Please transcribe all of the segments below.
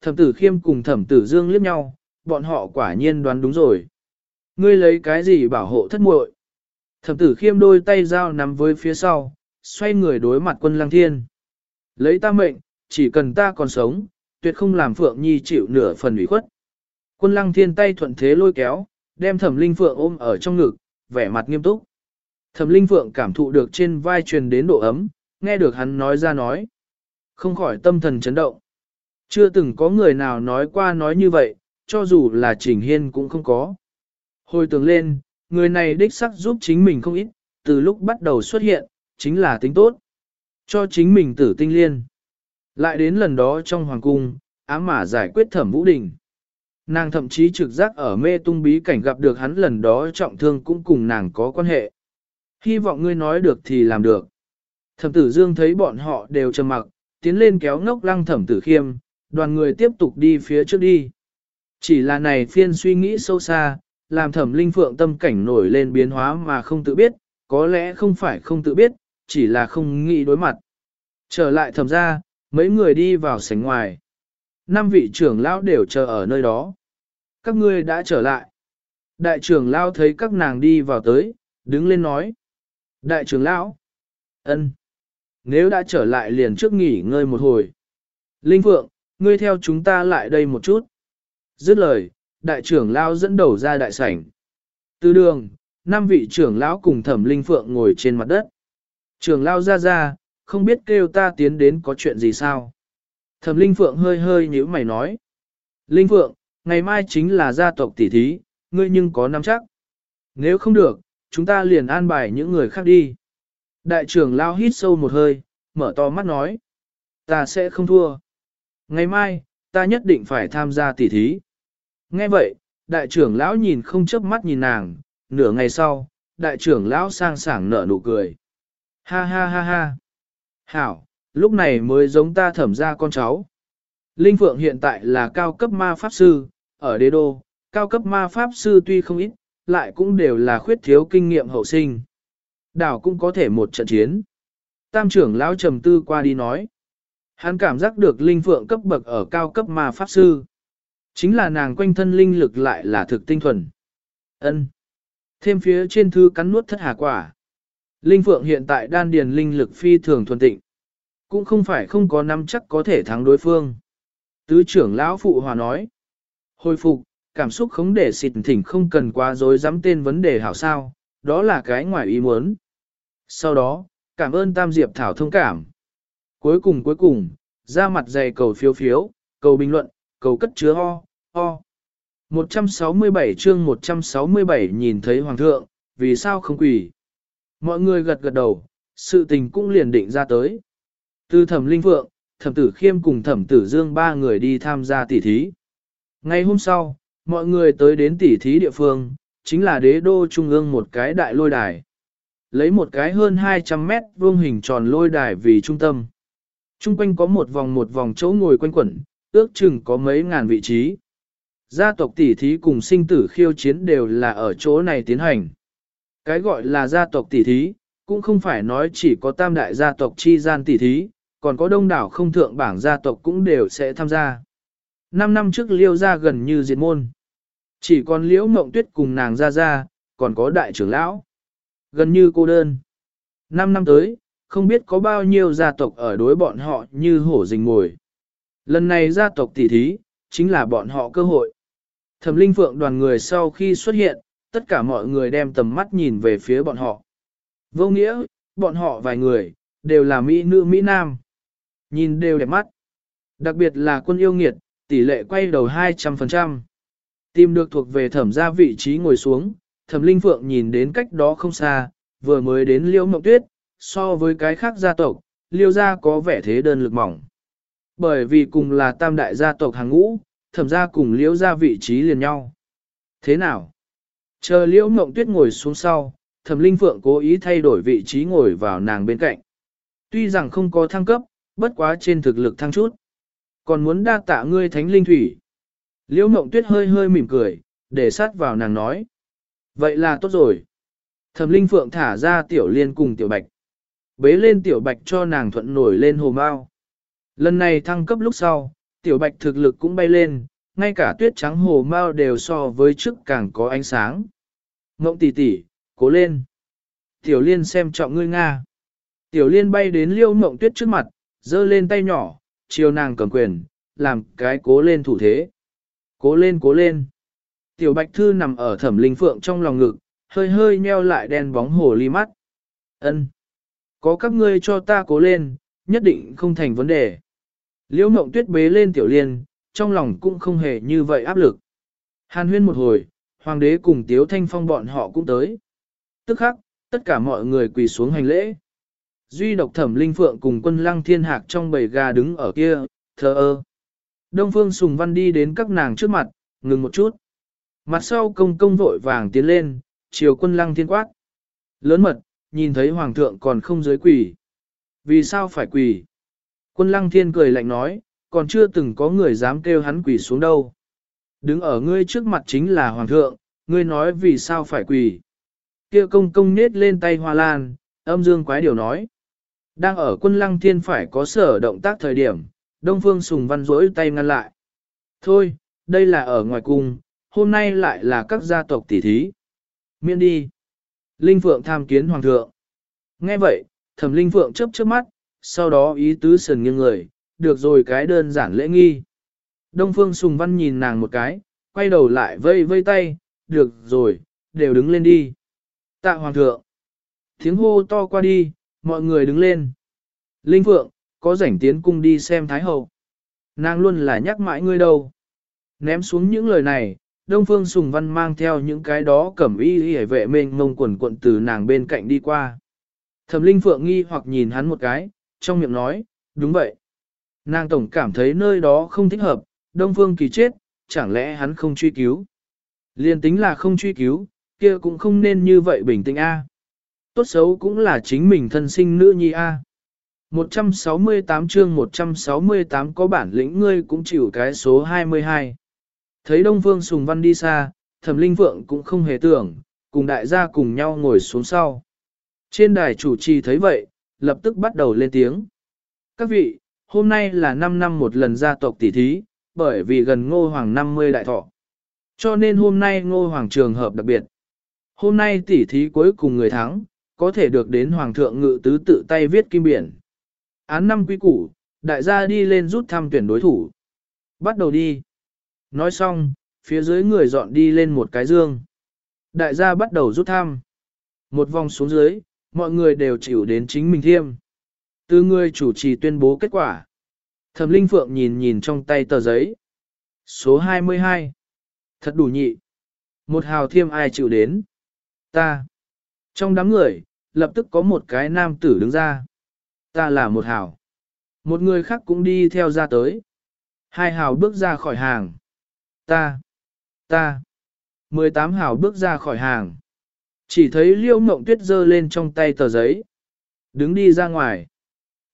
thẩm tử khiêm cùng thẩm tử dương liếc nhau, bọn họ quả nhiên đoán đúng rồi. Ngươi lấy cái gì bảo hộ thất muội? Thẩm tử khiêm đôi tay dao nắm với phía sau, xoay người đối mặt quân lăng thiên. Lấy ta mệnh, chỉ cần ta còn sống, tuyệt không làm Phượng Nhi chịu nửa phần ủy khuất. Quân lăng thiên tay thuận thế lôi kéo, đem thẩm linh Phượng ôm ở trong ngực, vẻ mặt nghiêm túc. Thẩm linh Phượng cảm thụ được trên vai truyền đến độ ấm, nghe được hắn nói ra nói. Không khỏi tâm thần chấn động. Chưa từng có người nào nói qua nói như vậy, cho dù là Trình Hiên cũng không có. Hồi tưởng lên, người này đích sắc giúp chính mình không ít, từ lúc bắt đầu xuất hiện, chính là tính tốt. Cho chính mình tử tinh liên. Lại đến lần đó trong hoàng cung, ám mà giải quyết thẩm vũ đình. Nàng thậm chí trực giác ở mê tung bí cảnh gặp được hắn lần đó trọng thương cũng cùng nàng có quan hệ. Hy vọng ngươi nói được thì làm được. Thẩm tử dương thấy bọn họ đều trầm mặc, tiến lên kéo ngốc lăng thẩm tử khiêm, đoàn người tiếp tục đi phía trước đi. Chỉ là này phiên suy nghĩ sâu xa, làm thẩm linh phượng tâm cảnh nổi lên biến hóa mà không tự biết, có lẽ không phải không tự biết, chỉ là không nghĩ đối mặt. Trở lại thẩm ra, mấy người đi vào sảnh ngoài. Năm vị trưởng lão đều chờ ở nơi đó. Các ngươi đã trở lại. Đại trưởng lão thấy các nàng đi vào tới, đứng lên nói. Đại trưởng lão. ân, Nếu đã trở lại liền trước nghỉ ngơi một hồi. Linh Phượng, ngươi theo chúng ta lại đây một chút. Dứt lời, đại trưởng lão dẫn đầu ra đại sảnh. Từ đường, năm vị trưởng lão cùng thẩm linh phượng ngồi trên mặt đất. Trưởng lão ra ra, không biết kêu ta tiến đến có chuyện gì sao. Thẩm linh phượng hơi hơi nhíu mày nói. Linh phượng, ngày mai chính là gia tộc tỷ thí, ngươi nhưng có nắm chắc. Nếu không được, chúng ta liền an bài những người khác đi. Đại trưởng lão hít sâu một hơi, mở to mắt nói. Ta sẽ không thua. Ngày mai, ta nhất định phải tham gia tỷ thí. Nghe vậy, đại trưởng lão nhìn không chớp mắt nhìn nàng, nửa ngày sau, đại trưởng lão sang sảng nở nụ cười. Ha ha ha ha. Hảo, lúc này mới giống ta thẩm ra con cháu. Linh Phượng hiện tại là cao cấp ma pháp sư, ở đế đô, cao cấp ma pháp sư tuy không ít, lại cũng đều là khuyết thiếu kinh nghiệm hậu sinh. Đảo cũng có thể một trận chiến. Tam trưởng lão trầm tư qua đi nói. Hắn cảm giác được Linh Phượng cấp bậc ở cao cấp ma pháp sư. Chính là nàng quanh thân linh lực lại là thực tinh thuần. ân Thêm phía trên thư cắn nuốt thất hà quả. Linh Phượng hiện tại đan điền linh lực phi thường thuần tịnh. Cũng không phải không có nắm chắc có thể thắng đối phương. Tứ trưởng lão phụ hòa nói. Hồi phục, cảm xúc không để xịt thỉnh không cần quá dối dám tên vấn đề hảo sao, đó là cái ngoài ý muốn. Sau đó, cảm ơn Tam Diệp Thảo thông cảm. Cuối cùng cuối cùng, ra mặt dày cầu phiếu phiếu, cầu bình luận, cầu cất chứa ho, ho. 167 chương 167 nhìn thấy hoàng thượng, vì sao không quỳ. Mọi người gật gật đầu, sự tình cũng liền định ra tới. Từ thẩm linh phượng, thẩm tử khiêm cùng thẩm tử dương ba người đi tham gia tỉ thí. Ngày hôm sau, mọi người tới đến tỉ thí địa phương, chính là đế đô trung ương một cái đại lôi đài. Lấy một cái hơn 200 mét vuông hình tròn lôi đài vì trung tâm. Trung quanh có một vòng một vòng chỗ ngồi quanh quẩn, ước chừng có mấy ngàn vị trí. Gia tộc tỷ thí cùng sinh tử khiêu chiến đều là ở chỗ này tiến hành. Cái gọi là gia tộc tỷ thí, cũng không phải nói chỉ có tam đại gia tộc chi gian tỷ thí, còn có đông đảo không thượng bảng gia tộc cũng đều sẽ tham gia. Năm năm trước liêu ra gần như diệt môn. Chỉ còn liễu mộng tuyết cùng nàng ra ra, còn có đại trưởng lão. Gần như cô đơn. Năm năm tới, không biết có bao nhiêu gia tộc ở đối bọn họ như hổ rình ngồi. Lần này gia tộc tỷ thí, chính là bọn họ cơ hội. Thẩm linh phượng đoàn người sau khi xuất hiện, tất cả mọi người đem tầm mắt nhìn về phía bọn họ. Vô nghĩa, bọn họ vài người, đều là Mỹ nữ Mỹ Nam. Nhìn đều đẹp mắt. Đặc biệt là quân yêu nghiệt, tỷ lệ quay đầu 200%. Tìm được thuộc về thẩm gia vị trí ngồi xuống, thẩm linh phượng nhìn đến cách đó không xa, vừa mới đến Liễu mộng tuyết, so với cái khác gia tộc, liêu gia có vẻ thế đơn lực mỏng. Bởi vì cùng là tam đại gia tộc hàng ngũ, thẩm gia cùng liễu gia vị trí liền nhau. Thế nào? Chờ liễu mộng tuyết ngồi xuống sau, thẩm linh phượng cố ý thay đổi vị trí ngồi vào nàng bên cạnh. Tuy rằng không có thăng cấp, bất quá trên thực lực thăng chút. Còn muốn đa tạ ngươi thánh linh thủy. Liễu mộng tuyết hơi hơi mỉm cười, để sát vào nàng nói. Vậy là tốt rồi. Thẩm linh phượng thả ra tiểu liên cùng tiểu bạch. Bế lên tiểu bạch cho nàng thuận nổi lên hồ mao Lần này thăng cấp lúc sau, tiểu bạch thực lực cũng bay lên, ngay cả tuyết trắng hồ mao đều so với trước càng có ánh sáng. Ngộng tỷ tỷ, cố lên. Tiểu liên xem trọng ngươi Nga. Tiểu liên bay đến liêu mộng tuyết trước mặt, giơ lên tay nhỏ, chiều nàng cầm quyền, làm cái cố lên thủ thế. Cố lên cố lên. Tiểu bạch thư nằm ở thẩm linh phượng trong lòng ngực, hơi hơi nheo lại đen bóng hồ ly mắt. ân có các ngươi cho ta cố lên, nhất định không thành vấn đề. Liễu mộng tuyết bế lên tiểu liên, trong lòng cũng không hề như vậy áp lực. Hàn huyên một hồi, hoàng đế cùng tiếu thanh phong bọn họ cũng tới. Tức khắc, tất cả mọi người quỳ xuống hành lễ. Duy độc thẩm linh phượng cùng quân lăng thiên hạc trong bầy gà đứng ở kia, thờ ơ. Đông phương sùng văn đi đến các nàng trước mặt, ngừng một chút. Mặt sau công công vội vàng tiến lên, chiều quân lăng thiên quát. Lớn mật, nhìn thấy hoàng thượng còn không dưới quỳ. Vì sao phải quỳ? Quân lăng thiên cười lạnh nói, còn chưa từng có người dám kêu hắn quỳ xuống đâu. Đứng ở ngươi trước mặt chính là hoàng thượng, ngươi nói vì sao phải quỳ. Kia công công nết lên tay hoa lan, âm dương quái điều nói. Đang ở quân lăng thiên phải có sở động tác thời điểm, Đông Phương Sùng Văn rỗi tay ngăn lại. Thôi, đây là ở ngoài cung, hôm nay lại là các gia tộc tỷ thí. Miễn đi. Linh Phượng tham kiến Hoàng thượng. Nghe vậy, thẩm Linh Phượng chớp chớp mắt, sau đó ý tứ sần nghiêng người, được rồi cái đơn giản lễ nghi. Đông Phương Sùng Văn nhìn nàng một cái, quay đầu lại vây vây tay, được rồi, đều đứng lên đi. Tạ Hoàng thượng. Tiếng hô to qua đi, mọi người đứng lên. Linh Phượng, có rảnh tiến cung đi xem Thái Hậu. Nàng luôn là nhắc mãi ngươi đâu. Ném xuống những lời này, Đông Phương Sùng Văn mang theo những cái đó cẩm y y vệ mênh mông quần quận từ nàng bên cạnh đi qua. Thẩm Linh Phượng nghi hoặc nhìn hắn một cái, trong miệng nói, đúng vậy. Nàng tổng cảm thấy nơi đó không thích hợp, Đông Phương Kỳ chết, chẳng lẽ hắn không truy cứu. Liên tính là không truy cứu, kia cũng không nên như vậy bình tĩnh a. Tốt xấu cũng là chính mình thân sinh nữ nhi a. 168 chương 168 có bản lĩnh ngươi cũng chịu cái số 22. Thấy Đông Phương Sùng Văn đi xa, Thẩm Linh Phượng cũng không hề tưởng, cùng đại gia cùng nhau ngồi xuống sau. Trên đài chủ trì thấy vậy, lập tức bắt đầu lên tiếng. Các vị, hôm nay là 5 năm một lần gia tộc tỷ thí, bởi vì gần ngô hoàng 50 đại thọ. Cho nên hôm nay ngô hoàng trường hợp đặc biệt. Hôm nay tỷ thí cuối cùng người thắng, có thể được đến hoàng thượng ngự tứ tự tay viết kim biển. Án năm quý củ, đại gia đi lên rút thăm tuyển đối thủ. Bắt đầu đi. Nói xong, phía dưới người dọn đi lên một cái dương. Đại gia bắt đầu rút thăm. Một vòng xuống dưới, mọi người đều chịu đến chính mình thiêm. Từ người chủ trì tuyên bố kết quả. Thẩm Linh Phượng nhìn nhìn trong tay tờ giấy. Số 22. Thật đủ nhị. Một hào thiêm ai chịu đến. Ta. Trong đám người, lập tức có một cái nam tử đứng ra. Ta là một hào. Một người khác cũng đi theo ra tới. Hai hào bước ra khỏi hàng. Ta. Ta. 18 hào bước ra khỏi hàng. Chỉ thấy liêu mộng tuyết giơ lên trong tay tờ giấy. Đứng đi ra ngoài.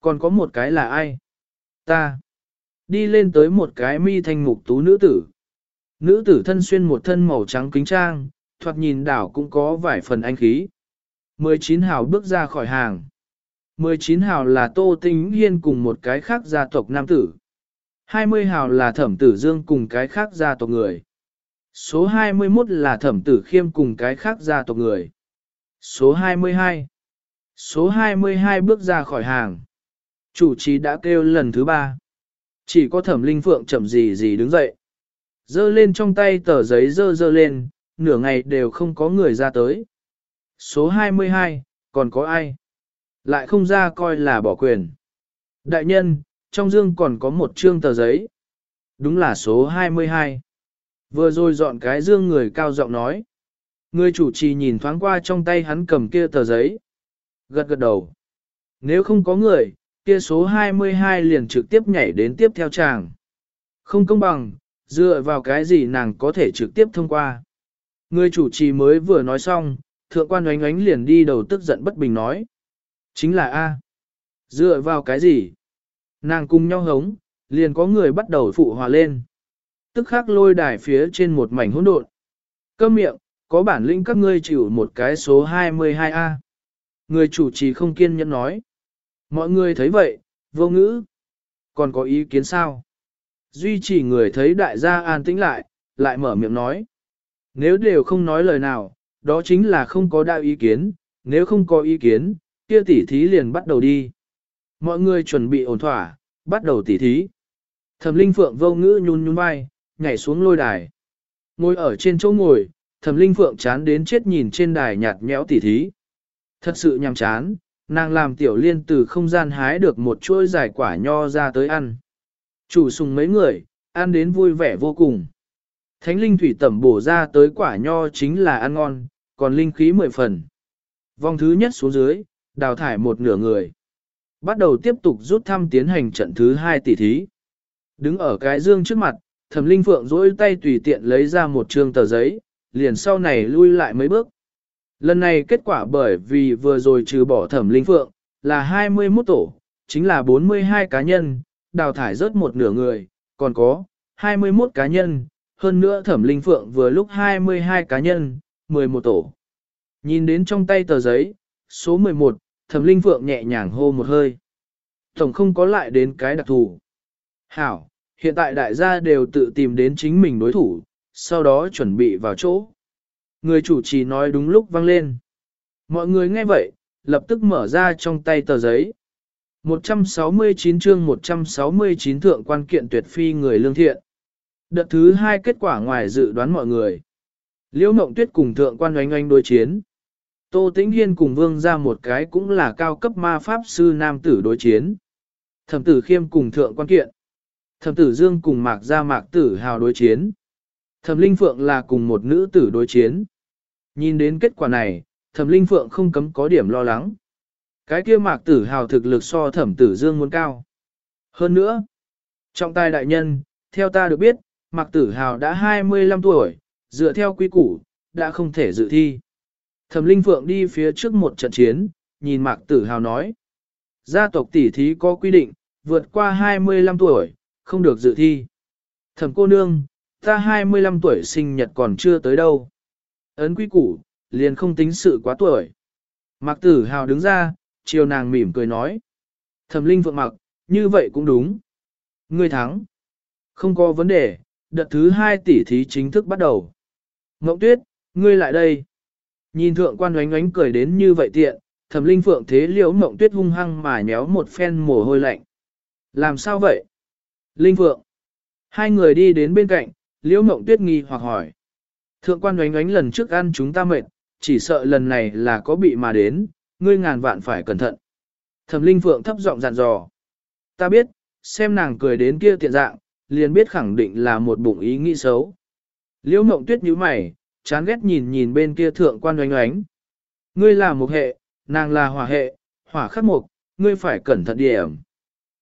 Còn có một cái là ai? Ta. Đi lên tới một cái mi thanh mục tú nữ tử. Nữ tử thân xuyên một thân màu trắng kính trang, thoạt nhìn đảo cũng có vài phần anh khí. 19 hào bước ra khỏi hàng. 19 hào là Tô Tinh Hiên cùng một cái khác gia tộc nam tử. 20 hào là Thẩm Tử Dương cùng cái khác gia tộc người. Số 21 là Thẩm Tử Khiêm cùng cái khác gia tộc người. Số 22. Số 22 bước ra khỏi hàng. Chủ trì đã kêu lần thứ ba. Chỉ có Thẩm Linh Phượng chậm gì gì đứng dậy. Dơ lên trong tay tờ giấy dơ dơ lên, nửa ngày đều không có người ra tới. Số 22, còn có ai? Lại không ra coi là bỏ quyền. Đại nhân, trong dương còn có một chương tờ giấy. Đúng là số 22. Vừa rồi dọn cái dương người cao giọng nói. Người chủ trì nhìn thoáng qua trong tay hắn cầm kia tờ giấy. Gật gật đầu. Nếu không có người, kia số 22 liền trực tiếp nhảy đến tiếp theo chàng. Không công bằng, dựa vào cái gì nàng có thể trực tiếp thông qua. Người chủ trì mới vừa nói xong, thượng quan oánh oánh liền đi đầu tức giận bất bình nói. Chính là A. Dựa vào cái gì? Nàng cùng nhau hống, liền có người bắt đầu phụ hòa lên. Tức khắc lôi đài phía trên một mảnh hỗn độn. Câm miệng, có bản lĩnh các ngươi chịu một cái số 22A. Người chủ trì không kiên nhẫn nói. Mọi người thấy vậy, vô ngữ. Còn có ý kiến sao? Duy chỉ người thấy đại gia an tĩnh lại, lại mở miệng nói. Nếu đều không nói lời nào, đó chính là không có đạo ý kiến, nếu không có ý kiến, kia tỉ thí liền bắt đầu đi. Mọi người chuẩn bị ổn thỏa, bắt đầu tỉ thí. Thẩm Linh Phượng vô ngữ nhún nhún vai, nhảy xuống lôi đài. Ngồi ở trên chỗ ngồi, Thẩm Linh Phượng chán đến chết nhìn trên đài nhạt nhẽo tỉ thí. Thật sự nhàm chán, nàng làm tiểu liên từ không gian hái được một chuỗi dài quả nho ra tới ăn. Chủ sùng mấy người, ăn đến vui vẻ vô cùng. Thánh linh thủy tẩm bổ ra tới quả nho chính là ăn ngon, còn linh khí mười phần. Vòng thứ nhất xuống dưới, đào thải một nửa người. Bắt đầu tiếp tục rút thăm tiến hành trận thứ hai tỷ thí. Đứng ở cái dương trước mặt, thẩm linh phượng dỗi tay tùy tiện lấy ra một trương tờ giấy, liền sau này lui lại mấy bước. Lần này kết quả bởi vì vừa rồi trừ bỏ thẩm linh phượng, là 21 tổ, chính là 42 cá nhân, đào thải rớt một nửa người, còn có 21 cá nhân, hơn nữa thẩm linh phượng vừa lúc 22 cá nhân, 11 tổ. Nhìn đến trong tay tờ giấy, số 11, thẩm linh phượng nhẹ nhàng hô một hơi. Tổng không có lại đến cái đặc thù. Hảo, hiện tại đại gia đều tự tìm đến chính mình đối thủ, sau đó chuẩn bị vào chỗ. Người chủ trì nói đúng lúc vang lên. Mọi người nghe vậy, lập tức mở ra trong tay tờ giấy. 169 chương 169 thượng quan kiện tuyệt phi người lương thiện. Đợt thứ hai kết quả ngoài dự đoán mọi người. Liễu Mộng Tuyết cùng thượng quan oanh oanh đối chiến. Tô Tĩnh Hiên cùng vương ra một cái cũng là cao cấp ma pháp sư nam tử đối chiến. Thẩm tử khiêm cùng thượng quan kiện. Thẩm tử dương cùng mạc gia mạc tử hào đối chiến. Thẩm linh phượng là cùng một nữ tử đối chiến. Nhìn đến kết quả này, thẩm linh phượng không cấm có điểm lo lắng. Cái kia mạc tử hào thực lực so thẩm tử dương muốn cao. Hơn nữa, trọng tài đại nhân, theo ta được biết, mạc tử hào đã 25 tuổi, dựa theo quy củ, đã không thể dự thi. Thẩm linh phượng đi phía trước một trận chiến, nhìn mạc tử hào nói. Gia tộc tỷ thí có quy định, vượt qua 25 tuổi, không được dự thi. Thẩm cô nương, ta 25 tuổi sinh nhật còn chưa tới đâu. Ấn quy củ, liền không tính sự quá tuổi. Mạc tử hào đứng ra, chiều nàng mỉm cười nói. Thẩm linh vượng mặc, như vậy cũng đúng. Ngươi thắng. Không có vấn đề, đợt thứ hai tỷ thí chính thức bắt đầu. Ngộng tuyết, ngươi lại đây. Nhìn thượng quan oánh oánh cười đến như vậy tiện, thẩm linh phượng thế liễu mộng tuyết hung hăng mà nhéo một phen mồ hôi lạnh. Làm sao vậy? Linh phượng. Hai người đi đến bên cạnh, liễu mộng tuyết nghi hoặc hỏi. Thượng quan oánh oánh lần trước ăn chúng ta mệt, chỉ sợ lần này là có bị mà đến, ngươi ngàn vạn phải cẩn thận. Thẩm linh phượng thấp giọng dặn dò. Ta biết, xem nàng cười đến kia tiện dạng, liền biết khẳng định là một bụng ý nghĩ xấu. Liễu mộng tuyết nhíu mày, chán ghét nhìn nhìn bên kia thượng quan oánh oánh. Ngươi là một hệ, nàng là hỏa hệ, hỏa khắc mục, ngươi phải cẩn thận điểm.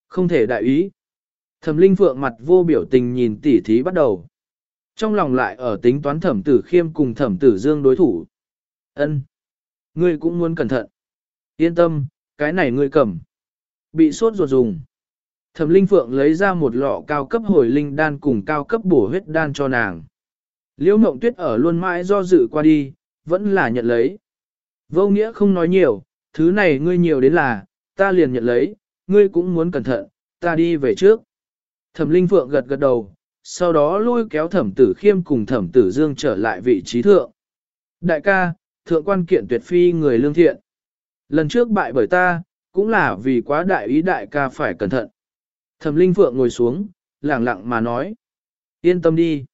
Không thể đại ý. Thẩm linh phượng mặt vô biểu tình nhìn tỉ thí bắt đầu. Trong lòng lại ở tính toán thẩm tử khiêm cùng thẩm tử dương đối thủ. ân Ngươi cũng muốn cẩn thận. Yên tâm, cái này ngươi cầm. Bị sốt ruột dùng. Thẩm linh phượng lấy ra một lọ cao cấp hồi linh đan cùng cao cấp bổ huyết đan cho nàng. Liễu mộng tuyết ở luôn mãi do dự qua đi, vẫn là nhận lấy. Vô nghĩa không nói nhiều, thứ này ngươi nhiều đến là, ta liền nhận lấy, ngươi cũng muốn cẩn thận, ta đi về trước. Thẩm Linh Phượng gật gật đầu, sau đó lôi kéo thẩm tử khiêm cùng thẩm tử dương trở lại vị trí thượng. Đại ca, thượng quan kiện tuyệt phi người lương thiện. Lần trước bại bởi ta, cũng là vì quá đại ý đại ca phải cẩn thận. Thẩm Linh Phượng ngồi xuống, lẳng lặng mà nói. Yên tâm đi.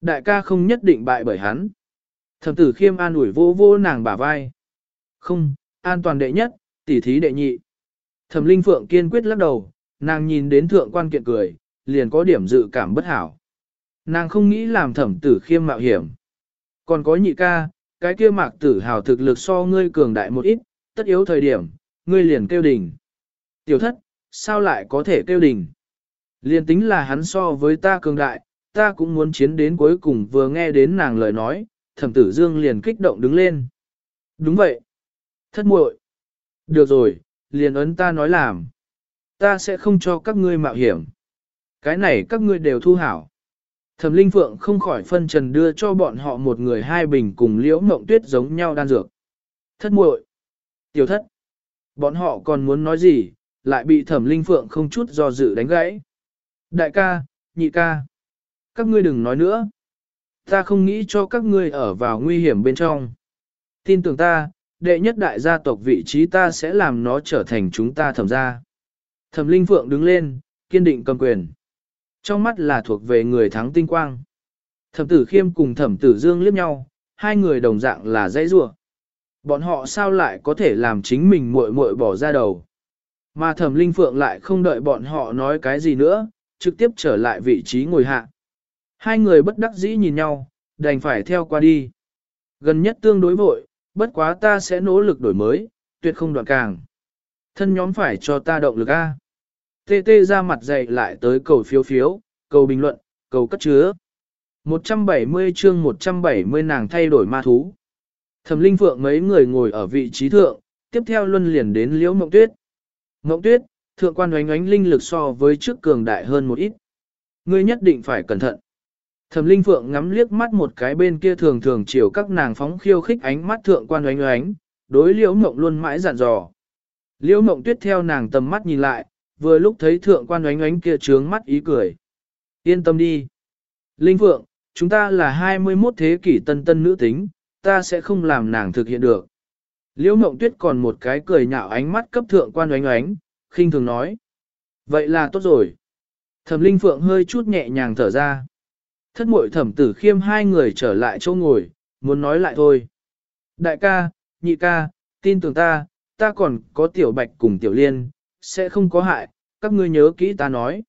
Đại ca không nhất định bại bởi hắn. Thẩm tử khiêm an ủi vô vô nàng bả vai. Không, an toàn đệ nhất, tỉ thí đệ nhị. Thẩm Linh Phượng kiên quyết lắc đầu, nàng nhìn đến thượng quan kiện cười, liền có điểm dự cảm bất hảo. Nàng không nghĩ làm thẩm tử khiêm mạo hiểm. Còn có nhị ca, cái kia mạc tử hào thực lực so ngươi cường đại một ít, tất yếu thời điểm, ngươi liền kêu đỉnh. Tiểu thất, sao lại có thể kêu đỉnh? Liền tính là hắn so với ta cường đại, ta cũng muốn chiến đến cuối cùng vừa nghe đến nàng lời nói, thẩm tử dương liền kích động đứng lên. Đúng vậy. Thất muội. Được rồi, liền ấn ta nói làm. Ta sẽ không cho các ngươi mạo hiểm. Cái này các ngươi đều thu hảo. Thẩm Linh Phượng không khỏi phân trần đưa cho bọn họ một người hai bình cùng liễu mộng tuyết giống nhau đan dược. Thất muội, tiểu thất. Bọn họ còn muốn nói gì, lại bị Thẩm Linh Phượng không chút do dự đánh gãy. Đại ca, nhị ca. Các ngươi đừng nói nữa. Ta không nghĩ cho các ngươi ở vào nguy hiểm bên trong. Tin tưởng ta, đệ nhất đại gia tộc vị trí ta sẽ làm nó trở thành chúng ta thẩm gia. Thẩm Linh Phượng đứng lên, kiên định cầm quyền. Trong mắt là thuộc về người thắng tinh quang. Thẩm tử khiêm cùng thẩm tử dương liếc nhau, hai người đồng dạng là dãy rua. Bọn họ sao lại có thể làm chính mình muội muội bỏ ra đầu. Mà thẩm linh phượng lại không đợi bọn họ nói cái gì nữa, trực tiếp trở lại vị trí ngồi hạ. Hai người bất đắc dĩ nhìn nhau, đành phải theo qua đi. Gần nhất tương đối vội, bất quá ta sẽ nỗ lực đổi mới, tuyệt không đoạn càng. Thân nhóm phải cho ta động lực A. Tê tê ra mặt dày lại tới cầu phiếu phiếu, cầu bình luận, cầu cất chứa. 170 chương 170 nàng thay đổi ma thú. Thẩm Linh Phượng mấy người ngồi ở vị trí thượng, tiếp theo luân liền đến Liễu Mộng Tuyết. Mộng Tuyết, thượng quan oánh oánh linh lực so với trước cường đại hơn một ít. Ngươi nhất định phải cẩn thận. Thẩm Linh Phượng ngắm liếc mắt một cái bên kia thường thường chiều các nàng phóng khiêu khích ánh mắt thượng quan oánh oánh, đối Liễu Mộng luôn mãi dặn dò. Liễu Mộng Tuyết theo nàng tầm mắt nhìn lại, vừa lúc thấy thượng quan oánh oánh kia trướng mắt ý cười. Yên tâm đi. Linh Phượng, chúng ta là 21 thế kỷ tân tân nữ tính, ta sẽ không làm nàng thực hiện được. Liễu Mộng Tuyết còn một cái cười nhạo ánh mắt cấp thượng quan oánh oánh, khinh thường nói. Vậy là tốt rồi. Thẩm Linh Phượng hơi chút nhẹ nhàng thở ra. Thất muội thẩm tử khiêm hai người trở lại chỗ ngồi, muốn nói lại thôi. Đại ca, nhị ca, tin tưởng ta, ta còn có tiểu bạch cùng tiểu liên, sẽ không có hại, các ngươi nhớ kỹ ta nói.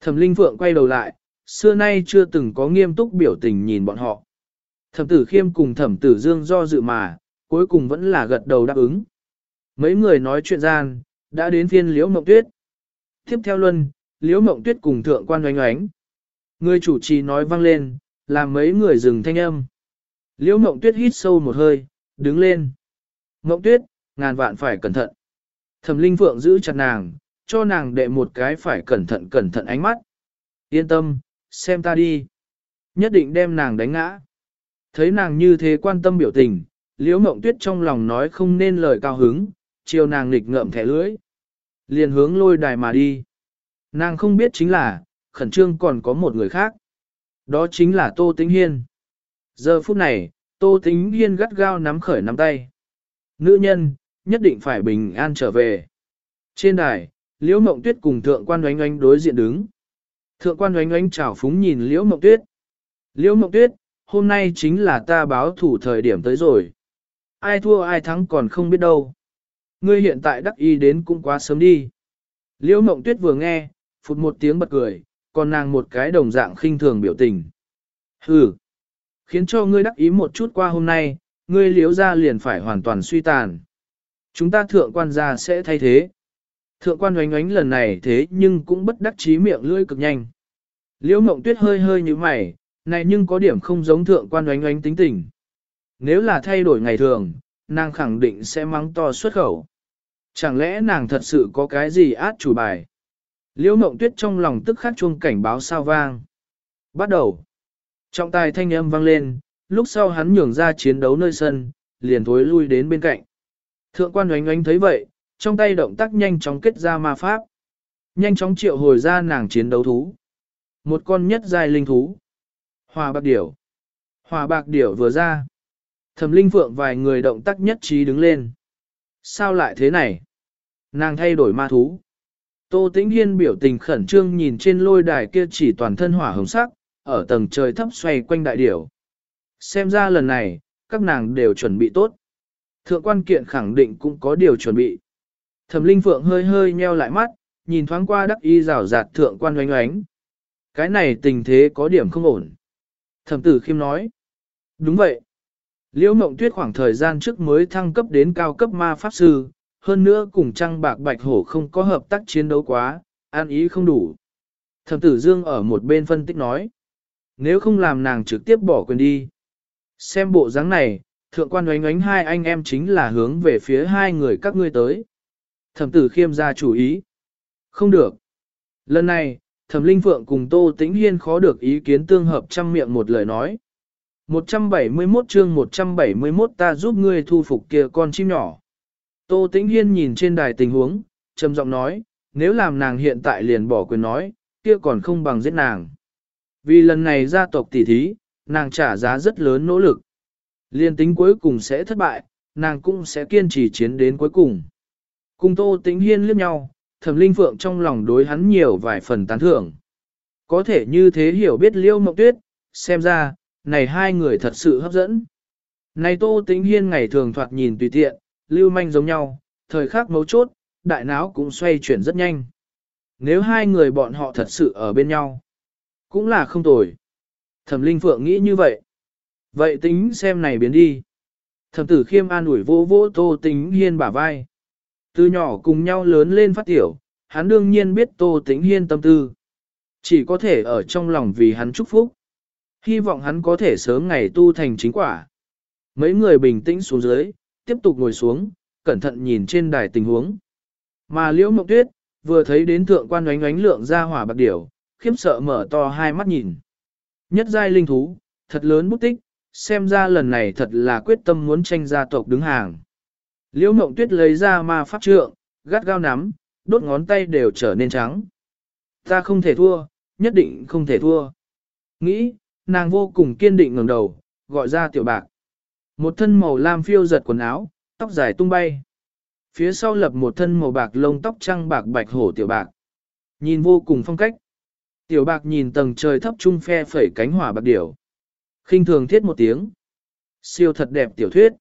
Thẩm Linh Phượng quay đầu lại, xưa nay chưa từng có nghiêm túc biểu tình nhìn bọn họ. Thẩm tử khiêm cùng thẩm tử dương do dự mà, cuối cùng vẫn là gật đầu đáp ứng. Mấy người nói chuyện gian, đã đến phiên liễu mộng tuyết. Tiếp theo luân, liễu mộng tuyết cùng thượng quan oánh oánh. Người chủ trì nói vang lên, làm mấy người dừng thanh âm. Liễu mộng tuyết hít sâu một hơi, đứng lên. Mộng tuyết, ngàn vạn phải cẩn thận. Thẩm linh phượng giữ chặt nàng, cho nàng đệ một cái phải cẩn thận cẩn thận ánh mắt. Yên tâm, xem ta đi. Nhất định đem nàng đánh ngã. Thấy nàng như thế quan tâm biểu tình, liễu mộng tuyết trong lòng nói không nên lời cao hứng, chiều nàng nghịch ngợm thẻ lưỡi. Liền hướng lôi đài mà đi. Nàng không biết chính là, khẩn trương còn có một người khác. Đó chính là Tô Tĩnh Hiên. Giờ phút này, Tô Tĩnh Hiên gắt gao nắm khởi nắm tay. Nữ nhân, nhất định phải bình an trở về. Trên đài, Liễu Mộng Tuyết cùng Thượng quan Oánh Oánh đối diện đứng. Thượng quan Oánh Oánh chào phúng nhìn Liễu Mộng Tuyết. Liễu Mộng Tuyết, hôm nay chính là ta báo thủ thời điểm tới rồi. Ai thua ai thắng còn không biết đâu. Ngươi hiện tại đắc ý đến cũng quá sớm đi. Liễu Mộng Tuyết vừa nghe, phụt một tiếng bật cười, còn nàng một cái đồng dạng khinh thường biểu tình. Hừ, khiến cho ngươi đắc ý một chút qua hôm nay, ngươi liễu ra liền phải hoàn toàn suy tàn. Chúng ta thượng quan gia sẽ thay thế. Thượng quan oánh oánh lần này thế nhưng cũng bất đắc chí miệng lưỡi cực nhanh. Liễu Mộng Tuyết hơi hơi như mày, này nhưng có điểm không giống thượng quan oánh oánh tính tình. Nếu là thay đổi ngày thường, nàng khẳng định sẽ mắng to xuất khẩu. Chẳng lẽ nàng thật sự có cái gì át chủ bài? Liễu mộng tuyết trong lòng tức khắc chuông cảnh báo sao vang. Bắt đầu. Trọng tài thanh âm vang lên, lúc sau hắn nhường ra chiến đấu nơi sân, liền thối lui đến bên cạnh. Thượng quan oánh oánh thấy vậy, trong tay động tác nhanh chóng kết ra ma pháp. Nhanh chóng triệu hồi ra nàng chiến đấu thú. Một con nhất dài linh thú. Hòa bạc điểu. Hòa bạc điểu vừa ra. Thẩm linh phượng vài người động tác nhất trí đứng lên. Sao lại thế này? Nàng thay đổi ma thú. Tô Tĩnh Hiên biểu tình khẩn trương nhìn trên lôi đài kia chỉ toàn thân hỏa hồng sắc, ở tầng trời thấp xoay quanh đại điểu. Xem ra lần này, các nàng đều chuẩn bị tốt. Thượng quan kiện khẳng định cũng có điều chuẩn bị. Thẩm Linh Phượng hơi hơi nheo lại mắt, nhìn thoáng qua đắc y rào rạt thượng quan oánh oánh. Cái này tình thế có điểm không ổn. Thẩm tử khiêm nói. Đúng vậy. Liễu Mộng Tuyết khoảng thời gian trước mới thăng cấp đến cao cấp ma pháp sư, hơn nữa cùng trăng bạc bạch hổ không có hợp tác chiến đấu quá, an ý không đủ. Thẩm tử Dương ở một bên phân tích nói. Nếu không làm nàng trực tiếp bỏ quyền đi. Xem bộ dáng này, thượng quan oánh oánh hai anh em chính là hướng về phía hai người các ngươi tới. Thẩm tử khiêm ra chủ ý. Không được. Lần này, thẩm linh phượng cùng Tô Tĩnh Hiên khó được ý kiến tương hợp trăm miệng một lời nói. 171 chương 171 ta giúp ngươi thu phục kia con chim nhỏ. Tô Tĩnh Hiên nhìn trên đài tình huống, trầm giọng nói, nếu làm nàng hiện tại liền bỏ quyền nói, kia còn không bằng giết nàng. Vì lần này gia tộc tỷ thí, nàng trả giá rất lớn nỗ lực. Liên tính cuối cùng sẽ thất bại, nàng cũng sẽ kiên trì chiến đến cuối cùng. Cùng Tô Tĩnh Hiên liếc nhau, Thẩm Linh Phượng trong lòng đối hắn nhiều vài phần tán thưởng. Có thể như thế hiểu biết Liêu Mộng Tuyết, xem ra, này hai người thật sự hấp dẫn. Này Tô Tĩnh Hiên ngày thường thoạt nhìn tùy tiện, lưu manh giống nhau, thời khắc mấu chốt, đại não cũng xoay chuyển rất nhanh. Nếu hai người bọn họ thật sự ở bên nhau, cũng là không tồi. Thẩm Linh Phượng nghĩ như vậy. Vậy tính xem này biến đi. Thẩm tử khiêm an ủi vô vô Tô Tĩnh Hiên bả vai. Từ nhỏ cùng nhau lớn lên phát tiểu, hắn đương nhiên biết Tô Tĩnh Hiên tâm tư. Chỉ có thể ở trong lòng vì hắn chúc phúc. Hy vọng hắn có thể sớm ngày tu thành chính quả. Mấy người bình tĩnh xuống dưới, tiếp tục ngồi xuống, cẩn thận nhìn trên đài tình huống. Mà Liễu Mộng Tuyết, vừa thấy đến thượng quan oánh oánh lượng ra hỏa bạc điểu, khiếp sợ mở to hai mắt nhìn. Nhất giai linh thú, thật lớn bút tích, xem ra lần này thật là quyết tâm muốn tranh gia tộc đứng hàng. Liễu Mộng Tuyết lấy ra ma pháp trượng, gắt gao nắm, đốt ngón tay đều trở nên trắng. Ta không thể thua, nhất định không thể thua. Nghĩ, nàng vô cùng kiên định ngẩng đầu, gọi ra tiểu bạc. Một thân màu lam phiêu giật quần áo, tóc dài tung bay. Phía sau lập một thân màu bạc lông tóc trăng bạc bạch hổ tiểu bạc. Nhìn vô cùng phong cách. Tiểu bạc nhìn tầng trời thấp trung phe phẩy cánh hỏa bạc điểu. khinh thường thiết một tiếng. Siêu thật đẹp tiểu thuyết.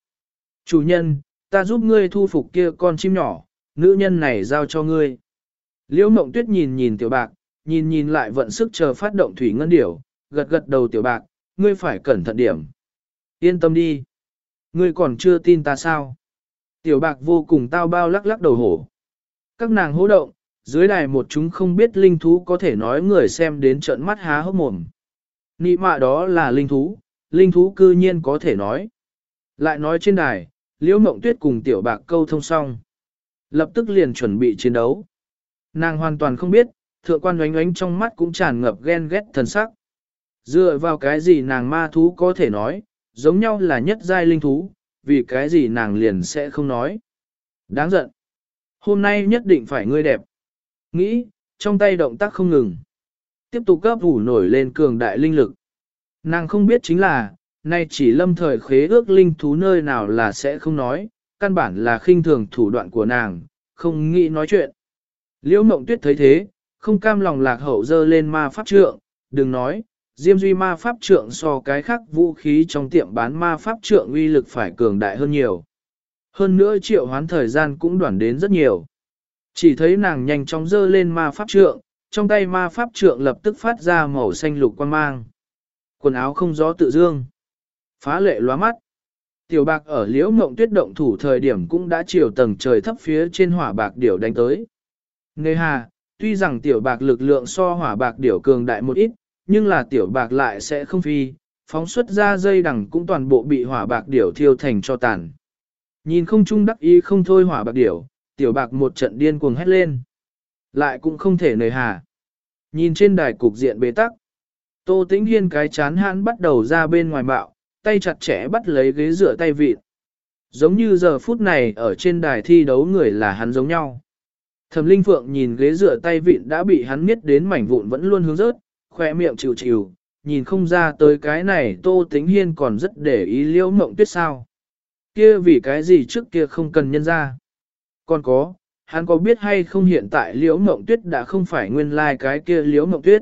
Chủ nhân, ta giúp ngươi thu phục kia con chim nhỏ, nữ nhân này giao cho ngươi. Liễu mộng tuyết nhìn nhìn tiểu bạc, nhìn nhìn lại vận sức chờ phát động thủy ngân điểu, gật gật đầu tiểu bạc, ngươi phải cẩn thận điểm. Yên tâm đi. Ngươi còn chưa tin ta sao? Tiểu bạc vô cùng tao bao lắc lắc đầu hổ. Các nàng hô động, dưới đài một chúng không biết linh thú có thể nói người xem đến trận mắt há hốc mồm. Nị mạ đó là linh thú, linh thú cư nhiên có thể nói. Lại nói trên đài, liễu mộng tuyết cùng tiểu bạc câu thông xong. Lập tức liền chuẩn bị chiến đấu. Nàng hoàn toàn không biết, thượng quan oánh oánh trong mắt cũng tràn ngập ghen ghét thần sắc. Dựa vào cái gì nàng ma thú có thể nói, giống nhau là nhất giai linh thú, vì cái gì nàng liền sẽ không nói. Đáng giận. Hôm nay nhất định phải ngươi đẹp. Nghĩ, trong tay động tác không ngừng. Tiếp tục cấp ủ nổi lên cường đại linh lực. Nàng không biết chính là, nay chỉ lâm thời khế ước linh thú nơi nào là sẽ không nói, căn bản là khinh thường thủ đoạn của nàng, không nghĩ nói chuyện. Liễu mộng tuyết thấy thế, không cam lòng lạc hậu dơ lên ma pháp trượng, đừng nói, Diêm duy ma pháp trượng so cái khác vũ khí trong tiệm bán ma pháp trượng uy lực phải cường đại hơn nhiều. Hơn nữa triệu hoán thời gian cũng đoạn đến rất nhiều. Chỉ thấy nàng nhanh chóng dơ lên ma pháp trượng, trong tay ma pháp trượng lập tức phát ra màu xanh lục quan mang. Quần áo không gió tự dương. Phá lệ lóa mắt. Tiểu bạc ở liễu mộng tuyết động thủ thời điểm cũng đã chiều tầng trời thấp phía trên hỏa bạc điểu đánh tới. Nê hà, tuy rằng tiểu bạc lực lượng so hỏa bạc điểu cường đại một ít, nhưng là tiểu bạc lại sẽ không phi, phóng xuất ra dây đằng cũng toàn bộ bị hỏa bạc điểu thiêu thành cho tàn. Nhìn không trung đắc ý không thôi hỏa bạc điểu, tiểu bạc một trận điên cuồng hét lên. Lại cũng không thể nời hà. Nhìn trên đài cục diện bế tắc. Tô tĩnh hiên cái chán hãn bắt đầu ra bên ngoài bạo, tay chặt chẽ bắt lấy ghế rửa tay vịt. Giống như giờ phút này ở trên đài thi đấu người là hắn giống nhau. Thẩm Linh Phượng nhìn ghế rửa tay vịn đã bị hắn miết đến mảnh vụn vẫn luôn hướng rớt, khoe miệng chịu chịu, nhìn không ra tới cái này Tô Tĩnh Hiên còn rất để ý liễu mộng tuyết sao. Kia vì cái gì trước kia không cần nhân ra. Còn có, hắn có biết hay không hiện tại liễu mộng tuyết đã không phải nguyên lai like cái kia liễu mộng tuyết.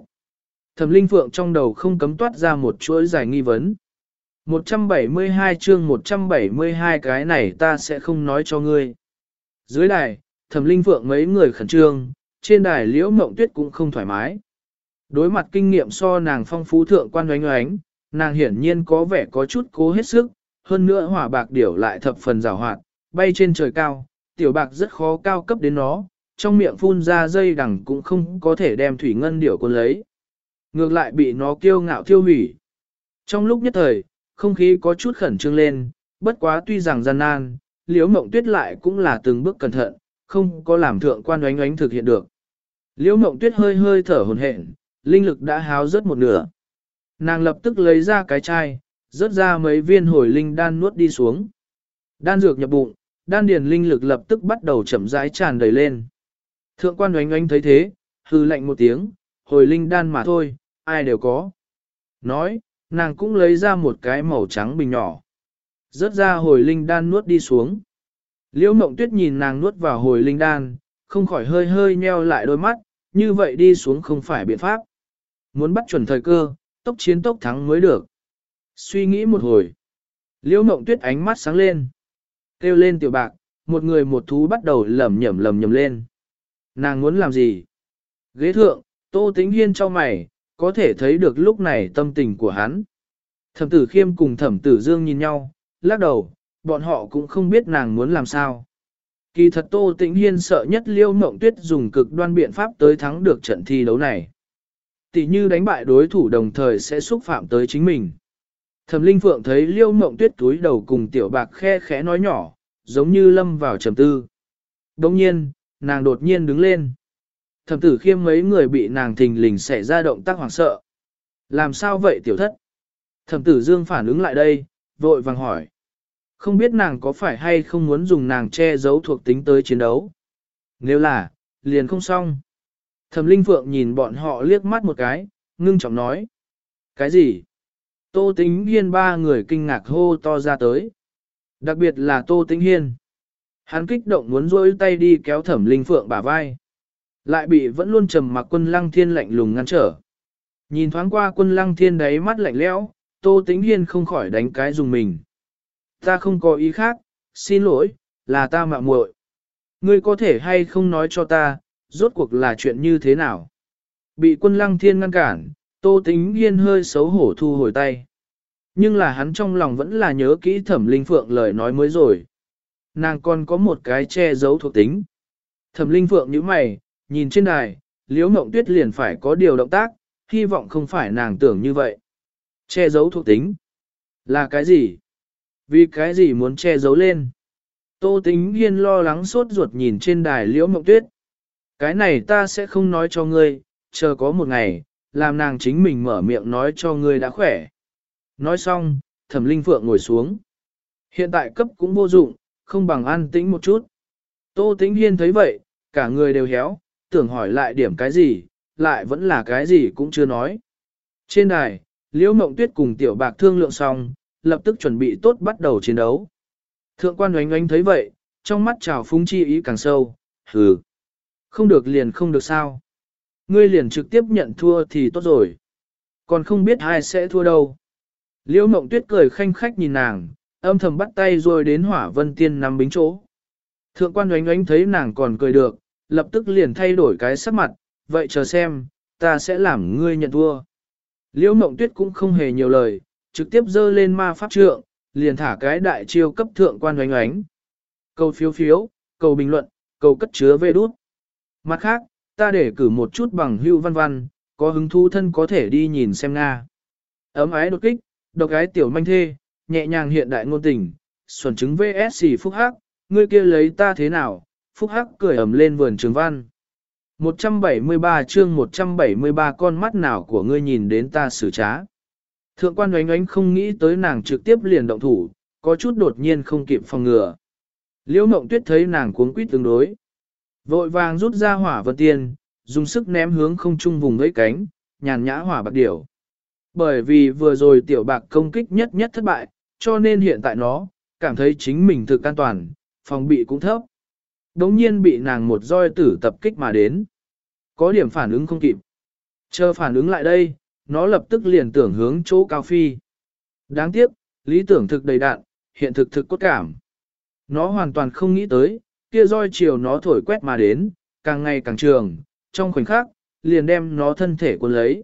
Thẩm Linh Phượng trong đầu không cấm toát ra một chuỗi dài nghi vấn. 172 chương 172 cái này ta sẽ không nói cho ngươi. Dưới đài, Thẩm Linh Phượng mấy người khẩn trương, trên đài liễu mộng tuyết cũng không thoải mái. Đối mặt kinh nghiệm so nàng phong phú thượng quan oánh oánh, nàng hiển nhiên có vẻ có chút cố hết sức, hơn nữa hỏa bạc điểu lại thập phần rào hoạt, bay trên trời cao, tiểu bạc rất khó cao cấp đến nó, trong miệng phun ra dây đằng cũng không có thể đem thủy ngân điểu quân lấy. Ngược lại bị nó kiêu ngạo thiêu hủy. Trong lúc nhất thời, không khí có chút khẩn trương lên, bất quá tuy rằng gian nan, liễu mộng tuyết lại cũng là từng bước cẩn thận, không có làm thượng quan oánh oánh thực hiện được. Liễu mộng tuyết hơi hơi thở hồn hển, linh lực đã háo rớt một nửa. Nàng lập tức lấy ra cái chai, rớt ra mấy viên hồi linh đan nuốt đi xuống. Đan dược nhập bụng, đan điền linh lực lập tức bắt đầu chậm rãi tràn đầy lên. Thượng quan oánh oánh thấy thế, hư lạnh một tiếng, hồi linh đan mà thôi, ai đều có. Nói, nàng cũng lấy ra một cái màu trắng bình nhỏ. Rớt ra hồi linh đan nuốt đi xuống. Liễu mộng tuyết nhìn nàng nuốt vào hồi linh đan, không khỏi hơi hơi nheo lại đôi mắt, như vậy đi xuống không phải biện pháp. Muốn bắt chuẩn thời cơ, tốc chiến tốc thắng mới được. Suy nghĩ một hồi. Liễu mộng tuyết ánh mắt sáng lên. Kêu lên tiểu bạc, một người một thú bắt đầu lầm nhầm lầm nhầm lên. Nàng muốn làm gì? Ghế thượng, tô tính hiên cho mày, có thể thấy được lúc này tâm tình của hắn. Thẩm tử khiêm cùng thẩm tử dương nhìn nhau, lắc đầu, bọn họ cũng không biết nàng muốn làm sao. Kỳ thật Tô Tĩnh Hiên sợ nhất Liêu Mộng Tuyết dùng cực đoan biện pháp tới thắng được trận thi đấu này. Tỉ như đánh bại đối thủ đồng thời sẽ xúc phạm tới chính mình. Thẩm Linh Phượng thấy Liêu Mộng Tuyết túi đầu cùng tiểu bạc khe khẽ nói nhỏ, giống như lâm vào trầm tư. Đồng nhiên, nàng đột nhiên đứng lên. Thẩm tử khiêm mấy người bị nàng thình lình xảy ra động tác hoảng sợ. Làm sao vậy tiểu thất? Thẩm tử dương phản ứng lại đây, vội vàng hỏi. Không biết nàng có phải hay không muốn dùng nàng che giấu thuộc tính tới chiến đấu. Nếu là, liền không xong. Thẩm Linh Phượng nhìn bọn họ liếc mắt một cái, ngưng trọng nói. Cái gì? Tô Tĩnh Hiên ba người kinh ngạc hô to ra tới. Đặc biệt là Tô Tĩnh Hiên. Hắn kích động muốn rôi tay đi kéo Thẩm Linh Phượng bả vai. Lại bị vẫn luôn trầm mặc quân lăng thiên lạnh lùng ngăn trở. Nhìn thoáng qua quân lăng thiên đáy mắt lạnh lẽo, Tô Tĩnh Hiên không khỏi đánh cái dùng mình. Ta không có ý khác, xin lỗi, là ta mạo muội. Ngươi có thể hay không nói cho ta, rốt cuộc là chuyện như thế nào? Bị quân lăng thiên ngăn cản, Tô Tính Hiên hơi xấu hổ thu hồi tay. Nhưng là hắn trong lòng vẫn là nhớ kỹ thẩm linh phượng lời nói mới rồi. Nàng còn có một cái che giấu thuộc tính. Thẩm linh phượng như mày, nhìn trên đài, liễu mộng tuyết liền phải có điều động tác, hy vọng không phải nàng tưởng như vậy. Che giấu thuộc tính. Là cái gì? Vì cái gì muốn che giấu lên? Tô tính hiên lo lắng sốt ruột nhìn trên đài liễu mộng tuyết. Cái này ta sẽ không nói cho ngươi, chờ có một ngày, làm nàng chính mình mở miệng nói cho ngươi đã khỏe. Nói xong, thẩm linh phượng ngồi xuống. Hiện tại cấp cũng vô dụng, không bằng an tĩnh một chút. Tô tĩnh hiên thấy vậy, cả người đều héo, tưởng hỏi lại điểm cái gì, lại vẫn là cái gì cũng chưa nói. Trên đài, liễu mộng tuyết cùng tiểu bạc thương lượng xong, lập tức chuẩn bị tốt bắt đầu chiến đấu. Thượng quan oánh oánh thấy vậy, trong mắt trào phúng chi ý càng sâu, hừ. Không được liền không được sao. Ngươi liền trực tiếp nhận thua thì tốt rồi. Còn không biết ai sẽ thua đâu. Liễu mộng tuyết cười khanh khách nhìn nàng, âm thầm bắt tay rồi đến hỏa vân tiên nằm bính chỗ. Thượng quan oánh oánh thấy nàng còn cười được, lập tức liền thay đổi cái sắc mặt, vậy chờ xem, ta sẽ làm ngươi nhận thua. Liễu mộng tuyết cũng không hề nhiều lời, trực tiếp dơ lên ma pháp trượng, liền thả cái đại chiêu cấp thượng quan oánh oánh. Cầu phiếu phiếu, cầu bình luận, cầu cất chứa vê đút. Mặt khác, ta để cử một chút bằng hưu văn văn, có hứng thú thân có thể đi nhìn xem Nga. Ấm ái đột kích, độc ái tiểu manh thê, nhẹ nhàng hiện đại ngôn tình, xuẩn chứng VSC phúc hắc, ngươi kia lấy ta thế nào, phúc hắc cười ẩm lên vườn trường văn. 173 chương 173 con mắt nào của ngươi nhìn đến ta xử trá. Thượng quan oánh oánh không nghĩ tới nàng trực tiếp liền động thủ, có chút đột nhiên không kịp phòng ngừa. Liễu mộng tuyết thấy nàng cuống quýt tương đối. Vội vàng rút ra hỏa vân tiên, dùng sức ném hướng không trung vùng gãy cánh, nhàn nhã hỏa bạc điểu. Bởi vì vừa rồi tiểu bạc công kích nhất nhất thất bại, cho nên hiện tại nó, cảm thấy chính mình thực an toàn, phòng bị cũng thấp. Đống nhiên bị nàng một roi tử tập kích mà đến. Có điểm phản ứng không kịp. Chờ phản ứng lại đây, nó lập tức liền tưởng hướng chỗ cao phi. Đáng tiếc, lý tưởng thực đầy đạn, hiện thực thực cốt cảm. Nó hoàn toàn không nghĩ tới, kia roi chiều nó thổi quét mà đến, càng ngày càng trường, trong khoảnh khắc, liền đem nó thân thể cuốn lấy.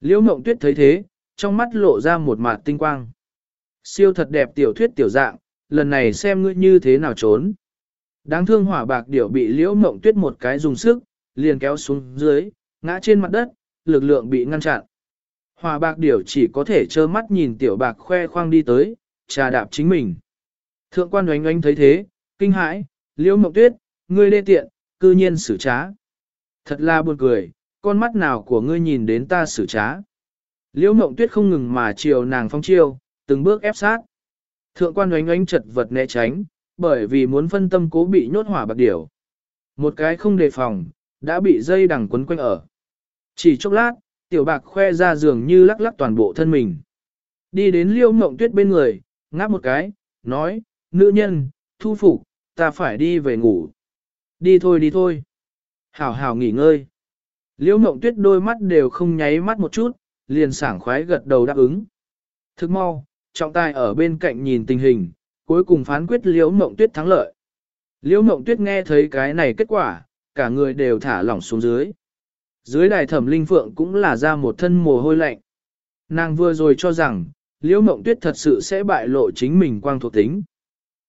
Liễu mộng tuyết thấy thế, trong mắt lộ ra một mạt tinh quang. Siêu thật đẹp tiểu thuyết tiểu dạng, lần này xem ngươi như thế nào trốn. Đáng thương hỏa bạc điểu bị liễu mộng tuyết một cái dùng sức, liền kéo xuống dưới, ngã trên mặt đất, lực lượng bị ngăn chặn. Hỏa bạc điểu chỉ có thể trơ mắt nhìn tiểu bạc khoe khoang đi tới, trà đạp chính mình. Thượng quan oánh oánh thấy thế, kinh hãi, liễu mộng tuyết, ngươi đê tiện, cư nhiên xử trá. Thật là buồn cười, con mắt nào của ngươi nhìn đến ta xử trá. Liễu mộng tuyết không ngừng mà chiều nàng phong chiêu, từng bước ép sát. Thượng quan oánh oánh chật vật né tránh, bởi vì muốn phân tâm cố bị nhốt hỏa bạc điểu. Một cái không đề phòng, đã bị dây đằng quấn quanh ở. Chỉ chốc lát, tiểu bạc khoe ra giường như lắc lắc toàn bộ thân mình. Đi đến liêu mộng tuyết bên người, ngáp một cái, nói, nữ nhân, thu phục, ta phải đi về ngủ. Đi thôi đi thôi. Hảo hảo nghỉ ngơi. Liễu mộng tuyết đôi mắt đều không nháy mắt một chút, liền sảng khoái gật đầu đáp ứng. Thức mau, trọng tài ở bên cạnh nhìn tình hình, cuối cùng phán quyết liễu mộng tuyết thắng lợi. Liễu mộng tuyết nghe thấy cái này kết quả, cả người đều thả lỏng xuống dưới. Dưới đài thẩm linh phượng cũng là ra một thân mồ hôi lạnh. Nàng vừa rồi cho rằng, liễu mộng tuyết thật sự sẽ bại lộ chính mình quang thuộc tính.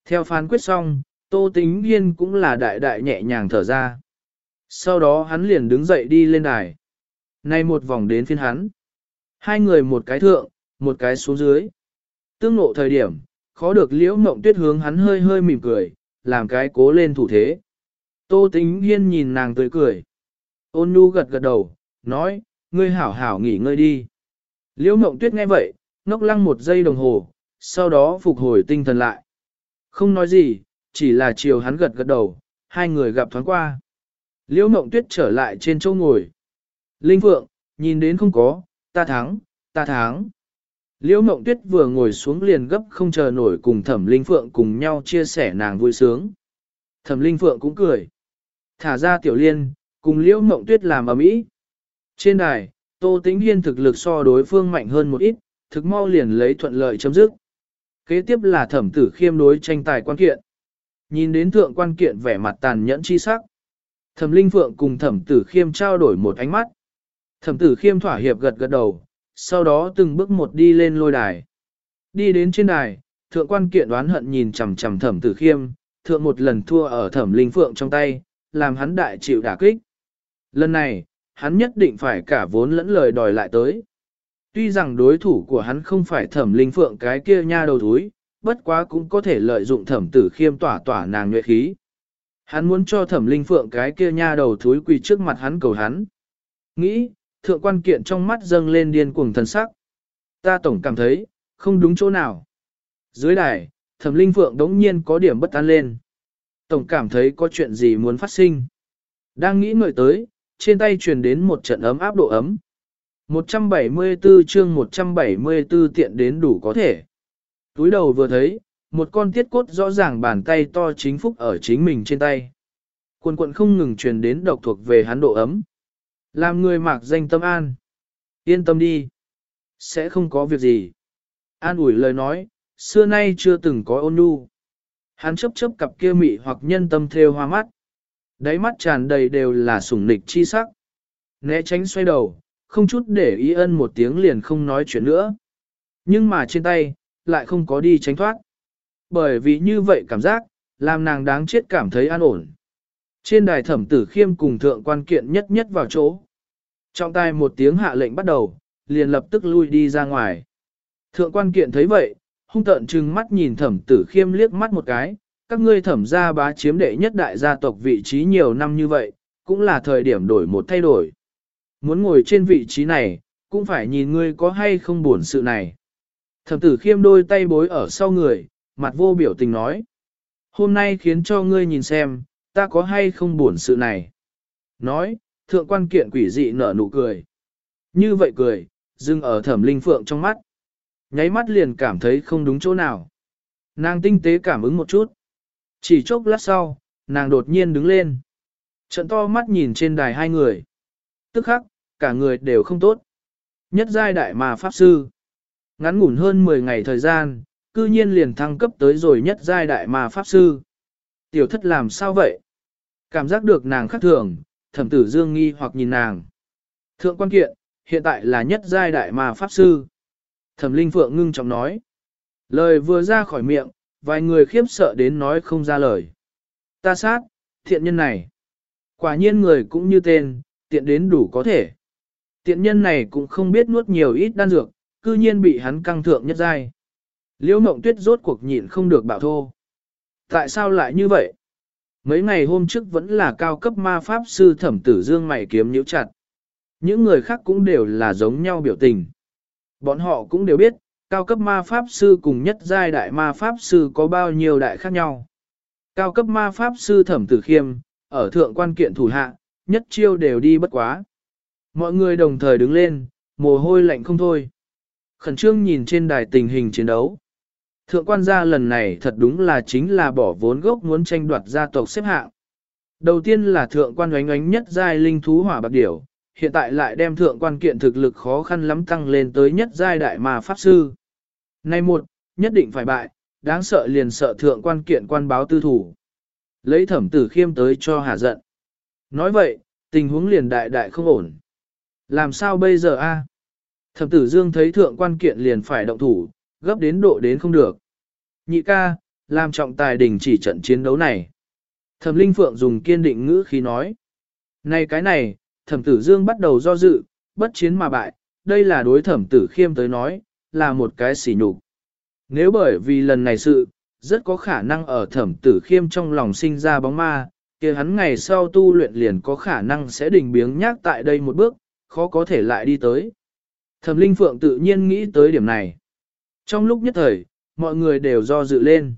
Theo phán quyết xong, tô tính Hiên cũng là đại đại nhẹ nhàng thở ra. Sau đó hắn liền đứng dậy đi lên đài. Nay một vòng đến phiên hắn. Hai người một cái thượng, một cái xuống dưới. Tương ngộ thời điểm, khó được liễu mộng tuyết hướng hắn hơi hơi mỉm cười, làm cái cố lên thủ thế. Tô tính hiên nhìn nàng tươi cười. Ôn nhu gật gật đầu, nói, ngươi hảo hảo nghỉ ngơi đi. Liễu mộng tuyết nghe vậy, ngốc lăng một giây đồng hồ, sau đó phục hồi tinh thần lại. Không nói gì, chỉ là chiều hắn gật gật đầu, hai người gặp thoáng qua. Liễu mộng tuyết trở lại trên chỗ ngồi. Linh Phượng, nhìn đến không có, ta thắng, ta thắng. Liễu mộng tuyết vừa ngồi xuống liền gấp không chờ nổi cùng thẩm Linh Phượng cùng nhau chia sẻ nàng vui sướng. Thẩm Linh Phượng cũng cười. Thả ra tiểu liên, cùng liễu mộng tuyết làm ở mỹ. Trên đài, Tô Tĩnh Hiên thực lực so đối phương mạnh hơn một ít, thực mau liền lấy thuận lợi chấm dứt. Kế tiếp là thẩm tử khiêm đối tranh tài quan kiện. Nhìn đến thượng quan kiện vẻ mặt tàn nhẫn chi sắc. Thẩm Linh Phượng cùng thẩm tử khiêm trao đổi một ánh mắt. Thẩm tử khiêm thỏa hiệp gật gật đầu, sau đó từng bước một đi lên lôi đài. Đi đến trên đài, thượng quan kiện đoán hận nhìn chằm chằm thẩm tử khiêm, thượng một lần thua ở thẩm linh phượng trong tay, làm hắn đại chịu đả kích. Lần này, hắn nhất định phải cả vốn lẫn lời đòi lại tới. Tuy rằng đối thủ của hắn không phải thẩm linh phượng cái kia nha đầu thúi, bất quá cũng có thể lợi dụng thẩm tử khiêm tỏa tỏa nàng nhuệ khí. Hắn muốn cho thẩm linh phượng cái kia nha đầu thúi quỳ trước mặt hắn cầu hắn. Nghĩ, thượng quan kiện trong mắt dâng lên điên cuồng thần sắc. Ta tổng cảm thấy, không đúng chỗ nào. Dưới đài, thẩm linh phượng đống nhiên có điểm bất an lên. Tổng cảm thấy có chuyện gì muốn phát sinh. Đang nghĩ ngợi tới, trên tay truyền đến một trận ấm áp độ ấm. 174 chương 174 tiện đến đủ có thể. Túi đầu vừa thấy, một con tiết cốt rõ ràng bàn tay to chính phúc ở chính mình trên tay. Quần quận không ngừng truyền đến độc thuộc về hắn độ ấm. Làm người mạc danh tâm an. Yên tâm đi. Sẽ không có việc gì. An ủi lời nói, xưa nay chưa từng có ôn nhu. Hắn chấp chấp cặp kia mị hoặc nhân tâm theo hoa mắt. Đáy mắt tràn đầy đều là sủng nịch chi sắc. Né tránh xoay đầu, không chút để ý ân một tiếng liền không nói chuyện nữa. Nhưng mà trên tay, lại không có đi tránh thoát. Bởi vì như vậy cảm giác, làm nàng đáng chết cảm thấy an ổn. Trên đài thẩm tử khiêm cùng thượng quan kiện nhất nhất vào chỗ. Trọng tài một tiếng hạ lệnh bắt đầu, liền lập tức lui đi ra ngoài. Thượng quan kiện thấy vậy, hung tợn trừng mắt nhìn thẩm tử khiêm liếc mắt một cái, các ngươi thẩm gia bá chiếm đệ nhất đại gia tộc vị trí nhiều năm như vậy, cũng là thời điểm đổi một thay đổi. Muốn ngồi trên vị trí này, cũng phải nhìn ngươi có hay không buồn sự này. Thẩm tử khiêm đôi tay bối ở sau người, mặt vô biểu tình nói. Hôm nay khiến cho ngươi nhìn xem, ta có hay không buồn sự này. Nói, thượng quan kiện quỷ dị nở nụ cười. Như vậy cười, dừng ở thẩm linh phượng trong mắt. Nháy mắt liền cảm thấy không đúng chỗ nào. Nàng tinh tế cảm ứng một chút. Chỉ chốc lát sau, nàng đột nhiên đứng lên. Trận to mắt nhìn trên đài hai người. Tức khắc, cả người đều không tốt. Nhất giai đại mà pháp sư. Ngắn ngủn hơn 10 ngày thời gian, cư nhiên liền thăng cấp tới rồi nhất giai đại mà pháp sư. Tiểu thất làm sao vậy? Cảm giác được nàng khác thường, thẩm tử dương nghi hoặc nhìn nàng. Thượng quan kiện, hiện tại là nhất giai đại mà pháp sư. Thẩm linh phượng ngưng trọng nói. Lời vừa ra khỏi miệng, vài người khiếp sợ đến nói không ra lời. Ta sát, thiện nhân này. Quả nhiên người cũng như tên, tiện đến đủ có thể. Tiện nhân này cũng không biết nuốt nhiều ít đan dược, cư nhiên bị hắn căng thượng nhất giai. Liễu mộng tuyết rốt cuộc nhịn không được bảo thô. Tại sao lại như vậy? Mấy ngày hôm trước vẫn là cao cấp ma pháp sư thẩm tử dương mày kiếm nhíu chặt. Những người khác cũng đều là giống nhau biểu tình. Bọn họ cũng đều biết, cao cấp ma pháp sư cùng nhất giai đại ma pháp sư có bao nhiêu đại khác nhau. Cao cấp ma pháp sư thẩm tử khiêm, ở thượng quan kiện thủ hạ, nhất chiêu đều đi bất quá. Mọi người đồng thời đứng lên, mồ hôi lạnh không thôi. Khẩn trương nhìn trên đài tình hình chiến đấu. Thượng quan gia lần này thật đúng là chính là bỏ vốn gốc muốn tranh đoạt gia tộc xếp hạng. Đầu tiên là thượng quan oánh oánh nhất giai linh thú hỏa bạc điểu, hiện tại lại đem thượng quan kiện thực lực khó khăn lắm tăng lên tới nhất giai đại mà pháp sư. Nay một, nhất định phải bại, đáng sợ liền sợ thượng quan kiện quan báo tư thủ. Lấy thẩm tử khiêm tới cho hà giận. Nói vậy, tình huống liền đại đại không ổn. Làm sao bây giờ a? Thẩm tử dương thấy thượng quan kiện liền phải động thủ, gấp đến độ đến không được. Nhị ca, làm trọng tài đình chỉ trận chiến đấu này. Thẩm linh phượng dùng kiên định ngữ khí nói. Này cái này, thẩm tử dương bắt đầu do dự, bất chiến mà bại, đây là đối thẩm tử khiêm tới nói, là một cái sỉ nhục. Nếu bởi vì lần này sự, rất có khả năng ở thẩm tử khiêm trong lòng sinh ra bóng ma, kia hắn ngày sau tu luyện liền có khả năng sẽ đình biếng nhác tại đây một bước, khó có thể lại đi tới. Thẩm Linh Phượng tự nhiên nghĩ tới điểm này. Trong lúc nhất thời, mọi người đều do dự lên.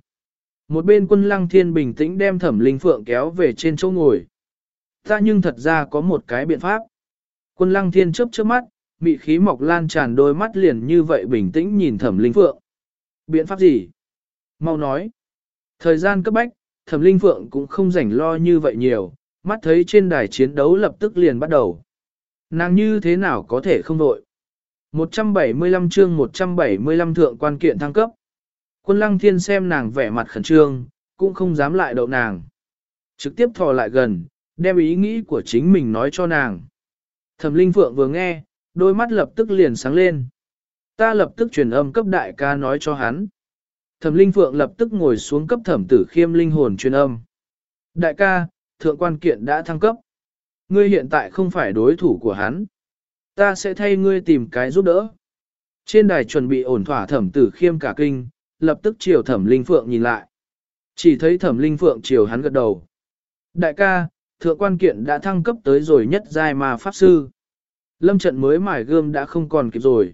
Một bên quân lăng thiên bình tĩnh đem Thẩm Linh Phượng kéo về trên chỗ ngồi. Ta nhưng thật ra có một cái biện pháp. Quân lăng thiên chớp chớp mắt, mị khí mọc lan tràn đôi mắt liền như vậy bình tĩnh nhìn Thẩm Linh Phượng. Biện pháp gì? Mau nói. Thời gian cấp bách, Thẩm Linh Phượng cũng không rảnh lo như vậy nhiều, mắt thấy trên đài chiến đấu lập tức liền bắt đầu. Nàng như thế nào có thể không đội? 175 chương 175 thượng quan kiện thăng cấp. Quân lăng thiên xem nàng vẻ mặt khẩn trương, cũng không dám lại đậu nàng. Trực tiếp thò lại gần, đem ý nghĩ của chính mình nói cho nàng. Thẩm Linh Phượng vừa nghe, đôi mắt lập tức liền sáng lên. Ta lập tức truyền âm cấp đại ca nói cho hắn. Thẩm Linh Phượng lập tức ngồi xuống cấp thẩm tử khiêm linh hồn truyền âm. Đại ca, thượng quan kiện đã thăng cấp. Ngươi hiện tại không phải đối thủ của hắn. Ta sẽ thay ngươi tìm cái giúp đỡ. Trên đài chuẩn bị ổn thỏa thẩm tử khiêm cả kinh, lập tức chiều thẩm linh phượng nhìn lại. Chỉ thấy thẩm linh phượng chiều hắn gật đầu. Đại ca, thượng quan kiện đã thăng cấp tới rồi nhất giai mà pháp sư. Lâm trận mới mải gươm đã không còn kịp rồi.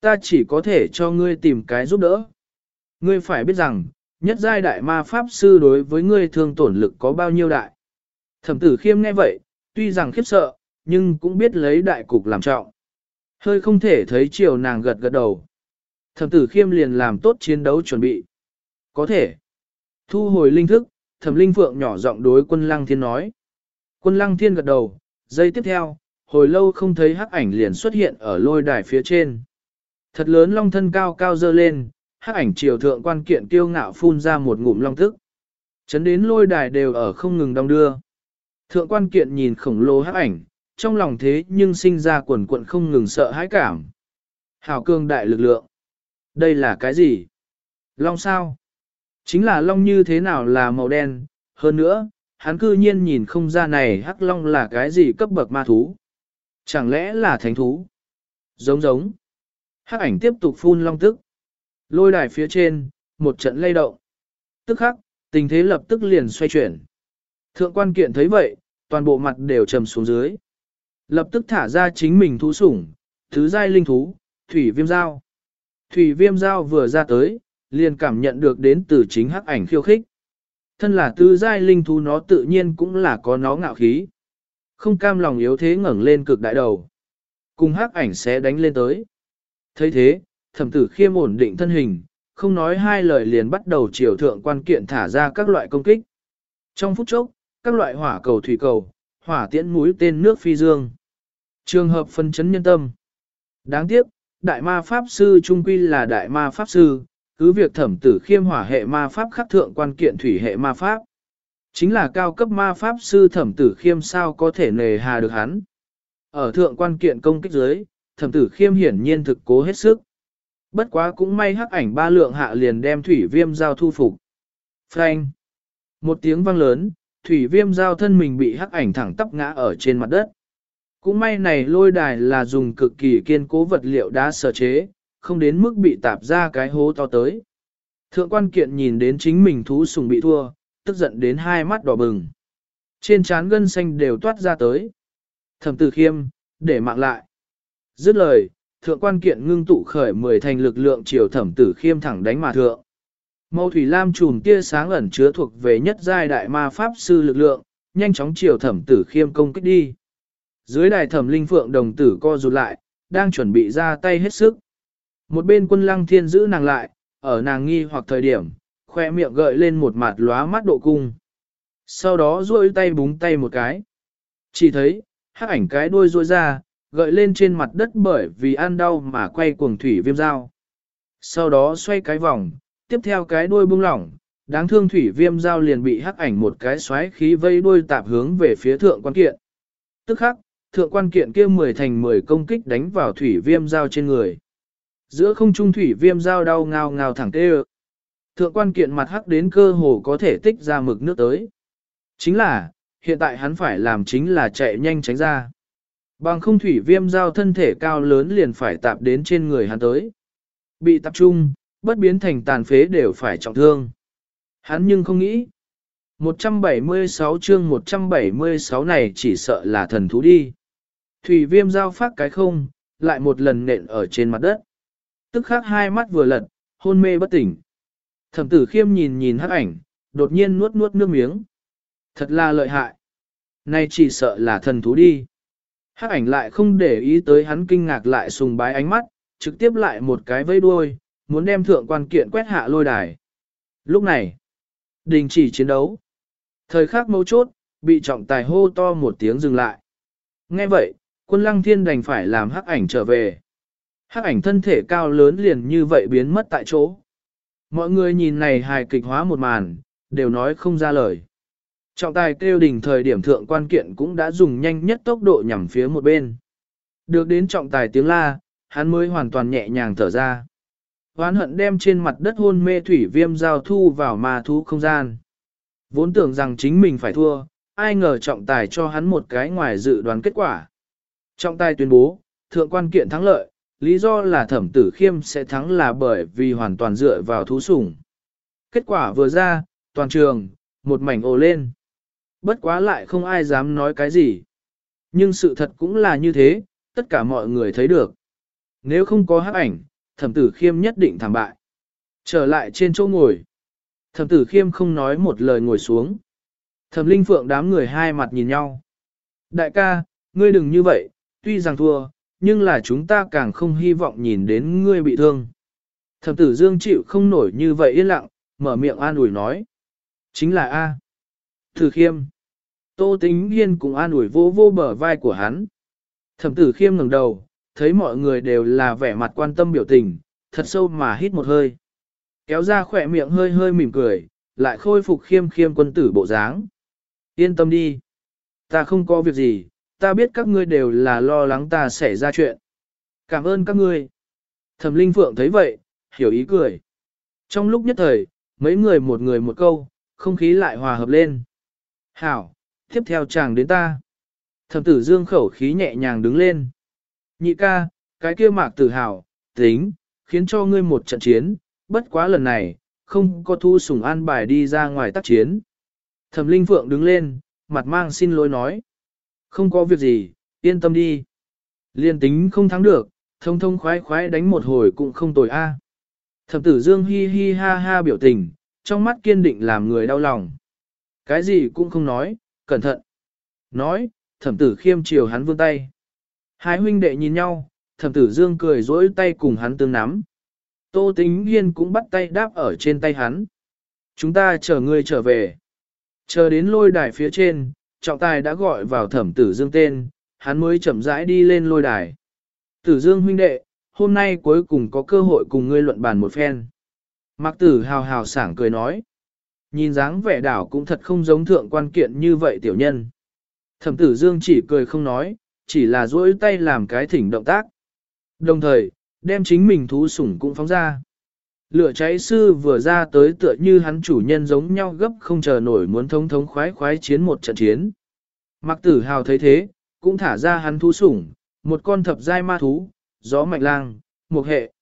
Ta chỉ có thể cho ngươi tìm cái giúp đỡ. Ngươi phải biết rằng, nhất giai đại ma pháp sư đối với ngươi thương tổn lực có bao nhiêu đại. Thẩm tử khiêm nghe vậy, tuy rằng khiếp sợ, nhưng cũng biết lấy đại cục làm trọng. Hơi không thể thấy chiều nàng gật gật đầu. Thẩm tử khiêm liền làm tốt chiến đấu chuẩn bị. Có thể. Thu hồi linh thức, thẩm linh phượng nhỏ giọng đối quân lăng thiên nói. Quân lăng thiên gật đầu, giây tiếp theo, hồi lâu không thấy hắc ảnh liền xuất hiện ở lôi đài phía trên. Thật lớn long thân cao cao dơ lên, hắc ảnh triều thượng quan kiện kiêu ngạo phun ra một ngụm long thức. Chấn đến lôi đài đều ở không ngừng đong đưa. Thượng quan kiện nhìn khổng lồ hắc ảnh, trong lòng thế nhưng sinh ra quần quận không ngừng sợ hãi cảm. Hảo cương đại lực lượng. Đây là cái gì? Long sao? Chính là long như thế nào là màu đen, hơn nữa, hắn cư nhiên nhìn không ra này hắc long là cái gì cấp bậc ma thú. Chẳng lẽ là thánh thú? Giống giống. Hắc ảnh tiếp tục phun long tức. Lôi đài phía trên, một trận lay động. Tức khắc, tình thế lập tức liền xoay chuyển. Thượng quan kiện thấy vậy, toàn bộ mặt đều trầm xuống dưới. Lập tức thả ra chính mình thú sủng, thứ giai linh thú, thủy viêm dao. Thủy viêm dao vừa ra tới, liền cảm nhận được đến từ chính hắc ảnh khiêu khích. Thân là tứ giai linh thú nó tự nhiên cũng là có nó ngạo khí. Không cam lòng yếu thế ngẩng lên cực đại đầu. Cùng hắc ảnh sẽ đánh lên tới. thấy thế, thẩm tử khiêm ổn định thân hình, không nói hai lời liền bắt đầu chiều thượng quan kiện thả ra các loại công kích. Trong phút chốc, các loại hỏa cầu thủy cầu, hỏa tiễn mũi tên nước phi dương. Trường hợp phân chấn nhân tâm. Đáng tiếc, đại ma pháp sư trung quy là đại ma pháp sư, cứ việc thẩm tử khiêm hỏa hệ ma pháp khắc thượng quan kiện thủy hệ ma pháp. Chính là cao cấp ma pháp sư thẩm tử khiêm sao có thể nề hà được hắn. Ở thượng quan kiện công kích dưới, thẩm tử khiêm hiển nhiên thực cố hết sức. Bất quá cũng may hắc ảnh ba lượng hạ liền đem thủy viêm giao thu phục. Frank. Một tiếng vang lớn, thủy viêm giao thân mình bị hắc ảnh thẳng tắp ngã ở trên mặt đất. Cũng may này lôi đài là dùng cực kỳ kiên cố vật liệu đá sở chế, không đến mức bị tạp ra cái hố to tới. Thượng quan kiện nhìn đến chính mình thú sùng bị thua, tức giận đến hai mắt đỏ bừng. Trên trán gân xanh đều toát ra tới. Thẩm tử khiêm, để mạng lại. Dứt lời, thượng quan kiện ngưng tụ khởi mười thành lực lượng chiều thẩm tử khiêm thẳng đánh mà thượng. Mâu thủy lam trùm tia sáng ẩn chứa thuộc về nhất giai đại ma pháp sư lực lượng, nhanh chóng chiều thẩm tử khiêm công kích đi. Dưới đài thẩm linh phượng đồng tử co rụt lại, đang chuẩn bị ra tay hết sức. Một bên quân lăng thiên giữ nàng lại, ở nàng nghi hoặc thời điểm, khoe miệng gợi lên một mặt lóa mắt độ cung. Sau đó duỗi tay búng tay một cái. Chỉ thấy, hắc ảnh cái đuôi duỗi ra, gợi lên trên mặt đất bởi vì ăn đau mà quay cuồng thủy viêm dao. Sau đó xoay cái vòng, tiếp theo cái đuôi bung lỏng, đáng thương thủy viêm dao liền bị hắc ảnh một cái xoáy khí vây đuôi tạp hướng về phía thượng quan kiện. Tức khắc, thượng quan kiện kia mười thành mười công kích đánh vào thủy viêm dao trên người. Giữa không trung thủy viêm dao đau ngao ngao thẳng tê Thượng quan kiện mặt hắc đến cơ hồ có thể tích ra mực nước tới. Chính là, hiện tại hắn phải làm chính là chạy nhanh tránh ra. Bằng không thủy viêm giao thân thể cao lớn liền phải tạp đến trên người hắn tới. Bị tập trung, bất biến thành tàn phế đều phải trọng thương. Hắn nhưng không nghĩ. 176 chương 176 này chỉ sợ là thần thú đi. Thủy viêm giao phát cái không, lại một lần nện ở trên mặt đất. Tức khắc hai mắt vừa lật, hôn mê bất tỉnh. Thẩm tử khiêm nhìn nhìn hắc ảnh, đột nhiên nuốt nuốt nước miếng. Thật là lợi hại. nay chỉ sợ là thần thú đi. Hắc ảnh lại không để ý tới hắn kinh ngạc lại sùng bái ánh mắt, trực tiếp lại một cái vây đuôi, muốn đem thượng quan kiện quét hạ lôi đài. Lúc này, đình chỉ chiến đấu. Thời khắc mấu chốt, bị trọng tài hô to một tiếng dừng lại. Nghe vậy, quân lăng thiên đành phải làm hắc ảnh trở về. Hắc ảnh thân thể cao lớn liền như vậy biến mất tại chỗ. Mọi người nhìn này hài kịch hóa một màn, đều nói không ra lời. Trọng tài kêu đình thời điểm thượng quan kiện cũng đã dùng nhanh nhất tốc độ nhằm phía một bên. Được đến trọng tài tiếng la, hắn mới hoàn toàn nhẹ nhàng thở ra. Hoán hận đem trên mặt đất hôn mê thủy viêm giao thu vào ma thú không gian. Vốn tưởng rằng chính mình phải thua, ai ngờ trọng tài cho hắn một cái ngoài dự đoán kết quả. Trọng tài tuyên bố, thượng quan kiện thắng lợi, lý do là thẩm tử khiêm sẽ thắng là bởi vì hoàn toàn dựa vào thú sủng. Kết quả vừa ra, toàn trường, một mảnh ồ lên. Bất quá lại không ai dám nói cái gì. Nhưng sự thật cũng là như thế, tất cả mọi người thấy được. Nếu không có hắc ảnh, thẩm tử khiêm nhất định thảm bại. Trở lại trên chỗ ngồi. Thẩm tử khiêm không nói một lời ngồi xuống. Thẩm linh phượng đám người hai mặt nhìn nhau. Đại ca, ngươi đừng như vậy, tuy rằng thua, nhưng là chúng ta càng không hy vọng nhìn đến ngươi bị thương. Thẩm tử dương chịu không nổi như vậy yên lặng, mở miệng an ủi nói. Chính là A. Thử khiêm. Tô tính hiên cùng an ủi vô vô bờ vai của hắn. Thẩm tử khiêm ngẩng đầu, thấy mọi người đều là vẻ mặt quan tâm biểu tình, thật sâu mà hít một hơi. Kéo ra khỏe miệng hơi hơi mỉm cười, lại khôi phục khiêm khiêm quân tử bộ dáng. Yên tâm đi. Ta không có việc gì, ta biết các ngươi đều là lo lắng ta sẽ ra chuyện. Cảm ơn các ngươi. Thẩm Linh Phượng thấy vậy, hiểu ý cười. Trong lúc nhất thời, mấy người một người một câu, không khí lại hòa hợp lên. Hảo, tiếp theo chàng đến ta. Thẩm tử dương khẩu khí nhẹ nhàng đứng lên. Nhị ca, cái kia mạc tử hào, tính, khiến cho ngươi một trận chiến, bất quá lần này, không có thu sủng an bài đi ra ngoài tác chiến. Thẩm Linh Phượng đứng lên, mặt mang xin lỗi nói. Không có việc gì, yên tâm đi. Liên tính không thắng được, thông thông khoái khoái đánh một hồi cũng không tồi a. À. Thẩm tử dương hi hi ha ha biểu tình, trong mắt kiên định làm người đau lòng. Cái gì cũng không nói, cẩn thận. Nói, thẩm tử khiêm chiều hắn vươn tay. Hai huynh đệ nhìn nhau, thẩm tử dương cười dỗi tay cùng hắn tương nắm. Tô tính hiên cũng bắt tay đáp ở trên tay hắn. Chúng ta chờ ngươi trở về. Chờ đến lôi đài phía trên, trọng tài đã gọi vào thẩm tử dương tên, hắn mới chậm rãi đi lên lôi đài. Tử dương huynh đệ, hôm nay cuối cùng có cơ hội cùng ngươi luận bàn một phen. Mạc tử hào hào sảng cười nói. Nhìn dáng vẻ đảo cũng thật không giống thượng quan kiện như vậy tiểu nhân. Thẩm tử dương chỉ cười không nói, chỉ là duỗi tay làm cái thỉnh động tác. Đồng thời, đem chính mình thú sủng cũng phóng ra. Lửa cháy sư vừa ra tới tựa như hắn chủ nhân giống nhau gấp không chờ nổi muốn thống thống khoái khoái chiến một trận chiến. Mặc tử hào thấy thế, cũng thả ra hắn thú sủng, một con thập giai ma thú, gió mạnh lang, một hệ.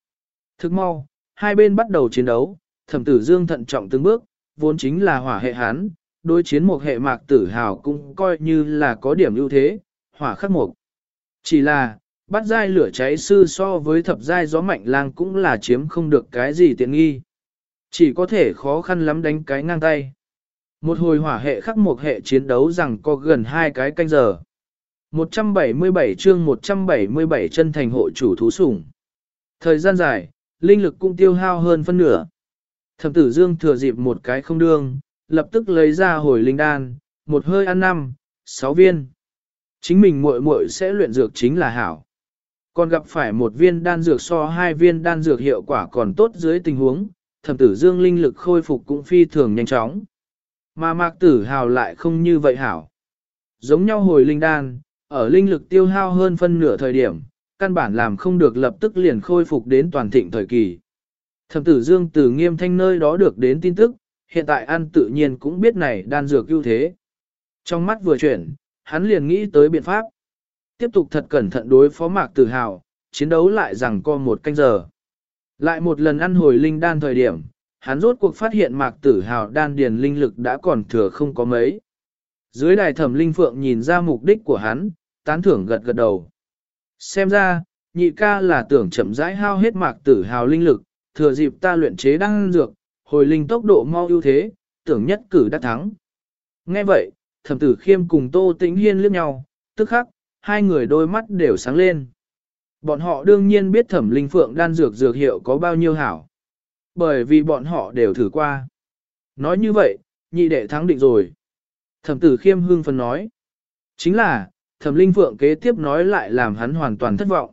Thức mau, hai bên bắt đầu chiến đấu, thẩm tử dương thận trọng từng bước, vốn chính là hỏa hệ hắn, đối chiến một hệ mạc tử hào cũng coi như là có điểm ưu thế, hỏa khắc mục. Chỉ là, bắt giai lửa cháy sư so với thập giai gió mạnh lang cũng là chiếm không được cái gì tiện nghi. Chỉ có thể khó khăn lắm đánh cái ngang tay. Một hồi hỏa hệ khắc một hệ chiến đấu rằng có gần hai cái canh giờ. 177 chương 177 chân thành hộ chủ thú sủng. Thời gian dài, linh lực cũng tiêu hao hơn phân nửa. Thẩm tử dương thừa dịp một cái không đương, lập tức lấy ra hồi linh đan, một hơi ăn năm, sáu viên. Chính mình muội muội sẽ luyện dược chính là hảo. Còn gặp phải một viên đan dược so hai viên đan dược hiệu quả còn tốt dưới tình huống, thẩm tử dương linh lực khôi phục cũng phi thường nhanh chóng. Mà mạc tử hào lại không như vậy hảo. Giống nhau hồi linh đan, ở linh lực tiêu hao hơn phân nửa thời điểm, căn bản làm không được lập tức liền khôi phục đến toàn thịnh thời kỳ. Thẩm tử dương từ nghiêm thanh nơi đó được đến tin tức, hiện tại ăn tự nhiên cũng biết này đan dược ưu thế. Trong mắt vừa chuyển, hắn liền nghĩ tới biện pháp. Tiếp tục thật cẩn thận đối phó mạc tử hào, chiến đấu lại rằng co một canh giờ. Lại một lần ăn hồi linh đan thời điểm, hắn rốt cuộc phát hiện mạc tử hào đan điền linh lực đã còn thừa không có mấy. Dưới đài thẩm linh phượng nhìn ra mục đích của hắn, tán thưởng gật gật đầu. Xem ra, nhị ca là tưởng chậm rãi hao hết mạc tử hào linh lực, thừa dịp ta luyện chế đan dược, hồi linh tốc độ mau ưu thế, tưởng nhất cử đắc thắng. Nghe vậy, thẩm tử khiêm cùng tô tĩnh hiên liếc nhau, tức khắc, hai người đôi mắt đều sáng lên. Bọn họ đương nhiên biết thẩm linh phượng đan dược dược hiệu có bao nhiêu hảo. Bởi vì bọn họ đều thử qua. Nói như vậy, nhị đệ thắng định rồi. Thẩm tử khiêm hương phân nói. Chính là, thẩm linh phượng kế tiếp nói lại làm hắn hoàn toàn thất vọng.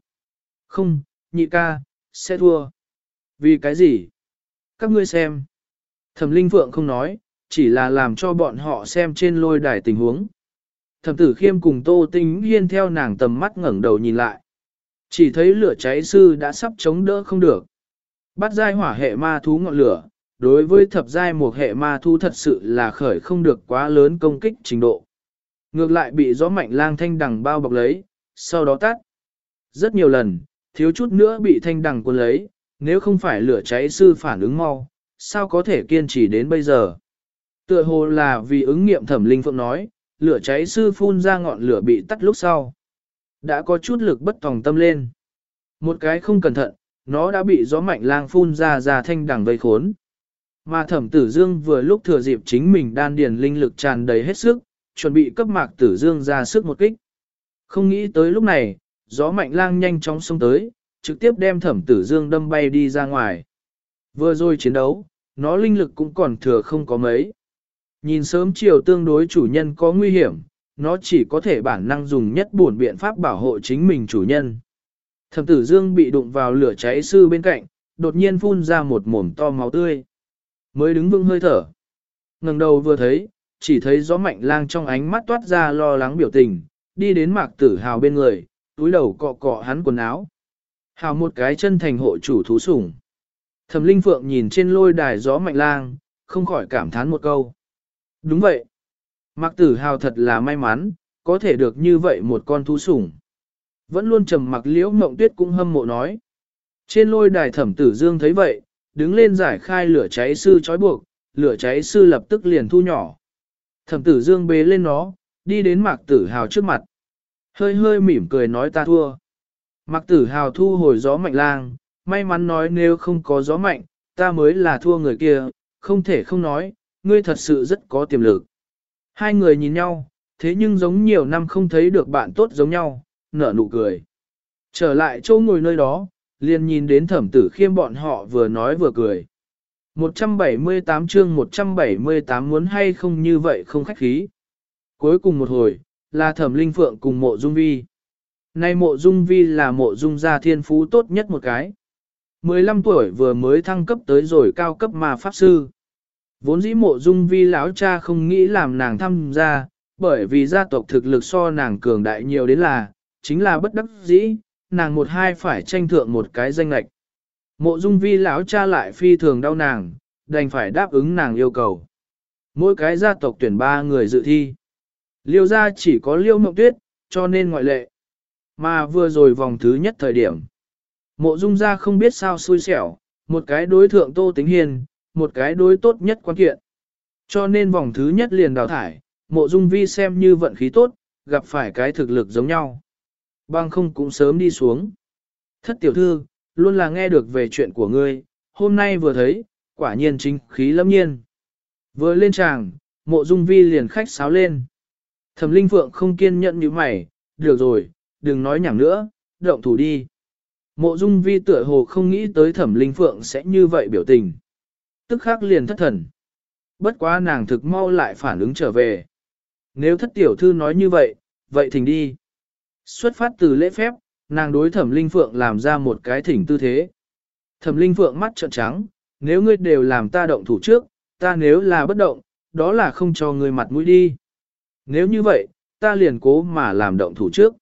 Không, nhị ca, sẽ thua. Vì cái gì? Các ngươi xem. Thẩm linh phượng không nói, chỉ là làm cho bọn họ xem trên lôi đài tình huống. Thẩm tử khiêm cùng tô tinh hiên theo nàng tầm mắt ngẩng đầu nhìn lại. Chỉ thấy lửa cháy sư đã sắp chống đỡ không được. Bắt giai hỏa hệ ma thú ngọn lửa, đối với thập giai một hệ ma thú thật sự là khởi không được quá lớn công kích trình độ. Ngược lại bị gió mạnh lang thanh đằng bao bọc lấy, sau đó tắt. Rất nhiều lần, thiếu chút nữa bị thanh đằng cuốn lấy, nếu không phải lửa cháy sư phản ứng mau, sao có thể kiên trì đến bây giờ. Tựa hồ là vì ứng nghiệm thẩm linh phượng nói, lửa cháy sư phun ra ngọn lửa bị tắt lúc sau. Đã có chút lực bất tòng tâm lên. Một cái không cẩn thận, nó đã bị gió mạnh lang phun ra ra thanh đằng vây khốn. Mà thẩm tử dương vừa lúc thừa dịp chính mình đan điền linh lực tràn đầy hết sức, chuẩn bị cấp mạc tử dương ra sức một kích. Không nghĩ tới lúc này, gió mạnh lang nhanh chóng xông tới, trực tiếp đem thẩm tử dương đâm bay đi ra ngoài. Vừa rồi chiến đấu, nó linh lực cũng còn thừa không có mấy. Nhìn sớm chiều tương đối chủ nhân có nguy hiểm, nó chỉ có thể bản năng dùng nhất bổn biện pháp bảo hộ chính mình chủ nhân. Thẩm tử dương bị đụng vào lửa cháy sư bên cạnh, đột nhiên phun ra một mồm to máu tươi. Mới đứng vững hơi thở. ngẩng đầu vừa thấy, chỉ thấy gió mạnh lang trong ánh mắt toát ra lo lắng biểu tình, đi đến mạc tử hào bên người, túi đầu cọ cọ hắn quần áo. Hào một cái chân thành hộ chủ thú sủng. Thẩm linh phượng nhìn trên lôi đài gió mạnh lang, không khỏi cảm thán một câu. Đúng vậy. Mạc tử hào thật là may mắn, có thể được như vậy một con thú sủng. Vẫn luôn trầm mặc liễu mộng tuyết cũng hâm mộ nói. Trên lôi đài thẩm tử dương thấy vậy, đứng lên giải khai lửa cháy sư trói buộc, lửa cháy sư lập tức liền thu nhỏ. Thẩm tử dương bế lên nó, đi đến mạc tử hào trước mặt. Hơi hơi mỉm cười nói ta thua. Mạc tử hào thu hồi gió mạnh lang, may mắn nói nếu không có gió mạnh, ta mới là thua người kia, không thể không nói, ngươi thật sự rất có tiềm lực. Hai người nhìn nhau, thế nhưng giống nhiều năm không thấy được bạn tốt giống nhau, nở nụ cười. Trở lại chỗ ngồi nơi đó, liền nhìn đến thẩm tử khiêm bọn họ vừa nói vừa cười. 178 chương 178 muốn hay không như vậy không khách khí. Cuối cùng một hồi, là thẩm linh phượng cùng mộ dung vi. Nay mộ dung vi là mộ dung gia thiên phú tốt nhất một cái. 15 tuổi vừa mới thăng cấp tới rồi cao cấp mà pháp sư. Vốn dĩ mộ dung vi lão cha không nghĩ làm nàng tham gia, bởi vì gia tộc thực lực so nàng cường đại nhiều đến là, chính là bất đắc dĩ, nàng một hai phải tranh thượng một cái danh lệch. Mộ dung vi lão cha lại phi thường đau nàng, đành phải đáp ứng nàng yêu cầu. Mỗi cái gia tộc tuyển ba người dự thi. Liêu gia chỉ có liêu mộng tuyết, cho nên ngoại lệ. Mà vừa rồi vòng thứ nhất thời điểm. Mộ dung gia không biết sao xui xẻo, một cái đối thượng tô tính hiền, một cái đối tốt nhất quan kiện. Cho nên vòng thứ nhất liền đào thải, mộ dung vi xem như vận khí tốt, gặp phải cái thực lực giống nhau. Bang không cũng sớm đi xuống. Thất tiểu thư, luôn là nghe được về chuyện của ngươi, hôm nay vừa thấy, quả nhiên chính khí lâm nhiên. Vừa lên tràng, mộ dung vi liền khách sáo lên. Thẩm linh phượng không kiên nhẫn như mày, được rồi, đừng nói nhảm nữa, động thủ đi. Mộ dung vi tựa hồ không nghĩ tới thẩm linh phượng sẽ như vậy biểu tình. Tức khắc liền thất thần. Bất quá nàng thực mau lại phản ứng trở về. Nếu thất tiểu thư nói như vậy, vậy thỉnh đi. Xuất phát từ lễ phép, nàng đối thẩm linh phượng làm ra một cái thỉnh tư thế. Thẩm linh phượng mắt trợn trắng, nếu ngươi đều làm ta động thủ trước, ta nếu là bất động, đó là không cho ngươi mặt mũi đi. Nếu như vậy, ta liền cố mà làm động thủ trước.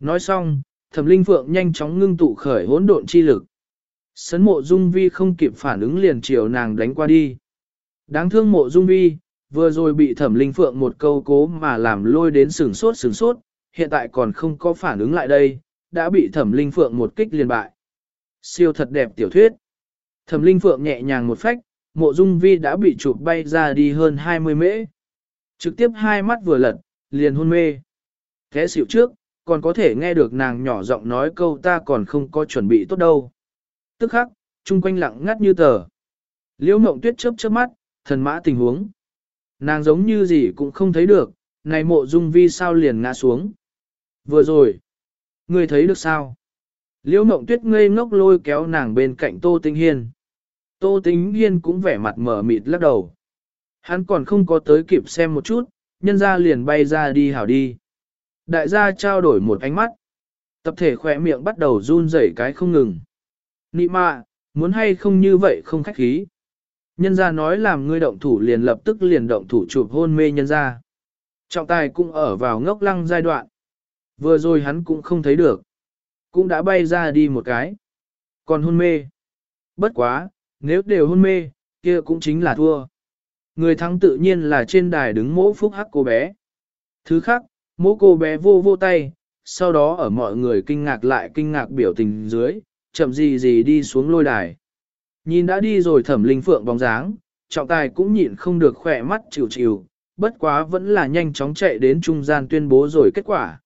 Nói xong, thẩm linh phượng nhanh chóng ngưng tụ khởi hỗn độn chi lực. Sấn mộ dung vi không kịp phản ứng liền chiều nàng đánh qua đi. Đáng thương mộ dung vi, vừa rồi bị thẩm linh phượng một câu cố mà làm lôi đến sừng sốt sừng sốt, hiện tại còn không có phản ứng lại đây, đã bị thẩm linh phượng một kích liền bại. Siêu thật đẹp tiểu thuyết. Thẩm linh phượng nhẹ nhàng một phách, mộ dung vi đã bị chụp bay ra đi hơn 20 mễ. Trực tiếp hai mắt vừa lật, liền hôn mê. Thế xỉu trước, còn có thể nghe được nàng nhỏ giọng nói câu ta còn không có chuẩn bị tốt đâu. Tức khắc, chung quanh lặng ngắt như tờ. Liễu mộng tuyết chớp chớp mắt, thần mã tình huống. Nàng giống như gì cũng không thấy được, này mộ dung vi sao liền ngã xuống. Vừa rồi, người thấy được sao? Liễu mộng tuyết ngây ngốc lôi kéo nàng bên cạnh Tô Tinh Hiên. Tô Tinh Hiên cũng vẻ mặt mở mịt lắc đầu. Hắn còn không có tới kịp xem một chút, nhân ra liền bay ra đi hảo đi. Đại gia trao đổi một ánh mắt. Tập thể khỏe miệng bắt đầu run rẩy cái không ngừng. Nị mạ, muốn hay không như vậy không khách khí. Nhân gia nói làm ngươi động thủ liền lập tức liền động thủ chụp hôn mê nhân gia. Trọng tài cũng ở vào ngốc lăng giai đoạn. Vừa rồi hắn cũng không thấy được. Cũng đã bay ra đi một cái. Còn hôn mê. Bất quá, nếu đều hôn mê, kia cũng chính là thua. Người thắng tự nhiên là trên đài đứng mỗ phúc hắc cô bé. Thứ khác, mỗ cô bé vô vô tay, sau đó ở mọi người kinh ngạc lại kinh ngạc biểu tình dưới, chậm gì gì đi xuống lôi đài. Nhìn đã đi rồi thẩm linh phượng bóng dáng, trọng tài cũng nhịn không được khỏe mắt chịu chịu, bất quá vẫn là nhanh chóng chạy đến trung gian tuyên bố rồi kết quả.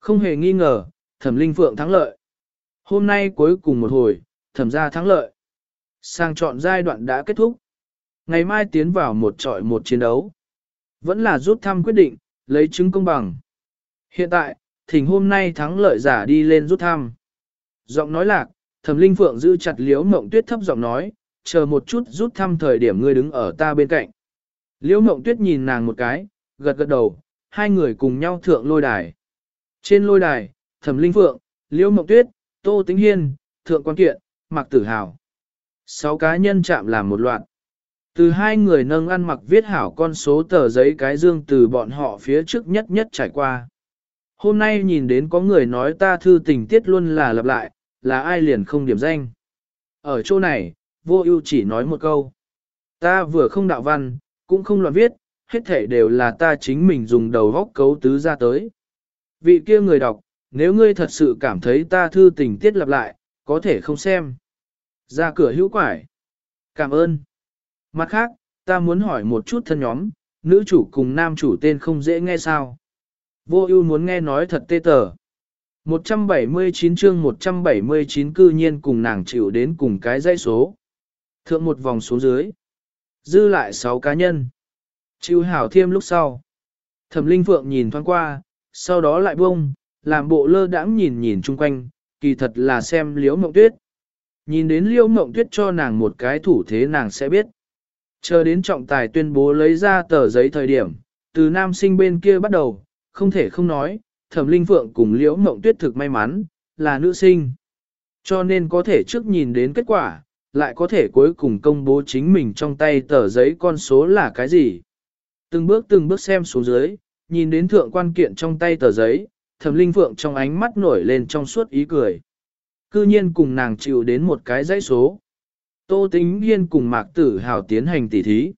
Không hề nghi ngờ, thẩm linh phượng thắng lợi. Hôm nay cuối cùng một hồi, thẩm gia thắng lợi. Sang chọn giai đoạn đã kết thúc. Ngày mai tiến vào một trọi một chiến đấu. Vẫn là rút thăm quyết định, lấy chứng công bằng. Hiện tại, thỉnh hôm nay thắng lợi giả đi lên rút thăm. Giọng nói lạc, thẩm linh phượng giữ chặt liễu mộng tuyết thấp giọng nói, chờ một chút rút thăm thời điểm ngươi đứng ở ta bên cạnh. Liễu mộng tuyết nhìn nàng một cái, gật gật đầu, hai người cùng nhau thượng lôi đài. Trên lôi đài, thẩm linh phượng, liễu mộng tuyết, tô Tĩnh hiên, thượng quan kiện, mặc tử hào. Sáu cá nhân chạm làm một loạt. Từ hai người nâng ăn mặc viết hảo con số tờ giấy cái dương từ bọn họ phía trước nhất nhất trải qua. Hôm nay nhìn đến có người nói ta thư tình tiết luôn là lặp lại, là ai liền không điểm danh. Ở chỗ này, vô ưu chỉ nói một câu. Ta vừa không đạo văn, cũng không loạn viết, hết thể đều là ta chính mình dùng đầu góc cấu tứ ra tới. Vị kia người đọc, nếu ngươi thật sự cảm thấy ta thư tình tiết lặp lại, có thể không xem. Ra cửa hữu quải. Cảm ơn. Mặt khác, ta muốn hỏi một chút thân nhóm, nữ chủ cùng nam chủ tên không dễ nghe sao. Vô ưu muốn nghe nói thật tê tờ. 179 chương 179 cư nhiên cùng nàng chịu đến cùng cái dãy số. Thượng một vòng xuống dưới. Dư lại 6 cá nhân. Chịu hảo thiêm lúc sau. Thẩm Linh Phượng nhìn thoáng qua, sau đó lại bông, làm bộ lơ đãng nhìn nhìn chung quanh, kỳ thật là xem liễu mộng tuyết. Nhìn đến liễu mộng tuyết cho nàng một cái thủ thế nàng sẽ biết. Chờ đến trọng tài tuyên bố lấy ra tờ giấy thời điểm, từ nam sinh bên kia bắt đầu, không thể không nói, thẩm linh phượng cùng liễu mộng tuyết thực may mắn, là nữ sinh. Cho nên có thể trước nhìn đến kết quả, lại có thể cuối cùng công bố chính mình trong tay tờ giấy con số là cái gì. Từng bước từng bước xem xuống dưới, nhìn đến thượng quan kiện trong tay tờ giấy, thẩm linh phượng trong ánh mắt nổi lên trong suốt ý cười. Cư nhiên cùng nàng chịu đến một cái dãy số. Tô Tính Hiên cùng Mạc Tử Hào tiến hành tỉ thí.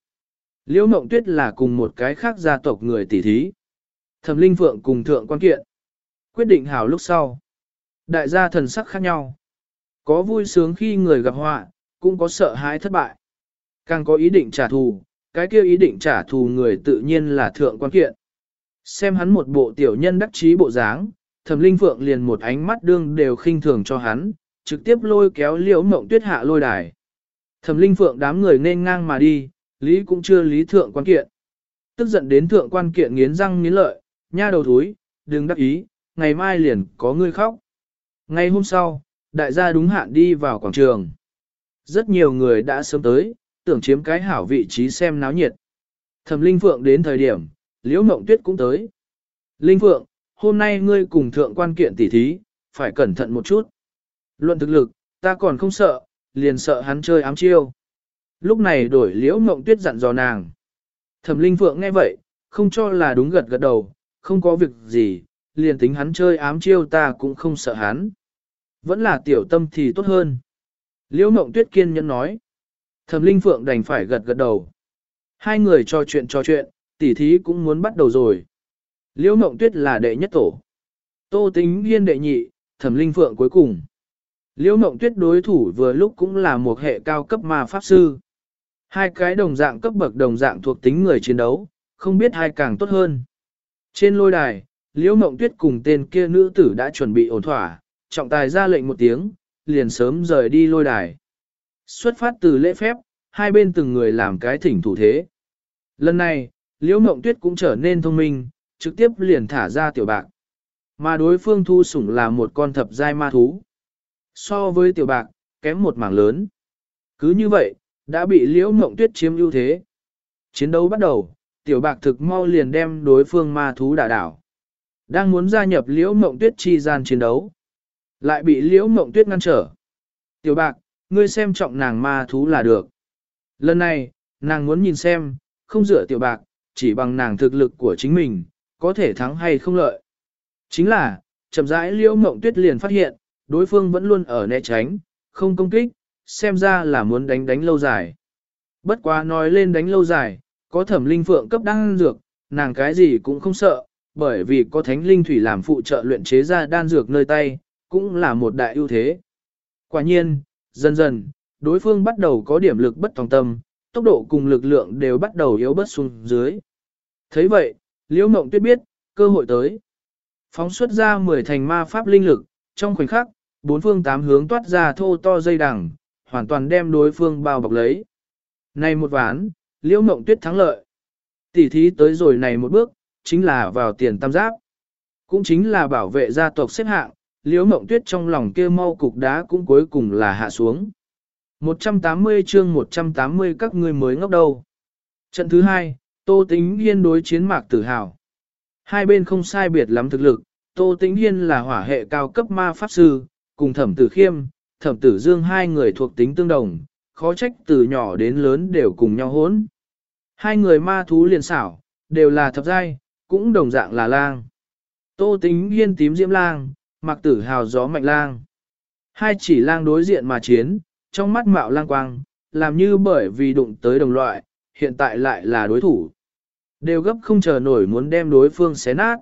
Liễu Mộng Tuyết là cùng một cái khác gia tộc người tỉ thí. Thẩm Linh Phượng cùng Thượng Quan Kiện. Quyết định hảo lúc sau. Đại gia thần sắc khác nhau. Có vui sướng khi người gặp họa, cũng có sợ hãi thất bại. Càng có ý định trả thù, cái kia ý định trả thù người tự nhiên là Thượng Quan Kiện. Xem hắn một bộ tiểu nhân đắc trí bộ dáng, Thẩm Linh Phượng liền một ánh mắt đương đều khinh thường cho hắn, trực tiếp lôi kéo Liễu Mộng Tuyết hạ lôi đài. Thẩm linh phượng đám người nên ngang mà đi, lý cũng chưa lý thượng quan kiện. Tức giận đến thượng quan kiện nghiến răng nghiến lợi, nha đầu thúi, đừng đắc ý, ngày mai liền có ngươi khóc. Ngày hôm sau, đại gia đúng hạn đi vào quảng trường. Rất nhiều người đã sớm tới, tưởng chiếm cái hảo vị trí xem náo nhiệt. Thẩm Linh Phượng đến thời điểm, Liễu Mộng Tuyết cũng tới. Linh Phượng, hôm nay ngươi cùng thượng quan kiện tỉ thí, phải cẩn thận một chút. Luận thực lực, ta còn không sợ, liền sợ hắn chơi ám chiêu. Lúc này đổi Liễu Mộng Tuyết dặn dò nàng. Thẩm Linh Phượng nghe vậy, không cho là đúng gật gật đầu, không có việc gì, liền tính hắn chơi ám chiêu ta cũng không sợ hắn. Vẫn là tiểu tâm thì tốt hơn. Liễu Mộng Tuyết kiên nhẫn nói. Thẩm Linh Phượng đành phải gật gật đầu. Hai người trò chuyện trò chuyện, tỉ thí cũng muốn bắt đầu rồi. Liễu Mộng Tuyết là đệ nhất tổ. Tô Tính Hiên đệ nhị, Thẩm Linh Phượng cuối cùng. Liễu Mộng Tuyết đối thủ vừa lúc cũng là một hệ cao cấp ma pháp sư. Hai cái đồng dạng cấp bậc đồng dạng thuộc tính người chiến đấu, không biết hai càng tốt hơn. Trên lôi đài, Liễu Mộng Tuyết cùng tên kia nữ tử đã chuẩn bị ổn thỏa, trọng tài ra lệnh một tiếng, liền sớm rời đi lôi đài. Xuất phát từ lễ phép, hai bên từng người làm cái thỉnh thủ thế. Lần này, Liễu Mộng Tuyết cũng trở nên thông minh, trực tiếp liền thả ra tiểu bạc. Mà đối phương thu sủng là một con thập giai ma thú. So với tiểu bạc, kém một mảng lớn. Cứ như vậy, đã bị Liễu Mộng Tuyết chiếm ưu thế. Chiến đấu bắt đầu, tiểu bạc thực mau liền đem đối phương ma thú đả đảo. Đang muốn gia nhập Liễu Mộng Tuyết chi gian chiến đấu. Lại bị Liễu Mộng Tuyết ngăn trở. Tiểu bạc, ngươi xem trọng nàng ma thú là được. Lần này, nàng muốn nhìn xem, không dựa tiểu bạc, chỉ bằng nàng thực lực của chính mình, có thể thắng hay không lợi. Chính là, chậm rãi liễu mộng tuyết liền phát hiện, đối phương vẫn luôn ở né tránh, không công kích, xem ra là muốn đánh đánh lâu dài. Bất quá nói lên đánh lâu dài, có thẩm linh phượng cấp đan dược, nàng cái gì cũng không sợ, bởi vì có thánh linh thủy làm phụ trợ luyện chế ra đan dược nơi tay, cũng là một đại ưu thế. Quả nhiên, dần dần, đối phương bắt đầu có điểm lực bất tòng tâm, tốc độ cùng lực lượng đều bắt đầu yếu bớt xuống dưới. thấy vậy, Liễu Mộng Tuyết biết, cơ hội tới. Phóng xuất ra 10 thành ma pháp linh lực, trong khoảnh khắc, bốn phương tám hướng toát ra thô to dây đằng, hoàn toàn đem đối phương bao bọc lấy. Này một ván, Liễu Mộng Tuyết thắng lợi. Tỷ thí tới rồi này một bước, chính là vào tiền tam giáp. Cũng chính là bảo vệ gia tộc xếp hạng, Liễu Mộng Tuyết trong lòng kia mau cục đá cũng cuối cùng là hạ xuống. 180 chương 180 các ngươi mới ngốc đầu. Trận thứ hai, Tô Tĩnh Hiên đối chiến mạc tử hào. Hai bên không sai biệt lắm thực lực, Tô Tĩnh Hiên là hỏa hệ cao cấp ma pháp sư, cùng thẩm tử khiêm, thẩm tử dương hai người thuộc tính tương đồng, khó trách từ nhỏ đến lớn đều cùng nhau hốn. Hai người ma thú liền xảo, đều là thập giai, cũng đồng dạng là lang. Tô Tính Hiên tím diễm lang, Mặc tử hào gió mạnh lang. Hai chỉ lang đối diện mà chiến, trong mắt mạo lang quang, làm như bởi vì đụng tới đồng loại, hiện tại lại là đối thủ. Đều gấp không chờ nổi muốn đem đối phương xé nát.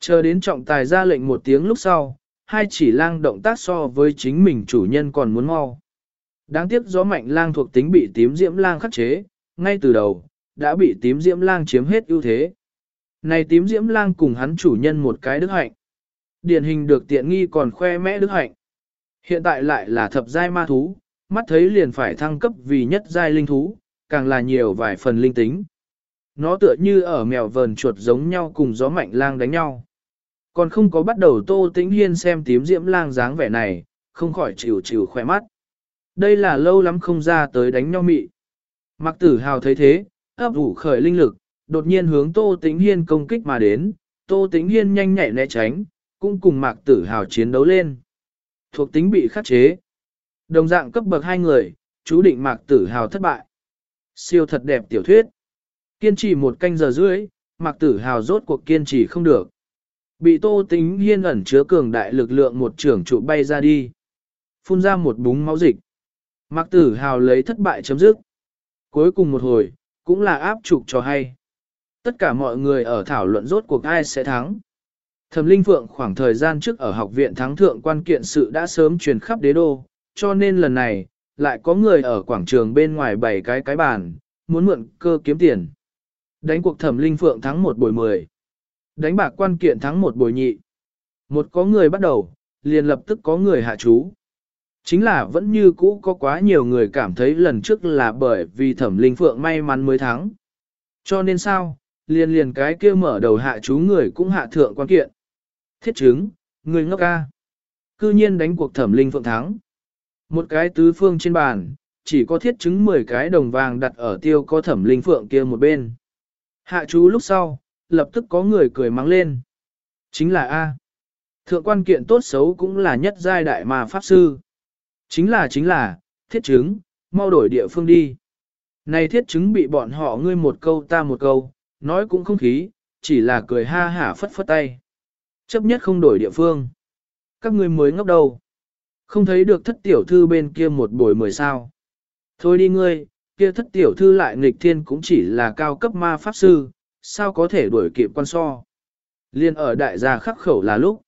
Chờ đến trọng tài ra lệnh một tiếng lúc sau, hai chỉ lang động tác so với chính mình chủ nhân còn muốn mau. Đáng tiếc gió mạnh lang thuộc tính bị tím diễm lang khắc chế, ngay từ đầu, đã bị tím diễm lang chiếm hết ưu thế. Này tím diễm lang cùng hắn chủ nhân một cái đức hạnh. Điển hình được tiện nghi còn khoe mẽ đức hạnh. Hiện tại lại là thập giai ma thú, mắt thấy liền phải thăng cấp vì nhất giai linh thú, càng là nhiều vài phần linh tính. Nó tựa như ở mèo vờn chuột giống nhau cùng gió mạnh lang đánh nhau. Còn không có bắt đầu tô tĩnh hiên xem tím diễm lang dáng vẻ này, không khỏi chịu chịu khỏe mắt. Đây là lâu lắm không ra tới đánh nhau mị. Mặc tử hào thấy thế, ấp ủ khởi linh lực, đột nhiên hướng tô tĩnh hiên công kích mà đến, tô tĩnh hiên nhanh nhạy né tránh, cũng cùng mạc tử hào chiến đấu lên. Thuộc tính bị khắc chế. Đồng dạng cấp bậc hai người, chú định mạc tử hào thất bại. Siêu thật đẹp tiểu thuyết. Kiên trì một canh giờ rưỡi, mạc tử hào rốt cuộc kiên trì không được. Bị tô Tĩnh hiên ẩn chứa cường đại lực lượng một trưởng trụ bay ra đi. Phun ra một búng máu dịch. Mạc tử hào lấy thất bại chấm dứt. Cuối cùng một hồi, cũng là áp trục cho hay. Tất cả mọi người ở thảo luận rốt cuộc ai sẽ thắng. Thẩm Linh Phượng khoảng thời gian trước ở học viện thắng thượng quan kiện sự đã sớm truyền khắp đế đô, cho nên lần này, lại có người ở quảng trường bên ngoài bày cái cái bàn, muốn mượn cơ kiếm tiền. Đánh cuộc thẩm linh phượng thắng một buổi mười. Đánh bạc quan kiện thắng một buổi nhị. Một có người bắt đầu, liền lập tức có người hạ chú. Chính là vẫn như cũ có quá nhiều người cảm thấy lần trước là bởi vì thẩm linh phượng may mắn mới thắng. Cho nên sao, liền liền cái kia mở đầu hạ chú người cũng hạ thượng quan kiện. Thiết chứng, người ngốc ca. Cư nhiên đánh cuộc thẩm linh phượng thắng. Một cái tứ phương trên bàn, chỉ có thiết chứng 10 cái đồng vàng đặt ở tiêu có thẩm linh phượng kia một bên. Hạ chú lúc sau, lập tức có người cười mắng lên. Chính là A. Thượng quan kiện tốt xấu cũng là nhất giai đại mà pháp sư. Chính là chính là, thiết chứng, mau đổi địa phương đi. Này thiết chứng bị bọn họ ngươi một câu ta một câu, nói cũng không khí, chỉ là cười ha hả phất phất tay. Chấp nhất không đổi địa phương. Các ngươi mới ngốc đầu. Không thấy được thất tiểu thư bên kia một buổi mười sao. Thôi đi ngươi, kia thất tiểu thư lại nghịch thiên cũng chỉ là cao cấp ma pháp sư, sao có thể đuổi kịp quan so. Liên ở đại gia khắc khẩu là lúc.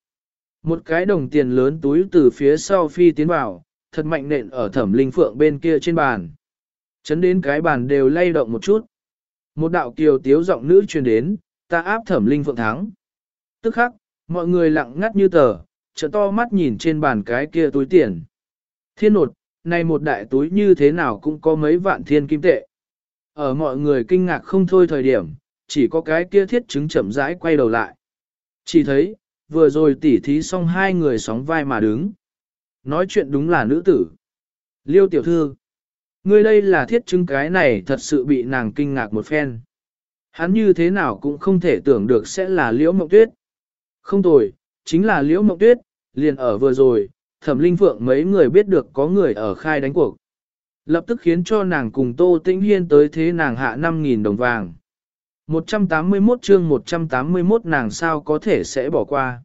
Một cái đồng tiền lớn túi từ phía sau phi tiến vào, thật mạnh nện ở thẩm linh phượng bên kia trên bàn. Chấn đến cái bàn đều lay động một chút. Một đạo kiều tiếu giọng nữ truyền đến, ta áp thẩm linh phượng thắng. Tức khắc, mọi người lặng ngắt như tờ, trợ to mắt nhìn trên bàn cái kia túi tiền. Thiên nột, này một đại túi như thế nào cũng có mấy vạn thiên kim tệ. Ở mọi người kinh ngạc không thôi thời điểm, chỉ có cái kia thiết chứng chậm rãi quay đầu lại. Chỉ thấy, vừa rồi tỉ thí xong hai người sóng vai mà đứng. Nói chuyện đúng là nữ tử. Liêu tiểu thư. Ngươi đây là thiết chứng cái này thật sự bị nàng kinh ngạc một phen. Hắn như thế nào cũng không thể tưởng được sẽ là liễu mộng tuyết. Không tồi, chính là liễu mộng tuyết, liền ở vừa rồi, thẩm linh phượng mấy người biết được có người ở khai đánh cuộc. Lập tức khiến cho nàng cùng Tô Tĩnh Hiên tới thế nàng hạ 5.000 đồng vàng. 181 chương 181 nàng sao có thể sẽ bỏ qua.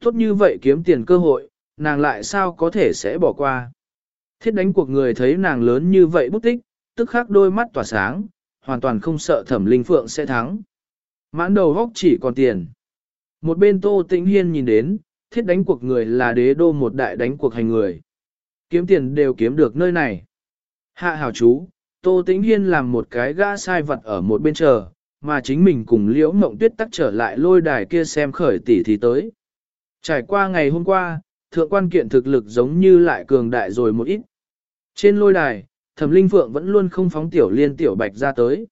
Tốt như vậy kiếm tiền cơ hội, nàng lại sao có thể sẽ bỏ qua. Thiết đánh cuộc người thấy nàng lớn như vậy bút tích, tức khắc đôi mắt tỏa sáng, hoàn toàn không sợ thẩm linh phượng sẽ thắng. Mãn đầu góc chỉ còn tiền. Một bên Tô Tĩnh Hiên nhìn đến, thiết đánh cuộc người là đế đô một đại đánh cuộc hành người. Kiếm tiền đều kiếm được nơi này. Hạ hảo chú, Tô Tĩnh Hiên làm một cái gã sai vật ở một bên chờ, mà chính mình cùng liễu mộng tuyết tắc trở lại lôi đài kia xem khởi tỷ thì tới. Trải qua ngày hôm qua, thượng quan kiện thực lực giống như lại cường đại rồi một ít. Trên lôi đài, thẩm linh phượng vẫn luôn không phóng tiểu liên tiểu bạch ra tới.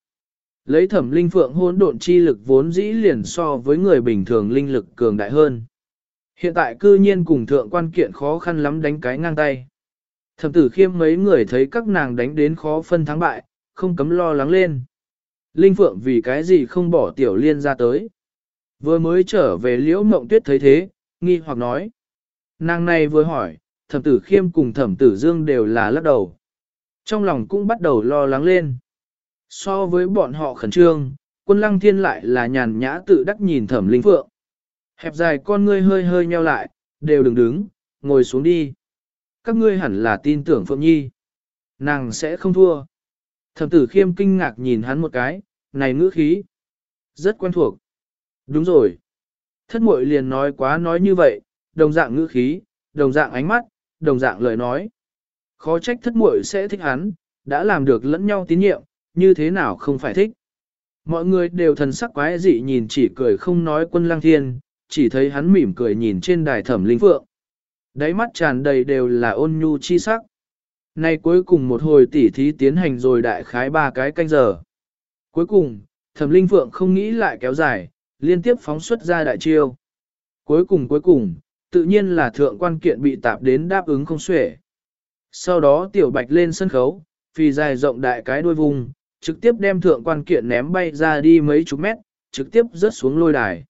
Lấy thẩm linh phượng hỗn độn chi lực vốn dĩ liền so với người bình thường linh lực cường đại hơn. Hiện tại cư nhiên cùng thượng quan kiện khó khăn lắm đánh cái ngang tay. Thẩm tử khiêm mấy người thấy các nàng đánh đến khó phân thắng bại, không cấm lo lắng lên. Linh phượng vì cái gì không bỏ tiểu liên ra tới. Vừa mới trở về liễu mộng tuyết thấy thế, nghi hoặc nói. Nàng này vừa hỏi, thẩm tử khiêm cùng thẩm tử dương đều là lắc đầu. Trong lòng cũng bắt đầu lo lắng lên. So với bọn họ khẩn trương, quân lăng thiên lại là nhàn nhã tự đắc nhìn thẩm linh phượng. Hẹp dài con ngươi hơi hơi nheo lại, đều đừng đứng, ngồi xuống đi. Các ngươi hẳn là tin tưởng Phượng Nhi. Nàng sẽ không thua. Thẩm tử khiêm kinh ngạc nhìn hắn một cái, này ngữ khí. Rất quen thuộc. Đúng rồi. Thất muội liền nói quá nói như vậy, đồng dạng ngữ khí, đồng dạng ánh mắt, đồng dạng lời nói. Khó trách thất muội sẽ thích hắn, đã làm được lẫn nhau tín nhiệm, như thế nào không phải thích. Mọi người đều thần sắc quái dị nhìn chỉ cười không nói quân lang thiên, chỉ thấy hắn mỉm cười nhìn trên đài thẩm linh phượng. Đáy mắt tràn đầy đều là ôn nhu chi sắc. Nay cuối cùng một hồi tỉ thí tiến hành rồi đại khái ba cái canh giờ. Cuối cùng, thẩm linh phượng không nghĩ lại kéo dài, liên tiếp phóng xuất ra đại chiêu. Cuối cùng cuối cùng, tự nhiên là thượng quan kiện bị tạp đến đáp ứng không xuể. Sau đó tiểu bạch lên sân khấu, phi dài rộng đại cái đuôi vùng, trực tiếp đem thượng quan kiện ném bay ra đi mấy chục mét, trực tiếp rớt xuống lôi đài.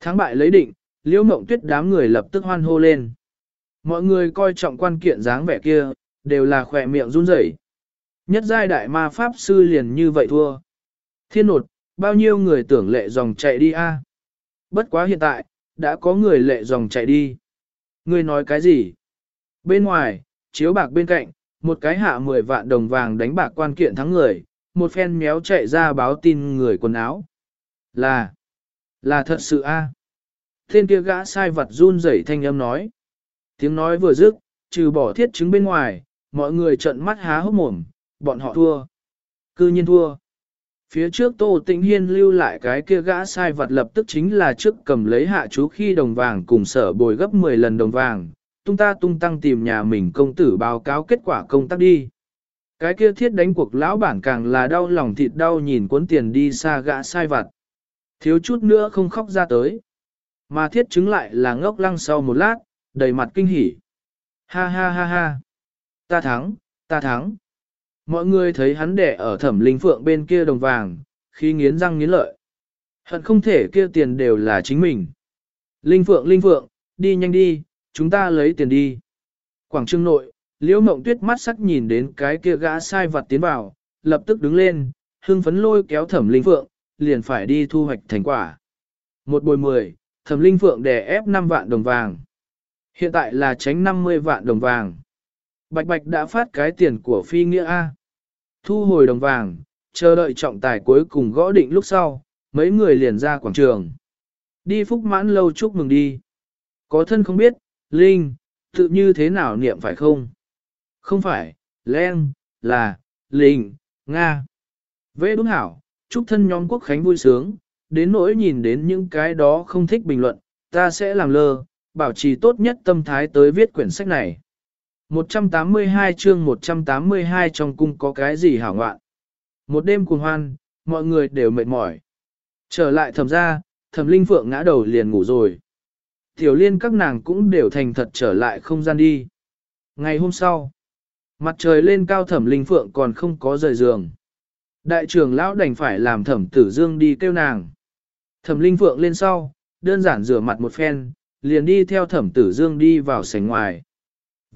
Thắng bại lấy định, liễu mộng tuyết đám người lập tức hoan hô lên. Mọi người coi trọng quan kiện dáng vẻ kia, đều là khỏe miệng run rẩy. Nhất giai đại ma pháp sư liền như vậy thua. Thiên nột, bao nhiêu người tưởng lệ dòng chạy đi a? Bất quá hiện tại, đã có người lệ dòng chạy đi. Ngươi nói cái gì? Bên ngoài, chiếu bạc bên cạnh, một cái hạ 10 vạn đồng vàng đánh bạc quan kiện thắng người, một phen méo chạy ra báo tin người quần áo. Là, là thật sự a. À? Kia gã sai vật run rẩy thanh âm nói. Tiếng nói vừa dứt, trừ bỏ thiết chứng bên ngoài, mọi người trợn mắt há hốc mồm, bọn họ thua. Cư nhiên thua. Phía trước Tô Tĩnh Hiên lưu lại cái kia gã sai vật lập tức chính là trước cầm lấy hạ chú khi đồng vàng cùng sở bồi gấp 10 lần đồng vàng, tung ta tung tăng tìm nhà mình công tử báo cáo kết quả công tác đi. Cái kia thiết đánh cuộc lão bản càng là đau lòng thịt đau nhìn cuốn tiền đi xa gã sai vật. Thiếu chút nữa không khóc ra tới. Mà thiết chứng lại là ngốc lăng sau một lát, đầy mặt kinh hỉ. Ha ha ha ha. Ta thắng, ta thắng. Mọi người thấy hắn đẻ ở thẩm linh phượng bên kia đồng vàng, khi nghiến răng nghiến lợi. Hận không thể kia tiền đều là chính mình. Linh phượng linh phượng, đi nhanh đi, chúng ta lấy tiền đi. Quảng trương nội, liễu mộng tuyết mắt sắc nhìn đến cái kia gã sai vặt tiến vào, lập tức đứng lên, hưng phấn lôi kéo thẩm linh phượng, liền phải đi thu hoạch thành quả. Một bồi mười, thẩm linh phượng đè ép 5 vạn đồng vàng. Hiện tại là tránh 50 vạn đồng vàng. Bạch Bạch đã phát cái tiền của phi nghĩa A. Thu hồi đồng vàng, chờ đợi trọng tài cuối cùng gõ định lúc sau, mấy người liền ra quảng trường. Đi phúc mãn lâu chúc mừng đi. Có thân không biết, Linh, tự như thế nào niệm phải không? Không phải, Len, là, Linh, Nga. Vê đúng hảo, chúc thân nhóm quốc khánh vui sướng, đến nỗi nhìn đến những cái đó không thích bình luận, ta sẽ làm lơ, bảo trì tốt nhất tâm thái tới viết quyển sách này. 182 chương 182 trong cung có cái gì hảo ngoạn. Một đêm cuồng hoan, mọi người đều mệt mỏi. Trở lại thầm ra, thầm linh phượng ngã đầu liền ngủ rồi. Tiểu liên các nàng cũng đều thành thật trở lại không gian đi. Ngày hôm sau, mặt trời lên cao thẩm linh phượng còn không có rời giường. Đại trưởng lão đành phải làm thẩm tử dương đi kêu nàng. Thẩm linh phượng lên sau, đơn giản rửa mặt một phen, liền đi theo thẩm tử dương đi vào sảnh ngoài.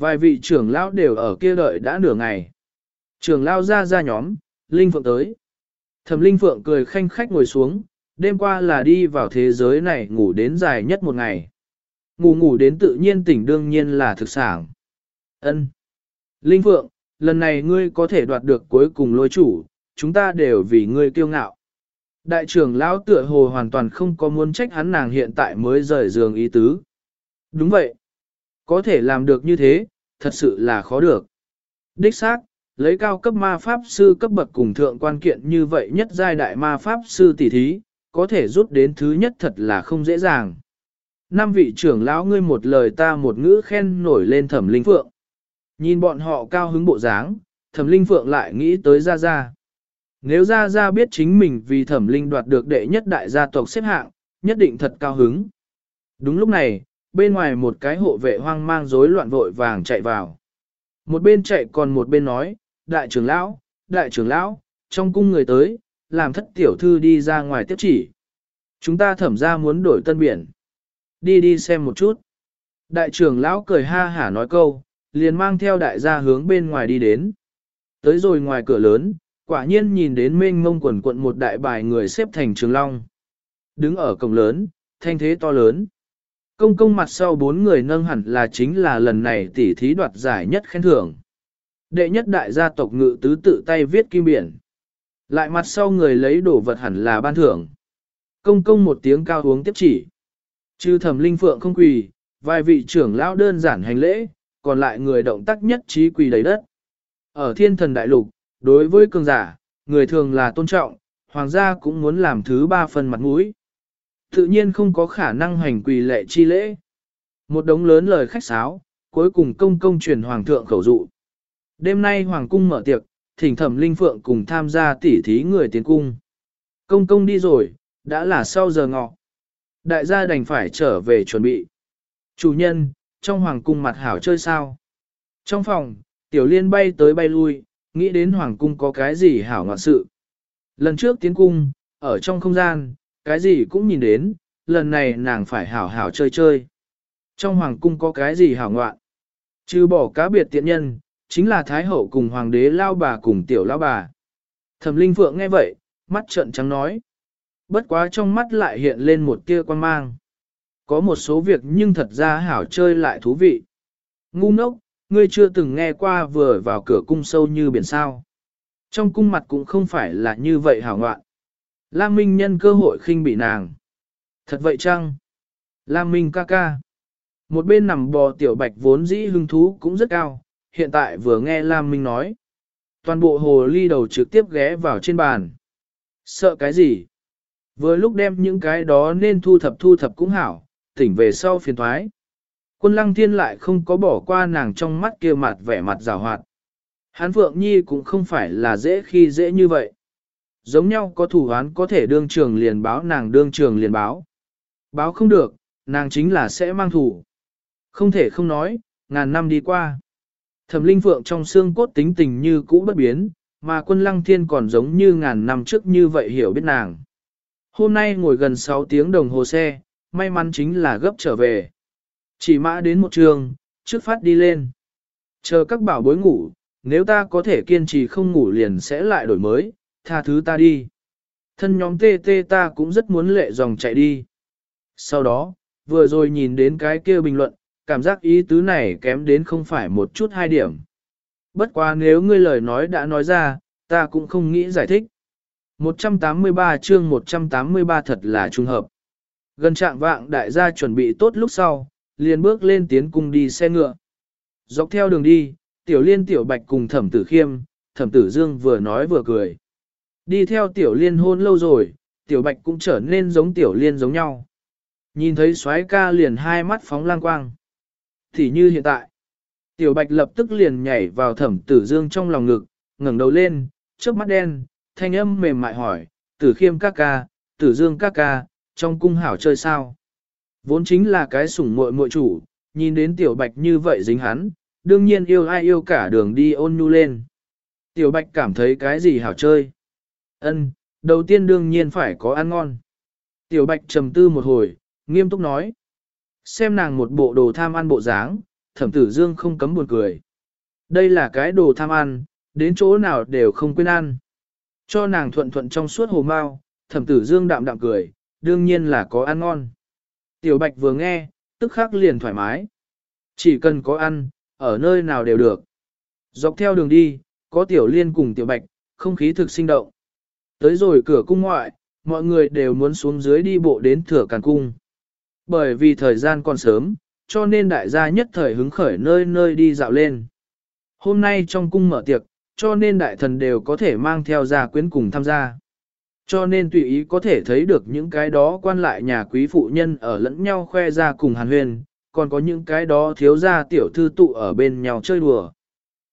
Vài vị trưởng lão đều ở kia đợi đã nửa ngày. Trưởng lão ra ra nhóm, Linh Phượng tới. Thẩm Linh Phượng cười khanh khách ngồi xuống, đêm qua là đi vào thế giới này ngủ đến dài nhất một ngày. Ngủ ngủ đến tự nhiên tỉnh đương nhiên là thực sản. Ân. Linh Phượng, lần này ngươi có thể đoạt được cuối cùng lôi chủ, chúng ta đều vì ngươi kiêu ngạo. Đại trưởng lão tựa hồ hoàn toàn không có muốn trách hắn nàng hiện tại mới rời giường ý tứ. Đúng vậy. Có thể làm được như thế, thật sự là khó được. Đích xác, lấy cao cấp ma pháp sư cấp bậc cùng thượng quan kiện như vậy nhất giai đại ma pháp sư tỷ thí, có thể rút đến thứ nhất thật là không dễ dàng. Năm vị trưởng lão ngươi một lời ta một ngữ khen nổi lên thẩm linh phượng. Nhìn bọn họ cao hứng bộ dáng, thẩm linh phượng lại nghĩ tới Gia Gia. Nếu Gia Gia biết chính mình vì thẩm linh đoạt được đệ nhất đại gia tộc xếp hạng, nhất định thật cao hứng. Đúng lúc này, bên ngoài một cái hộ vệ hoang mang rối loạn vội vàng chạy vào. Một bên chạy còn một bên nói, đại trưởng lão, đại trưởng lão, trong cung người tới, làm thất tiểu thư đi ra ngoài tiếp chỉ. Chúng ta thẩm ra muốn đổi tân biển. Đi đi xem một chút. Đại trưởng lão cười ha hả nói câu, liền mang theo đại gia hướng bên ngoài đi đến. Tới rồi ngoài cửa lớn, quả nhiên nhìn đến mênh mông quần quận một đại bài người xếp thành trường long. Đứng ở cổng lớn, thanh thế to lớn. Công công mặt sau bốn người nâng hẳn là chính là lần này tỉ thí đoạt giải nhất khen thưởng. Đệ nhất đại gia tộc ngự tứ tự tay viết kim biển. Lại mặt sau người lấy đồ vật hẳn là ban thưởng. Công công một tiếng cao uống tiếp chỉ. Chư thẩm linh phượng không quỳ, vài vị trưởng lão đơn giản hành lễ, còn lại người động tác nhất trí quỳ đầy đất. Ở thiên thần đại lục, đối với cường giả, người thường là tôn trọng, hoàng gia cũng muốn làm thứ ba phần mặt mũi. Tự nhiên không có khả năng hành quỳ lệ chi lễ. Một đống lớn lời khách sáo, cuối cùng công công truyền hoàng thượng khẩu dụ. Đêm nay hoàng cung mở tiệc, thỉnh thẩm linh phượng cùng tham gia tỉ thí người tiến cung. Công công đi rồi, đã là sau giờ ngọ. Đại gia đành phải trở về chuẩn bị. Chủ nhân, trong hoàng cung mặt hảo chơi sao? Trong phòng, tiểu liên bay tới bay lui, nghĩ đến hoàng cung có cái gì hảo ngoạn sự. Lần trước tiến cung, ở trong không gian, cái gì cũng nhìn đến, lần này nàng phải hảo hảo chơi chơi. Trong hoàng cung có cái gì hảo ngoạn? Chứ bỏ cá biệt tiện nhân, chính là Thái Hậu cùng Hoàng đế lao bà cùng tiểu lao bà. Thẩm Linh Phượng nghe vậy, mắt trợn trắng nói. Bất quá trong mắt lại hiện lên một tia quan mang. Có một số việc nhưng thật ra hảo chơi lại thú vị. Ngu ngốc, ngươi chưa từng nghe qua vừa vào cửa cung sâu như biển sao. Trong cung mặt cũng không phải là như vậy hảo ngoạn. Lam Minh nhân cơ hội khinh bị nàng. Thật vậy chăng? Lam Minh ca ca. Một bên nằm bò tiểu bạch vốn dĩ hứng thú cũng rất cao, hiện tại vừa nghe Lam Minh nói. Toàn bộ hồ ly đầu trực tiếp ghé vào trên bàn. Sợ cái gì? Vừa lúc đem những cái đó nên thu thập thu thập cũng hảo, tỉnh về sau phiền thoái. Quân lăng thiên lại không có bỏ qua nàng trong mắt kia mặt vẻ mặt rào hoạt. Hán Phượng Nhi cũng không phải là dễ khi dễ như vậy. Giống nhau có thủ án có thể đương trường liền báo nàng đương trường liền báo. Báo không được, Nàng chính là sẽ mang thủ. Không thể không nói, ngàn năm đi qua. Thẩm linh phượng trong xương cốt tính tình như cũ bất biến, mà quân lăng thiên còn giống như ngàn năm trước như vậy hiểu biết nàng. Hôm nay ngồi gần 6 tiếng đồng hồ xe, may mắn chính là gấp trở về. Chỉ mã đến một trường, trước phát đi lên. Chờ các bảo bối ngủ, nếu ta có thể kiên trì không ngủ liền sẽ lại đổi mới, tha thứ ta đi. Thân nhóm tê tê ta cũng rất muốn lệ dòng chạy đi. Sau đó, vừa rồi nhìn đến cái kia bình luận, cảm giác ý tứ này kém đến không phải một chút hai điểm. Bất quá nếu ngươi lời nói đã nói ra, ta cũng không nghĩ giải thích. 183 chương 183 thật là trùng hợp. Gần trạng vạng đại gia chuẩn bị tốt lúc sau, liền bước lên tiến cung đi xe ngựa. Dọc theo đường đi, tiểu liên tiểu bạch cùng thẩm tử khiêm, thẩm tử dương vừa nói vừa cười. Đi theo tiểu liên hôn lâu rồi, tiểu bạch cũng trở nên giống tiểu liên giống nhau. Nhìn thấy soái ca liền hai mắt phóng lang quang. Thì như hiện tại, tiểu bạch lập tức liền nhảy vào thẩm tử dương trong lòng ngực, ngẩng đầu lên, trước mắt đen, thanh âm mềm mại hỏi, tử khiêm ca ca, tử dương ca ca, trong cung hảo chơi sao? Vốn chính là cái sủng muội muội chủ, nhìn đến tiểu bạch như vậy dính hắn, đương nhiên yêu ai yêu cả đường đi ôn nhu lên. Tiểu bạch cảm thấy cái gì hảo chơi? Ân, đầu tiên đương nhiên phải có ăn ngon. Tiểu bạch trầm tư một hồi, nghiêm túc nói. Xem nàng một bộ đồ tham ăn bộ dáng, thẩm tử dương không cấm buồn cười. Đây là cái đồ tham ăn, đến chỗ nào đều không quên ăn. Cho nàng thuận thuận trong suốt hồ mau, thẩm tử dương đạm đạm cười, đương nhiên là có ăn ngon. Tiểu bạch vừa nghe, tức khắc liền thoải mái. Chỉ cần có ăn, ở nơi nào đều được. Dọc theo đường đi, có tiểu liên cùng tiểu bạch, không khí thực sinh động. Tới rồi cửa cung ngoại, mọi người đều muốn xuống dưới đi bộ đến thừa càn cung. Bởi vì thời gian còn sớm, cho nên đại gia nhất thời hứng khởi nơi nơi đi dạo lên. Hôm nay trong cung mở tiệc, cho nên đại thần đều có thể mang theo gia quyến cùng tham gia. Cho nên tùy ý có thể thấy được những cái đó quan lại nhà quý phụ nhân ở lẫn nhau khoe ra cùng hàn huyền, còn có những cái đó thiếu gia tiểu thư tụ ở bên nhau chơi đùa.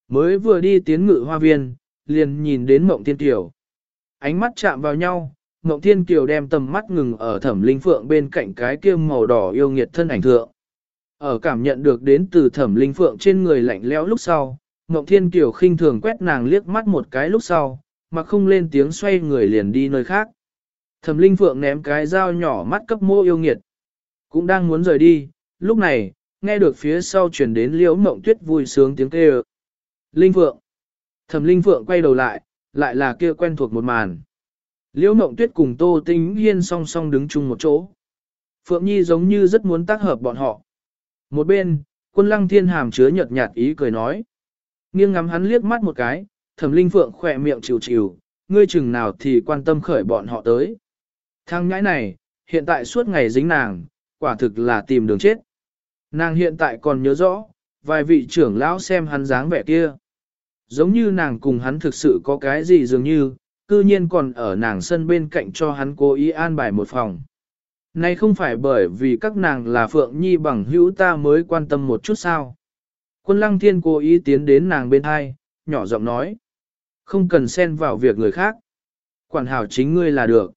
Mới vừa đi tiến ngự hoa viên, liền nhìn đến mộng tiên tiểu. Ánh mắt chạm vào nhau, Ngộng thiên kiều đem tầm mắt ngừng ở thẩm linh phượng bên cạnh cái kia màu đỏ yêu nghiệt thân ảnh thượng. Ở cảm nhận được đến từ thẩm linh phượng trên người lạnh lẽo lúc sau, Ngộng thiên kiều khinh thường quét nàng liếc mắt một cái lúc sau, mà không lên tiếng xoay người liền đi nơi khác. Thẩm linh phượng ném cái dao nhỏ mắt cấp mô yêu nghiệt. Cũng đang muốn rời đi, lúc này, nghe được phía sau truyền đến liễu mộng tuyết vui sướng tiếng kêu. Linh phượng. Thẩm linh phượng quay đầu lại, lại là kia quen thuộc một màn. Liễu mộng tuyết cùng Tô Tinh Hiên song song đứng chung một chỗ. Phượng Nhi giống như rất muốn tác hợp bọn họ. Một bên, quân lăng thiên hàm chứa nhợt nhạt ý cười nói. Nghiêng ngắm hắn liếc mắt một cái, thẩm linh phượng khỏe miệng chịu chịu, ngươi chừng nào thì quan tâm khởi bọn họ tới. Thằng nhãi này, hiện tại suốt ngày dính nàng, quả thực là tìm đường chết. Nàng hiện tại còn nhớ rõ, vài vị trưởng lão xem hắn dáng vẻ kia. Giống như nàng cùng hắn thực sự có cái gì dường như, cư nhiên còn ở nàng sân bên cạnh cho hắn cố ý an bài một phòng. Này không phải bởi vì các nàng là Phượng Nhi bằng hữu ta mới quan tâm một chút sao. Quân lăng thiên cố ý tiến đến nàng bên hai, nhỏ giọng nói. Không cần xen vào việc người khác. Quản hảo chính ngươi là được.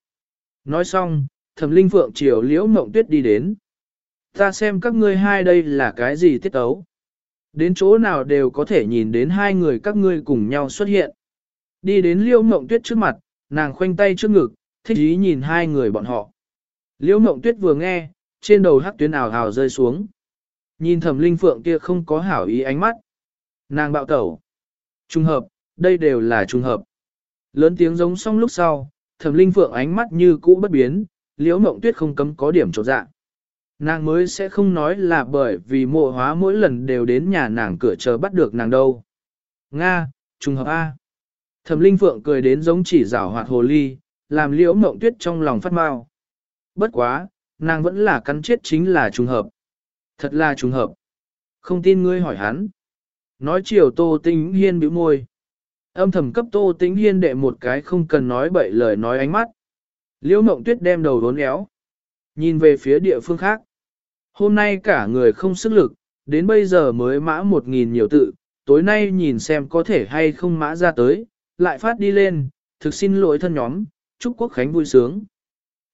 Nói xong, thẩm linh Phượng chiều liễu mộng tuyết đi đến. Ta xem các ngươi hai đây là cái gì tiết ấu. Đến chỗ nào đều có thể nhìn đến hai người các ngươi cùng nhau xuất hiện. Đi đến Liêu mộng tuyết trước mặt, nàng khoanh tay trước ngực, thích ý nhìn hai người bọn họ. Liêu mộng tuyết vừa nghe, trên đầu hắc tuyến ảo hào rơi xuống. Nhìn thẩm linh phượng kia không có hảo ý ánh mắt. Nàng bạo tẩu. Trung hợp, đây đều là trung hợp. Lớn tiếng giống xong lúc sau, thẩm linh phượng ánh mắt như cũ bất biến, liễu mộng tuyết không cấm có điểm trột dạ. Nàng mới sẽ không nói là bởi vì mộ hóa mỗi lần đều đến nhà nàng cửa chờ bắt được nàng đâu. Nga, trùng hợp A. Thẩm linh phượng cười đến giống chỉ rảo hoạt hồ ly, làm liễu mộng tuyết trong lòng phát mau. Bất quá, nàng vẫn là cắn chết chính là trùng hợp. Thật là trùng hợp. Không tin ngươi hỏi hắn. Nói chiều tô tĩnh hiên bĩu môi. Âm thầm cấp tô tĩnh hiên đệ một cái không cần nói bậy lời nói ánh mắt. Liễu mộng tuyết đem đầu đốn éo. Nhìn về phía địa phương khác. Hôm nay cả người không sức lực, đến bây giờ mới mã một nghìn nhiều tự, tối nay nhìn xem có thể hay không mã ra tới, lại phát đi lên, thực xin lỗi thân nhóm, chúc quốc khánh vui sướng.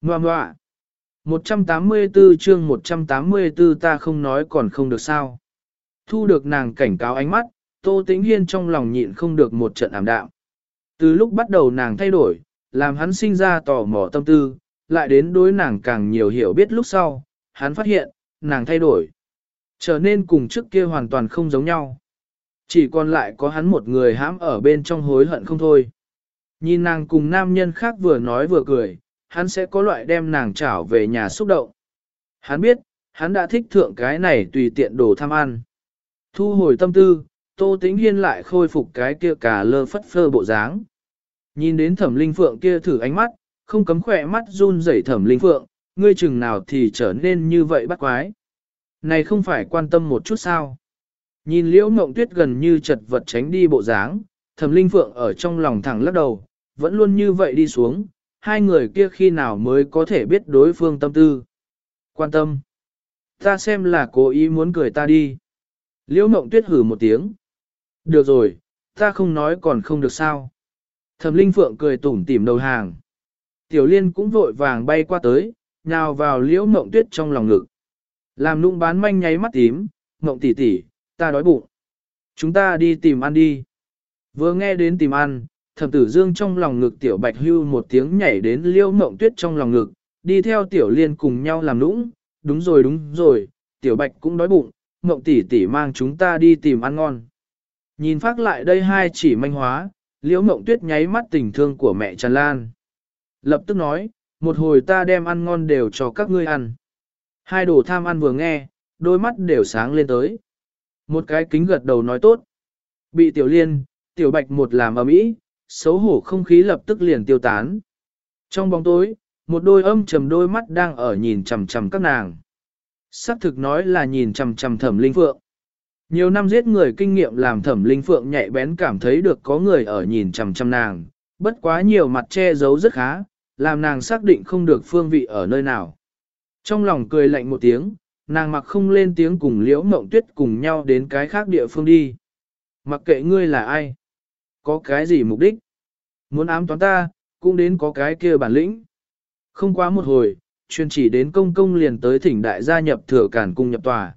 Ngoà ngoạ. 184 chương 184 ta không nói còn không được sao. Thu được nàng cảnh cáo ánh mắt, Tô Tĩnh Hiên trong lòng nhịn không được một trận ảm đạm. Từ lúc bắt đầu nàng thay đổi, làm hắn sinh ra tò mò tâm tư, lại đến đối nàng càng nhiều hiểu biết lúc sau, hắn phát hiện, nàng thay đổi. Trở nên cùng trước kia hoàn toàn không giống nhau. Chỉ còn lại có hắn một người hãm ở bên trong hối hận không thôi. Nhìn nàng cùng nam nhân khác vừa nói vừa cười, hắn sẽ có loại đem nàng trảo về nhà xúc động. Hắn biết, hắn đã thích thượng cái này tùy tiện đồ tham ăn. Thu hồi tâm tư, Tô Tĩnh Hiên lại khôi phục cái kia cả lơ phất phơ bộ dáng. Nhìn đến thẩm linh phượng kia thử ánh mắt, không cấm khỏe mắt run rẩy thẩm linh phượng, ngươi chừng nào thì trở nên như vậy bắt quái. Này không phải quan tâm một chút sao. Nhìn liễu mộng tuyết gần như chật vật tránh đi bộ dáng, thẩm linh phượng ở trong lòng thẳng lắc đầu, vẫn luôn như vậy đi xuống, hai người kia khi nào mới có thể biết đối phương tâm tư. Quan tâm. Ta xem là cố ý muốn cười ta đi. Liễu mộng tuyết hử một tiếng. Được rồi, ta không nói còn không được sao. Thẩm linh phượng cười tủm tỉm đầu hàng. Tiểu liên cũng vội vàng bay qua tới, nhào vào liễu mộng tuyết trong lòng ngực. Làm nụng bán manh nháy mắt tím, mộng tỉ tỉ, ta đói bụng. Chúng ta đi tìm ăn đi. Vừa nghe đến tìm ăn, thẩm tử dương trong lòng ngực tiểu bạch hưu một tiếng nhảy đến liễu mộng tuyết trong lòng ngực, đi theo tiểu liên cùng nhau làm nũng, đúng rồi đúng rồi, tiểu bạch cũng đói bụng, mộng tỷ tỷ mang chúng ta đi tìm ăn ngon. Nhìn phát lại đây hai chỉ manh hóa, liễu mộng tuyết nháy mắt tình thương của mẹ tràn lan. Lập tức nói, một hồi ta đem ăn ngon đều cho các ngươi ăn. Hai đồ tham ăn vừa nghe, đôi mắt đều sáng lên tới. Một cái kính gật đầu nói tốt. Bị tiểu liên, tiểu bạch một làm ở mỹ, xấu hổ không khí lập tức liền tiêu tán. Trong bóng tối, một đôi âm trầm đôi mắt đang ở nhìn chằm chằm các nàng. Sắc thực nói là nhìn chằm chằm thẩm linh phượng. Nhiều năm giết người kinh nghiệm làm thẩm linh phượng nhạy bén cảm thấy được có người ở nhìn chằm chằm nàng, bất quá nhiều mặt che giấu rất khá, làm nàng xác định không được phương vị ở nơi nào. Trong lòng cười lạnh một tiếng, nàng mặc không lên tiếng cùng liễu mộng tuyết cùng nhau đến cái khác địa phương đi. Mặc kệ ngươi là ai, có cái gì mục đích, muốn ám toán ta, cũng đến có cái kia bản lĩnh. Không quá một hồi, chuyên chỉ đến công công liền tới thỉnh đại gia nhập thừa cản cung nhập tòa.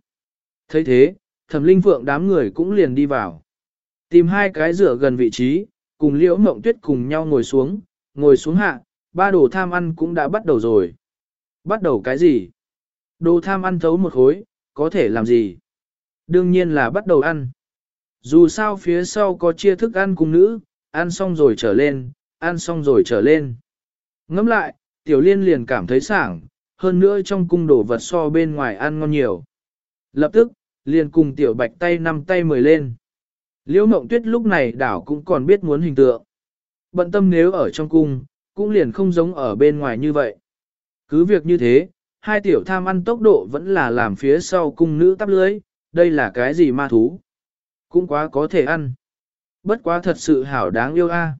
thấy thế, thẩm linh phượng đám người cũng liền đi vào. Tìm hai cái rửa gần vị trí, cùng liễu mộng tuyết cùng nhau ngồi xuống, ngồi xuống hạ, ba đồ tham ăn cũng đã bắt đầu rồi. Bắt đầu cái gì? Đồ tham ăn thấu một khối, có thể làm gì? Đương nhiên là bắt đầu ăn. Dù sao phía sau có chia thức ăn cùng nữ, ăn xong rồi trở lên, ăn xong rồi trở lên. Ngắm lại, tiểu liên liền cảm thấy sảng, hơn nữa trong cung đồ vật so bên ngoài ăn ngon nhiều. Lập tức, liền cùng tiểu bạch tay năm tay mười lên. Liễu mộng tuyết lúc này đảo cũng còn biết muốn hình tượng. Bận tâm nếu ở trong cung, cũng liền không giống ở bên ngoài như vậy. Cứ việc như thế, hai tiểu tham ăn tốc độ vẫn là làm phía sau cung nữ tắp lưới, đây là cái gì ma thú. Cũng quá có thể ăn. Bất quá thật sự hảo đáng yêu a.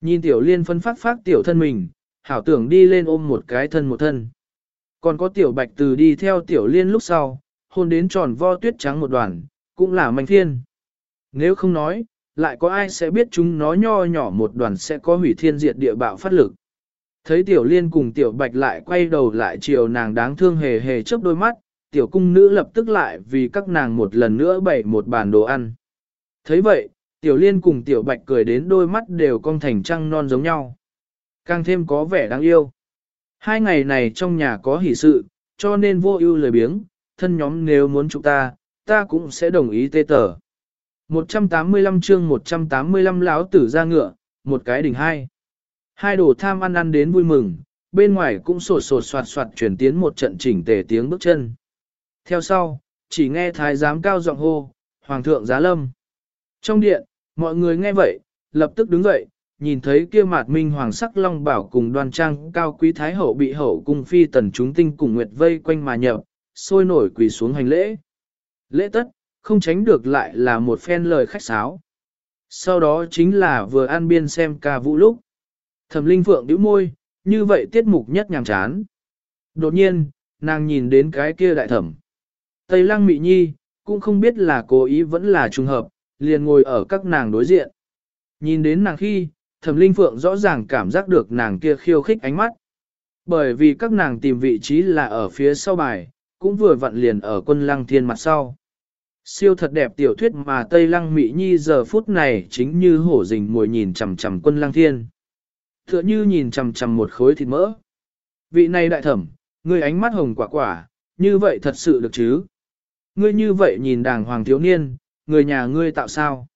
Nhìn tiểu liên phân phát phát tiểu thân mình, hảo tưởng đi lên ôm một cái thân một thân. Còn có tiểu bạch từ đi theo tiểu liên lúc sau, hôn đến tròn vo tuyết trắng một đoàn, cũng là manh thiên. Nếu không nói, lại có ai sẽ biết chúng nó nho nhỏ một đoàn sẽ có hủy thiên diệt địa bạo phát lực. Thấy tiểu liên cùng tiểu bạch lại quay đầu lại chiều nàng đáng thương hề hề chớp đôi mắt, tiểu cung nữ lập tức lại vì các nàng một lần nữa bày một bàn đồ ăn. Thấy vậy, tiểu liên cùng tiểu bạch cười đến đôi mắt đều cong thành trăng non giống nhau. Càng thêm có vẻ đáng yêu. Hai ngày này trong nhà có hỷ sự, cho nên vô ưu lời biếng, thân nhóm nếu muốn chúng ta, ta cũng sẽ đồng ý tê tờ. 185 chương 185 lão tử ra ngựa, một cái đỉnh hai. Hai đồ tham ăn ăn đến vui mừng, bên ngoài cũng sột sột soạt soạt chuyển tiến một trận chỉnh tề tiếng bước chân. Theo sau, chỉ nghe thái giám cao giọng hô, Hoàng thượng giá lâm. Trong điện, mọi người nghe vậy, lập tức đứng dậy, nhìn thấy kia mạt minh hoàng sắc long bảo cùng đoan trang cao quý thái hậu bị hậu cung phi tần chúng tinh cùng nguyệt vây quanh mà nhập, sôi nổi quỳ xuống hành lễ. Lễ tất, không tránh được lại là một phen lời khách sáo. Sau đó chính là vừa an biên xem ca vũ lúc. Thẩm linh phượng đĩu môi, như vậy tiết mục nhất nhàng chán. Đột nhiên, nàng nhìn đến cái kia đại thẩm. Tây lăng mị nhi, cũng không biết là cố ý vẫn là trùng hợp, liền ngồi ở các nàng đối diện. Nhìn đến nàng khi, thẩm linh phượng rõ ràng cảm giác được nàng kia khiêu khích ánh mắt. Bởi vì các nàng tìm vị trí là ở phía sau bài, cũng vừa vặn liền ở quân lăng thiên mặt sau. Siêu thật đẹp tiểu thuyết mà Tây Lăng Mỹ Nhi giờ phút này chính như hổ rình mồi nhìn chằm chằm quân lăng thiên. Tựa như nhìn chằm chằm một khối thịt mỡ. Vị này đại thẩm, người ánh mắt hồng quả quả, như vậy thật sự được chứ? Ngươi như vậy nhìn đàng hoàng thiếu niên, người nhà ngươi tạo sao?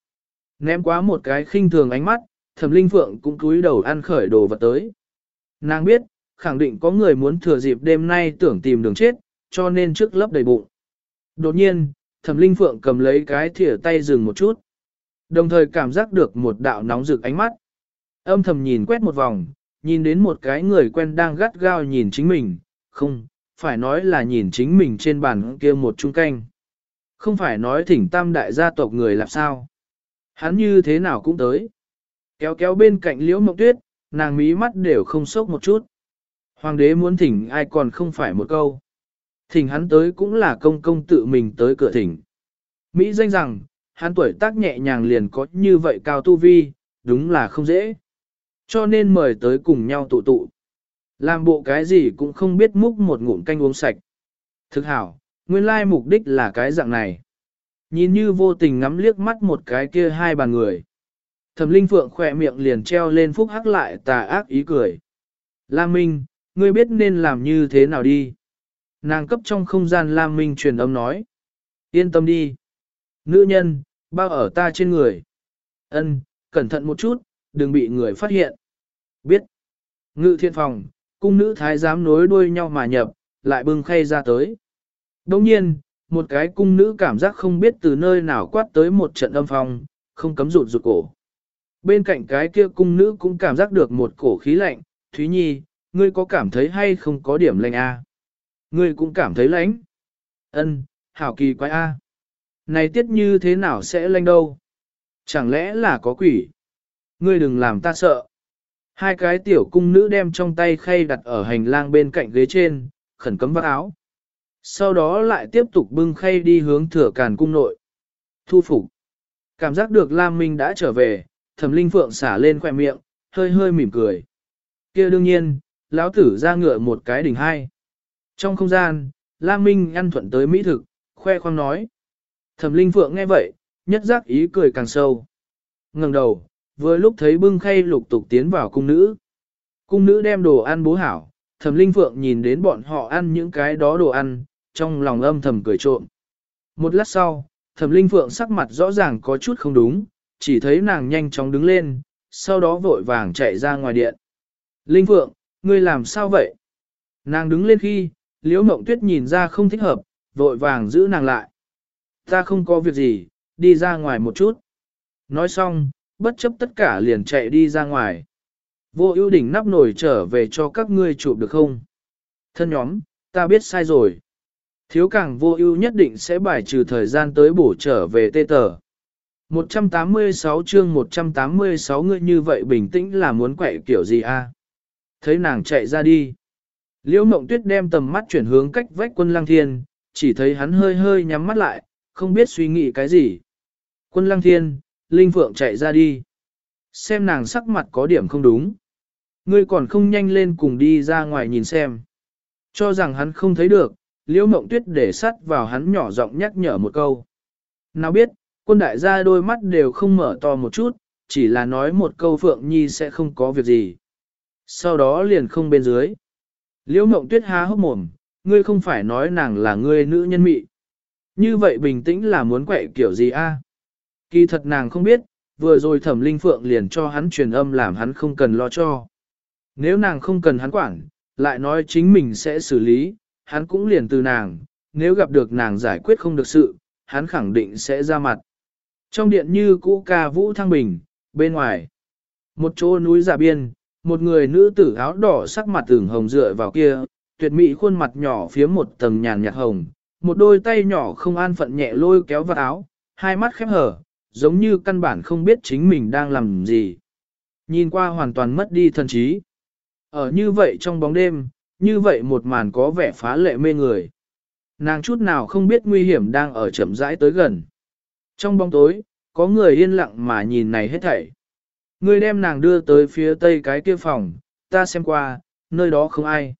Ném quá một cái khinh thường ánh mắt, thẩm linh phượng cũng cúi đầu ăn khởi đồ vật tới. Nàng biết, khẳng định có người muốn thừa dịp đêm nay tưởng tìm đường chết, cho nên trước lấp đầy bụng. Đột nhiên, thẩm linh phượng cầm lấy cái thìa tay dừng một chút. Đồng thời cảm giác được một đạo nóng rực ánh mắt. Âm thầm nhìn quét một vòng, nhìn đến một cái người quen đang gắt gao nhìn chính mình, không, phải nói là nhìn chính mình trên bàn kia một chung canh. Không phải nói thỉnh tam đại gia tộc người làm sao. Hắn như thế nào cũng tới. Kéo kéo bên cạnh liễu mộng tuyết, nàng mí mắt đều không sốc một chút. Hoàng đế muốn thỉnh ai còn không phải một câu. Thỉnh hắn tới cũng là công công tự mình tới cửa thỉnh. Mỹ danh rằng, hắn tuổi tác nhẹ nhàng liền có như vậy cao tu vi, đúng là không dễ. Cho nên mời tới cùng nhau tụ tụ. Làm bộ cái gì cũng không biết múc một ngụm canh uống sạch. Thực hảo, nguyên lai mục đích là cái dạng này. Nhìn như vô tình ngắm liếc mắt một cái kia hai bàn người. Thẩm Linh Phượng khỏe miệng liền treo lên phúc hắc lại tà ác ý cười. Lam Minh, ngươi biết nên làm như thế nào đi. Nàng cấp trong không gian Lam Minh truyền âm nói. Yên tâm đi. Nữ nhân, bao ở ta trên người. Ân, cẩn thận một chút, đừng bị người phát hiện. Biết. Ngự thiên phòng, cung nữ thái giám nối đuôi nhau mà nhập, lại bưng khay ra tới. Đồng nhiên, một cái cung nữ cảm giác không biết từ nơi nào quát tới một trận âm phong, không cấm rụt rụt cổ. Bên cạnh cái kia cung nữ cũng cảm giác được một cổ khí lạnh, Thúy Nhi, ngươi có cảm thấy hay không có điểm lạnh a? À? Ngươi cũng cảm thấy lạnh. Ân, hảo kỳ quái a. Này tiết như thế nào sẽ lạnh đâu? Chẳng lẽ là có quỷ? Ngươi đừng làm ta sợ. Hai cái tiểu cung nữ đem trong tay khay đặt ở hành lang bên cạnh ghế trên, khẩn cấm vác áo. Sau đó lại tiếp tục bưng khay đi hướng thừa càn cung nội. Thu phục. Cảm giác được Lam Minh đã trở về, thẩm linh phượng xả lên khoẻ miệng, hơi hơi mỉm cười. kia đương nhiên, lão tử ra ngựa một cái đỉnh hai. Trong không gian, Lam Minh ăn thuận tới mỹ thực, khoe khoang nói. Thẩm linh phượng nghe vậy, nhất giác ý cười càng sâu. ngẩng đầu, vừa lúc thấy bưng khay lục tục tiến vào cung nữ. Cung nữ đem đồ ăn bố hảo, thẩm linh phượng nhìn đến bọn họ ăn những cái đó đồ ăn, trong lòng âm thầm cười trộm. Một lát sau, thẩm linh phượng sắc mặt rõ ràng có chút không đúng, chỉ thấy nàng nhanh chóng đứng lên, sau đó vội vàng chạy ra ngoài điện. Linh phượng, ngươi làm sao vậy? Nàng đứng lên khi, liễu mộng tuyết nhìn ra không thích hợp, vội vàng giữ nàng lại. Ta không có việc gì, đi ra ngoài một chút. Nói xong, bất chấp tất cả liền chạy đi ra ngoài. Vô ưu đỉnh nắp nổi trở về cho các ngươi chụp được không? Thân nhóm, ta biết sai rồi. Thiếu càng vô ưu nhất định sẽ bài trừ thời gian tới bổ trở về tê tờ. 186 chương 186 ngươi như vậy bình tĩnh là muốn quậy kiểu gì a? Thấy nàng chạy ra đi. Liễu mộng tuyết đem tầm mắt chuyển hướng cách vách quân lăng thiên, chỉ thấy hắn hơi hơi nhắm mắt lại, không biết suy nghĩ cái gì. Quân lăng thiên, Linh Phượng chạy ra đi. Xem nàng sắc mặt có điểm không đúng. Ngươi còn không nhanh lên cùng đi ra ngoài nhìn xem. Cho rằng hắn không thấy được, liễu mộng tuyết để sắt vào hắn nhỏ giọng nhắc nhở một câu. Nào biết, quân đại gia đôi mắt đều không mở to một chút, chỉ là nói một câu Phượng Nhi sẽ không có việc gì. Sau đó liền không bên dưới. Liễu mộng tuyết há hốc mồm, ngươi không phải nói nàng là ngươi nữ nhân mị. Như vậy bình tĩnh là muốn quậy kiểu gì a? Kỳ thật nàng không biết, vừa rồi thẩm linh phượng liền cho hắn truyền âm làm hắn không cần lo cho. Nếu nàng không cần hắn quản, lại nói chính mình sẽ xử lý, hắn cũng liền từ nàng, nếu gặp được nàng giải quyết không được sự, hắn khẳng định sẽ ra mặt. Trong điện như cũ ca vũ thăng bình, bên ngoài, một chỗ núi giả biên, một người nữ tử áo đỏ sắc mặt tưởng hồng dựa vào kia, tuyệt mỹ khuôn mặt nhỏ phía một tầng nhàn nhạt hồng, một đôi tay nhỏ không an phận nhẹ lôi kéo vào áo, hai mắt khép hở, giống như căn bản không biết chính mình đang làm gì. Nhìn qua hoàn toàn mất đi thần trí. Ở như vậy trong bóng đêm, như vậy một màn có vẻ phá lệ mê người. Nàng chút nào không biết nguy hiểm đang ở chậm rãi tới gần. Trong bóng tối, có người yên lặng mà nhìn này hết thảy. Ngươi đem nàng đưa tới phía tây cái kia phòng, ta xem qua, nơi đó không ai.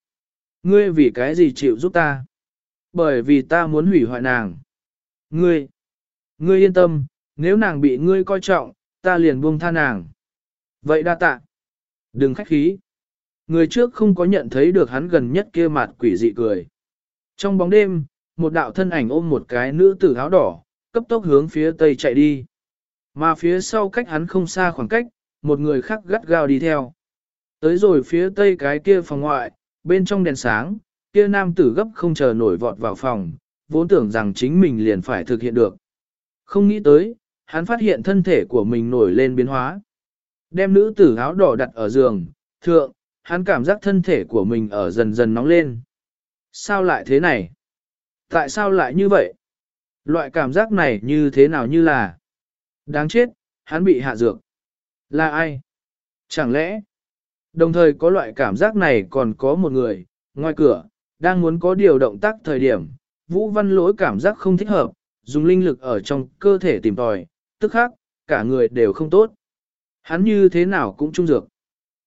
Ngươi vì cái gì chịu giúp ta? Bởi vì ta muốn hủy hoại nàng. Ngươi, ngươi yên tâm, nếu nàng bị ngươi coi trọng, ta liền buông tha nàng. Vậy đa tạ. Đừng khách khí. Người trước không có nhận thấy được hắn gần nhất kia mặt quỷ dị cười. Trong bóng đêm, một đạo thân ảnh ôm một cái nữ tử áo đỏ, cấp tốc hướng phía tây chạy đi. Mà phía sau cách hắn không xa khoảng cách, một người khác gắt gao đi theo. Tới rồi phía tây cái kia phòng ngoại, bên trong đèn sáng, kia nam tử gấp không chờ nổi vọt vào phòng, vốn tưởng rằng chính mình liền phải thực hiện được. Không nghĩ tới, hắn phát hiện thân thể của mình nổi lên biến hóa. Đem nữ tử áo đỏ đặt ở giường, thượng, hắn cảm giác thân thể của mình ở dần dần nóng lên. Sao lại thế này? Tại sao lại như vậy? Loại cảm giác này như thế nào như là? Đáng chết, hắn bị hạ dược. Là ai? Chẳng lẽ? Đồng thời có loại cảm giác này còn có một người, ngoài cửa, đang muốn có điều động tác thời điểm, Vũ Văn lỗi cảm giác không thích hợp, dùng linh lực ở trong cơ thể tìm tòi, tức khác, cả người đều không tốt. Hắn như thế nào cũng trung dược.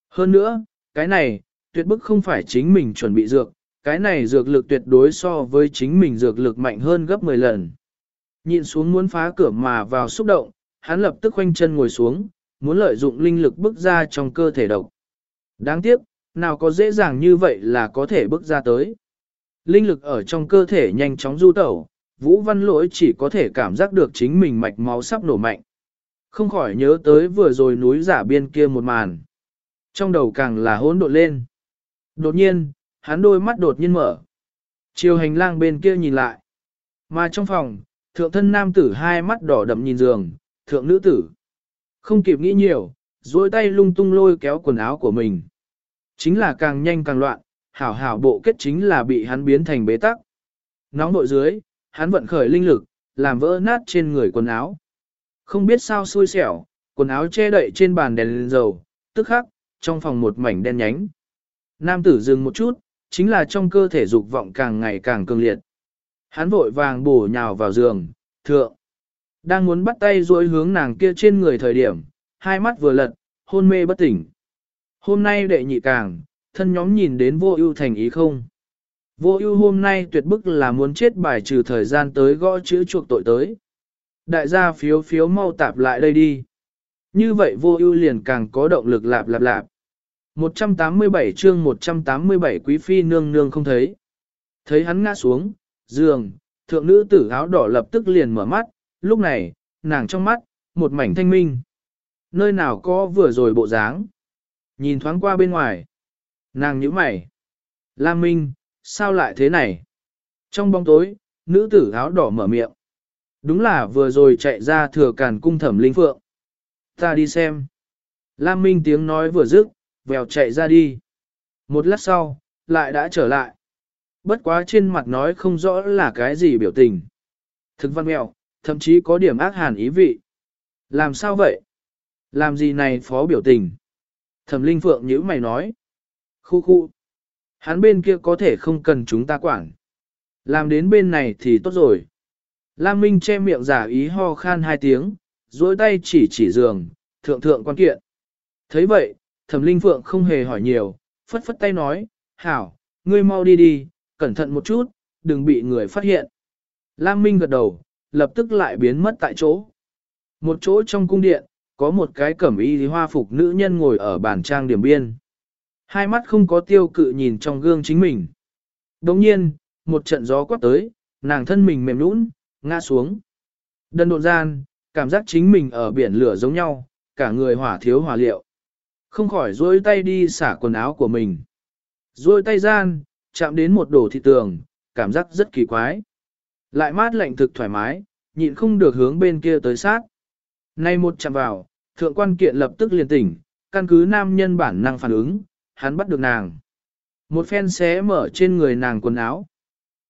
Hơn nữa, cái này, tuyệt bức không phải chính mình chuẩn bị dược, cái này dược lực tuyệt đối so với chính mình dược lực mạnh hơn gấp 10 lần. Nhìn xuống muốn phá cửa mà vào xúc động, hắn lập tức khoanh chân ngồi xuống, muốn lợi dụng linh lực bức ra trong cơ thể độc. Đáng tiếc, nào có dễ dàng như vậy là có thể bước ra tới. Linh lực ở trong cơ thể nhanh chóng du tẩu, Vũ Văn Lỗi chỉ có thể cảm giác được chính mình mạch máu sắp nổ mạnh. Không khỏi nhớ tới vừa rồi núi giả biên kia một màn. Trong đầu càng là hỗn độn lên. Đột nhiên, hắn đôi mắt đột nhiên mở. Chiều hành lang bên kia nhìn lại. Mà trong phòng, thượng thân nam tử hai mắt đỏ đậm nhìn giường, thượng nữ tử. Không kịp nghĩ nhiều, duỗi tay lung tung lôi kéo quần áo của mình. Chính là càng nhanh càng loạn, hảo hảo bộ kết chính là bị hắn biến thành bế tắc. Nóng nội dưới, hắn vận khởi linh lực, làm vỡ nát trên người quần áo. Không biết sao xui xẻo, quần áo che đậy trên bàn đèn lên dầu, tức khắc, trong phòng một mảnh đen nhánh. Nam tử dừng một chút, chính là trong cơ thể dục vọng càng ngày càng cường liệt. Hắn vội vàng bổ nhào vào giường, thượng. Đang muốn bắt tay duỗi hướng nàng kia trên người thời điểm, hai mắt vừa lật, hôn mê bất tỉnh. Hôm nay đệ nhị càng, thân nhóm nhìn đến vô ưu thành ý không. Vô ưu hôm nay tuyệt bức là muốn chết bài trừ thời gian tới gõ chữ chuộc tội tới. Đại gia phiếu phiếu mau tạp lại đây đi. Như vậy vô ưu liền càng có động lực lạp lạp lạp. 187 chương 187 quý phi nương nương không thấy. Thấy hắn ngã xuống, giường, thượng nữ tử áo đỏ lập tức liền mở mắt, lúc này, nàng trong mắt, một mảnh thanh minh. Nơi nào có vừa rồi bộ dáng. Nhìn thoáng qua bên ngoài. Nàng nhíu mày. Lam Minh, sao lại thế này? Trong bóng tối, nữ tử áo đỏ mở miệng. Đúng là vừa rồi chạy ra thừa càn cung thẩm linh phượng. Ta đi xem. Lam Minh tiếng nói vừa dứt, vèo chạy ra đi. Một lát sau, lại đã trở lại. Bất quá trên mặt nói không rõ là cái gì biểu tình. Thực văn mèo, thậm chí có điểm ác hàn ý vị. Làm sao vậy? Làm gì này phó biểu tình? Thẩm Linh Phượng nhữ mày nói. Khu khu. Hắn bên kia có thể không cần chúng ta quản. Làm đến bên này thì tốt rồi. Lam Minh che miệng giả ý ho khan hai tiếng, duỗi tay chỉ chỉ giường, thượng thượng quan kiện. thấy vậy, Thẩm Linh Phượng không hề hỏi nhiều, phất phất tay nói, hảo, ngươi mau đi đi, cẩn thận một chút, đừng bị người phát hiện. Lam Minh gật đầu, lập tức lại biến mất tại chỗ. Một chỗ trong cung điện, có một cái cẩm y hoa phục nữ nhân ngồi ở bàn trang điểm biên. Hai mắt không có tiêu cự nhìn trong gương chính mình. Đồng nhiên, một trận gió quát tới, nàng thân mình mềm nũng, ngã xuống. Đần độn gian, cảm giác chính mình ở biển lửa giống nhau, cả người hỏa thiếu hỏa liệu. Không khỏi duỗi tay đi xả quần áo của mình. Duỗi tay gian, chạm đến một đổ thị tường, cảm giác rất kỳ quái. Lại mát lạnh thực thoải mái, nhịn không được hướng bên kia tới sát. Nay một chạm vào, thượng quan kiện lập tức liền tỉnh, căn cứ nam nhân bản năng phản ứng, hắn bắt được nàng. Một phen xé mở trên người nàng quần áo.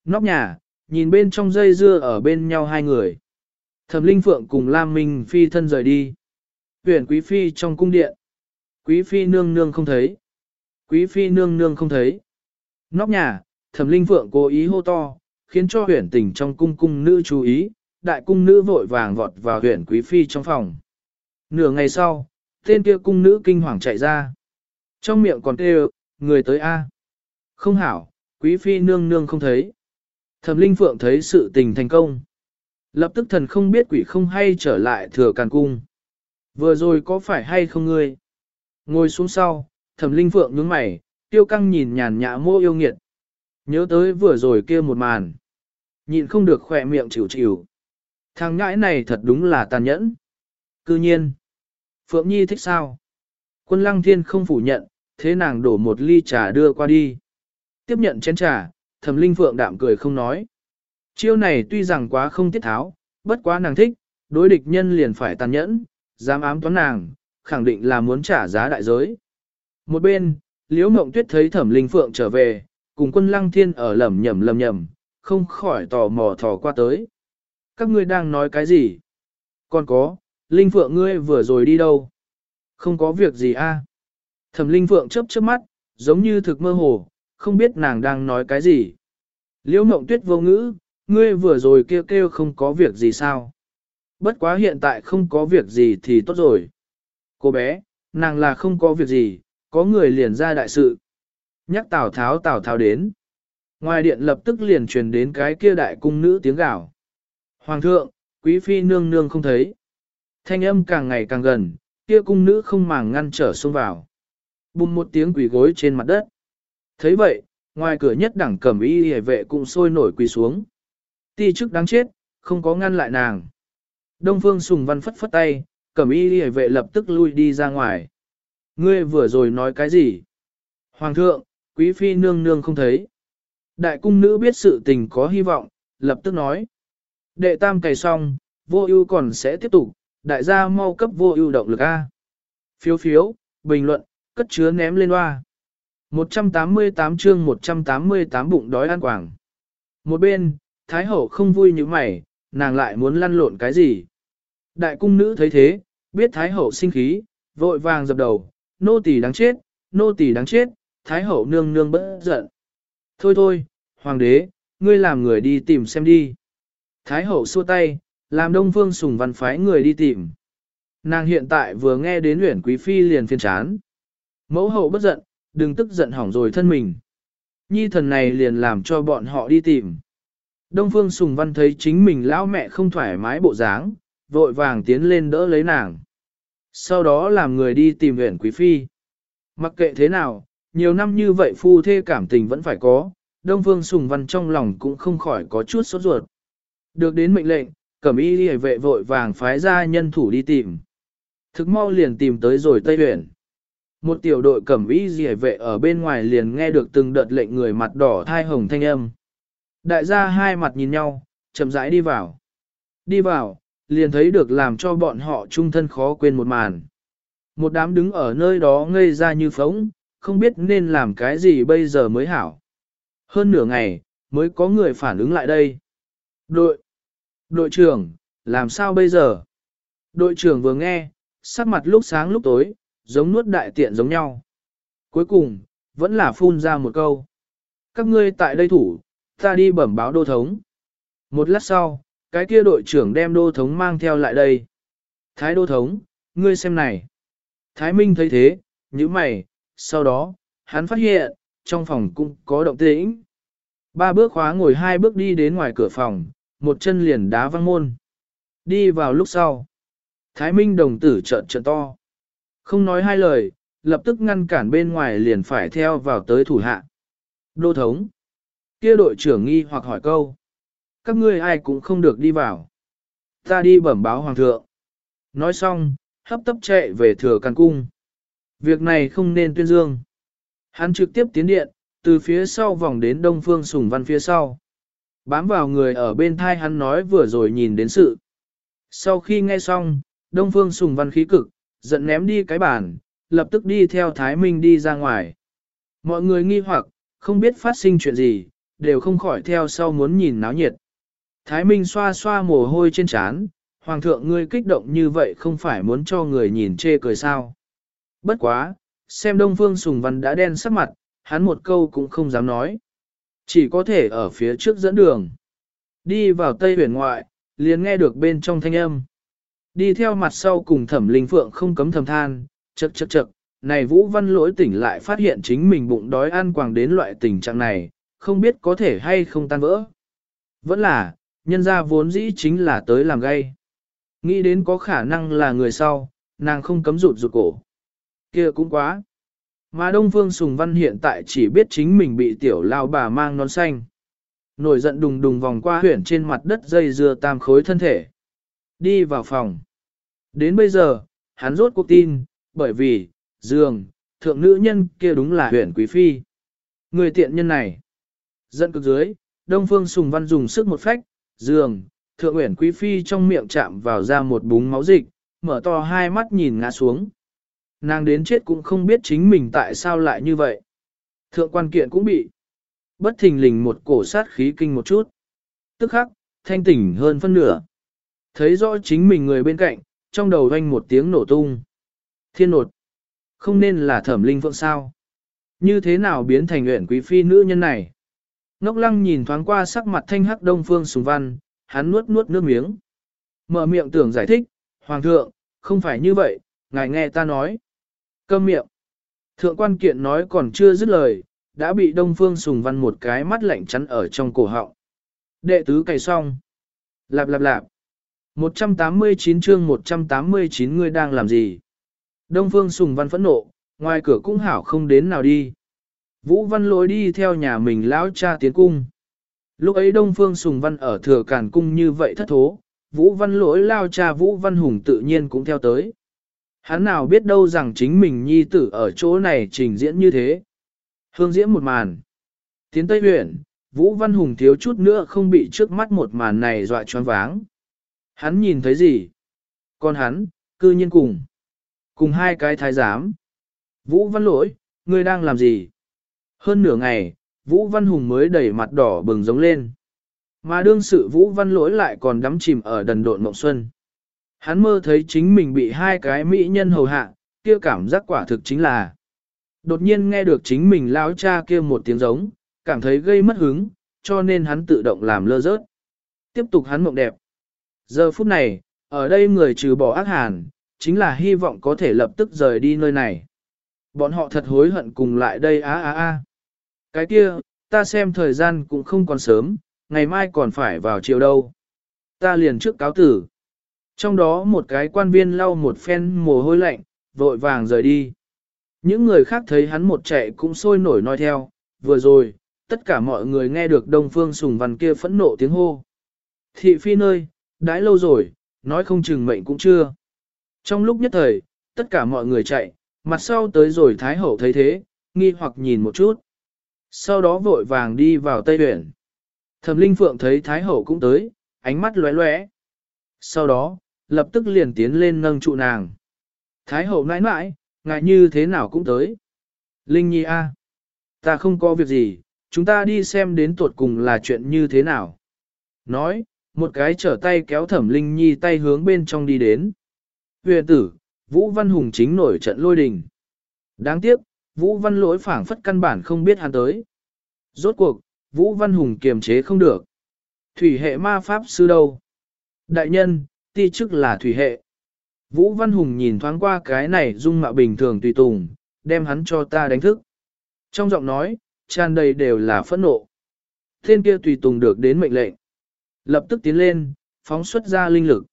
Nóc nhà, nhìn bên trong dây dưa ở bên nhau hai người. Thẩm Linh Phượng cùng Lam Minh Phi thân rời đi. tuyển Quý Phi trong cung điện. Quý Phi nương nương không thấy. Quý Phi nương nương không thấy. Nóc nhà, Thẩm Linh Phượng cố ý hô to, khiến cho huyền tình trong cung cung nữ chú ý, đại cung nữ vội vàng vọt vào huyền Quý Phi trong phòng. Nửa ngày sau, tên kia cung nữ kinh hoàng chạy ra. Trong miệng còn kêu, người tới A. Không hảo, quý phi nương nương không thấy. Thẩm linh phượng thấy sự tình thành công. Lập tức thần không biết quỷ không hay trở lại thừa càn cung. Vừa rồi có phải hay không ngươi? Ngồi xuống sau, thẩm linh phượng nhướng mày, tiêu căng nhìn nhàn nhã mô yêu nghiệt. Nhớ tới vừa rồi kia một màn. Nhịn không được khỏe miệng chịu chịu. Thằng nhãi này thật đúng là tàn nhẫn. Cư nhiên. Phượng Nhi thích sao? Quân lăng thiên không phủ nhận, thế nàng đổ một ly trà đưa qua đi. Tiếp nhận chén trà, thẩm linh phượng đạm cười không nói. Chiêu này tuy rằng quá không tiết tháo, bất quá nàng thích, đối địch nhân liền phải tàn nhẫn, dám ám toán nàng, khẳng định là muốn trả giá đại giới. Một bên, Liễu Mộng Tuyết thấy Thẩm Linh Phượng trở về, cùng quân lăng thiên ở lẩm nhẩm lẩm nhẩm không khỏi tò mò thò qua tới. Các ngươi đang nói cái gì? Còn có, Linh Phượng ngươi vừa rồi đi đâu? Không có việc gì a. Thẩm Linh Phượng chớp chớp mắt, giống như thực mơ hồ, không biết nàng đang nói cái gì. Liễu Mộng Tuyết vô ngữ, ngươi vừa rồi kêu kêu không có việc gì sao? Bất quá hiện tại không có việc gì thì tốt rồi. Cô bé, nàng là không có việc gì, có người liền ra đại sự. Nhắc Tào Tháo Tào Tháo đến. Ngoài điện lập tức liền truyền đến cái kia đại cung nữ tiếng gào. Hoàng thượng, quý phi nương nương không thấy. Thanh âm càng ngày càng gần, kia cung nữ không màng ngăn trở xông vào. Bùm một tiếng quỳ gối trên mặt đất. thấy vậy, ngoài cửa nhất đẳng cẩm y hề vệ cũng sôi nổi quỳ xuống. Ti chức đáng chết, không có ngăn lại nàng. Đông phương sùng văn phất phất tay, cẩm y hề vệ lập tức lui đi ra ngoài. Ngươi vừa rồi nói cái gì? Hoàng thượng, quý phi nương nương không thấy. Đại cung nữ biết sự tình có hy vọng, lập tức nói. Đệ tam cày xong, vô ưu còn sẽ tiếp tục, đại gia mau cấp vô ưu động lực A. Phiếu phiếu, bình luận, cất chứa ném lên loa. 188 chương 188 bụng đói ăn quảng. Một bên, Thái Hậu không vui như mày, nàng lại muốn lăn lộn cái gì. Đại cung nữ thấy thế, biết Thái Hậu sinh khí, vội vàng dập đầu, nô tỳ đáng chết, nô tỳ đáng chết, Thái Hậu nương nương bất giận. Thôi thôi, Hoàng đế, ngươi làm người đi tìm xem đi. Thái Hậu xua tay, làm Đông Phương Sùng Văn phái người đi tìm. Nàng hiện tại vừa nghe đến luyện Quý Phi liền phiền chán. Mẫu hậu bất giận, đừng tức giận hỏng rồi thân mình. Nhi thần này liền làm cho bọn họ đi tìm. Đông Phương Sùng Văn thấy chính mình lão mẹ không thoải mái bộ dáng, vội vàng tiến lên đỡ lấy nàng. Sau đó làm người đi tìm Uyển Quý Phi. Mặc kệ thế nào, nhiều năm như vậy phu thê cảm tình vẫn phải có, Đông Phương Sùng Văn trong lòng cũng không khỏi có chút sốt ruột. Được đến mệnh lệnh, cẩm y đi vệ vội vàng phái ra nhân thủ đi tìm. Thực mau liền tìm tới rồi Tây Huyền. Một tiểu đội cẩm y dì vệ ở bên ngoài liền nghe được từng đợt lệnh người mặt đỏ thai hồng thanh âm. Đại gia hai mặt nhìn nhau, chậm rãi đi vào. Đi vào, liền thấy được làm cho bọn họ trung thân khó quên một màn. Một đám đứng ở nơi đó ngây ra như phóng, không biết nên làm cái gì bây giờ mới hảo. Hơn nửa ngày, mới có người phản ứng lại đây. Đội, đội trưởng, làm sao bây giờ? Đội trưởng vừa nghe, sắc mặt lúc sáng lúc tối, giống nuốt đại tiện giống nhau. Cuối cùng, vẫn là phun ra một câu. Các ngươi tại đây thủ, ta đi bẩm báo đô thống. Một lát sau, cái kia đội trưởng đem đô thống mang theo lại đây. Thái đô thống, ngươi xem này. Thái Minh thấy thế, như mày, sau đó, hắn phát hiện, trong phòng cũng có động tĩnh. Ba bước khóa ngồi hai bước đi đến ngoài cửa phòng, một chân liền đá văng môn. Đi vào lúc sau. Thái Minh đồng tử trợn trợn to. Không nói hai lời, lập tức ngăn cản bên ngoài liền phải theo vào tới thủ hạ. Đô thống. Kia đội trưởng nghi hoặc hỏi câu. Các ngươi ai cũng không được đi vào. Ta đi bẩm báo hoàng thượng. Nói xong, hấp tấp chạy về thừa căn cung. Việc này không nên tuyên dương. Hắn trực tiếp tiến điện, từ phía sau vòng đến đông phương sùng văn phía sau. Bám vào người ở bên thai hắn nói vừa rồi nhìn đến sự. Sau khi nghe xong, đông phương sùng văn khí cực, giận ném đi cái bàn, lập tức đi theo Thái Minh đi ra ngoài. Mọi người nghi hoặc, không biết phát sinh chuyện gì, đều không khỏi theo sau muốn nhìn náo nhiệt. Thái Minh xoa xoa mồ hôi trên trán, Hoàng thượng ngươi kích động như vậy không phải muốn cho người nhìn chê cười sao. Bất quá, xem Đông Phương Sùng Văn đã đen sắc mặt, hắn một câu cũng không dám nói. Chỉ có thể ở phía trước dẫn đường. Đi vào Tây huyền ngoại, liền nghe được bên trong thanh âm. Đi theo mặt sau cùng thẩm linh phượng không cấm thầm than, chật chật chật, này Vũ Văn lỗi tỉnh lại phát hiện chính mình bụng đói ăn quàng đến loại tình trạng này, không biết có thể hay không tan vỡ. Vẫn là, nhân ra vốn dĩ chính là tới làm gây. Nghĩ đến có khả năng là người sau, nàng không cấm rụt rụt cổ kia cũng quá. Mà Đông Phương Sùng Văn hiện tại chỉ biết chính mình bị tiểu lao bà mang nón xanh. Nổi giận đùng đùng vòng qua huyển trên mặt đất dây dưa tam khối thân thể. Đi vào phòng. Đến bây giờ, hắn rốt cuộc tin, bởi vì, giường, thượng nữ nhân kia đúng là huyển quý phi. Người tiện nhân này. Giận cực dưới, Đông Phương Sùng Văn dùng sức một phách, giường, thượng huyển quý phi trong miệng chạm vào ra một búng máu dịch, mở to hai mắt nhìn ngã xuống. Nàng đến chết cũng không biết chính mình tại sao lại như vậy. Thượng quan kiện cũng bị bất thình lình một cổ sát khí kinh một chút. Tức khắc, thanh tỉnh hơn phân nửa. Thấy rõ chính mình người bên cạnh, trong đầu vang một tiếng nổ tung. Thiên nột. Không nên là thẩm linh phượng sao. Như thế nào biến thành nguyện quý phi nữ nhân này? Ngốc lăng nhìn thoáng qua sắc mặt thanh hắc đông phương sùng văn, hắn nuốt nuốt nước miếng. Mở miệng tưởng giải thích, Hoàng thượng, không phải như vậy, ngài nghe ta nói. Câm miệng. Thượng quan kiện nói còn chưa dứt lời, đã bị Đông Phương Sùng Văn một cái mắt lạnh chắn ở trong cổ họng. Đệ tứ cày xong. Lạp lạp lạp. 189 chương 189 ngươi đang làm gì? Đông Phương Sùng Văn phẫn nộ, ngoài cửa cũng hảo không đến nào đi. Vũ Văn lối đi theo nhà mình lão cha tiến cung. Lúc ấy Đông Phương Sùng Văn ở thừa cản cung như vậy thất thố, Vũ Văn lỗi lao cha Vũ Văn Hùng tự nhiên cũng theo tới. Hắn nào biết đâu rằng chính mình nhi tử ở chỗ này trình diễn như thế. Hương diễn một màn. Tiến Tây huyện, Vũ Văn Hùng thiếu chút nữa không bị trước mắt một màn này dọa choáng váng. Hắn nhìn thấy gì? Còn hắn, cư nhiên cùng. Cùng hai cái thái giám. Vũ Văn lỗi, ngươi đang làm gì? Hơn nửa ngày, Vũ Văn Hùng mới đẩy mặt đỏ bừng giống lên. Mà đương sự Vũ Văn lỗi lại còn đắm chìm ở đần độn mộng xuân. Hắn mơ thấy chính mình bị hai cái mỹ nhân hầu hạ, kia cảm giác quả thực chính là. Đột nhiên nghe được chính mình lão cha kia một tiếng giống, cảm thấy gây mất hứng, cho nên hắn tự động làm lơ rớt. Tiếp tục hắn mộng đẹp. Giờ phút này, ở đây người trừ bỏ ác hàn, chính là hy vọng có thể lập tức rời đi nơi này. Bọn họ thật hối hận cùng lại đây á á á. Cái kia, ta xem thời gian cũng không còn sớm, ngày mai còn phải vào chiều đâu. Ta liền trước cáo tử. Trong đó một cái quan viên lau một phen mồ hôi lạnh, vội vàng rời đi. Những người khác thấy hắn một chạy cũng sôi nổi nói theo, vừa rồi, tất cả mọi người nghe được Đông Phương Sùng Văn kia phẫn nộ tiếng hô. Thị phi nơi, đãi lâu rồi, nói không chừng mệnh cũng chưa. Trong lúc nhất thời, tất cả mọi người chạy, mặt sau tới rồi Thái Hậu thấy thế, nghi hoặc nhìn một chút. Sau đó vội vàng đi vào Tây Huyển. Thẩm Linh Phượng thấy Thái Hậu cũng tới, ánh mắt lóe lóe. Sau đó, lập tức liền tiến lên nâng trụ nàng. Thái Hậu nãi nãi, ngại như thế nào cũng tới. Linh Nhi A. Ta không có việc gì, chúng ta đi xem đến tuột cùng là chuyện như thế nào. Nói, một cái trở tay kéo thẩm Linh Nhi tay hướng bên trong đi đến. Huyền tử, Vũ Văn Hùng chính nổi trận lôi đình. Đáng tiếc, Vũ Văn lỗi phảng phất căn bản không biết hắn tới. Rốt cuộc, Vũ Văn Hùng kiềm chế không được. Thủy hệ ma pháp sư đâu? Đại nhân, ti chức là thủy hệ. Vũ Văn Hùng nhìn thoáng qua cái này dung mạo bình thường tùy tùng, đem hắn cho ta đánh thức. Trong giọng nói, tràn đầy đều là phẫn nộ. Thiên kia tùy tùng được đến mệnh lệnh. Lập tức tiến lên, phóng xuất ra linh lực.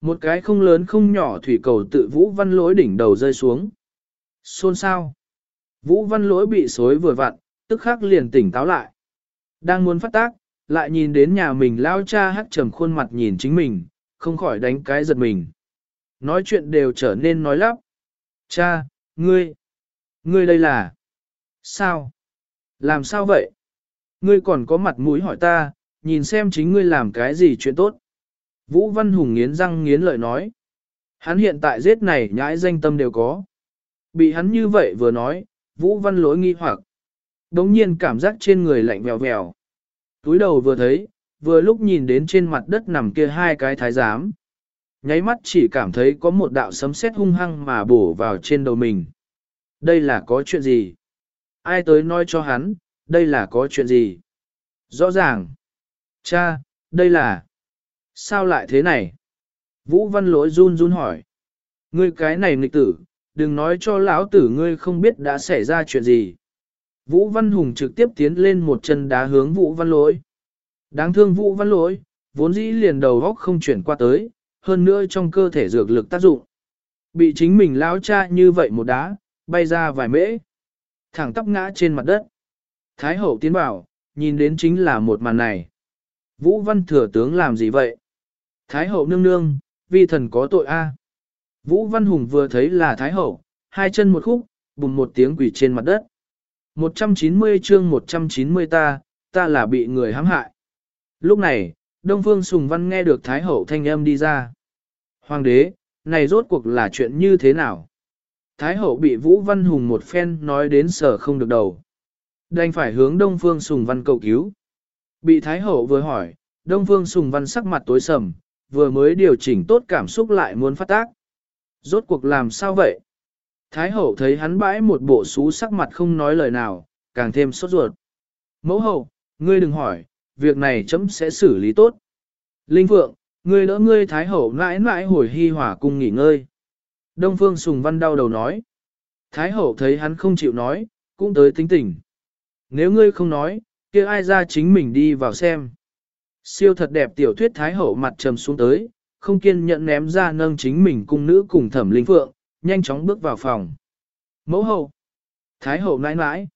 Một cái không lớn không nhỏ thủy cầu tự Vũ Văn lỗi đỉnh đầu rơi xuống. Xôn sao? Vũ Văn lỗi bị xối vừa vặn, tức khắc liền tỉnh táo lại. Đang muốn phát tác, lại nhìn đến nhà mình lao cha hắt trầm khuôn mặt nhìn chính mình, không khỏi đánh cái giật mình. Nói chuyện đều trở nên nói lắp. Cha, ngươi, ngươi đây là... Sao? Làm sao vậy? Ngươi còn có mặt mũi hỏi ta, nhìn xem chính ngươi làm cái gì chuyện tốt. Vũ Văn Hùng nghiến răng nghiến lợi nói. Hắn hiện tại giết này nhãi danh tâm đều có. Bị hắn như vậy vừa nói, Vũ Văn lỗi nghi hoặc. Đống nhiên cảm giác trên người lạnh vèo vèo. Túi đầu vừa thấy, vừa lúc nhìn đến trên mặt đất nằm kia hai cái thái giám. Nháy mắt chỉ cảm thấy có một đạo sấm sét hung hăng mà bổ vào trên đầu mình. Đây là có chuyện gì? Ai tới nói cho hắn, đây là có chuyện gì? Rõ ràng. Cha, đây là... Sao lại thế này? Vũ Văn Lỗi run run hỏi. Ngươi cái này nghịch tử, đừng nói cho lão tử ngươi không biết đã xảy ra chuyện gì. Vũ Văn Hùng trực tiếp tiến lên một chân đá hướng Vũ Văn Lỗi. Đáng thương Vũ Văn Lỗi, vốn dĩ liền đầu góc không chuyển qua tới, hơn nữa trong cơ thể dược lực tác dụng. Bị chính mình lão cha như vậy một đá, bay ra vài mễ. Thẳng tóc ngã trên mặt đất. Thái hậu tiến bảo, nhìn đến chính là một màn này. Vũ Văn Thừa tướng làm gì vậy? Thái hậu nương nương, vi thần có tội a. Vũ Văn Hùng vừa thấy là Thái hậu, hai chân một khúc, bùng một tiếng quỷ trên mặt đất. 190 chương 190 ta, ta là bị người hãm hại. Lúc này, Đông Phương Sùng Văn nghe được Thái Hậu thanh âm đi ra. Hoàng đế, này rốt cuộc là chuyện như thế nào? Thái Hậu bị Vũ Văn Hùng một phen nói đến sở không được đầu. Đành phải hướng Đông Phương Sùng Văn cầu cứu. Bị Thái Hậu vừa hỏi, Đông Phương Sùng Văn sắc mặt tối sầm, vừa mới điều chỉnh tốt cảm xúc lại muốn phát tác. Rốt cuộc làm sao vậy? Thái hậu thấy hắn bãi một bộ xú sắc mặt không nói lời nào, càng thêm sốt ruột. Mẫu hậu, ngươi đừng hỏi, việc này chấm sẽ xử lý tốt. Linh Phượng, ngươi đỡ ngươi Thái hậu mãi mãi hồi hy hỏa cung nghỉ ngơi. Đông Phương Sùng Văn đau đầu nói. Thái hậu thấy hắn không chịu nói, cũng tới tính tình. Nếu ngươi không nói, kia ai ra chính mình đi vào xem. Siêu thật đẹp tiểu thuyết Thái hậu mặt trầm xuống tới, không kiên nhẫn ném ra nâng chính mình cung nữ cùng thẩm linh phượng, nhanh chóng bước vào phòng. Mẫu hậu, thái hậu nãi nãi,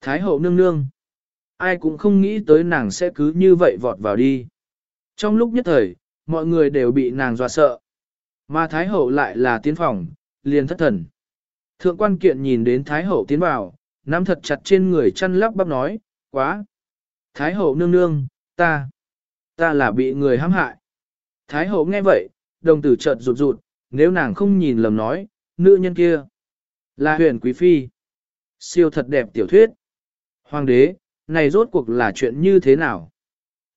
thái hậu nương nương. Ai cũng không nghĩ tới nàng sẽ cứ như vậy vọt vào đi. Trong lúc nhất thời, mọi người đều bị nàng dọa sợ. Mà thái hậu lại là tiến phòng, liền thất thần. Thượng quan kiện nhìn đến thái hậu tiến vào, nắm thật chặt trên người chăn lắp bắp nói, quá. Thái hậu nương nương, ta, ta là bị người hãm hại. Thái hậu nghe vậy, đồng tử chợt rụt rụt, nếu nàng không nhìn lầm nói, nữ nhân kia là huyền quý phi. Siêu thật đẹp tiểu thuyết. Hoàng đế, này rốt cuộc là chuyện như thế nào?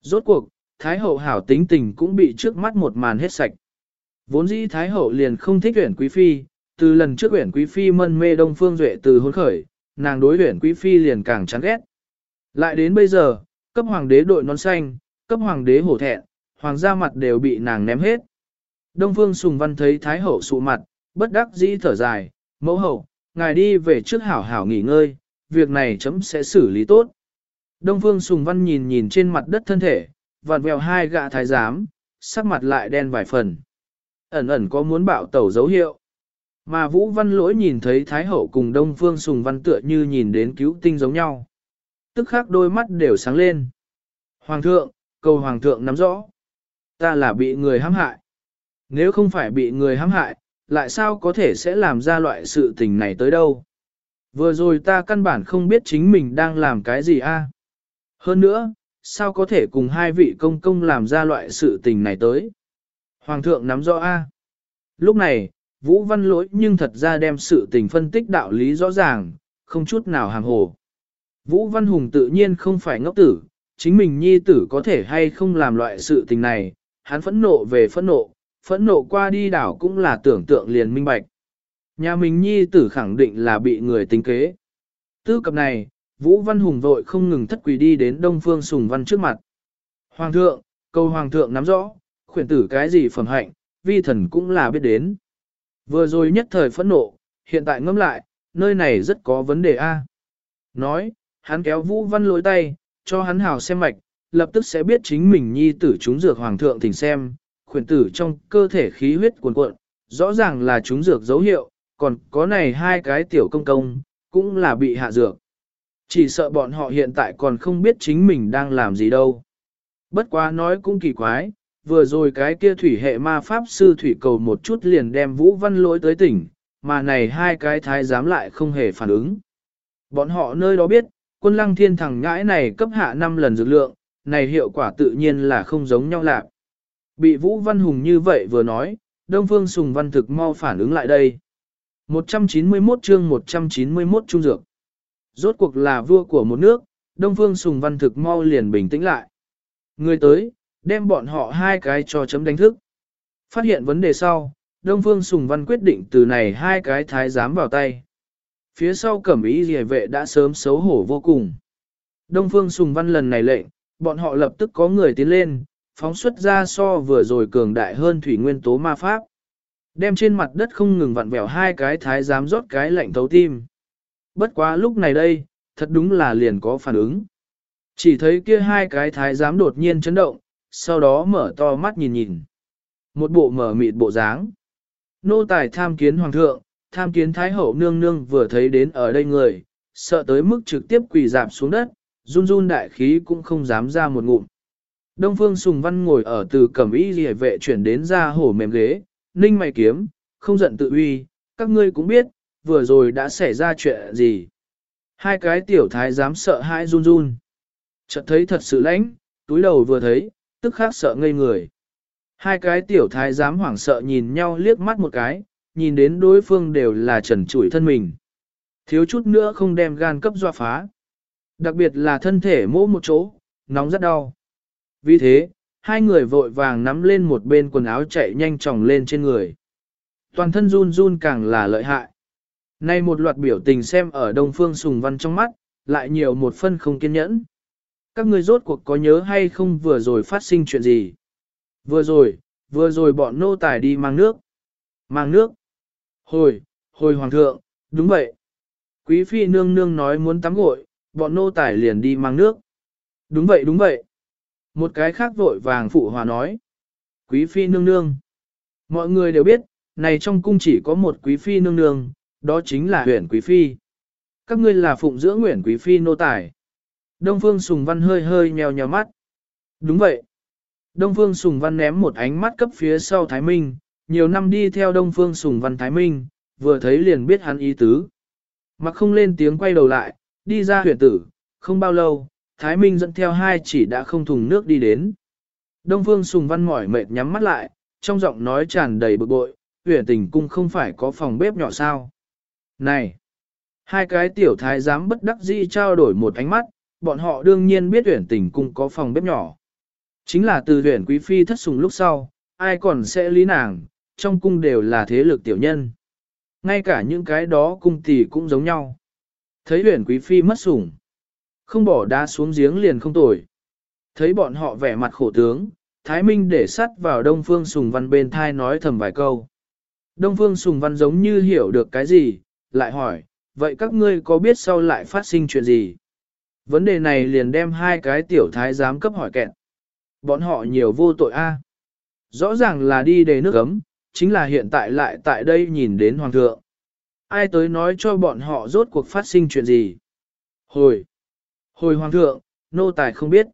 Rốt cuộc, Thái hậu hảo tính tình cũng bị trước mắt một màn hết sạch. Vốn dĩ Thái hậu liền không thích huyền quý phi, từ lần trước huyền quý phi mân mê đông phương duệ từ hôn khởi, nàng đối huyền quý phi liền càng chán ghét. Lại đến bây giờ, cấp hoàng đế đội nón xanh, cấp hoàng đế hổ thẹn, hoàng gia mặt đều bị nàng ném hết. Đông Phương Sùng Văn thấy Thái Hậu sụ mặt, bất đắc dĩ thở dài, mẫu hậu, ngài đi về trước hảo hảo nghỉ ngơi, việc này chấm sẽ xử lý tốt. Đông Phương Sùng Văn nhìn nhìn trên mặt đất thân thể, vặn vẹo hai gạ thái giám, sắc mặt lại đen vài phần. Ẩn ẩn có muốn bạo tẩu dấu hiệu. Mà Vũ Văn Lỗi nhìn thấy Thái Hậu cùng Đông Phương Sùng Văn tựa như nhìn đến cứu tinh giống nhau. Tức khắc đôi mắt đều sáng lên. Hoàng thượng, cầu Hoàng thượng nắm rõ. Ta là bị người hãm hại. Nếu không phải bị người hãm hại, lại sao có thể sẽ làm ra loại sự tình này tới đâu? Vừa rồi ta căn bản không biết chính mình đang làm cái gì a. Hơn nữa, sao có thể cùng hai vị công công làm ra loại sự tình này tới? Hoàng thượng nắm rõ a. Lúc này, Vũ Văn lỗi nhưng thật ra đem sự tình phân tích đạo lý rõ ràng, không chút nào hàng hồ. Vũ Văn Hùng tự nhiên không phải ngốc tử, chính mình nhi tử có thể hay không làm loại sự tình này, hắn phẫn nộ về phẫn nộ, phẫn nộ qua đi đảo cũng là tưởng tượng liền minh bạch. Nhà mình nhi tử khẳng định là bị người tính kế. Tư cập này, Vũ Văn Hùng vội không ngừng thất quỳ đi đến Đông Phương Sùng Văn trước mặt. Hoàng thượng, câu Hoàng thượng nắm rõ, khuyển tử cái gì phẩm hạnh, vi thần cũng là biết đến. Vừa rồi nhất thời phẫn nộ, hiện tại ngâm lại, nơi này rất có vấn đề a. Nói, hắn kéo Vũ Văn lối tay, cho hắn hào xem mạch, lập tức sẽ biết chính mình nhi tử chúng dược hoàng thượng thỉnh xem, khuyển tử trong cơ thể khí huyết cuồn cuộn, rõ ràng là chúng dược dấu hiệu, còn có này hai cái tiểu công công, cũng là bị hạ dược. Chỉ sợ bọn họ hiện tại còn không biết chính mình đang làm gì đâu. Bất quá nói cũng kỳ quái, vừa rồi cái kia thủy hệ ma pháp sư thủy cầu một chút liền đem Vũ Văn lỗi tới tỉnh, mà này hai cái thái giám lại không hề phản ứng. Bọn họ nơi đó biết, quân lăng thiên thẳng ngãi này cấp hạ 5 lần dược lượng, này hiệu quả tự nhiên là không giống nhau lạc. Bị Vũ Văn Hùng như vậy vừa nói, Đông Phương Sùng Văn thực mau phản ứng lại đây. 191 chương 191 trung dược. Rốt cuộc là vua của một nước, Đông Phương Sùng Văn thực mau liền bình tĩnh lại. Người tới, đem bọn họ hai cái cho chấm đánh thức. Phát hiện vấn đề sau, Đông Phương Sùng Văn quyết định từ này hai cái thái giám vào tay. Phía sau cẩm ý rìa vệ đã sớm xấu hổ vô cùng. Đông Phương Sùng Văn lần này lệnh, bọn họ lập tức có người tiến lên, phóng xuất ra so vừa rồi cường đại hơn thủy nguyên tố ma pháp. Đem trên mặt đất không ngừng vặn vẹo hai cái thái giám rót cái lạnh thấu tim. Bất quá lúc này đây, thật đúng là liền có phản ứng. Chỉ thấy kia hai cái thái giám đột nhiên chấn động, sau đó mở to mắt nhìn nhìn. Một bộ mở mịt bộ dáng. Nô tài tham kiến hoàng thượng, tham kiến thái hậu nương nương vừa thấy đến ở đây người, sợ tới mức trực tiếp quỳ dạp xuống đất, run run đại khí cũng không dám ra một ngụm. Đông Phương Sùng Văn ngồi ở từ cẩm y rìa vệ chuyển đến ra hổ mềm ghế, ninh mày kiếm, không giận tự uy, các ngươi cũng biết, vừa rồi đã xảy ra chuyện gì. Hai cái tiểu thái dám sợ hãi run run. Chợt thấy thật sự lãnh, túi đầu vừa thấy, tức khắc sợ ngây người. Hai cái tiểu thái dám hoảng sợ nhìn nhau liếc mắt một cái, nhìn đến đối phương đều là trần trụi thân mình. Thiếu chút nữa không đem gan cấp doa phá. Đặc biệt là thân thể mỗ một chỗ, nóng rất đau. Vì thế, hai người vội vàng nắm lên một bên quần áo chạy nhanh chóng lên trên người. Toàn thân run run càng là lợi hại. Nay một loạt biểu tình xem ở Đông Phương Sùng Văn trong mắt, lại nhiều một phân không kiên nhẫn. Các người rốt cuộc có nhớ hay không vừa rồi phát sinh chuyện gì? Vừa rồi, vừa rồi bọn nô tài đi mang nước. Mang nước. Hồi, hồi hoàng thượng, đúng vậy. Quý phi nương nương nói muốn tắm gội, bọn nô tài liền đi mang nước. Đúng vậy đúng vậy. Một cái khác vội vàng phụ hòa nói. Quý phi nương nương. Mọi người đều biết, này trong cung chỉ có một quý phi nương nương, đó chính là huyện quý phi. Các ngươi là phụng dưỡng nguyện quý phi nô tài. Đông Phương Sùng Văn hơi hơi nhèo nhèo mắt. Đúng vậy. Đông Phương Sùng Văn ném một ánh mắt cấp phía sau Thái Minh, nhiều năm đi theo Đông Phương Sùng Văn Thái Minh, vừa thấy liền biết hắn ý tứ. Mặc không lên tiếng quay đầu lại, đi ra huyện tử, không bao lâu, Thái Minh dẫn theo hai chỉ đã không thùng nước đi đến. Đông Phương Sùng Văn mỏi mệt nhắm mắt lại, trong giọng nói tràn đầy bực bội, huyện tình cung không phải có phòng bếp nhỏ sao. Này! Hai cái tiểu thái giám bất đắc dĩ trao đổi một ánh mắt, bọn họ đương nhiên biết huyện tình cung có phòng bếp nhỏ. Chính là từ huyện quý phi thất sùng lúc sau, ai còn sẽ lý nàng, trong cung đều là thế lực tiểu nhân. Ngay cả những cái đó cung tỷ cũng giống nhau. Thấy huyện quý phi mất sủng. Không bỏ đá xuống giếng liền không tồi. Thấy bọn họ vẻ mặt khổ tướng, Thái Minh để sắt vào Đông Phương Sùng Văn bên thai nói thầm vài câu. Đông Phương Sùng Văn giống như hiểu được cái gì, lại hỏi, vậy các ngươi có biết sau lại phát sinh chuyện gì? Vấn đề này liền đem hai cái tiểu thái giám cấp hỏi kẹt. Bọn họ nhiều vô tội a. Rõ ràng là đi đề nước ấm, chính là hiện tại lại tại đây nhìn đến hoàng thượng. Ai tới nói cho bọn họ rốt cuộc phát sinh chuyện gì? Hồi! Hồi hoàng thượng, nô tài không biết.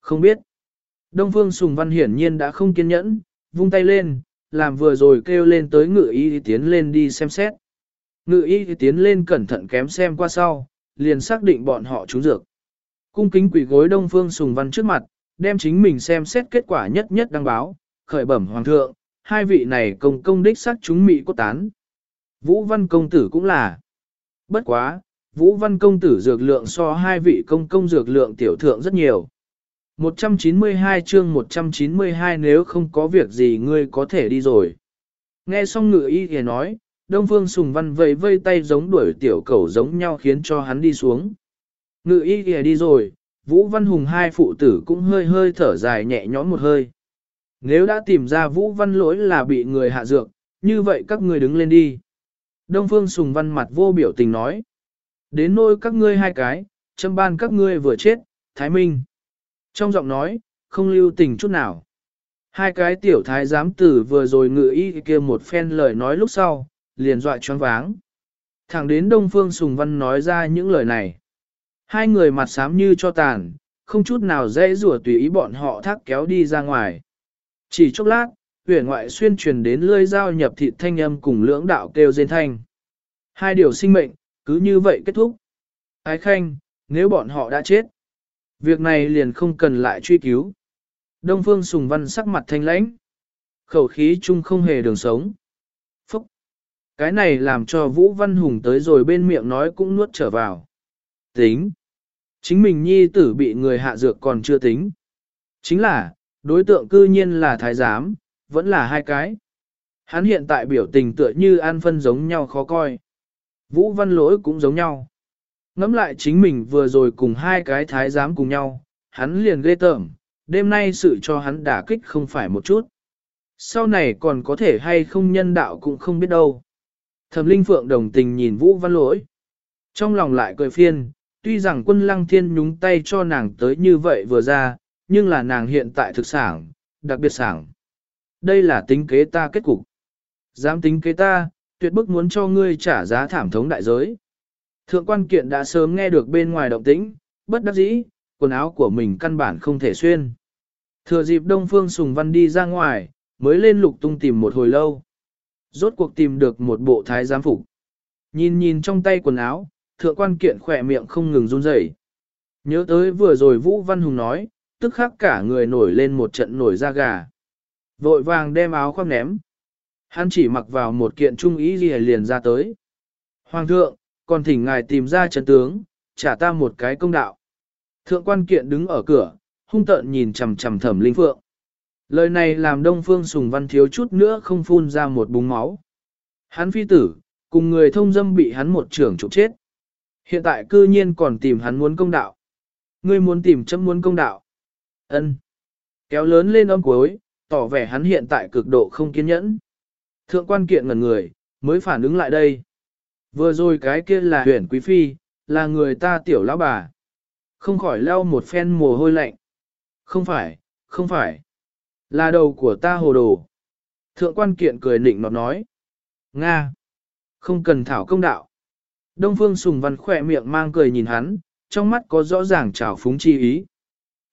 Không biết. Đông Phương Sùng Văn hiển nhiên đã không kiên nhẫn, vung tay lên, làm vừa rồi kêu lên tới ngự y tiến lên đi xem xét. Ngự y tiến lên cẩn thận kém xem qua sau, liền xác định bọn họ trúng dược. Cung kính quỷ gối Đông Phương Sùng Văn trước mặt, đem chính mình xem xét kết quả nhất nhất đăng báo, khởi bẩm hoàng thượng, hai vị này công công đích xác chúng mỹ cốt tán. Vũ Văn công tử cũng là. Bất quá, Vũ Văn công tử dược lượng so hai vị công công dược lượng tiểu thượng rất nhiều. 192 chương 192 nếu không có việc gì ngươi có thể đi rồi. Nghe xong ngự y thì nói, Đông Phương Sùng Văn vẫy vây tay giống đuổi tiểu cầu giống nhau khiến cho hắn đi xuống. Ngự y thì đi rồi, Vũ Văn Hùng hai phụ tử cũng hơi hơi thở dài nhẹ nhõm một hơi. Nếu đã tìm ra Vũ Văn lỗi là bị người hạ dược, như vậy các người đứng lên đi. Đông Phương Sùng Văn mặt vô biểu tình nói. Đến nôi các ngươi hai cái, châm ban các ngươi vừa chết, Thái Minh. Trong giọng nói, không lưu tình chút nào. Hai cái tiểu thái giám tử vừa rồi ngự y kia một phen lời nói lúc sau, liền dọa choáng váng. Thẳng đến Đông Phương Sùng Văn nói ra những lời này. Hai người mặt xám như cho tàn, không chút nào dễ rủa tùy ý bọn họ thác kéo đi ra ngoài. Chỉ chốc lát, huyền ngoại xuyên truyền đến lưỡi dao nhập thịt thanh âm cùng lưỡng đạo kêu rên thanh. Hai điều sinh mệnh, cứ như vậy kết thúc. Ái khanh, nếu bọn họ đã chết, việc này liền không cần lại truy cứu. Đông Phương Sùng Văn sắc mặt thanh lãnh, khẩu khí chung không hề đường sống. Phúc! Cái này làm cho Vũ Văn Hùng tới rồi bên miệng nói cũng nuốt trở vào. Tính! Chính mình nhi tử bị người hạ dược còn chưa tính. Chính là, đối tượng cư nhiên là thái giám, vẫn là hai cái. Hắn hiện tại biểu tình tựa như an phân giống nhau khó coi. Vũ văn lỗi cũng giống nhau. Ngắm lại chính mình vừa rồi cùng hai cái thái giám cùng nhau, hắn liền ghê tởm, đêm nay sự cho hắn đả kích không phải một chút. Sau này còn có thể hay không nhân đạo cũng không biết đâu. Thẩm Linh Phượng đồng tình nhìn Vũ Văn Lỗi. Trong lòng lại cười phiên, Tuy rằng quân lăng thiên nhúng tay cho nàng tới như vậy vừa ra, nhưng là nàng hiện tại thực sản, đặc biệt sản. Đây là tính kế ta kết cục. Dám tính kế ta, tuyệt bức muốn cho ngươi trả giá thảm thống đại giới. Thượng quan kiện đã sớm nghe được bên ngoài động tĩnh, bất đắc dĩ, quần áo của mình căn bản không thể xuyên. Thừa dịp Đông Phương Sùng Văn đi ra ngoài, mới lên lục tung tìm một hồi lâu. Rốt cuộc tìm được một bộ thái giám phục. Nhìn nhìn trong tay quần áo, thượng quan kiện khỏe miệng không ngừng run rẩy. Nhớ tới vừa rồi Vũ Văn Hùng nói, tức khắc cả người nổi lên một trận nổi da gà. Vội vàng đem áo khoác ném. Hắn chỉ mặc vào một kiện trung ý gì liền ra tới. Hoàng thượng, còn thỉnh ngài tìm ra trận tướng, trả ta một cái công đạo. Thượng quan kiện đứng ở cửa, hung tợn nhìn chằm chằm thẩm linh phượng. Lời này làm đông phương sùng văn thiếu chút nữa không phun ra một búng máu. Hắn phi tử, cùng người thông dâm bị hắn một trưởng trục chết. Hiện tại cư nhiên còn tìm hắn muốn công đạo. Ngươi muốn tìm chấm muốn công đạo. ân Kéo lớn lên âm cuối, tỏ vẻ hắn hiện tại cực độ không kiên nhẫn. Thượng quan kiện ngần người, mới phản ứng lại đây. Vừa rồi cái kia là huyền quý phi, là người ta tiểu lão bà. Không khỏi leo một phen mồ hôi lạnh. Không phải, không phải. Là đầu của ta hồ đồ. Thượng quan kiện cười nịnh nọt nói. Nga. Không cần thảo công đạo. Đông phương sùng văn khỏe miệng mang cười nhìn hắn, trong mắt có rõ ràng trào phúng chi ý.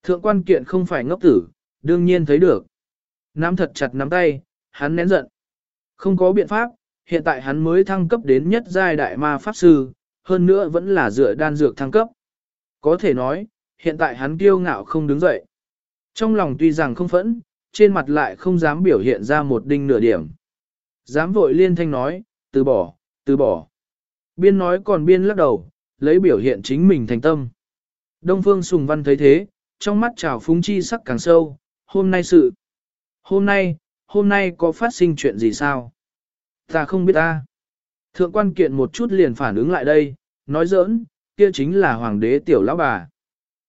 Thượng quan kiện không phải ngốc tử, đương nhiên thấy được. Nắm thật chặt nắm tay, hắn nén giận. Không có biện pháp, hiện tại hắn mới thăng cấp đến nhất giai đại ma pháp sư, hơn nữa vẫn là dựa đan dược thăng cấp. Có thể nói, hiện tại hắn kiêu ngạo không đứng dậy. Trong lòng tuy rằng không phẫn, trên mặt lại không dám biểu hiện ra một đinh nửa điểm. Dám vội liên thanh nói, từ bỏ, từ bỏ. Biên nói còn biên lắc đầu, lấy biểu hiện chính mình thành tâm. Đông Phương Sùng Văn thấy thế, trong mắt trào phúng chi sắc càng sâu, hôm nay sự. Hôm nay, hôm nay có phát sinh chuyện gì sao? Ta không biết ta. Thượng quan kiện một chút liền phản ứng lại đây, nói giỡn, kia chính là hoàng đế tiểu lão bà.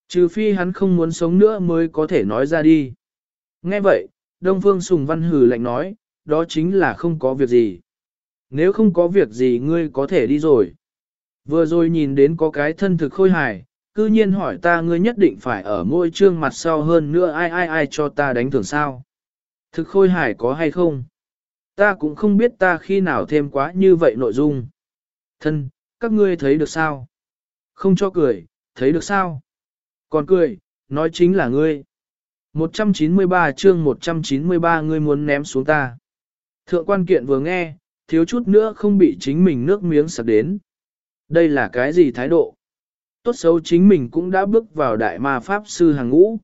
Trừ phi hắn không muốn sống nữa mới có thể nói ra đi. Nghe vậy, Đông Phương Sùng Văn hừ lạnh nói, đó chính là không có việc gì. Nếu không có việc gì ngươi có thể đi rồi. Vừa rồi nhìn đến có cái thân thực khôi hài, cư nhiên hỏi ta ngươi nhất định phải ở môi trương mặt sau hơn nữa ai ai ai cho ta đánh thưởng sao. Thực khôi hài có hay không? Ta cũng không biết ta khi nào thêm quá như vậy nội dung. Thân, các ngươi thấy được sao? Không cho cười, thấy được sao? Còn cười, nói chính là ngươi. 193 chương 193 ngươi muốn ném xuống ta. Thượng quan kiện vừa nghe, thiếu chút nữa không bị chính mình nước miếng sặc đến. Đây là cái gì thái độ? Tốt xấu chính mình cũng đã bước vào đại ma pháp sư hàng ngũ.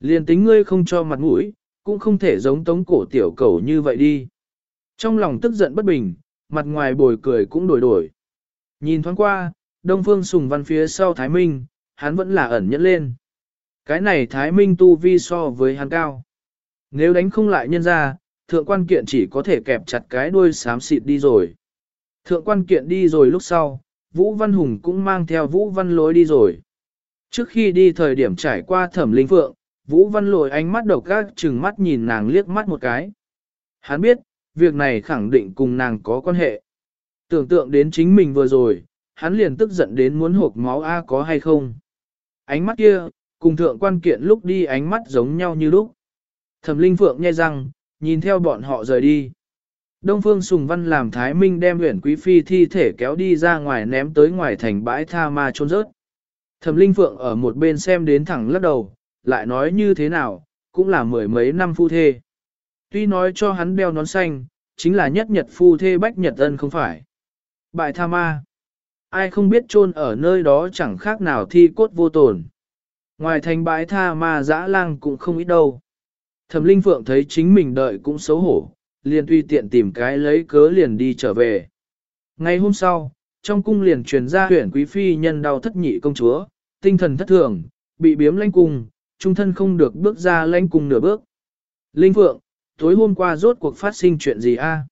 Liền tính ngươi không cho mặt mũi, cũng không thể giống tống cổ tiểu cầu như vậy đi. Trong lòng tức giận bất bình, mặt ngoài bồi cười cũng đổi đổi. Nhìn thoáng qua, Đông Phương Sùng Văn phía sau Thái Minh, hắn vẫn là ẩn nhẫn lên. Cái này Thái Minh tu vi so với hắn cao. Nếu đánh không lại nhân ra, thượng quan kiện chỉ có thể kẹp chặt cái đuôi xám xịt đi rồi. Thượng quan kiện đi rồi lúc sau, Vũ Văn Hùng cũng mang theo Vũ Văn lối đi rồi. Trước khi đi thời điểm trải qua thẩm linh phượng, Vũ Văn Lỗi ánh mắt độc gác chừng mắt nhìn nàng liếc mắt một cái. Hắn biết, việc này khẳng định cùng nàng có quan hệ. Tưởng tượng đến chính mình vừa rồi, hắn liền tức giận đến muốn hộp máu A có hay không. Ánh mắt kia, cùng thượng quan kiện lúc đi ánh mắt giống nhau như lúc. Thẩm linh phượng nghe rằng, nhìn theo bọn họ rời đi. Đông Phương Sùng Văn làm Thái Minh đem huyện quý phi thi thể kéo đi ra ngoài ném tới ngoài thành bãi tha ma trôn rớt. Thẩm Linh Phượng ở một bên xem đến thẳng lắc đầu, lại nói như thế nào, cũng là mười mấy năm phu thê. Tuy nói cho hắn đeo nón xanh, chính là nhất nhật phu thê bách nhật ân không phải. Bại tha ma. Ai không biết chôn ở nơi đó chẳng khác nào thi cốt vô tổn. Ngoài thành bãi tha ma dã lang cũng không ít đâu. Thẩm Linh Phượng thấy chính mình đợi cũng xấu hổ, liền tùy tiện tìm cái lấy cớ liền đi trở về. Ngày hôm sau, trong cung liền truyền ra huyện quý phi nhân đau thất nhị công chúa, tinh thần thất thường, bị biếm lãnh cung, trung thân không được bước ra lãnh cung nửa bước. Linh Phượng, tối hôm qua rốt cuộc phát sinh chuyện gì a?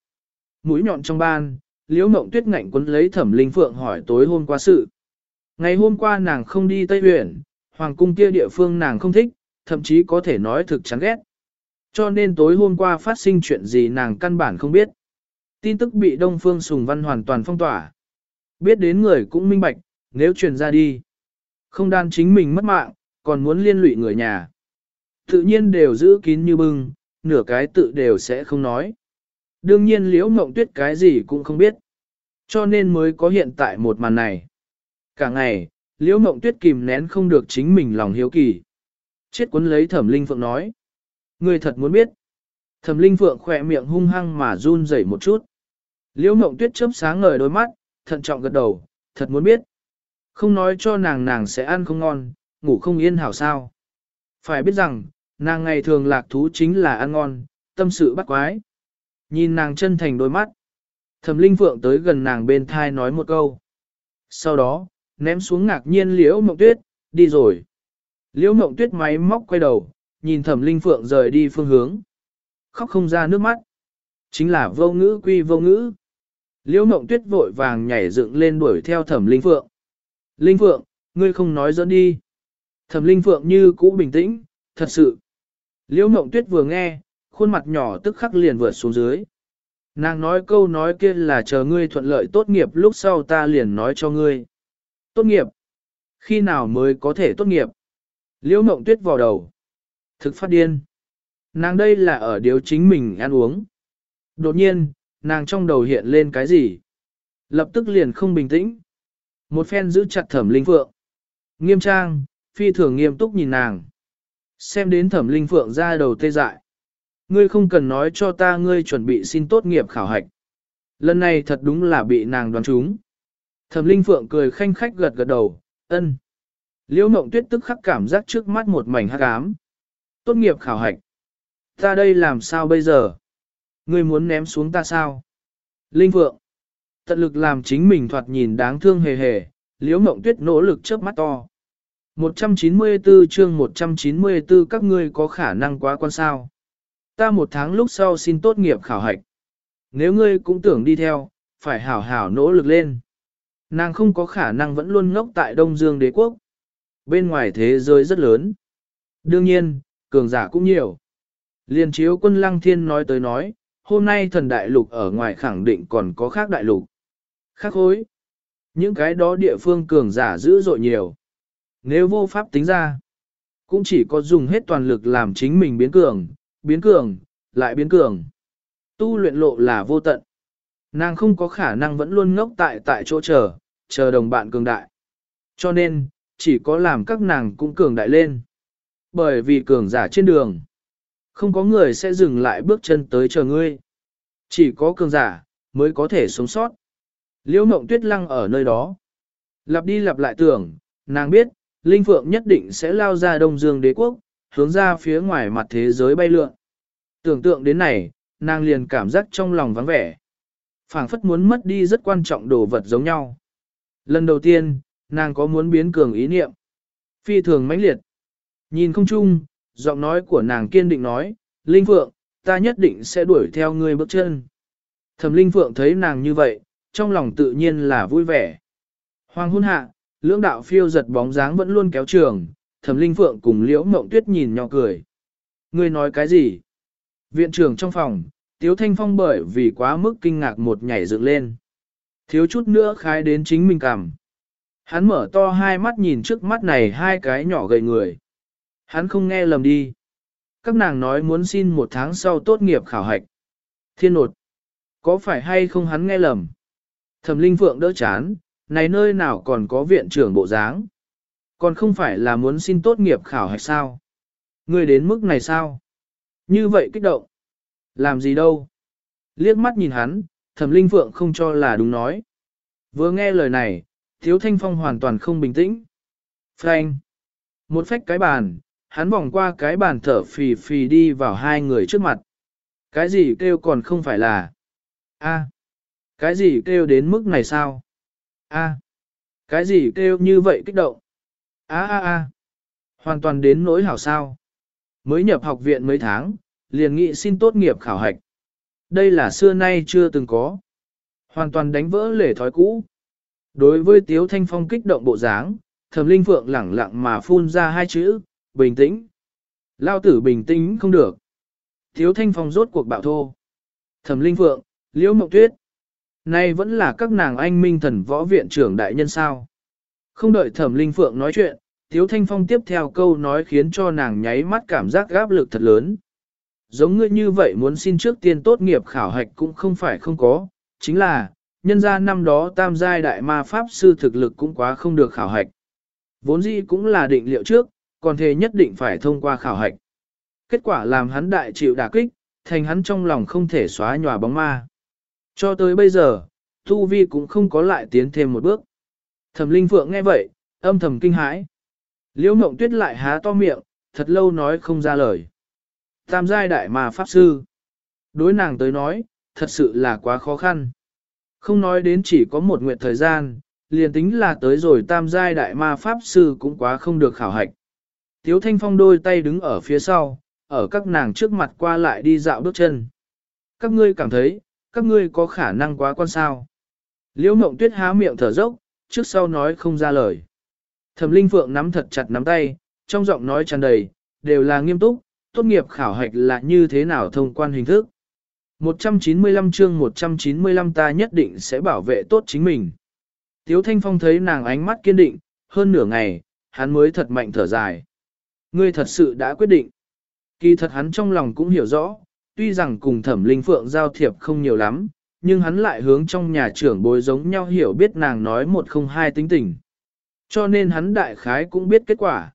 Mũi nhọn trong ban, liễu mộng tuyết ngạnh quấn lấy thẩm Linh Phượng hỏi tối hôm qua sự. Ngày hôm qua nàng không đi Tây Huyền, hoàng cung kia địa phương nàng không thích, thậm chí có thể nói thực chán ghét. Cho nên tối hôm qua phát sinh chuyện gì nàng căn bản không biết. Tin tức bị Đông Phương Sùng Văn hoàn toàn phong tỏa. Biết đến người cũng minh bạch, nếu truyền ra đi. Không đan chính mình mất mạng, còn muốn liên lụy người nhà. Tự nhiên đều giữ kín như bưng, nửa cái tự đều sẽ không nói. Đương nhiên liễu mộng tuyết cái gì cũng không biết. Cho nên mới có hiện tại một màn này. Cả ngày, liễu mộng tuyết kìm nén không được chính mình lòng hiếu kỳ. Chết cuốn lấy thẩm linh phượng nói. Người thật muốn biết. Thẩm linh phượng khỏe miệng hung hăng mà run rẩy một chút. Liễu mộng tuyết chớp sáng ngời đôi mắt, thận trọng gật đầu, thật muốn biết. Không nói cho nàng nàng sẽ ăn không ngon, ngủ không yên hảo sao. Phải biết rằng, nàng ngày thường lạc thú chính là ăn ngon, tâm sự bắt quái. Nhìn nàng chân thành đôi mắt. Thẩm linh phượng tới gần nàng bên thai nói một câu. Sau đó, ném xuống ngạc nhiên liễu mộng tuyết, đi rồi. Liễu mộng tuyết máy móc quay đầu, nhìn thẩm linh phượng rời đi phương hướng. Khóc không ra nước mắt. Chính là vô ngữ quy vô ngữ. Liễu mộng tuyết vội vàng nhảy dựng lên đuổi theo thẩm linh phượng. Linh phượng, ngươi không nói dẫn đi. Thẩm linh phượng như cũ bình tĩnh, thật sự. Liễu mộng tuyết vừa nghe, khuôn mặt nhỏ tức khắc liền vượt xuống dưới. Nàng nói câu nói kia là chờ ngươi thuận lợi tốt nghiệp lúc sau ta liền nói cho ngươi. Tốt nghiệp? Khi nào mới có thể tốt nghiệp? Liễu mộng tuyết vào đầu. Thực phát điên. Nàng đây là ở điều chính mình ăn uống. Đột nhiên, nàng trong đầu hiện lên cái gì? Lập tức liền không bình tĩnh. Một phen giữ chặt thẩm linh phượng. Nghiêm trang, phi thường nghiêm túc nhìn nàng. Xem đến thẩm linh phượng ra đầu tê dại. Ngươi không cần nói cho ta ngươi chuẩn bị xin tốt nghiệp khảo hạch. Lần này thật đúng là bị nàng đoán trúng. Thẩm linh phượng cười khanh khách gật gật đầu, ân. Liễu mộng tuyết tức khắc cảm giác trước mắt một mảnh hắc ám. Tốt nghiệp khảo hạch. Ta đây làm sao bây giờ? Ngươi muốn ném xuống ta sao? Linh Phượng. Tận lực làm chính mình thoạt nhìn đáng thương hề hề, liễu mộng tuyết nỗ lực chớp mắt to. 194 chương 194 các ngươi có khả năng quá quan sao. Ta một tháng lúc sau xin tốt nghiệp khảo hạch. Nếu ngươi cũng tưởng đi theo, phải hảo hảo nỗ lực lên. Nàng không có khả năng vẫn luôn ngốc tại Đông Dương đế quốc. Bên ngoài thế giới rất lớn. Đương nhiên, cường giả cũng nhiều. Liên chiếu quân lăng thiên nói tới nói, hôm nay thần đại lục ở ngoài khẳng định còn có khác đại lục. Khác hối. Những cái đó địa phương cường giả dữ dội nhiều. Nếu vô pháp tính ra, cũng chỉ có dùng hết toàn lực làm chính mình biến cường, biến cường, lại biến cường. Tu luyện lộ là vô tận. Nàng không có khả năng vẫn luôn ngốc tại tại chỗ chờ, chờ đồng bạn cường đại. Cho nên, chỉ có làm các nàng cũng cường đại lên. Bởi vì cường giả trên đường, không có người sẽ dừng lại bước chân tới chờ ngươi. Chỉ có cường giả, mới có thể sống sót. Liễu mộng tuyết lăng ở nơi đó. Lặp đi lặp lại tưởng, nàng biết, Linh Phượng nhất định sẽ lao ra Đông Dương đế quốc, hướng ra phía ngoài mặt thế giới bay lượn. Tưởng tượng đến này, nàng liền cảm giác trong lòng vắng vẻ. phảng phất muốn mất đi rất quan trọng đồ vật giống nhau. Lần đầu tiên, nàng có muốn biến cường ý niệm. Phi thường mãnh liệt. Nhìn không chung, giọng nói của nàng kiên định nói, Linh Phượng, ta nhất định sẽ đuổi theo ngươi bước chân. Thẩm Linh Phượng thấy nàng như vậy, trong lòng tự nhiên là vui vẻ. Hoàng hôn hạ, lưỡng đạo phiêu giật bóng dáng vẫn luôn kéo trường, Thẩm Linh Phượng cùng Liễu Mộng Tuyết nhìn nhỏ cười. Ngươi nói cái gì? Viện trưởng trong phòng, Tiếu Thanh Phong bởi vì quá mức kinh ngạc một nhảy dựng lên. Thiếu chút nữa khái đến chính mình cảm. Hắn mở to hai mắt nhìn trước mắt này hai cái nhỏ gầy người. Hắn không nghe lầm đi. Các nàng nói muốn xin một tháng sau tốt nghiệp khảo hạch. Thiên nột. Có phải hay không hắn nghe lầm? Thẩm Linh Phượng đỡ chán, này nơi nào còn có viện trưởng bộ dáng? Còn không phải là muốn xin tốt nghiệp khảo hạch sao? Người đến mức này sao? Như vậy kích động. Làm gì đâu? Liếc mắt nhìn hắn, Thẩm Linh Phượng không cho là đúng nói. Vừa nghe lời này, Thiếu Thanh Phong hoàn toàn không bình tĩnh. Frank. Một phách cái bàn, hắn vòng qua cái bàn thở phì phì đi vào hai người trước mặt. Cái gì kêu còn không phải là... a Cái gì kêu đến mức này sao? A Cái gì kêu như vậy kích động? a a a Hoàn toàn đến nỗi hảo sao. Mới nhập học viện mấy tháng, liền nghị xin tốt nghiệp khảo hạch. Đây là xưa nay chưa từng có. Hoàn toàn đánh vỡ lễ thói cũ. Đối với Tiếu Thanh Phong kích động bộ dáng, Thẩm Linh Phượng lẳng lặng mà phun ra hai chữ, bình tĩnh. Lao tử bình tĩnh không được. Tiếu Thanh Phong rốt cuộc bạo thô. Thẩm Linh Phượng, Liễu Mộng Tuyết. Nay vẫn là các nàng anh minh thần võ viện trưởng đại nhân sao. Không đợi Thẩm Linh Phượng nói chuyện, Tiếu Thanh Phong tiếp theo câu nói khiến cho nàng nháy mắt cảm giác gáp lực thật lớn. Giống ngươi như vậy muốn xin trước tiên tốt nghiệp khảo hạch cũng không phải không có, chính là, nhân ra năm đó tam giai đại ma pháp sư thực lực cũng quá không được khảo hạch. Vốn dĩ cũng là định liệu trước, còn thế nhất định phải thông qua khảo hạch. Kết quả làm hắn đại chịu đả kích, thành hắn trong lòng không thể xóa nhòa bóng ma. Cho tới bây giờ, Tu Vi cũng không có lại tiến thêm một bước. Thẩm Linh Phượng nghe vậy, âm thầm kinh hãi. Liễu Mộng Tuyết lại há to miệng, thật lâu nói không ra lời. Tam giai đại ma pháp sư. Đối nàng tới nói, thật sự là quá khó khăn. Không nói đến chỉ có một nguyện thời gian, liền tính là tới rồi tam giai đại ma pháp sư cũng quá không được khảo hạch. Tiếu Thanh Phong đôi tay đứng ở phía sau, ở các nàng trước mặt qua lại đi dạo bước chân. Các ngươi cảm thấy, các ngươi có khả năng quá quan sao. Liễu mộng tuyết há miệng thở dốc, trước sau nói không ra lời. Thẩm Linh Phượng nắm thật chặt nắm tay, trong giọng nói tràn đầy, đều là nghiêm túc, tốt nghiệp khảo hạch là như thế nào thông quan hình thức. 195 chương 195 ta nhất định sẽ bảo vệ tốt chính mình. Tiếu Thanh Phong thấy nàng ánh mắt kiên định, hơn nửa ngày, hắn mới thật mạnh thở dài. Ngươi thật sự đã quyết định. Kỳ thật hắn trong lòng cũng hiểu rõ, tuy rằng cùng thẩm linh phượng giao thiệp không nhiều lắm, nhưng hắn lại hướng trong nhà trưởng bối giống nhau hiểu biết nàng nói một không hai tính tình. Cho nên hắn đại khái cũng biết kết quả.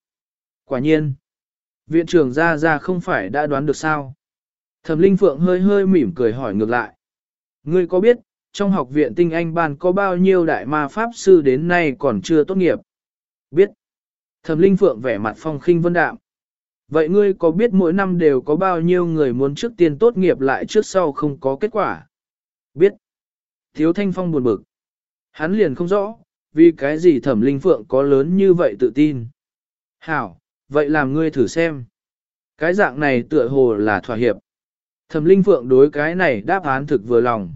Quả nhiên, viện trưởng ra ra không phải đã đoán được sao. Thẩm linh phượng hơi hơi mỉm cười hỏi ngược lại. Ngươi có biết, trong học viện tinh anh ban có bao nhiêu đại ma pháp sư đến nay còn chưa tốt nghiệp? Biết. Thẩm linh phượng vẻ mặt phong khinh vân đạm. Vậy ngươi có biết mỗi năm đều có bao nhiêu người muốn trước tiên tốt nghiệp lại trước sau không có kết quả? Biết. Thiếu Thanh Phong buồn bực. Hắn liền không rõ, vì cái gì thẩm linh phượng có lớn như vậy tự tin. Hảo, vậy làm ngươi thử xem. Cái dạng này tựa hồ là thỏa hiệp. Thẩm linh phượng đối cái này đáp án thực vừa lòng.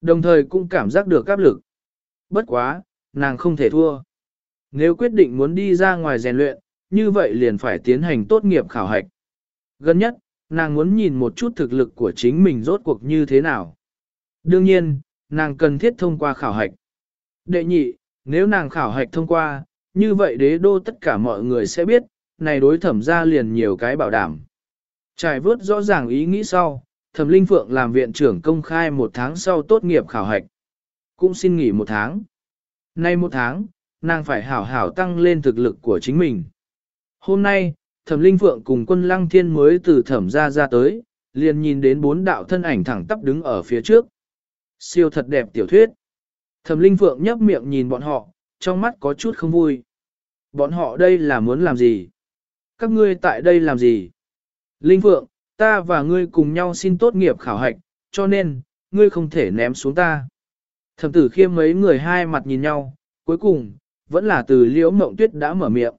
Đồng thời cũng cảm giác được áp lực. Bất quá, nàng không thể thua. Nếu quyết định muốn đi ra ngoài rèn luyện, như vậy liền phải tiến hành tốt nghiệp khảo hạch. Gần nhất, nàng muốn nhìn một chút thực lực của chính mình rốt cuộc như thế nào. Đương nhiên, nàng cần thiết thông qua khảo hạch. Đệ nhị, nếu nàng khảo hạch thông qua, như vậy đế đô tất cả mọi người sẽ biết, này đối thẩm ra liền nhiều cái bảo đảm. Trải vớt rõ ràng ý nghĩ sau, thẩm linh phượng làm viện trưởng công khai một tháng sau tốt nghiệp khảo hạch. Cũng xin nghỉ một tháng. Nay một tháng, nàng phải hảo hảo tăng lên thực lực của chính mình. Hôm nay, thẩm linh phượng cùng quân lăng thiên mới từ thẩm ra ra tới, liền nhìn đến bốn đạo thân ảnh thẳng tắp đứng ở phía trước. Siêu thật đẹp tiểu thuyết. Thẩm linh phượng nhấp miệng nhìn bọn họ, trong mắt có chút không vui. Bọn họ đây là muốn làm gì? Các ngươi tại đây làm gì? Linh phượng, ta và ngươi cùng nhau xin tốt nghiệp khảo hạch, cho nên, ngươi không thể ném xuống ta. Thẩm tử khiêm mấy người hai mặt nhìn nhau, cuối cùng, vẫn là từ liễu mộng tuyết đã mở miệng.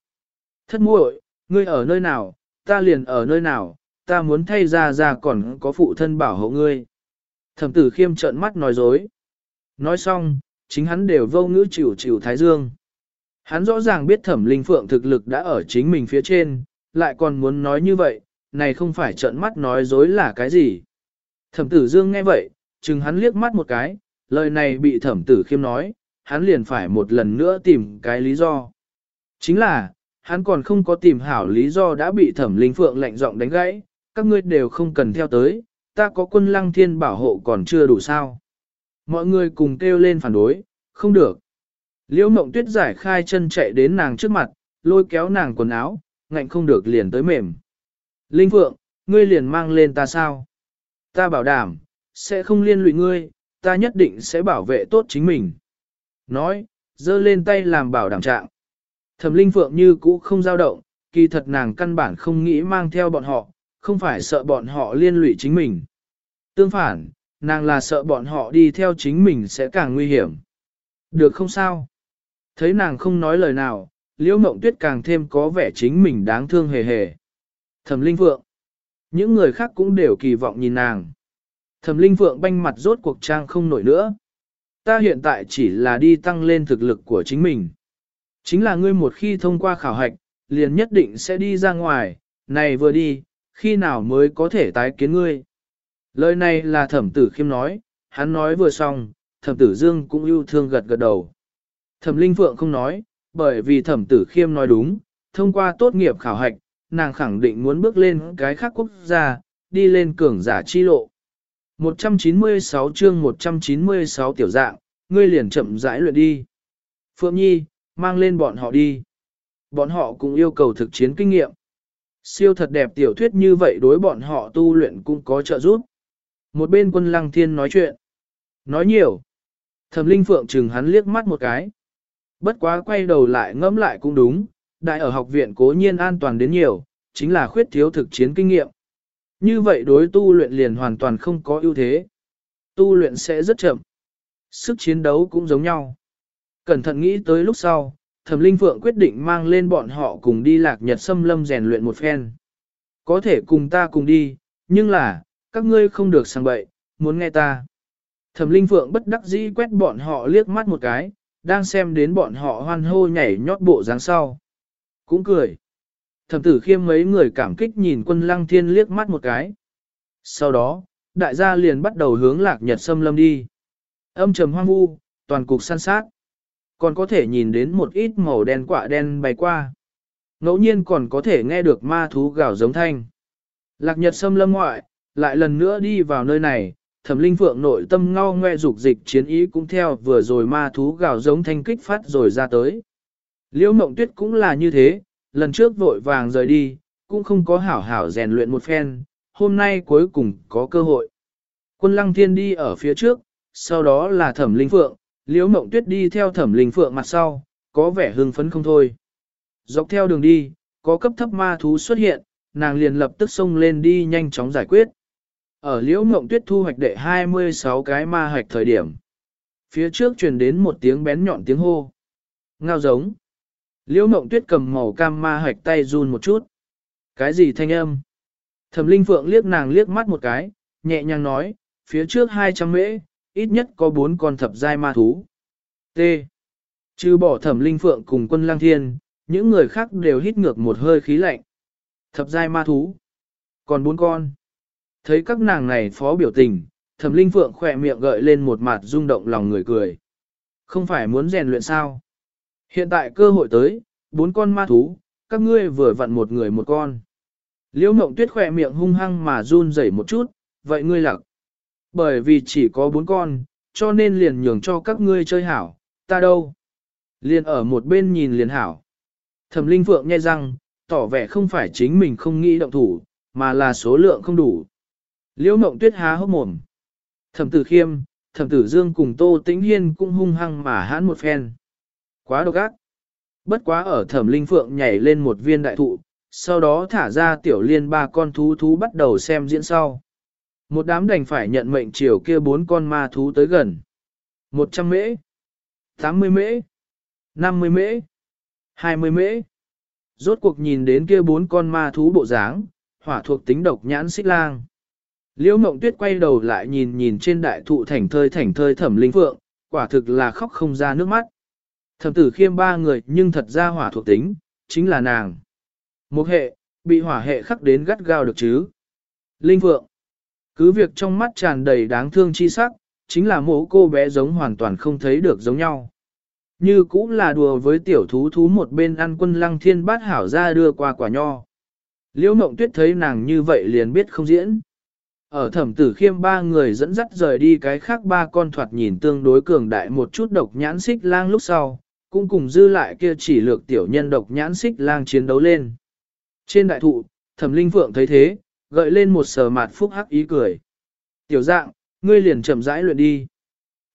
Thất muội, ngươi ở nơi nào, ta liền ở nơi nào, ta muốn thay ra ra còn có phụ thân bảo hộ ngươi. Thẩm tử khiêm trợn mắt nói dối. Nói xong, chính hắn đều vô ngữ chịu chịu thái dương. Hắn rõ ràng biết thẩm linh phượng thực lực đã ở chính mình phía trên, lại còn muốn nói như vậy, này không phải trợn mắt nói dối là cái gì. Thẩm tử dương nghe vậy, chừng hắn liếc mắt một cái, lời này bị thẩm tử khiêm nói, hắn liền phải một lần nữa tìm cái lý do. Chính là, hắn còn không có tìm hảo lý do đã bị thẩm linh phượng lạnh giọng đánh gãy, các ngươi đều không cần theo tới, ta có quân lăng thiên bảo hộ còn chưa đủ sao. Mọi người cùng kêu lên phản đối, không được. Liễu mộng tuyết giải khai chân chạy đến nàng trước mặt, lôi kéo nàng quần áo, ngạnh không được liền tới mềm. Linh Phượng, ngươi liền mang lên ta sao? Ta bảo đảm, sẽ không liên lụy ngươi, ta nhất định sẽ bảo vệ tốt chính mình. Nói, giơ lên tay làm bảo đảm trạng. Thẩm Linh Phượng như cũ không dao động, kỳ thật nàng căn bản không nghĩ mang theo bọn họ, không phải sợ bọn họ liên lụy chính mình. Tương phản, nàng là sợ bọn họ đi theo chính mình sẽ càng nguy hiểm. Được không sao? Thấy nàng không nói lời nào, liễu mộng tuyết càng thêm có vẻ chính mình đáng thương hề hề. Thẩm Linh Phượng. Những người khác cũng đều kỳ vọng nhìn nàng. Thẩm Linh Phượng banh mặt rốt cuộc trang không nổi nữa. Ta hiện tại chỉ là đi tăng lên thực lực của chính mình. Chính là ngươi một khi thông qua khảo hạch, liền nhất định sẽ đi ra ngoài, này vừa đi, khi nào mới có thể tái kiến ngươi. Lời này là thẩm tử khiêm nói, hắn nói vừa xong, thẩm tử dương cũng yêu thương gật gật đầu. Thẩm linh phượng không nói, bởi vì thẩm tử khiêm nói đúng, thông qua tốt nghiệp khảo hạch, nàng khẳng định muốn bước lên cái khác quốc gia, đi lên cường giả chi lộ. 196 chương 196 tiểu dạng, ngươi liền chậm rãi luyện đi. Phượng Nhi, mang lên bọn họ đi. Bọn họ cũng yêu cầu thực chiến kinh nghiệm. Siêu thật đẹp tiểu thuyết như vậy đối bọn họ tu luyện cũng có trợ giúp. Một bên quân lăng thiên nói chuyện. Nói nhiều. Thẩm linh phượng chừng hắn liếc mắt một cái. Bất quá quay đầu lại ngẫm lại cũng đúng. Đại ở học viện cố nhiên an toàn đến nhiều, chính là khuyết thiếu thực chiến kinh nghiệm. Như vậy đối tu luyện liền hoàn toàn không có ưu thế. Tu luyện sẽ rất chậm. Sức chiến đấu cũng giống nhau. Cẩn thận nghĩ tới lúc sau, Thẩm Linh Phượng quyết định mang lên bọn họ cùng đi lạc nhật xâm lâm rèn luyện một phen. Có thể cùng ta cùng đi, nhưng là, các ngươi không được sang bậy, muốn nghe ta. Thẩm Linh Phượng bất đắc dĩ quét bọn họ liếc mắt một cái, đang xem đến bọn họ hoan hô nhảy nhót bộ dáng sau. Cũng cười. Thẩm tử khiêm mấy người cảm kích nhìn quân lăng thiên liếc mắt một cái. Sau đó, đại gia liền bắt đầu hướng lạc nhật xâm lâm đi. Âm trầm hoang vu, toàn cục săn sát. Còn có thể nhìn đến một ít màu đen quạ đen bay qua. Ngẫu nhiên còn có thể nghe được ma thú gào giống thanh. Lạc nhật xâm lâm ngoại, lại lần nữa đi vào nơi này, thẩm linh phượng nội tâm ngao ngoe dục dịch chiến ý cũng theo vừa rồi ma thú gào giống thanh kích phát rồi ra tới. Liễu mộng tuyết cũng là như thế, lần trước vội vàng rời đi, cũng không có hảo hảo rèn luyện một phen, hôm nay cuối cùng có cơ hội. Quân lăng thiên đi ở phía trước, sau đó là thẩm linh phượng, liễu mộng tuyết đi theo thẩm linh phượng mặt sau, có vẻ hưng phấn không thôi. Dọc theo đường đi, có cấp thấp ma thú xuất hiện, nàng liền lập tức xông lên đi nhanh chóng giải quyết. Ở liễu mộng tuyết thu hoạch đệ 26 cái ma hoạch thời điểm. Phía trước truyền đến một tiếng bén nhọn tiếng hô. Ngao giống. Liễu mộng tuyết cầm màu cam ma hoạch tay run một chút. Cái gì thanh âm? Thẩm linh phượng liếc nàng liếc mắt một cái, nhẹ nhàng nói, phía trước 200 mễ, ít nhất có bốn con thập giai ma thú. T. Trừ bỏ thẩm linh phượng cùng quân lang thiên, những người khác đều hít ngược một hơi khí lạnh. Thập giai ma thú. Còn bốn con. Thấy các nàng này phó biểu tình, thẩm linh phượng khỏe miệng gợi lên một mặt rung động lòng người cười. Không phải muốn rèn luyện sao? Hiện tại cơ hội tới, bốn con ma thú, các ngươi vừa vặn một người một con. Liễu mộng tuyết khỏe miệng hung hăng mà run rẩy một chút, vậy ngươi lặc. Bởi vì chỉ có bốn con, cho nên liền nhường cho các ngươi chơi hảo, ta đâu. Liền ở một bên nhìn liền hảo. Thẩm linh phượng nghe rằng, tỏ vẻ không phải chính mình không nghĩ động thủ, mà là số lượng không đủ. Liễu mộng tuyết há hốc mồm. Thẩm tử khiêm, thẩm tử dương cùng tô tĩnh hiên cũng hung hăng mà hãn một phen. Quá độc ác. Bất quá ở thẩm linh phượng nhảy lên một viên đại thụ, sau đó thả ra tiểu liên ba con thú thú bắt đầu xem diễn sau. Một đám đành phải nhận mệnh chiều kia bốn con ma thú tới gần. 100 mễ, 80 mễ, 50 mễ, 20 mễ. Rốt cuộc nhìn đến kia bốn con ma thú bộ dáng, hỏa thuộc tính độc nhãn xích lang. Liễu mộng tuyết quay đầu lại nhìn nhìn trên đại thụ thảnh thơi thảnh thơi thẩm linh phượng, quả thực là khóc không ra nước mắt. Thẩm tử khiêm ba người nhưng thật ra hỏa thuộc tính, chính là nàng. Một hệ, bị hỏa hệ khắc đến gắt gao được chứ. Linh Phượng. Cứ việc trong mắt tràn đầy đáng thương chi sắc, chính là mẫu cô bé giống hoàn toàn không thấy được giống nhau. Như cũng là đùa với tiểu thú thú một bên ăn quân lăng thiên bát hảo ra đưa qua quả nho. Liễu mộng tuyết thấy nàng như vậy liền biết không diễn. Ở thẩm tử khiêm ba người dẫn dắt rời đi cái khác ba con thoạt nhìn tương đối cường đại một chút độc nhãn xích lang lúc sau, cũng cùng dư lại kia chỉ lược tiểu nhân độc nhãn xích lang chiến đấu lên. Trên đại thụ, thẩm linh phượng thấy thế, gợi lên một sờ mạt phúc hắc ý cười. Tiểu dạng, ngươi liền chậm rãi luyện đi.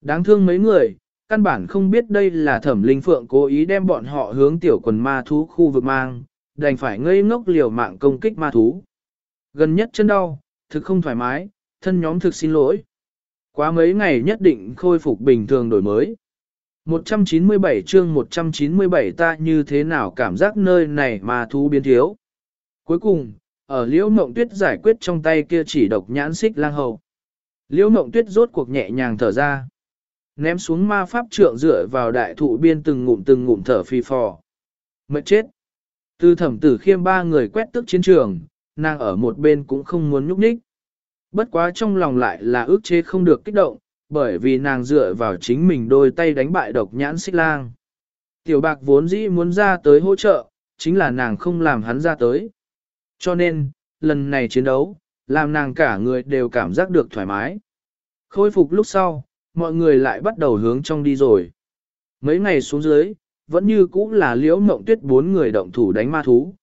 Đáng thương mấy người, căn bản không biết đây là thẩm linh phượng cố ý đem bọn họ hướng tiểu quần ma thú khu vực mang, đành phải ngây ngốc liều mạng công kích ma thú. Gần nhất chân đau, thực không thoải mái, thân nhóm thực xin lỗi. Quá mấy ngày nhất định khôi phục bình thường đổi mới. 197 chương 197 ta như thế nào cảm giác nơi này mà thú biến thiếu. Cuối cùng, ở liễu mộng tuyết giải quyết trong tay kia chỉ độc nhãn xích lang hầu. Liễu mộng tuyết rốt cuộc nhẹ nhàng thở ra. Ném xuống ma pháp trượng dựa vào đại thụ biên từng ngụm từng ngụm thở phi phò. Mệt chết. Từ thẩm tử khiêm ba người quét tức chiến trường, nàng ở một bên cũng không muốn nhúc nhích. Bất quá trong lòng lại là ước chế không được kích động, bởi vì nàng dựa vào chính mình đôi tay đánh bại độc nhãn xích lang. Tiểu bạc vốn dĩ muốn ra tới hỗ trợ, chính là nàng không làm hắn ra tới. Cho nên, lần này chiến đấu, làm nàng cả người đều cảm giác được thoải mái. Khôi phục lúc sau, mọi người lại bắt đầu hướng trong đi rồi. Mấy ngày xuống dưới, vẫn như cũ là liễu mộng tuyết bốn người động thủ đánh ma thú.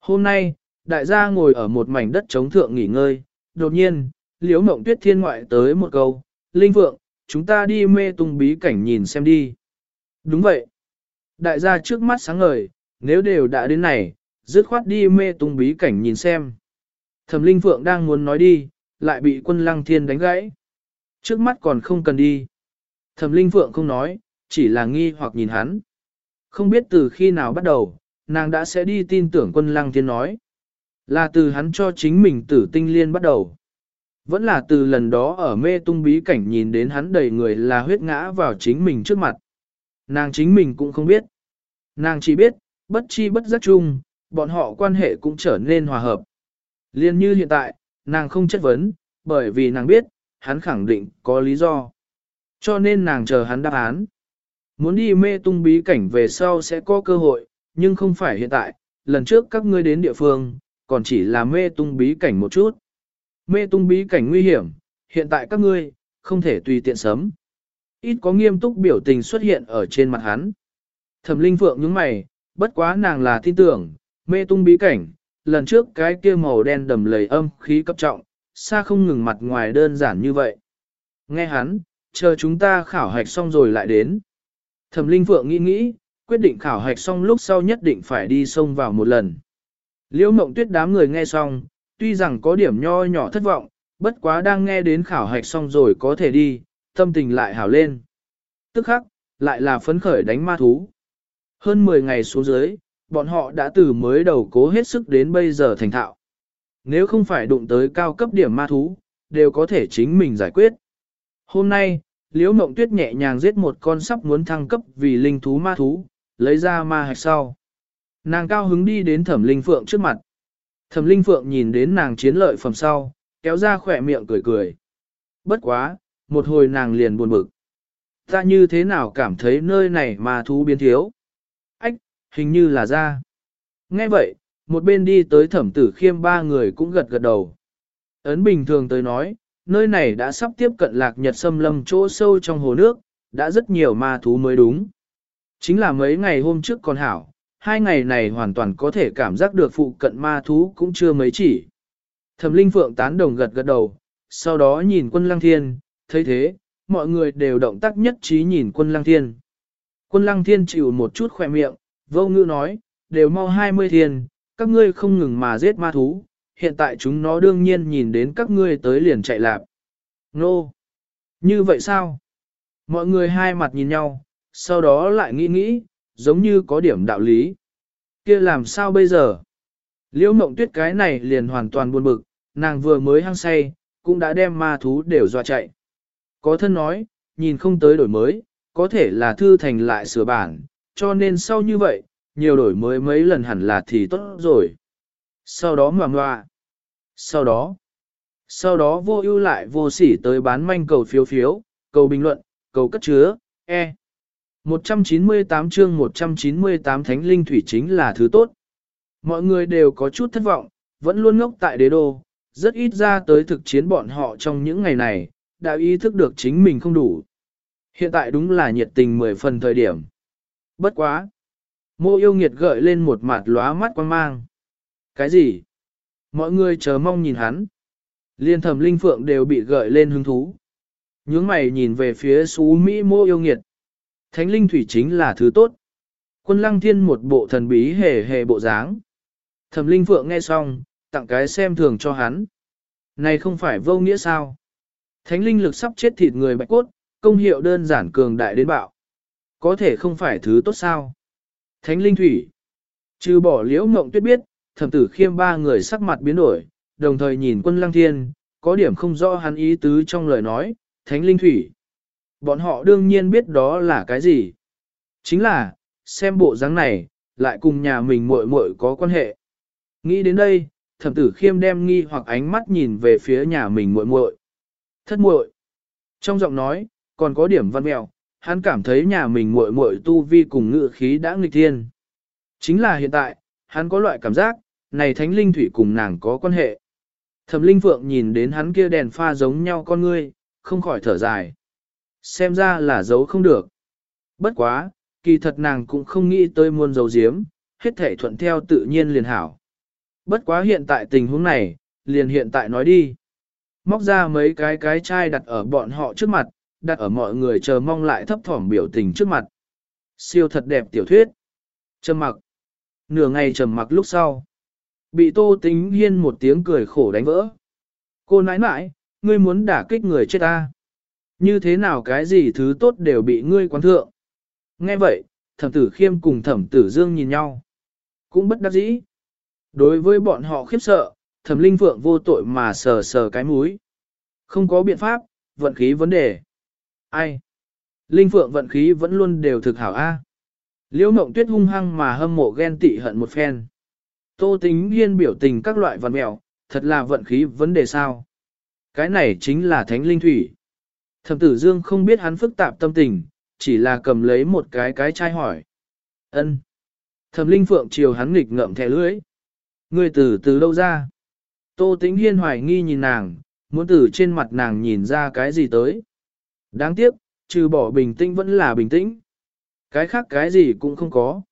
Hôm nay, đại gia ngồi ở một mảnh đất trống thượng nghỉ ngơi, đột nhiên, liễu mộng tuyết thiên ngoại tới một câu, Linh Vượng, chúng ta đi mê tung bí cảnh nhìn xem đi. Đúng vậy. Đại gia trước mắt sáng ngời, nếu đều đã đến này, dứt khoát đi mê tung bí cảnh nhìn xem. Thẩm Linh Phượng đang muốn nói đi, lại bị quân lăng thiên đánh gãy. Trước mắt còn không cần đi. Thẩm Linh Phượng không nói, chỉ là nghi hoặc nhìn hắn. Không biết từ khi nào bắt đầu, nàng đã sẽ đi tin tưởng quân lăng thiên nói. Là từ hắn cho chính mình tử tinh liên bắt đầu. Vẫn là từ lần đó ở mê tung bí cảnh nhìn đến hắn đầy người là huyết ngã vào chính mình trước mặt. Nàng chính mình cũng không biết. Nàng chỉ biết, bất chi bất giác chung, bọn họ quan hệ cũng trở nên hòa hợp. Liên như hiện tại, nàng không chất vấn, bởi vì nàng biết, hắn khẳng định có lý do. Cho nên nàng chờ hắn đáp án. Muốn đi mê tung bí cảnh về sau sẽ có cơ hội, nhưng không phải hiện tại, lần trước các ngươi đến địa phương, còn chỉ là mê tung bí cảnh một chút. Mê tung bí cảnh nguy hiểm, hiện tại các ngươi, không thể tùy tiện sớm. Ít có nghiêm túc biểu tình xuất hiện ở trên mặt hắn. Thẩm Linh Phượng nhướng mày, bất quá nàng là tin tưởng, mê tung bí cảnh, lần trước cái kia màu đen đầm lầy âm khí cấp trọng, xa không ngừng mặt ngoài đơn giản như vậy. Nghe hắn, chờ chúng ta khảo hạch xong rồi lại đến. Thẩm Linh Phượng nghĩ nghĩ, quyết định khảo hạch xong lúc sau nhất định phải đi sông vào một lần. Liễu mộng tuyết đám người nghe xong, tuy rằng có điểm nho nhỏ thất vọng, bất quá đang nghe đến khảo hạch xong rồi có thể đi, tâm tình lại hảo lên. Tức khắc, lại là phấn khởi đánh ma thú. Hơn 10 ngày xuống dưới, bọn họ đã từ mới đầu cố hết sức đến bây giờ thành thạo. Nếu không phải đụng tới cao cấp điểm ma thú, đều có thể chính mình giải quyết. Hôm nay, Liễu Mộng Tuyết nhẹ nhàng giết một con sắp muốn thăng cấp vì linh thú ma thú, lấy ra ma hạch sau. Nàng cao hứng đi đến Thẩm Linh Phượng trước mặt. Thẩm Linh Phượng nhìn đến nàng chiến lợi phẩm sau, kéo ra khỏe miệng cười cười. Bất quá, một hồi nàng liền buồn bực. Ta như thế nào cảm thấy nơi này ma thú biến thiếu? Hình như là ra. Nghe vậy, một bên đi tới thẩm tử khiêm ba người cũng gật gật đầu. Ấn bình thường tới nói, nơi này đã sắp tiếp cận lạc nhật xâm lâm chỗ sâu trong hồ nước, đã rất nhiều ma thú mới đúng. Chính là mấy ngày hôm trước còn hảo, hai ngày này hoàn toàn có thể cảm giác được phụ cận ma thú cũng chưa mấy chỉ. Thẩm Linh Phượng tán đồng gật gật đầu, sau đó nhìn quân lăng thiên, thấy thế, mọi người đều động tác nhất trí nhìn quân lăng thiên. Quân lăng thiên chịu một chút khỏe miệng, vô ngữ nói, đều mau 20 thiên, các ngươi không ngừng mà giết ma thú, hiện tại chúng nó đương nhiên nhìn đến các ngươi tới liền chạy lạp. Nô! Như vậy sao? Mọi người hai mặt nhìn nhau, sau đó lại nghĩ nghĩ, giống như có điểm đạo lý. kia làm sao bây giờ? Liễu mộng tuyết cái này liền hoàn toàn buồn bực, nàng vừa mới hăng say, cũng đã đem ma thú đều dọa chạy. Có thân nói, nhìn không tới đổi mới, có thể là thư thành lại sửa bản, cho nên sau như vậy, nhiều đổi mới mấy lần hẳn là thì tốt rồi. Sau đó mà ngoạ. Sau đó, sau đó vô ưu lại vô sỉ tới bán manh cầu phiếu phiếu, cầu bình luận, cầu cất chứa, e. 198 chương 198 Thánh Linh Thủy chính là thứ tốt. Mọi người đều có chút thất vọng, vẫn luôn ngốc tại đế đô, rất ít ra tới thực chiến bọn họ trong những ngày này, đã ý thức được chính mình không đủ. Hiện tại đúng là nhiệt tình mười phần thời điểm. Bất quá. Mô yêu nghiệt gợi lên một mặt lóa mắt quan mang. Cái gì? Mọi người chờ mong nhìn hắn. Liên thẩm linh phượng đều bị gợi lên hứng thú. Nhướng mày nhìn về phía xú Mỹ mô yêu nghiệt. Thánh linh thủy chính là thứ tốt. Quân lăng thiên một bộ thần bí hề hề bộ dáng. Thẩm linh phượng nghe xong, tặng cái xem thường cho hắn. Này không phải vô nghĩa sao? Thánh linh lực sắp chết thịt người bạch cốt, công hiệu đơn giản cường đại đến bạo. Có thể không phải thứ tốt sao? Thánh linh thủy. Trừ bỏ liễu mộng tuyết biết, thẩm tử khiêm ba người sắc mặt biến đổi, đồng thời nhìn quân lăng thiên, có điểm không rõ hắn ý tứ trong lời nói, thánh linh thủy. Bọn họ đương nhiên biết đó là cái gì. Chính là, xem bộ dáng này, lại cùng nhà mình muội muội có quan hệ. Nghĩ đến đây, thẩm tử khiêm đem nghi hoặc ánh mắt nhìn về phía nhà mình muội muội. Thất muội. Trong giọng nói, còn có điểm văn mèo hắn cảm thấy nhà mình muội muội tu vi cùng ngự khí đã nghịch thiên. Chính là hiện tại, Hắn có loại cảm giác, này thánh linh thủy cùng nàng có quan hệ. Thẩm linh phượng nhìn đến hắn kia đèn pha giống nhau con ngươi, không khỏi thở dài. Xem ra là giấu không được. Bất quá, kỳ thật nàng cũng không nghĩ tới muôn giấu giếm, hết thể thuận theo tự nhiên liền hảo. Bất quá hiện tại tình huống này, liền hiện tại nói đi. Móc ra mấy cái cái chai đặt ở bọn họ trước mặt, đặt ở mọi người chờ mong lại thấp thỏm biểu tình trước mặt. Siêu thật đẹp tiểu thuyết. Trầm mặc. Nửa ngày trầm mặc lúc sau. Bị tô tính hiên một tiếng cười khổ đánh vỡ. Cô nãi nãi, ngươi muốn đả kích người chết ta. Như thế nào cái gì thứ tốt đều bị ngươi quán thượng. Nghe vậy, thẩm tử khiêm cùng thẩm tử dương nhìn nhau. Cũng bất đắc dĩ. Đối với bọn họ khiếp sợ, thẩm linh phượng vô tội mà sờ sờ cái múi. Không có biện pháp, vận khí vấn đề. Ai? Linh phượng vận khí vẫn luôn đều thực hảo A. Liễu mộng tuyết hung hăng mà hâm mộ ghen tị hận một phen. Tô tính hiên biểu tình các loại văn mèo, thật là vận khí vấn đề sao. Cái này chính là thánh linh thủy. Thẩm tử dương không biết hắn phức tạp tâm tình, chỉ là cầm lấy một cái cái chai hỏi. ân Thẩm linh phượng chiều hắn nghịch ngậm thẻ lưỡi. Người từ từ đâu ra? Tô tĩnh hiên hoài nghi nhìn nàng, muốn từ trên mặt nàng nhìn ra cái gì tới. Đáng tiếc, trừ bỏ bình tĩnh vẫn là bình tĩnh. Cái khác cái gì cũng không có.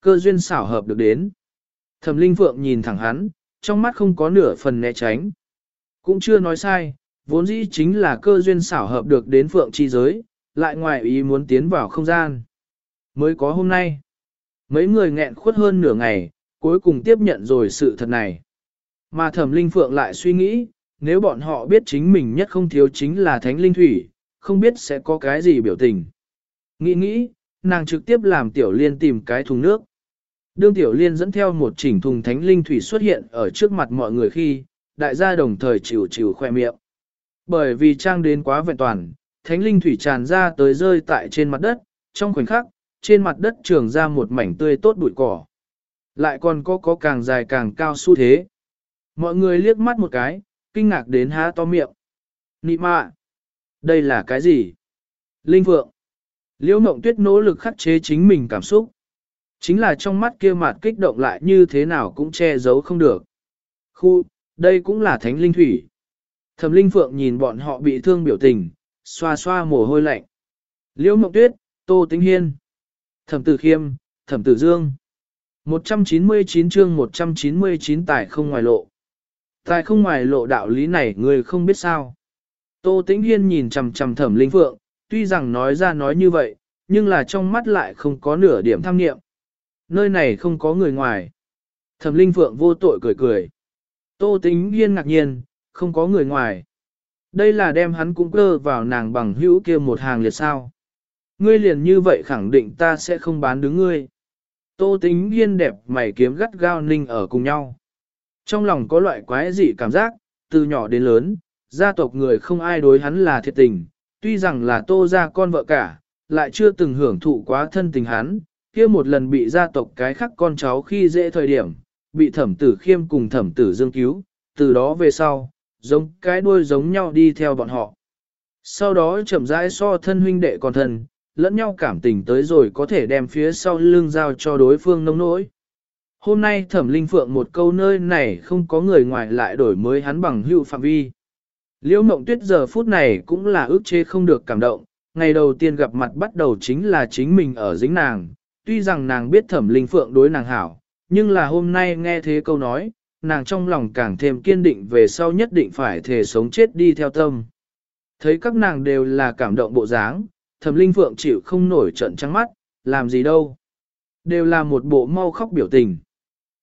Cơ duyên xảo hợp được đến. Thẩm linh phượng nhìn thẳng hắn, trong mắt không có nửa phần né tránh. Cũng chưa nói sai, vốn dĩ chính là cơ duyên xảo hợp được đến phượng chi giới, lại ngoài ý muốn tiến vào không gian. Mới có hôm nay. Mấy người nghẹn khuất hơn nửa ngày, cuối cùng tiếp nhận rồi sự thật này. Mà thẩm linh phượng lại suy nghĩ, nếu bọn họ biết chính mình nhất không thiếu chính là thánh linh thủy, không biết sẽ có cái gì biểu tình. Nghĩ nghĩ, nàng trực tiếp làm tiểu liên tìm cái thùng nước. Đương tiểu liên dẫn theo một chỉnh thùng thánh linh thủy xuất hiện ở trước mặt mọi người khi, đại gia đồng thời chịu chịu khoe miệng. Bởi vì trang đến quá vẹn toàn, thánh linh thủy tràn ra tới rơi tại trên mặt đất, trong khoảnh khắc, trên mặt đất trường ra một mảnh tươi tốt bụi cỏ. Lại còn có có càng dài càng cao xu thế. Mọi người liếc mắt một cái, kinh ngạc đến há to miệng. Nị mạ! Đây là cái gì? Linh Phượng! Liễu Mộng Tuyết nỗ lực khắc chế chính mình cảm xúc. Chính là trong mắt kia mặt kích động lại như thế nào cũng che giấu không được. Khu, đây cũng là thánh linh thủy. Thẩm Linh Phượng nhìn bọn họ bị thương biểu tình, xoa xoa mồ hôi lạnh. Liễu Mộng Tuyết, Tô Tĩnh Hiên, Thẩm Tử Khiêm, Thẩm Tử Dương. 199 chương 199 tài không ngoài lộ. Tài không ngoài lộ đạo lý này người không biết sao. Tô Tĩnh Hiên nhìn chằm chằm Thẩm Linh Phượng, tuy rằng nói ra nói như vậy, nhưng là trong mắt lại không có nửa điểm tham nghiệm. Nơi này không có người ngoài. Thẩm Linh Phượng vô tội cười cười. Tô Tĩnh Hiên ngạc nhiên, không có người ngoài. Đây là đem hắn cũng cơ vào nàng bằng hữu kia một hàng liệt sao. Ngươi liền như vậy khẳng định ta sẽ không bán đứng ngươi. Tô tính hiên đẹp mày kiếm gắt gao ninh ở cùng nhau. Trong lòng có loại quái dị cảm giác, từ nhỏ đến lớn, gia tộc người không ai đối hắn là thiệt tình, tuy rằng là tô ra con vợ cả, lại chưa từng hưởng thụ quá thân tình hắn, kia một lần bị gia tộc cái khắc con cháu khi dễ thời điểm, bị thẩm tử khiêm cùng thẩm tử dương cứu, từ đó về sau, giống cái đuôi giống nhau đi theo bọn họ. Sau đó chậm rãi so thân huynh đệ còn thân, lẫn nhau cảm tình tới rồi có thể đem phía sau lưng giao cho đối phương nông nỗi. Hôm nay thẩm linh phượng một câu nơi này không có người ngoài lại đổi mới hắn bằng hữu phạm vi. Liễu mộng tuyết giờ phút này cũng là ước chế không được cảm động, ngày đầu tiên gặp mặt bắt đầu chính là chính mình ở dính nàng, tuy rằng nàng biết thẩm linh phượng đối nàng hảo, nhưng là hôm nay nghe thế câu nói, nàng trong lòng càng thêm kiên định về sau nhất định phải thể sống chết đi theo tâm. Thấy các nàng đều là cảm động bộ dáng, thẩm linh phượng chịu không nổi trận trắng mắt, làm gì đâu. Đều là một bộ mau khóc biểu tình.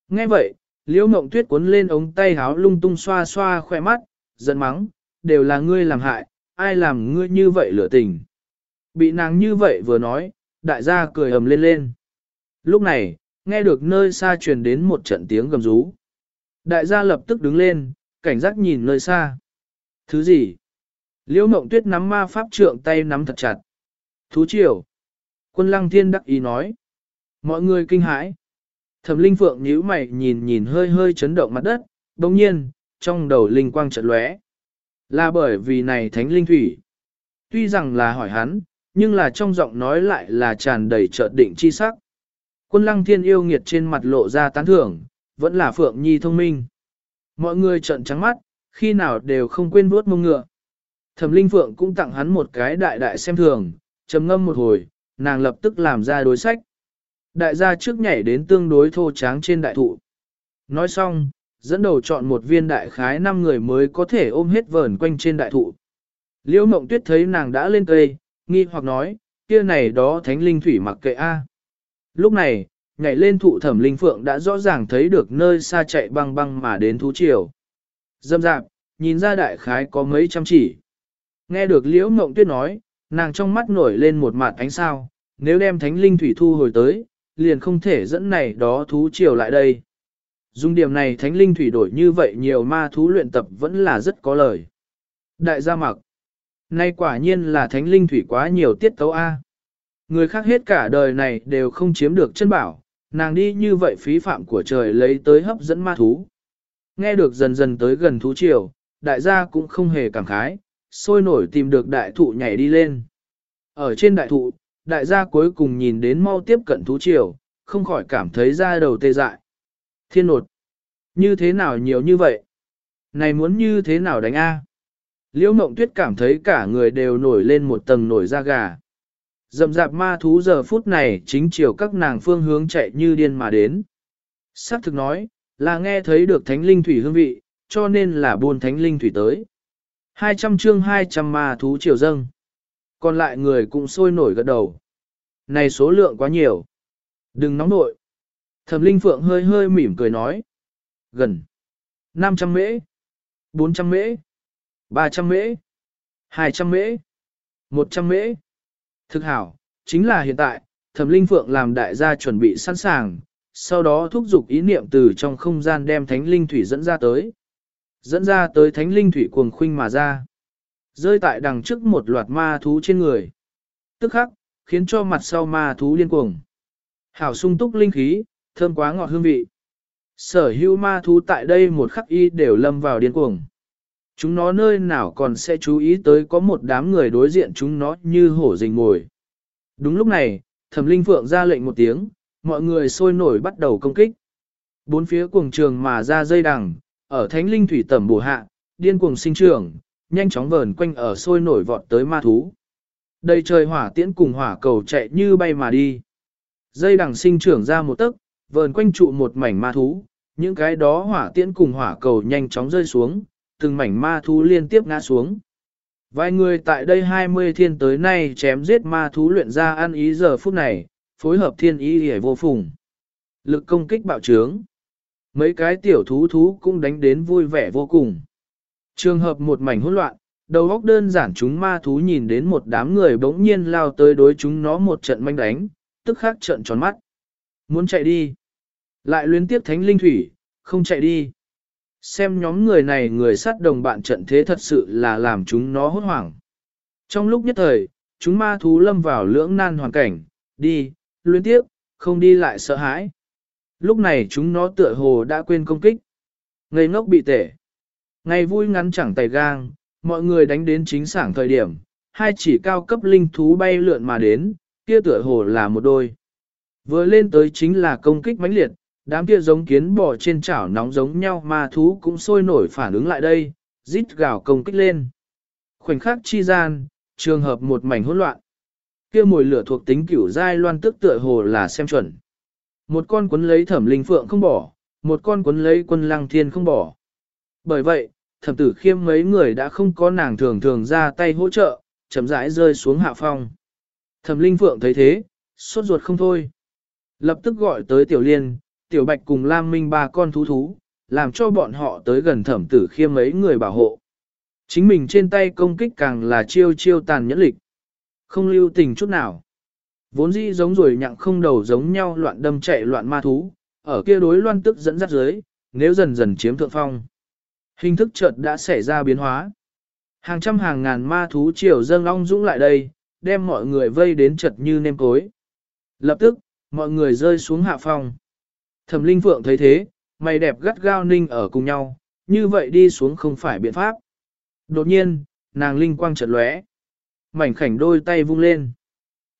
Nghe vậy, liễu mộng tuyết cuốn lên ống tay háo lung tung xoa xoa khoe mắt, giận mắng, đều là ngươi làm hại, ai làm ngươi như vậy lửa tình. Bị nàng như vậy vừa nói, đại gia cười ầm lên lên. Lúc này, nghe được nơi xa truyền đến một trận tiếng gầm rú. Đại gia lập tức đứng lên, cảnh giác nhìn nơi xa. Thứ gì? Liễu mộng tuyết nắm ma pháp trượng tay nắm thật chặt. Thú triều. Quân lăng thiên đắc ý nói. Mọi người kinh hãi. Thẩm linh phượng nhíu mày nhìn nhìn hơi hơi chấn động mặt đất, đồng nhiên, trong đầu linh quang chợt lóe. Là bởi vì này thánh linh thủy. Tuy rằng là hỏi hắn, nhưng là trong giọng nói lại là tràn đầy chợt định chi sắc. Quân lăng thiên yêu nghiệt trên mặt lộ ra tán thưởng, vẫn là Phượng Nhi thông minh. Mọi người trợn trắng mắt, khi nào đều không quên vuốt mông ngựa. Thẩm Linh Phượng cũng tặng hắn một cái đại đại xem thường, trầm ngâm một hồi, nàng lập tức làm ra đối sách. Đại gia trước nhảy đến tương đối thô tráng trên đại thụ. Nói xong, dẫn đầu chọn một viên đại khái năm người mới có thể ôm hết vờn quanh trên đại thụ. Liễu Mộng Tuyết thấy nàng đã lên cây, nghi hoặc nói, kia này đó thánh linh thủy mặc kệ a. Lúc này, nhảy lên thụ thẩm linh phượng đã rõ ràng thấy được nơi xa chạy băng băng mà đến thú triều. Dâm dạp, nhìn ra đại khái có mấy trăm chỉ. Nghe được liễu mộng tuyết nói, nàng trong mắt nổi lên một mặt ánh sao, nếu đem thánh linh thủy thu hồi tới, liền không thể dẫn này đó thú triều lại đây. Dùng điểm này thánh linh thủy đổi như vậy nhiều ma thú luyện tập vẫn là rất có lời. Đại gia mặc. Nay quả nhiên là thánh linh thủy quá nhiều tiết tấu A. Người khác hết cả đời này đều không chiếm được chân bảo, nàng đi như vậy phí phạm của trời lấy tới hấp dẫn ma thú. Nghe được dần dần tới gần thú triều, đại gia cũng không hề cảm khái, sôi nổi tìm được đại thụ nhảy đi lên. Ở trên đại thụ, đại gia cuối cùng nhìn đến mau tiếp cận thú triều, không khỏi cảm thấy da đầu tê dại. Thiên nột! Như thế nào nhiều như vậy? Này muốn như thế nào đánh A? Liễu mộng tuyết cảm thấy cả người đều nổi lên một tầng nổi da gà. Dầm dạp ma thú giờ phút này chính chiều các nàng phương hướng chạy như điên mà đến. Sắc thực nói, là nghe thấy được thánh linh thủy hương vị, cho nên là buôn thánh linh thủy tới. 200 chương 200 ma thú triều dâng. Còn lại người cũng sôi nổi gật đầu. Này số lượng quá nhiều. Đừng nóng nội. Thẩm linh phượng hơi hơi mỉm cười nói. Gần. 500 mễ. 400 mễ. 300 mễ. 200 mễ. 100 mễ. Thực hảo, chính là hiện tại, thẩm linh phượng làm đại gia chuẩn bị sẵn sàng, sau đó thúc giục ý niệm từ trong không gian đem thánh linh thủy dẫn ra tới. Dẫn ra tới thánh linh thủy cuồng khuynh mà ra. Rơi tại đằng trước một loạt ma thú trên người. Tức khắc, khiến cho mặt sau ma thú liên cuồng. Hảo sung túc linh khí, thơm quá ngọt hương vị. Sở hữu ma thú tại đây một khắc y đều lâm vào điên cuồng. Chúng nó nơi nào còn sẽ chú ý tới có một đám người đối diện chúng nó như hổ rình ngồi. Đúng lúc này, thẩm linh phượng ra lệnh một tiếng, mọi người sôi nổi bắt đầu công kích. Bốn phía cuồng trường mà ra dây đằng, ở thánh linh thủy tẩm bổ hạ, điên cuồng sinh trưởng, nhanh chóng vờn quanh ở sôi nổi vọt tới ma thú. Đầy trời hỏa tiễn cùng hỏa cầu chạy như bay mà đi. Dây đằng sinh trưởng ra một tấc, vờn quanh trụ một mảnh ma thú, những cái đó hỏa tiễn cùng hỏa cầu nhanh chóng rơi xuống, từng mảnh ma thú liên tiếp ngã xuống. Vài người tại đây 20 thiên tới nay chém giết ma thú luyện ra ăn ý giờ phút này, phối hợp thiên ý hề vô phùng. Lực công kích bạo trướng. Mấy cái tiểu thú thú cũng đánh đến vui vẻ vô cùng. Trường hợp một mảnh hỗn loạn, đầu óc đơn giản chúng ma thú nhìn đến một đám người bỗng nhiên lao tới đối chúng nó một trận manh đánh, tức khắc trận tròn mắt. Muốn chạy đi. Lại luyến tiếp thánh linh thủy, không chạy đi. Xem nhóm người này người sát đồng bạn trận thế thật sự là làm chúng nó hốt hoảng. Trong lúc nhất thời, chúng ma thú lâm vào lưỡng nan hoàn cảnh, đi, luyến tiếp, không đi lại sợ hãi. Lúc này chúng nó tựa hồ đã quên công kích. Ngây ngốc bị tể. Ngày vui ngắn chẳng tay gang, mọi người đánh đến chính sảng thời điểm, hai chỉ cao cấp linh thú bay lượn mà đến, kia tựa hồ là một đôi. Vừa lên tới chính là công kích mãnh liệt, Đám kia giống kiến bò trên chảo nóng giống nhau ma thú cũng sôi nổi phản ứng lại đây, rít gào công kích lên. Khoảnh khắc chi gian, trường hợp một mảnh hỗn loạn. Kia mùi lửa thuộc tính cửu giai loan tức tựa hồ là xem chuẩn. Một con quấn lấy thẩm linh phượng không bỏ, một con quấn lấy quân lăng thiên không bỏ. Bởi vậy, thẩm tử khiêm mấy người đã không có nàng thường thường ra tay hỗ trợ, chậm rãi rơi xuống hạ phong. Thẩm linh phượng thấy thế, sốt ruột không thôi. Lập tức gọi tới tiểu liên, tiểu bạch cùng Lam Minh ba con thú thú, làm cho bọn họ tới gần thẩm tử khiêm mấy người bảo hộ. Chính mình trên tay công kích càng là chiêu chiêu tàn nhẫn lịch. Không lưu tình chút nào. Vốn dĩ giống rồi nhặng không đầu giống nhau loạn đâm chạy loạn ma thú, ở kia đối loan tức dẫn dắt dưới, nếu dần dần chiếm thượng phong. Hình thức chợt đã xảy ra biến hóa. Hàng trăm hàng ngàn ma thú triều dâng long dũng lại đây, đem mọi người vây đến chật như nêm cối. Lập tức, mọi người rơi xuống hạ phong. Thẩm Linh Phượng thấy thế, mày đẹp gắt gao ninh ở cùng nhau, như vậy đi xuống không phải biện pháp. Đột nhiên, nàng linh quang chợt lóe, mảnh khảnh đôi tay vung lên.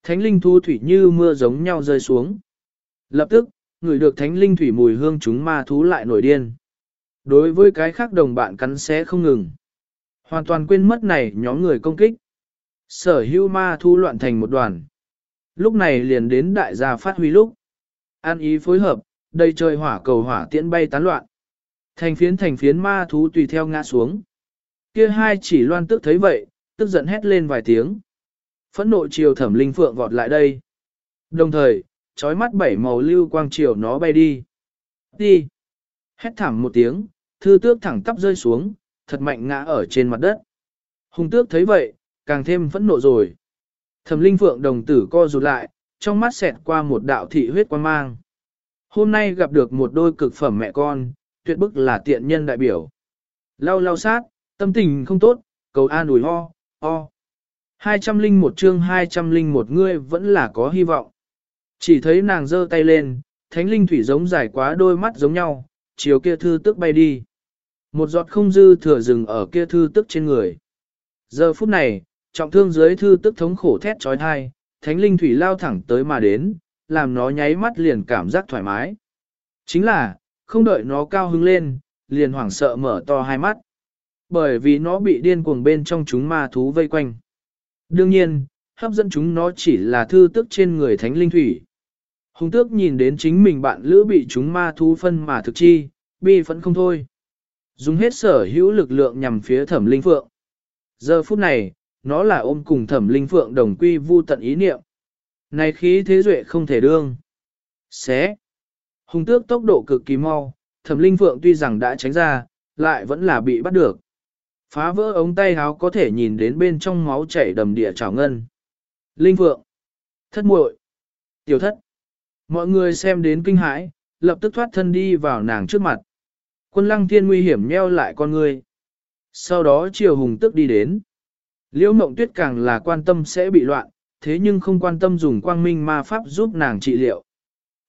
Thánh linh thu thủy như mưa giống nhau rơi xuống. Lập tức, người được thánh linh thủy mùi hương chúng ma thú lại nổi điên. Đối với cái khác đồng bạn cắn xé không ngừng. Hoàn toàn quên mất này nhóm người công kích. Sở hữu ma thú loạn thành một đoàn. Lúc này liền đến đại gia phát huy lúc. An ý phối hợp, đầy trời hỏa cầu hỏa tiễn bay tán loạn. Thành phiến thành phiến ma thú tùy theo ngã xuống. Kia hai chỉ loan tức thấy vậy, tức giận hét lên vài tiếng. Phẫn nộ chiều thẩm linh phượng vọt lại đây. Đồng thời, trói mắt bảy màu lưu quang chiều nó bay đi. Đi! Hét thảm một tiếng, thư tước thẳng tắp rơi xuống, thật mạnh ngã ở trên mặt đất. Hùng tước thấy vậy, càng thêm phẫn nộ rồi. Thẩm linh phượng đồng tử co rụt lại, trong mắt xẹt qua một đạo thị huyết quan mang. Hôm nay gặp được một đôi cực phẩm mẹ con, tuyệt bức là tiện nhân đại biểu. Lau lau sát, tâm tình không tốt, cầu an ủi ho, ho. 201 chương 201 ngươi vẫn là có hy vọng. Chỉ thấy nàng giơ tay lên, thánh linh thủy giống dài quá đôi mắt giống nhau, chiều kia thư tức bay đi. Một giọt không dư thừa rừng ở kia thư tức trên người. Giờ phút này, trọng thương dưới thư tức thống khổ thét trói thai, thánh linh thủy lao thẳng tới mà đến, làm nó nháy mắt liền cảm giác thoải mái. Chính là, không đợi nó cao hứng lên, liền hoảng sợ mở to hai mắt. Bởi vì nó bị điên cuồng bên trong chúng ma thú vây quanh. Đương nhiên, hấp dẫn chúng nó chỉ là thư tức trên người thánh linh thủy. Hùng tước nhìn đến chính mình bạn lữ bị chúng ma thú phân mà thực chi, bi phẫn không thôi. Dùng hết sở hữu lực lượng nhằm phía thẩm linh phượng. Giờ phút này, nó là ôm cùng thẩm linh phượng đồng quy vu tận ý niệm. Này khí thế duệ không thể đương. Xé. Hùng tước tốc độ cực kỳ mau, thẩm linh phượng tuy rằng đã tránh ra, lại vẫn là bị bắt được. Phá vỡ ống tay háo có thể nhìn đến bên trong máu chảy đầm địa trào ngân. Linh phượng. Thất muội. Tiểu thất. Mọi người xem đến kinh hãi, lập tức thoát thân đi vào nàng trước mặt. Quân lăng thiên nguy hiểm nheo lại con người. Sau đó chiều hùng tức đi đến. Liễu mộng tuyết càng là quan tâm sẽ bị loạn, thế nhưng không quan tâm dùng quang minh ma pháp giúp nàng trị liệu.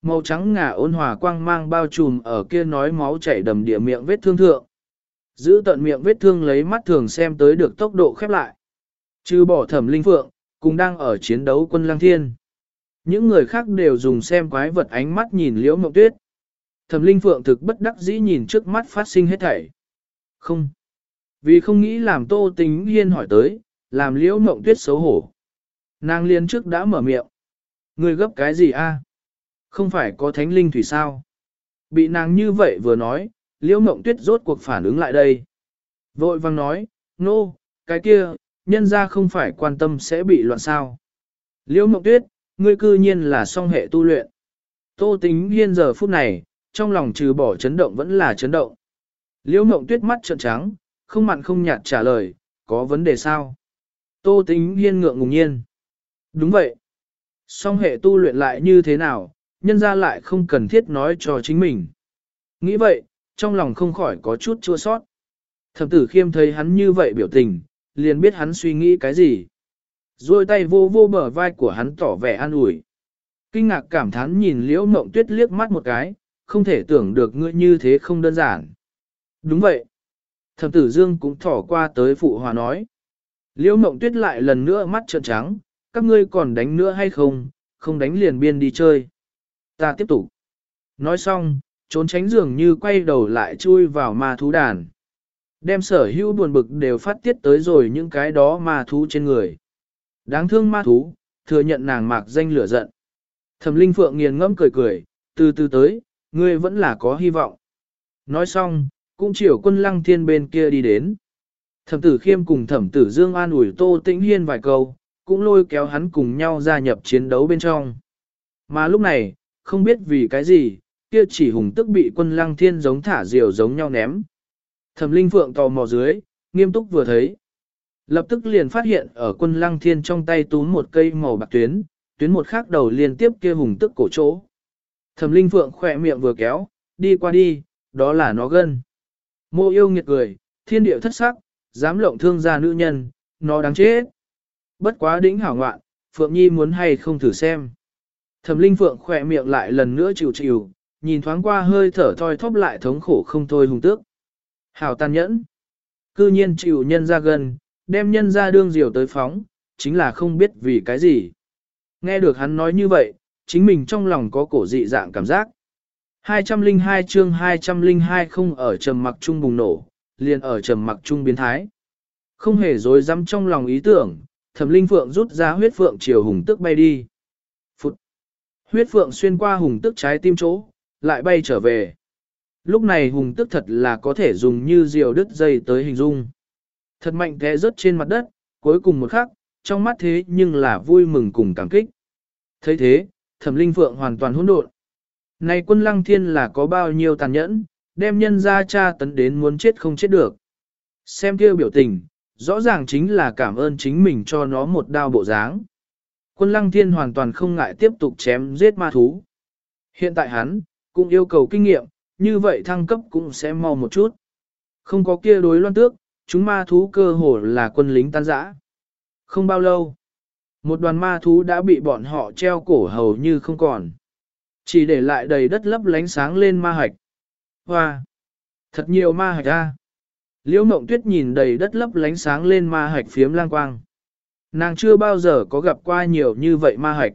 Màu trắng ngà ôn hòa quang mang bao trùm ở kia nói máu chảy đầm địa miệng vết thương thượng. Giữ tận miệng vết thương lấy mắt thường xem tới được tốc độ khép lại. Trừ bỏ thẩm linh phượng, cùng đang ở chiến đấu quân lang thiên. Những người khác đều dùng xem quái vật ánh mắt nhìn liễu mộng tuyết. Thẩm linh phượng thực bất đắc dĩ nhìn trước mắt phát sinh hết thảy. Không. Vì không nghĩ làm tô tính hiên hỏi tới, làm liễu mộng tuyết xấu hổ. Nàng liên trước đã mở miệng. ngươi gấp cái gì a? Không phải có thánh linh thủy sao? Bị nàng như vậy vừa nói, liễu mộng tuyết rốt cuộc phản ứng lại đây. Vội vang nói, nô, no, cái kia, nhân ra không phải quan tâm sẽ bị loạn sao. Liễu mộng tuyết, ngươi cư nhiên là song hệ tu luyện. Tô tính hiên giờ phút này, trong lòng trừ bỏ chấn động vẫn là chấn động. Liễu mộng tuyết mắt trợn trắng, không mặn không nhạt trả lời, có vấn đề sao? Tô tính hiên ngượng ngùng nhiên. Đúng vậy. Song hệ tu luyện lại như thế nào, nhân ra lại không cần thiết nói cho chính mình. Nghĩ vậy, trong lòng không khỏi có chút chua sót. Thẩm tử khiêm thấy hắn như vậy biểu tình, liền biết hắn suy nghĩ cái gì. Rồi tay vô vô bờ vai của hắn tỏ vẻ an ủi. Kinh ngạc cảm thán nhìn liễu mộng tuyết liếc mắt một cái, không thể tưởng được ngươi như thế không đơn giản. Đúng vậy. Thẩm tử dương cũng thỏ qua tới phụ hòa nói. Liễu mộng tuyết lại lần nữa mắt trợn trắng, các ngươi còn đánh nữa hay không, không đánh liền biên đi chơi. Ta tiếp tục. Nói xong, trốn tránh dường như quay đầu lại chui vào ma thú đàn. Đem sở hữu buồn bực đều phát tiết tới rồi những cái đó ma thú trên người. Đáng thương ma thú, thừa nhận nàng mạc danh lửa giận. Thẩm Linh Phượng nghiền ngẫm cười cười, từ từ tới, ngươi vẫn là có hy vọng. Nói xong, cũng chiều quân lăng thiên bên kia đi đến. Thẩm tử khiêm cùng thẩm tử dương an ủi tô tĩnh hiên vài câu, cũng lôi kéo hắn cùng nhau gia nhập chiến đấu bên trong. Mà lúc này, không biết vì cái gì, kia chỉ hùng tức bị quân lăng thiên giống thả diều giống nhau ném. Thẩm linh phượng tò mò dưới, nghiêm túc vừa thấy. Lập tức liền phát hiện ở quân lăng thiên trong tay túm một cây màu bạc tuyến, tuyến một khác đầu liên tiếp kia hùng tức cổ chỗ. Thẩm linh phượng khỏe miệng vừa kéo, đi qua đi, đó là nó gân. Mô yêu nghiệt cười, thiên điệu thất sắc, dám lộng thương gia nữ nhân, nó đáng chết. Bất quá đỉnh hảo ngoạn, Phượng Nhi muốn hay không thử xem. Thẩm Linh Phượng khỏe miệng lại lần nữa chịu chịu, nhìn thoáng qua hơi thở thoi thóp lại thống khổ không thôi hùng tước. Hảo tàn nhẫn. Cư nhiên chịu nhân ra gần, đem nhân ra đương diều tới phóng, chính là không biết vì cái gì. Nghe được hắn nói như vậy, chính mình trong lòng có cổ dị dạng cảm giác. 202 chương 202 không ở trầm mặc trung bùng nổ, liền ở trầm mặc trung biến thái. Không hề dối dám trong lòng ý tưởng, thẩm linh phượng rút ra huyết phượng chiều hùng tức bay đi. Phụt! Huyết phượng xuyên qua hùng tức trái tim chỗ, lại bay trở về. Lúc này hùng tức thật là có thể dùng như diều đứt dây tới hình dung. Thật mạnh té rớt trên mặt đất, cuối cùng một khắc, trong mắt thế nhưng là vui mừng cùng cảm kích. thấy thế, thẩm linh phượng hoàn toàn hỗn độn. Này quân lăng thiên là có bao nhiêu tàn nhẫn, đem nhân ra cha tấn đến muốn chết không chết được. Xem kia biểu tình, rõ ràng chính là cảm ơn chính mình cho nó một đao bộ dáng. Quân lăng thiên hoàn toàn không ngại tiếp tục chém giết ma thú. Hiện tại hắn, cũng yêu cầu kinh nghiệm, như vậy thăng cấp cũng sẽ mau một chút. Không có kia đối loan tước, chúng ma thú cơ hồ là quân lính tan rã. Không bao lâu, một đoàn ma thú đã bị bọn họ treo cổ hầu như không còn. Chỉ để lại đầy đất lấp lánh sáng lên ma hạch. Hoa! Thật nhiều ma hạch ra. Liễu mộng tuyết nhìn đầy đất lấp lánh sáng lên ma hạch phiếm lang quang. Nàng chưa bao giờ có gặp qua nhiều như vậy ma hạch.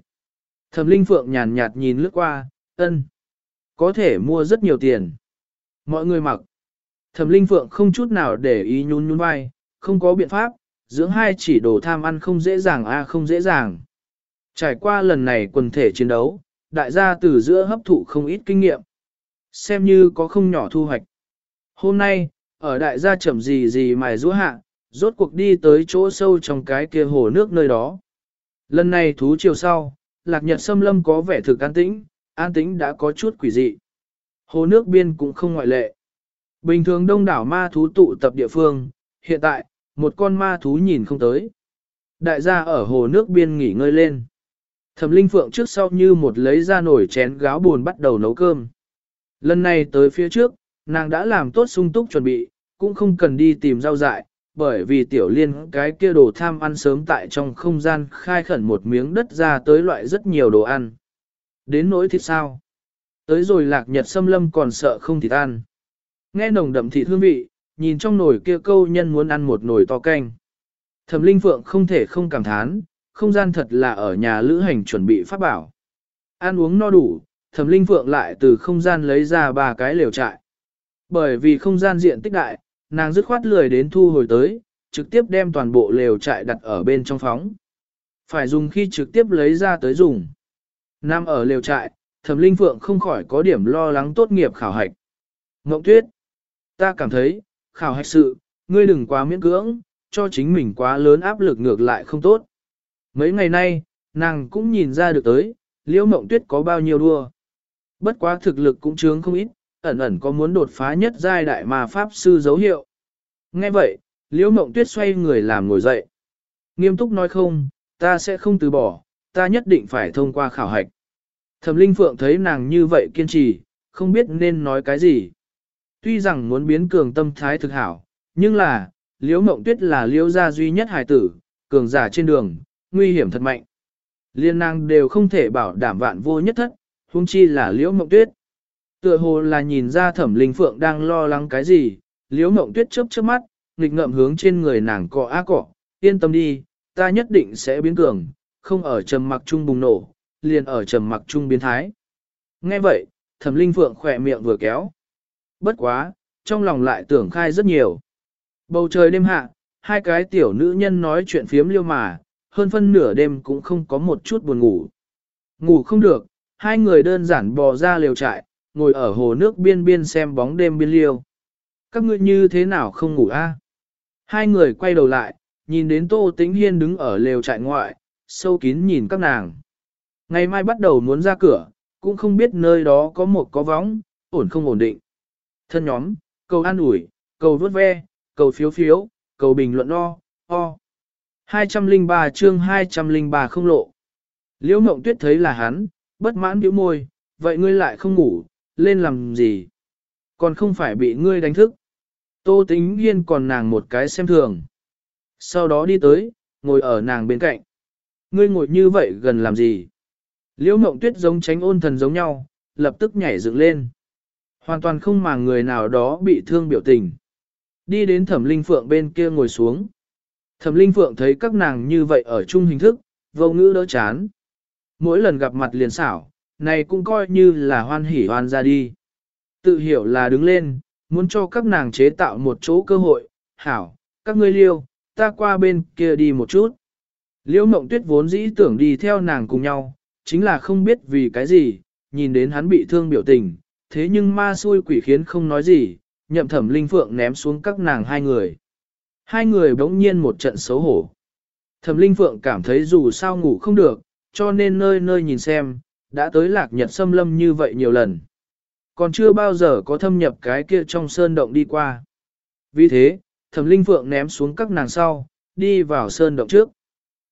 Thẩm linh phượng nhàn nhạt nhìn lướt qua, ân. Có thể mua rất nhiều tiền. Mọi người mặc. Thẩm linh phượng không chút nào để ý nhún nhún vai, không có biện pháp, dưỡng hai chỉ đồ tham ăn không dễ dàng a không dễ dàng. Trải qua lần này quần thể chiến đấu, đại gia từ giữa hấp thụ không ít kinh nghiệm. Xem như có không nhỏ thu hoạch. Hôm nay, ở đại gia chậm gì gì mài rũ hạ, rốt cuộc đi tới chỗ sâu trong cái kia hồ nước nơi đó. Lần này thú chiều sau, lạc nhật xâm lâm có vẻ thực an tĩnh, an tĩnh đã có chút quỷ dị. Hồ nước biên cũng không ngoại lệ. Bình thường đông đảo ma thú tụ tập địa phương, hiện tại, một con ma thú nhìn không tới. Đại gia ở hồ nước biên nghỉ ngơi lên. Thẩm Linh Phượng trước sau như một lấy ra nổi chén gáo buồn bắt đầu nấu cơm. Lần này tới phía trước, nàng đã làm tốt sung túc chuẩn bị, cũng không cần đi tìm rau dại, bởi vì tiểu liên cái kia đồ tham ăn sớm tại trong không gian khai khẩn một miếng đất ra tới loại rất nhiều đồ ăn. Đến nỗi thịt sao? Tới rồi lạc nhật xâm lâm còn sợ không thịt ăn. Nghe nồng đậm thịt hương vị, nhìn trong nồi kia câu nhân muốn ăn một nồi to canh. Thẩm Linh Phượng không thể không cảm thán, không gian thật là ở nhà lữ hành chuẩn bị phát bảo. Ăn uống no đủ, Thẩm Linh Phượng lại từ không gian lấy ra ba cái lều trại. Bởi vì không gian diện tích đại, nàng dứt khoát lười đến thu hồi tới, trực tiếp đem toàn bộ lều trại đặt ở bên trong phóng. Phải dùng khi trực tiếp lấy ra tới dùng. Nam ở lều trại, Thẩm Linh Phượng không khỏi có điểm lo lắng tốt nghiệp khảo hạch. Ngộng Tuyết, ta cảm thấy, khảo hạch sự, ngươi đừng quá miễn cưỡng, cho chính mình quá lớn áp lực ngược lại không tốt. Mấy ngày nay, nàng cũng nhìn ra được tới, liễu Ngộng tuyết có bao nhiêu đua. Bất quá thực lực cũng chướng không ít, ẩn ẩn có muốn đột phá nhất giai đại mà pháp sư dấu hiệu. Nghe vậy, liễu mộng tuyết xoay người làm ngồi dậy. Nghiêm túc nói không, ta sẽ không từ bỏ, ta nhất định phải thông qua khảo hạch. Thẩm Linh Phượng thấy nàng như vậy kiên trì, không biết nên nói cái gì. Tuy rằng muốn biến cường tâm thái thực hảo, nhưng là, liễu mộng tuyết là liễu gia duy nhất hài tử, cường giả trên đường, nguy hiểm thật mạnh. Liên năng đều không thể bảo đảm vạn vô nhất thất, huống chi là liễu mộng tuyết. Tựa hồ là nhìn ra thẩm linh phượng đang lo lắng cái gì, liễu mộng tuyết chớp chớp mắt, nghịch ngậm hướng trên người nàng cọ á cọ, yên tâm đi, ta nhất định sẽ biến cường, không ở trầm mặc trung bùng nổ, liền ở trầm mặc trung biến thái. Nghe vậy, thẩm linh phượng khỏe miệng vừa kéo. Bất quá, trong lòng lại tưởng khai rất nhiều. Bầu trời đêm hạ, hai cái tiểu nữ nhân nói chuyện phiếm liêu mà, hơn phân nửa đêm cũng không có một chút buồn ngủ. Ngủ không được, hai người đơn giản bò ra lều trại, ngồi ở hồ nước biên biên xem bóng đêm biên liêu. Các ngươi như thế nào không ngủ a? Hai người quay đầu lại, nhìn đến Tô Tĩnh Hiên đứng ở lều trại ngoại, sâu kín nhìn các nàng. Ngày mai bắt đầu muốn ra cửa, cũng không biết nơi đó có một có vóng, ổn không ổn định. Thân nhóm, cầu an ủi, cầu vớt ve, cầu phiếu phiếu, cầu bình luận o, o. 203 chương 203 không lộ. Liễu Mộng Tuyết thấy là hắn, bất mãn bĩu môi, vậy ngươi lại không ngủ, lên làm gì? Còn không phải bị ngươi đánh thức. Tô Tính Hiên còn nàng một cái xem thường. Sau đó đi tới, ngồi ở nàng bên cạnh. Ngươi ngồi như vậy gần làm gì? Liễu Mộng Tuyết giống tránh ôn thần giống nhau, lập tức nhảy dựng lên. Hoàn toàn không mà người nào đó bị thương biểu tình. Đi đến thẩm linh phượng bên kia ngồi xuống. Thẩm linh phượng thấy các nàng như vậy ở chung hình thức, vô ngữ đỡ chán. mỗi lần gặp mặt liền xảo, này cũng coi như là hoan hỉ hoan ra đi. Tự hiểu là đứng lên, muốn cho các nàng chế tạo một chỗ cơ hội, hảo, các ngươi liêu, ta qua bên kia đi một chút. Liễu mộng tuyết vốn dĩ tưởng đi theo nàng cùng nhau, chính là không biết vì cái gì, nhìn đến hắn bị thương biểu tình, thế nhưng ma xui quỷ khiến không nói gì, nhậm thẩm linh phượng ném xuống các nàng hai người. Hai người bỗng nhiên một trận xấu hổ. Thẩm linh phượng cảm thấy dù sao ngủ không được, cho nên nơi nơi nhìn xem, đã tới lạc nhật xâm lâm như vậy nhiều lần. Còn chưa bao giờ có thâm nhập cái kia trong sơn động đi qua. Vì thế, thẩm linh phượng ném xuống các nàng sau, đi vào sơn động trước.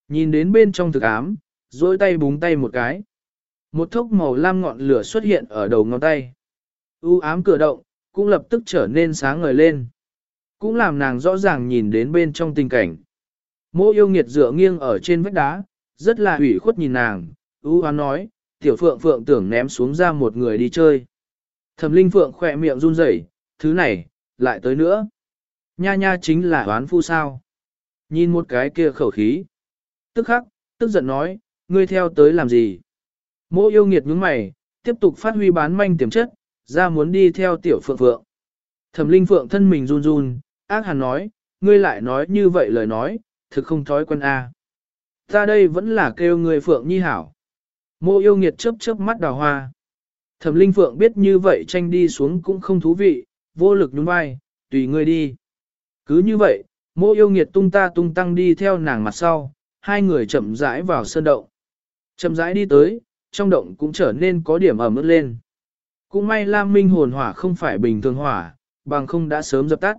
Nhìn đến bên trong thực ám, dối tay búng tay một cái. Một thốc màu lam ngọn lửa xuất hiện ở đầu ngón tay. U ám cửa động, cũng lập tức trở nên sáng ngời lên. Cũng làm nàng rõ ràng nhìn đến bên trong tình cảnh. Mô yêu nghiệt dựa nghiêng ở trên vách đá, rất là ủy khuất nhìn nàng, U ám nói, tiểu phượng phượng tưởng ném xuống ra một người đi chơi. Thẩm linh phượng khỏe miệng run rẩy, thứ này, lại tới nữa. Nha nha chính là oán phu sao. Nhìn một cái kia khẩu khí. Tức khắc, tức giận nói, ngươi theo tới làm gì? Mỗ yêu nghiệt nhướng mày, tiếp tục phát huy bán manh tiềm chất, ra muốn đi theo tiểu phượng phượng. Thẩm linh phượng thân mình run run, ác hẳn nói, ngươi lại nói như vậy lời nói, thực không thói quen a. Ta đây vẫn là kêu người phượng nhi hảo. Mộ yêu nghiệt chớp chớp mắt đào hoa. Thẩm linh phượng biết như vậy tranh đi xuống cũng không thú vị, vô lực nhún vai, tùy ngươi đi. Cứ như vậy, mộ yêu nghiệt tung ta tung tăng đi theo nàng mặt sau, hai người chậm rãi vào sơn động. Chậm rãi đi tới, trong động cũng trở nên có điểm ẩm ướt lên. Cũng may Lam Minh hồn hỏa không phải bình thường hỏa, bằng không đã sớm dập tắt.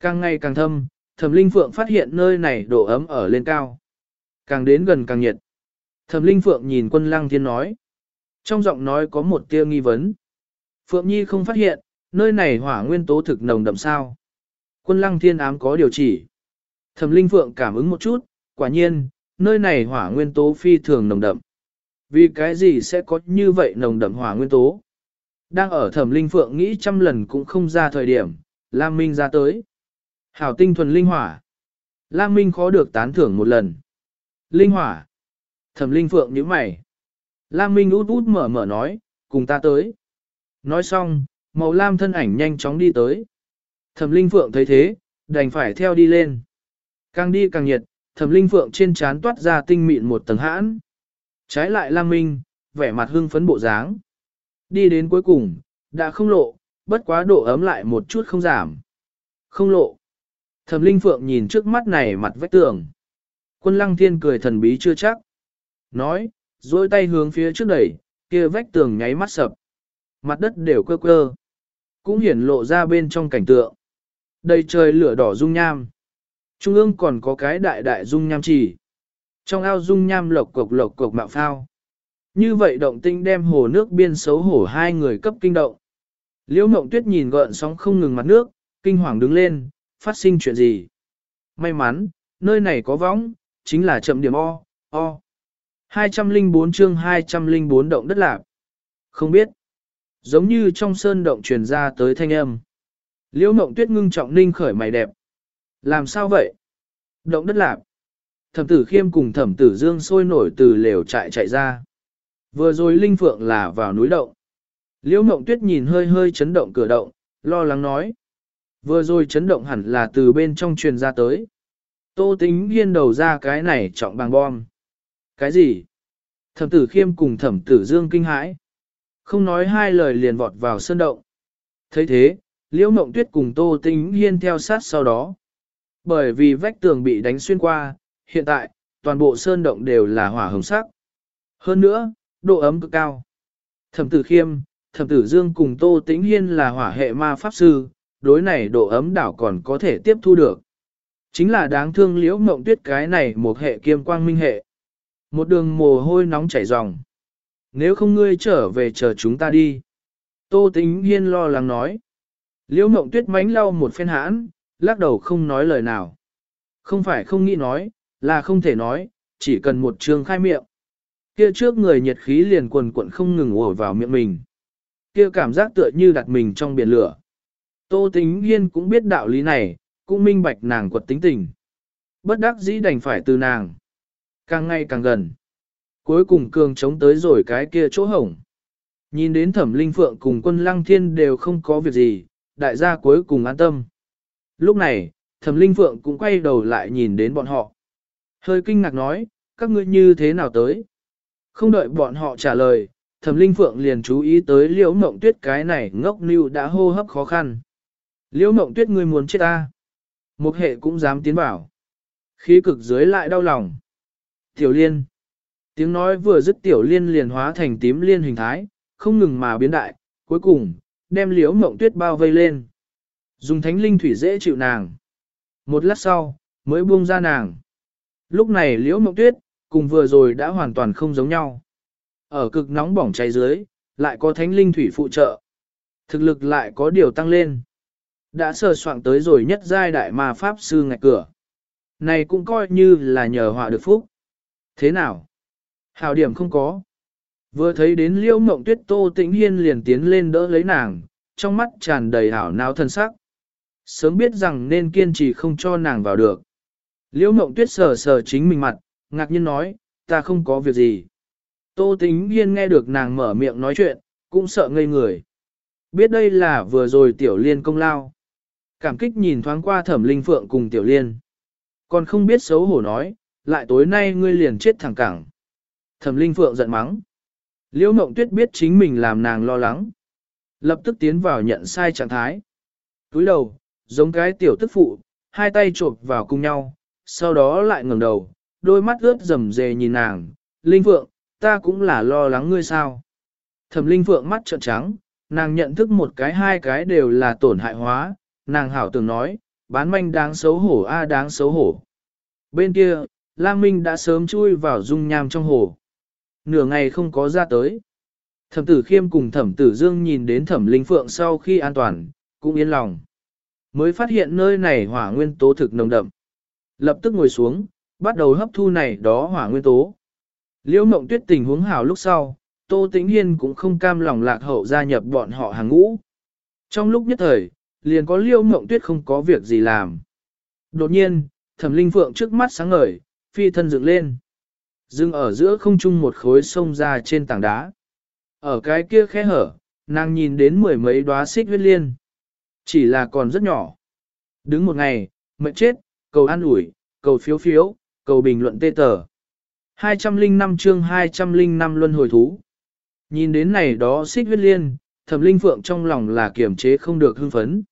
Càng ngày càng thâm, Thẩm Linh Phượng phát hiện nơi này độ ấm ở lên cao. Càng đến gần càng nhiệt. Thẩm Linh Phượng nhìn quân lăng thiên nói. Trong giọng nói có một tia nghi vấn. Phượng Nhi không phát hiện, nơi này hỏa nguyên tố thực nồng đậm sao. Quân lăng thiên ám có điều chỉ. Thẩm Linh Phượng cảm ứng một chút, quả nhiên, nơi này hỏa nguyên tố phi thường nồng đậm. Vì cái gì sẽ có như vậy nồng đậm hỏa nguyên tố? Đang ở thẩm linh phượng nghĩ trăm lần cũng không ra thời điểm, Lam Minh ra tới. Hảo tinh thuần linh hỏa. Lam Minh khó được tán thưởng một lần. Linh hỏa. Thẩm linh phượng nhíu mày. Lam Minh út út mở mở nói, cùng ta tới. Nói xong, màu lam thân ảnh nhanh chóng đi tới. Thẩm linh phượng thấy thế, đành phải theo đi lên. Càng đi càng nhiệt, thẩm linh phượng trên trán toát ra tinh mịn một tầng hãn. Trái lại Lam Minh, vẻ mặt hưng phấn bộ dáng. Đi đến cuối cùng, đã không lộ, bất quá độ ấm lại một chút không giảm. Không lộ. Thẩm Linh Phượng nhìn trước mắt này mặt vách tường. Quân Lăng Thiên cười thần bí chưa chắc. Nói, dôi tay hướng phía trước đẩy, kia vách tường nháy mắt sập. Mặt đất đều cơ cơ. Cũng hiển lộ ra bên trong cảnh tượng. Đầy trời lửa đỏ dung nham. Trung ương còn có cái đại đại dung nham chỉ. Trong ao dung nham lộc cục lộc cục mạo phao. Như vậy động tinh đem hồ nước biên xấu hổ hai người cấp kinh động. Liễu mộng tuyết nhìn gợn sóng không ngừng mặt nước, kinh hoàng đứng lên, phát sinh chuyện gì. May mắn, nơi này có võng, chính là chậm điểm O, O. 204 chương 204 động đất lạc. Không biết. Giống như trong sơn động truyền ra tới thanh âm. Liễu mộng tuyết ngưng trọng ninh khởi mày đẹp. Làm sao vậy? Động đất lạc. Thẩm tử khiêm cùng thẩm tử dương sôi nổi từ lều chạy chạy ra. Vừa rồi Linh Phượng là vào núi động. Liễu Mộng Tuyết nhìn hơi hơi chấn động cửa động, lo lắng nói. Vừa rồi chấn động hẳn là từ bên trong truyền ra tới. Tô tính hiên đầu ra cái này trọng bằng bom. Cái gì? Thẩm tử khiêm cùng thẩm tử dương kinh hãi. Không nói hai lời liền vọt vào sơn động. thấy thế, liễu mộng tuyết cùng tô tính hiên theo sát sau đó. Bởi vì vách tường bị đánh xuyên qua, hiện tại, toàn bộ sơn động đều là hỏa hồng sắc. Hơn nữa, độ ấm cực cao. Thẩm tử khiêm, thẩm tử dương cùng Tô Tĩnh Hiên là hỏa hệ ma pháp sư, đối này độ ấm đảo còn có thể tiếp thu được. Chính là đáng thương liễu mộng tuyết cái này một hệ kiêm quang minh hệ. Một đường mồ hôi nóng chảy ròng. Nếu không ngươi trở về chờ chúng ta đi. Tô Tĩnh Hiên lo lắng nói. Liễu mộng tuyết mánh lau một phen hãn, lắc đầu không nói lời nào. Không phải không nghĩ nói, là không thể nói, chỉ cần một trường khai miệng. Kia trước người nhiệt khí liền quần quận không ngừng ùa vào miệng mình. Kia cảm giác tựa như đặt mình trong biển lửa. Tô Tính Hiên cũng biết đạo lý này, cũng minh bạch nàng quật tính tình. Bất đắc dĩ đành phải từ nàng. Càng ngày càng gần. Cuối cùng cường chống tới rồi cái kia chỗ hổng. Nhìn đến thẩm linh phượng cùng quân lăng thiên đều không có việc gì, đại gia cuối cùng an tâm. Lúc này, thẩm linh phượng cũng quay đầu lại nhìn đến bọn họ. Hơi kinh ngạc nói, các ngươi như thế nào tới? Không đợi bọn họ trả lời, thẩm linh phượng liền chú ý tới liễu mộng tuyết cái này ngốc nưu đã hô hấp khó khăn. Liễu mộng tuyết ngươi muốn chết ta. Một hệ cũng dám tiến vào. Khí cực dưới lại đau lòng. Tiểu liên. Tiếng nói vừa dứt tiểu liên liền hóa thành tím liên hình thái, không ngừng mà biến đại, cuối cùng, đem liễu mộng tuyết bao vây lên. Dùng thánh linh thủy dễ chịu nàng. Một lát sau, mới buông ra nàng. Lúc này liễu mộng tuyết, cùng vừa rồi đã hoàn toàn không giống nhau. Ở cực nóng bỏng cháy dưới, lại có thánh linh thủy phụ trợ. Thực lực lại có điều tăng lên. Đã sờ soạn tới rồi nhất giai đại ma pháp sư ngạch cửa. Này cũng coi như là nhờ họa được phúc. Thế nào? Hào điểm không có. Vừa thấy đến liễu mộng tuyết tô tĩnh hiên liền tiến lên đỡ lấy nàng, trong mắt tràn đầy hảo náo thân sắc. Sớm biết rằng nên kiên trì không cho nàng vào được. Liễu mộng tuyết sờ sờ chính mình mặt, ngạc nhiên nói, ta không có việc gì. Tô tĩnh hiên nghe được nàng mở miệng nói chuyện, cũng sợ ngây người. Biết đây là vừa rồi tiểu liên công lao. Cảm kích nhìn thoáng qua thẩm linh phượng cùng tiểu liên. Còn không biết xấu hổ nói, lại tối nay ngươi liền chết thẳng cẳng. Thẩm linh phượng giận mắng. Liễu mộng tuyết biết chính mình làm nàng lo lắng. Lập tức tiến vào nhận sai trạng thái. Túi đầu, giống cái tiểu tức phụ, hai tay chộp vào cùng nhau, sau đó lại ngẩng đầu, đôi mắt ướt rầm rề nhìn nàng. Linh Phượng, ta cũng là lo lắng ngươi sao. Thẩm Linh Phượng mắt trợn trắng, nàng nhận thức một cái hai cái đều là tổn hại hóa, nàng hảo tưởng nói, bán manh đáng xấu hổ a đáng xấu hổ. Bên kia, Lam Minh đã sớm chui vào dung nham trong hồ. Nửa ngày không có ra tới. Thẩm tử khiêm cùng thẩm tử dương nhìn đến thẩm linh phượng sau khi an toàn, cũng yên lòng. Mới phát hiện nơi này hỏa nguyên tố thực nồng đậm. Lập tức ngồi xuống, bắt đầu hấp thu này đó hỏa nguyên tố. Liễu mộng tuyết tình huống hảo lúc sau, Tô Tĩnh Hiên cũng không cam lòng lạc hậu gia nhập bọn họ hàng ngũ. Trong lúc nhất thời, liền có liễu mộng tuyết không có việc gì làm. Đột nhiên, thẩm linh phượng trước mắt sáng ngời, phi thân dựng lên. Dưng ở giữa không trung một khối sông ra trên tảng đá. Ở cái kia khe hở, nàng nhìn đến mười mấy đóa xích huyết liên. Chỉ là còn rất nhỏ. Đứng một ngày, mệt chết, cầu an ủi, cầu phiếu phiếu, cầu bình luận tê tờ. 205 chương 205 luân hồi thú. Nhìn đến này đó xích huyết liên, thẩm linh phượng trong lòng là kiểm chế không được hưng phấn.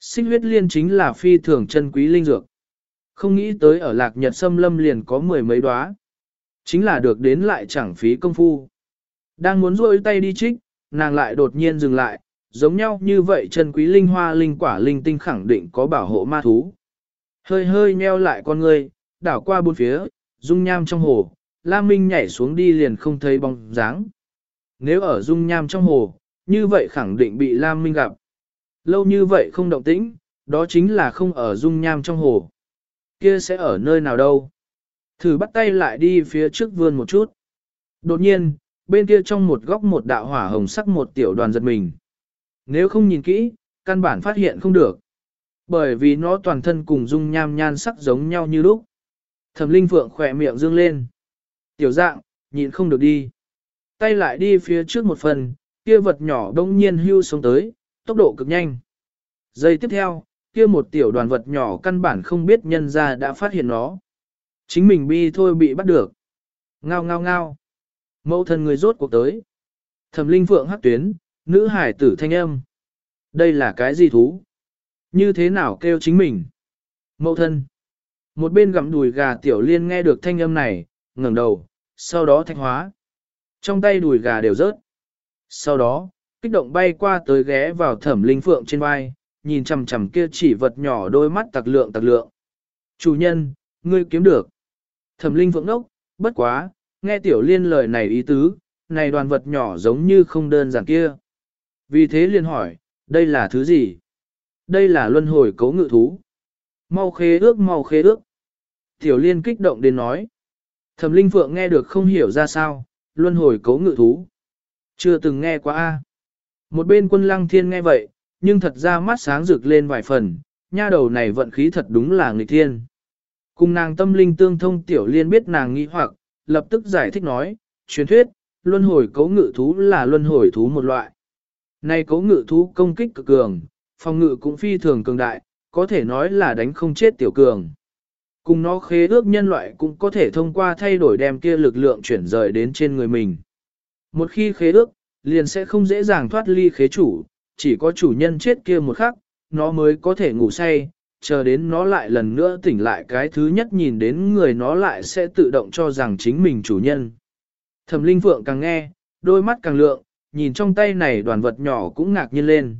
Xích huyết liên chính là phi thường chân quý linh dược. Không nghĩ tới ở lạc nhật sâm lâm liền có mười mấy đóa chính là được đến lại chẳng phí công phu. Đang muốn rôi tay đi trích, nàng lại đột nhiên dừng lại, giống nhau như vậy chân quý linh hoa linh quả linh tinh khẳng định có bảo hộ ma thú. Hơi hơi nheo lại con người, đảo qua bốn phía, dung nham trong hồ, Lam Minh nhảy xuống đi liền không thấy bóng dáng. Nếu ở dung nham trong hồ, như vậy khẳng định bị Lam Minh gặp. Lâu như vậy không động tĩnh, đó chính là không ở dung nham trong hồ. Kia sẽ ở nơi nào đâu? Thử bắt tay lại đi phía trước vươn một chút. Đột nhiên, bên kia trong một góc một đạo hỏa hồng sắc một tiểu đoàn giật mình. Nếu không nhìn kỹ, căn bản phát hiện không được. Bởi vì nó toàn thân cùng dung nham nhan sắc giống nhau như lúc. Thẩm linh phượng khỏe miệng dương lên. Tiểu dạng, nhìn không được đi. Tay lại đi phía trước một phần, kia vật nhỏ đông nhiên hưu xuống tới, tốc độ cực nhanh. Giây tiếp theo, kia một tiểu đoàn vật nhỏ căn bản không biết nhân ra đã phát hiện nó. Chính mình bi thôi bị bắt được. Ngao ngao ngao. Mẫu thân người rốt cuộc tới. Thẩm linh phượng hắc tuyến, nữ hải tử thanh âm. Đây là cái gì thú? Như thế nào kêu chính mình? Mẫu thân. Một bên gặm đùi gà tiểu liên nghe được thanh âm này, ngẩng đầu, sau đó thanh hóa. Trong tay đùi gà đều rớt. Sau đó, kích động bay qua tới ghé vào thẩm linh phượng trên vai, nhìn chằm chằm kia chỉ vật nhỏ đôi mắt tặc lượng tặc lượng. Chủ nhân, ngươi kiếm được. Thẩm linh vượng ốc, bất quá, nghe tiểu liên lời này ý tứ, này đoàn vật nhỏ giống như không đơn giản kia. Vì thế liên hỏi, đây là thứ gì? Đây là luân hồi cấu ngự thú. Mau khế ước mau khế ước. Tiểu liên kích động đến nói. Thẩm linh phượng nghe được không hiểu ra sao, luân hồi cấu ngự thú. Chưa từng nghe qua a. Một bên quân lăng thiên nghe vậy, nhưng thật ra mắt sáng rực lên vài phần, nha đầu này vận khí thật đúng là nghịch thiên. Cùng nàng tâm linh tương thông tiểu liên biết nàng nghĩ hoặc, lập tức giải thích nói, truyền thuyết, luân hồi cấu ngự thú là luân hồi thú một loại. Này cấu ngự thú công kích cực cường, phòng ngự cũng phi thường cường đại, có thể nói là đánh không chết tiểu cường. Cùng nó khế ước nhân loại cũng có thể thông qua thay đổi đem kia lực lượng chuyển rời đến trên người mình. Một khi khế ước, liền sẽ không dễ dàng thoát ly khế chủ, chỉ có chủ nhân chết kia một khắc, nó mới có thể ngủ say, chờ đến nó lại lần nữa tỉnh lại cái thứ nhất nhìn đến người nó lại sẽ tự động cho rằng chính mình chủ nhân. Thẩm Linh Phượng càng nghe, đôi mắt càng lượng, nhìn trong tay này đoàn vật nhỏ cũng ngạc nhiên lên.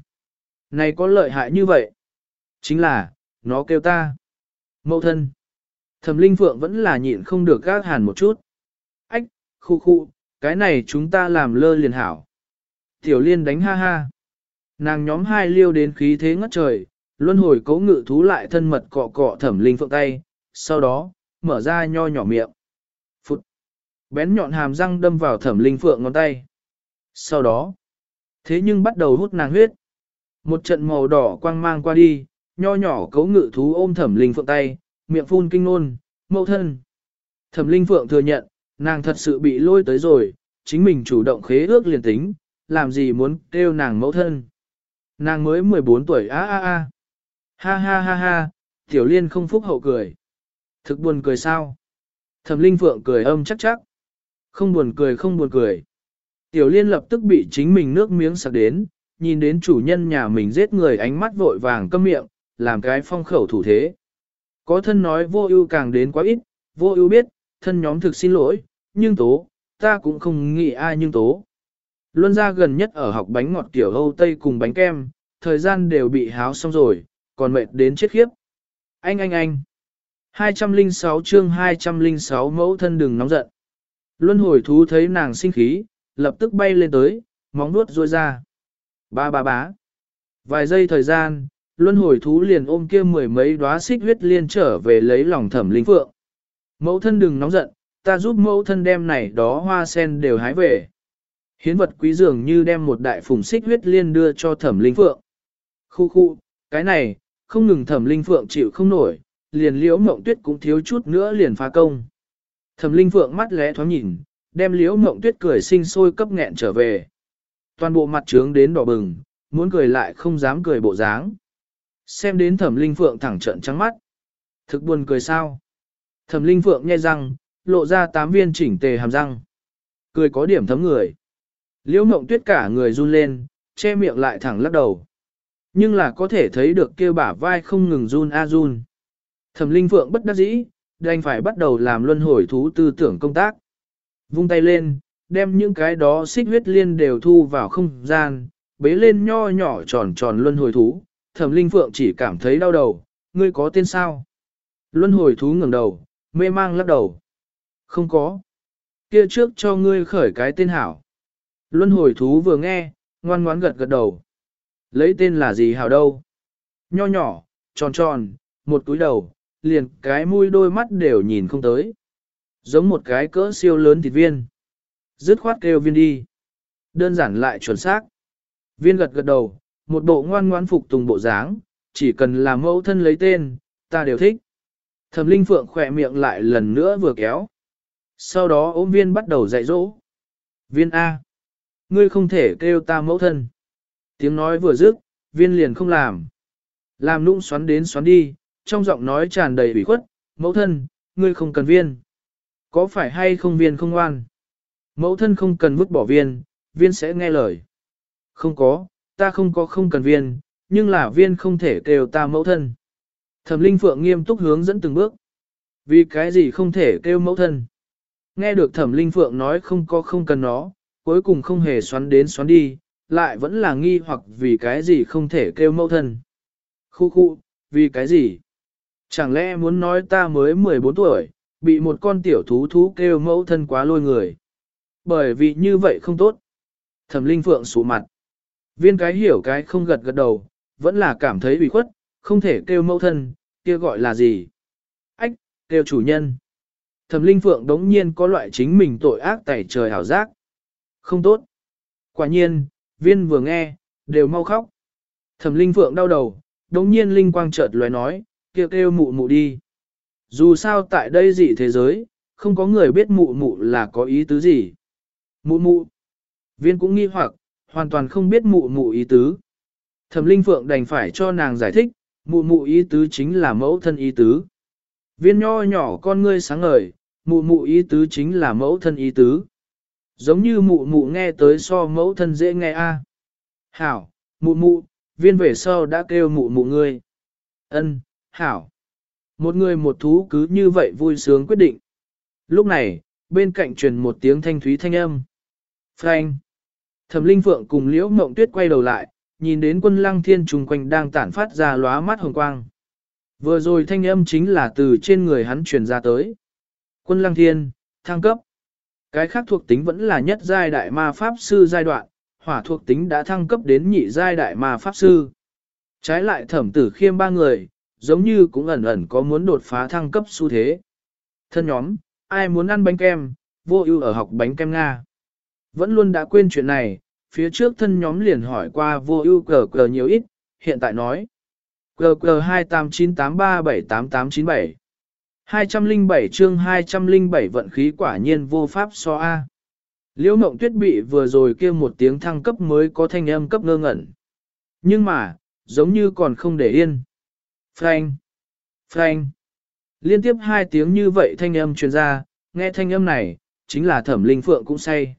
Này có lợi hại như vậy? Chính là, nó kêu ta. Mậu thân. Thẩm Linh Phượng vẫn là nhịn không được gác hàn một chút. Ách, khu khu, cái này chúng ta làm lơ liền hảo. Tiểu liên đánh ha ha. Nàng nhóm hai liêu đến khí thế ngất trời, luân hồi cấu ngự thú lại thân mật cọ cọ thẩm linh phượng tay, sau đó, mở ra nho nhỏ miệng. Phụt! Bén nhọn hàm răng đâm vào thẩm linh phượng ngón tay. Sau đó, thế nhưng bắt đầu hút nàng huyết. Một trận màu đỏ quang mang qua đi, nho nhỏ cấu ngự thú ôm thẩm linh phượng tay, miệng phun kinh nôn, mâu thân. Thẩm linh phượng thừa nhận, nàng thật sự bị lôi tới rồi, chính mình chủ động khế ước liền tính, làm gì muốn kêu nàng mẫu thân. Nàng mới 14 tuổi a a a. Ha ha ha ha, tiểu liên không phúc hậu cười. Thực buồn cười sao? Thẩm linh phượng cười âm chắc chắc. Không buồn cười không buồn cười. Tiểu liên lập tức bị chính mình nước miếng sặc đến, nhìn đến chủ nhân nhà mình giết người ánh mắt vội vàng câm miệng, làm cái phong khẩu thủ thế. Có thân nói vô ưu càng đến quá ít, vô ưu biết, thân nhóm thực xin lỗi, nhưng tố, ta cũng không nghĩ ai nhưng tố. Luân ra gần nhất ở học bánh ngọt tiểu Âu Tây cùng bánh kem, thời gian đều bị háo xong rồi, còn mệt đến chết khiếp. Anh anh anh. 206 chương 206 mẫu thân đừng nóng giận. Luân hồi thú thấy nàng sinh khí, lập tức bay lên tới, móng nuốt ruôi ra. Ba ba bá. Vài giây thời gian, luân hồi thú liền ôm kia mười mấy đóa xích huyết liên trở về lấy lòng thẩm linh phượng. Mẫu thân đừng nóng giận, ta giúp mẫu thân đem này đó hoa sen đều hái về. Hiến vật quý dường như đem một đại phùng xích huyết liên đưa cho thẩm linh phượng. Khu khu, cái này, không ngừng thẩm linh phượng chịu không nổi, liền liễu mộng tuyết cũng thiếu chút nữa liền phá công. Thẩm linh phượng mắt lẽ thoáng nhìn, đem liễu mộng tuyết cười sinh sôi cấp nghẹn trở về. Toàn bộ mặt trướng đến đỏ bừng, muốn cười lại không dám cười bộ dáng. Xem đến thẩm linh phượng thẳng trận trắng mắt. Thực buồn cười sao? Thẩm linh phượng nghe răng, lộ ra tám viên chỉnh tề hàm răng. Cười có điểm thấm người. Liễu mộng tuyết cả người run lên, che miệng lại thẳng lắc đầu. Nhưng là có thể thấy được kia bả vai không ngừng run a run. Thẩm linh phượng bất đắc dĩ, đành phải bắt đầu làm luân hồi thú tư tưởng công tác. Vung tay lên, đem những cái đó xích huyết liên đều thu vào không gian, bế lên nho nhỏ tròn tròn luân hồi thú. Thẩm linh phượng chỉ cảm thấy đau đầu, ngươi có tên sao? Luân hồi thú ngẩng đầu, mê mang lắc đầu. Không có. Kia trước cho ngươi khởi cái tên hảo. Luân hồi thú vừa nghe, ngoan ngoãn gật gật đầu. Lấy tên là gì hào đâu? Nho nhỏ, tròn tròn, một túi đầu, liền cái mũi đôi mắt đều nhìn không tới. Giống một cái cỡ siêu lớn thịt viên. Dứt khoát kêu viên đi. Đơn giản lại chuẩn xác. Viên gật gật đầu, một bộ ngoan ngoãn phục tùng bộ dáng, chỉ cần là mẫu thân lấy tên, ta đều thích. Thẩm Linh Phượng khỏe miệng lại lần nữa vừa kéo. Sau đó ôm viên bắt đầu dạy dỗ. Viên A. Ngươi không thể kêu ta mẫu thân. Tiếng nói vừa dứt, viên liền không làm. Làm nũng xoắn đến xoắn đi, trong giọng nói tràn đầy ủy khuất, mẫu thân, ngươi không cần viên. Có phải hay không viên không ngoan? Mẫu thân không cần vứt bỏ viên, viên sẽ nghe lời. Không có, ta không có không cần viên, nhưng là viên không thể kêu ta mẫu thân. Thẩm Linh Phượng nghiêm túc hướng dẫn từng bước. Vì cái gì không thể kêu mẫu thân? Nghe được Thẩm Linh Phượng nói không có không cần nó, cuối cùng không hề xoắn đến xoắn đi, lại vẫn là nghi hoặc vì cái gì không thể kêu mẫu thân. Khu khu, vì cái gì? Chẳng lẽ muốn nói ta mới 14 tuổi, bị một con tiểu thú thú kêu mẫu thân quá lôi người. Bởi vì như vậy không tốt. Thẩm Linh Phượng sụ mặt. Viên cái hiểu cái không gật gật đầu, vẫn là cảm thấy ủy khuất, không thể kêu mẫu thân, kia gọi là gì? Ách, kêu chủ nhân. Thẩm Linh Phượng đống nhiên có loại chính mình tội ác tẩy trời hảo giác. Không tốt. Quả nhiên, viên vừa nghe, đều mau khóc. Thẩm Linh Phượng đau đầu, đống nhiên Linh Quang chợt lóe nói, kêu kêu mụ mụ đi. Dù sao tại đây dị thế giới, không có người biết mụ mụ là có ý tứ gì. Mụ mụ. Viên cũng nghi hoặc, hoàn toàn không biết mụ mụ ý tứ. Thẩm Linh Phượng đành phải cho nàng giải thích, mụ mụ ý tứ chính là mẫu thân ý tứ. Viên nho nhỏ con ngươi sáng ngời, mụ mụ ý tứ chính là mẫu thân ý tứ. Giống như mụ mụ nghe tới so mẫu thân dễ nghe a. Hảo, mụ mụ, viên về sau đã kêu mụ mụ ngươi. Ân, hảo. Một người một thú cứ như vậy vui sướng quyết định. Lúc này, bên cạnh truyền một tiếng thanh thúy thanh âm. Frank. Thẩm Linh Phượng cùng Liễu Mộng Tuyết quay đầu lại, nhìn đến quân lăng thiên trùng quanh đang tản phát ra lóa mắt hồng quang. Vừa rồi thanh âm chính là từ trên người hắn truyền ra tới. Quân lăng thiên, thăng cấp. Cái khác thuộc tính vẫn là nhất giai đại ma pháp sư giai đoạn, hỏa thuộc tính đã thăng cấp đến nhị giai đại ma pháp sư. Trái lại thẩm tử khiêm ba người, giống như cũng ẩn ẩn có muốn đột phá thăng cấp xu thế. Thân nhóm, ai muốn ăn bánh kem, vô ưu ở học bánh kem Nga. Vẫn luôn đã quên chuyện này, phía trước thân nhóm liền hỏi qua vô ưu cờ cờ nhiều ít, hiện tại nói. Cờ cờ 2898378897 207 chương 207 vận khí quả nhiên vô pháp so A. Liễu mộng tuyết bị vừa rồi kêu một tiếng thăng cấp mới có thanh âm cấp ngơ ngẩn. Nhưng mà, giống như còn không để yên. Frank! Frank! Liên tiếp hai tiếng như vậy thanh âm truyền ra, nghe thanh âm này, chính là thẩm linh phượng cũng say.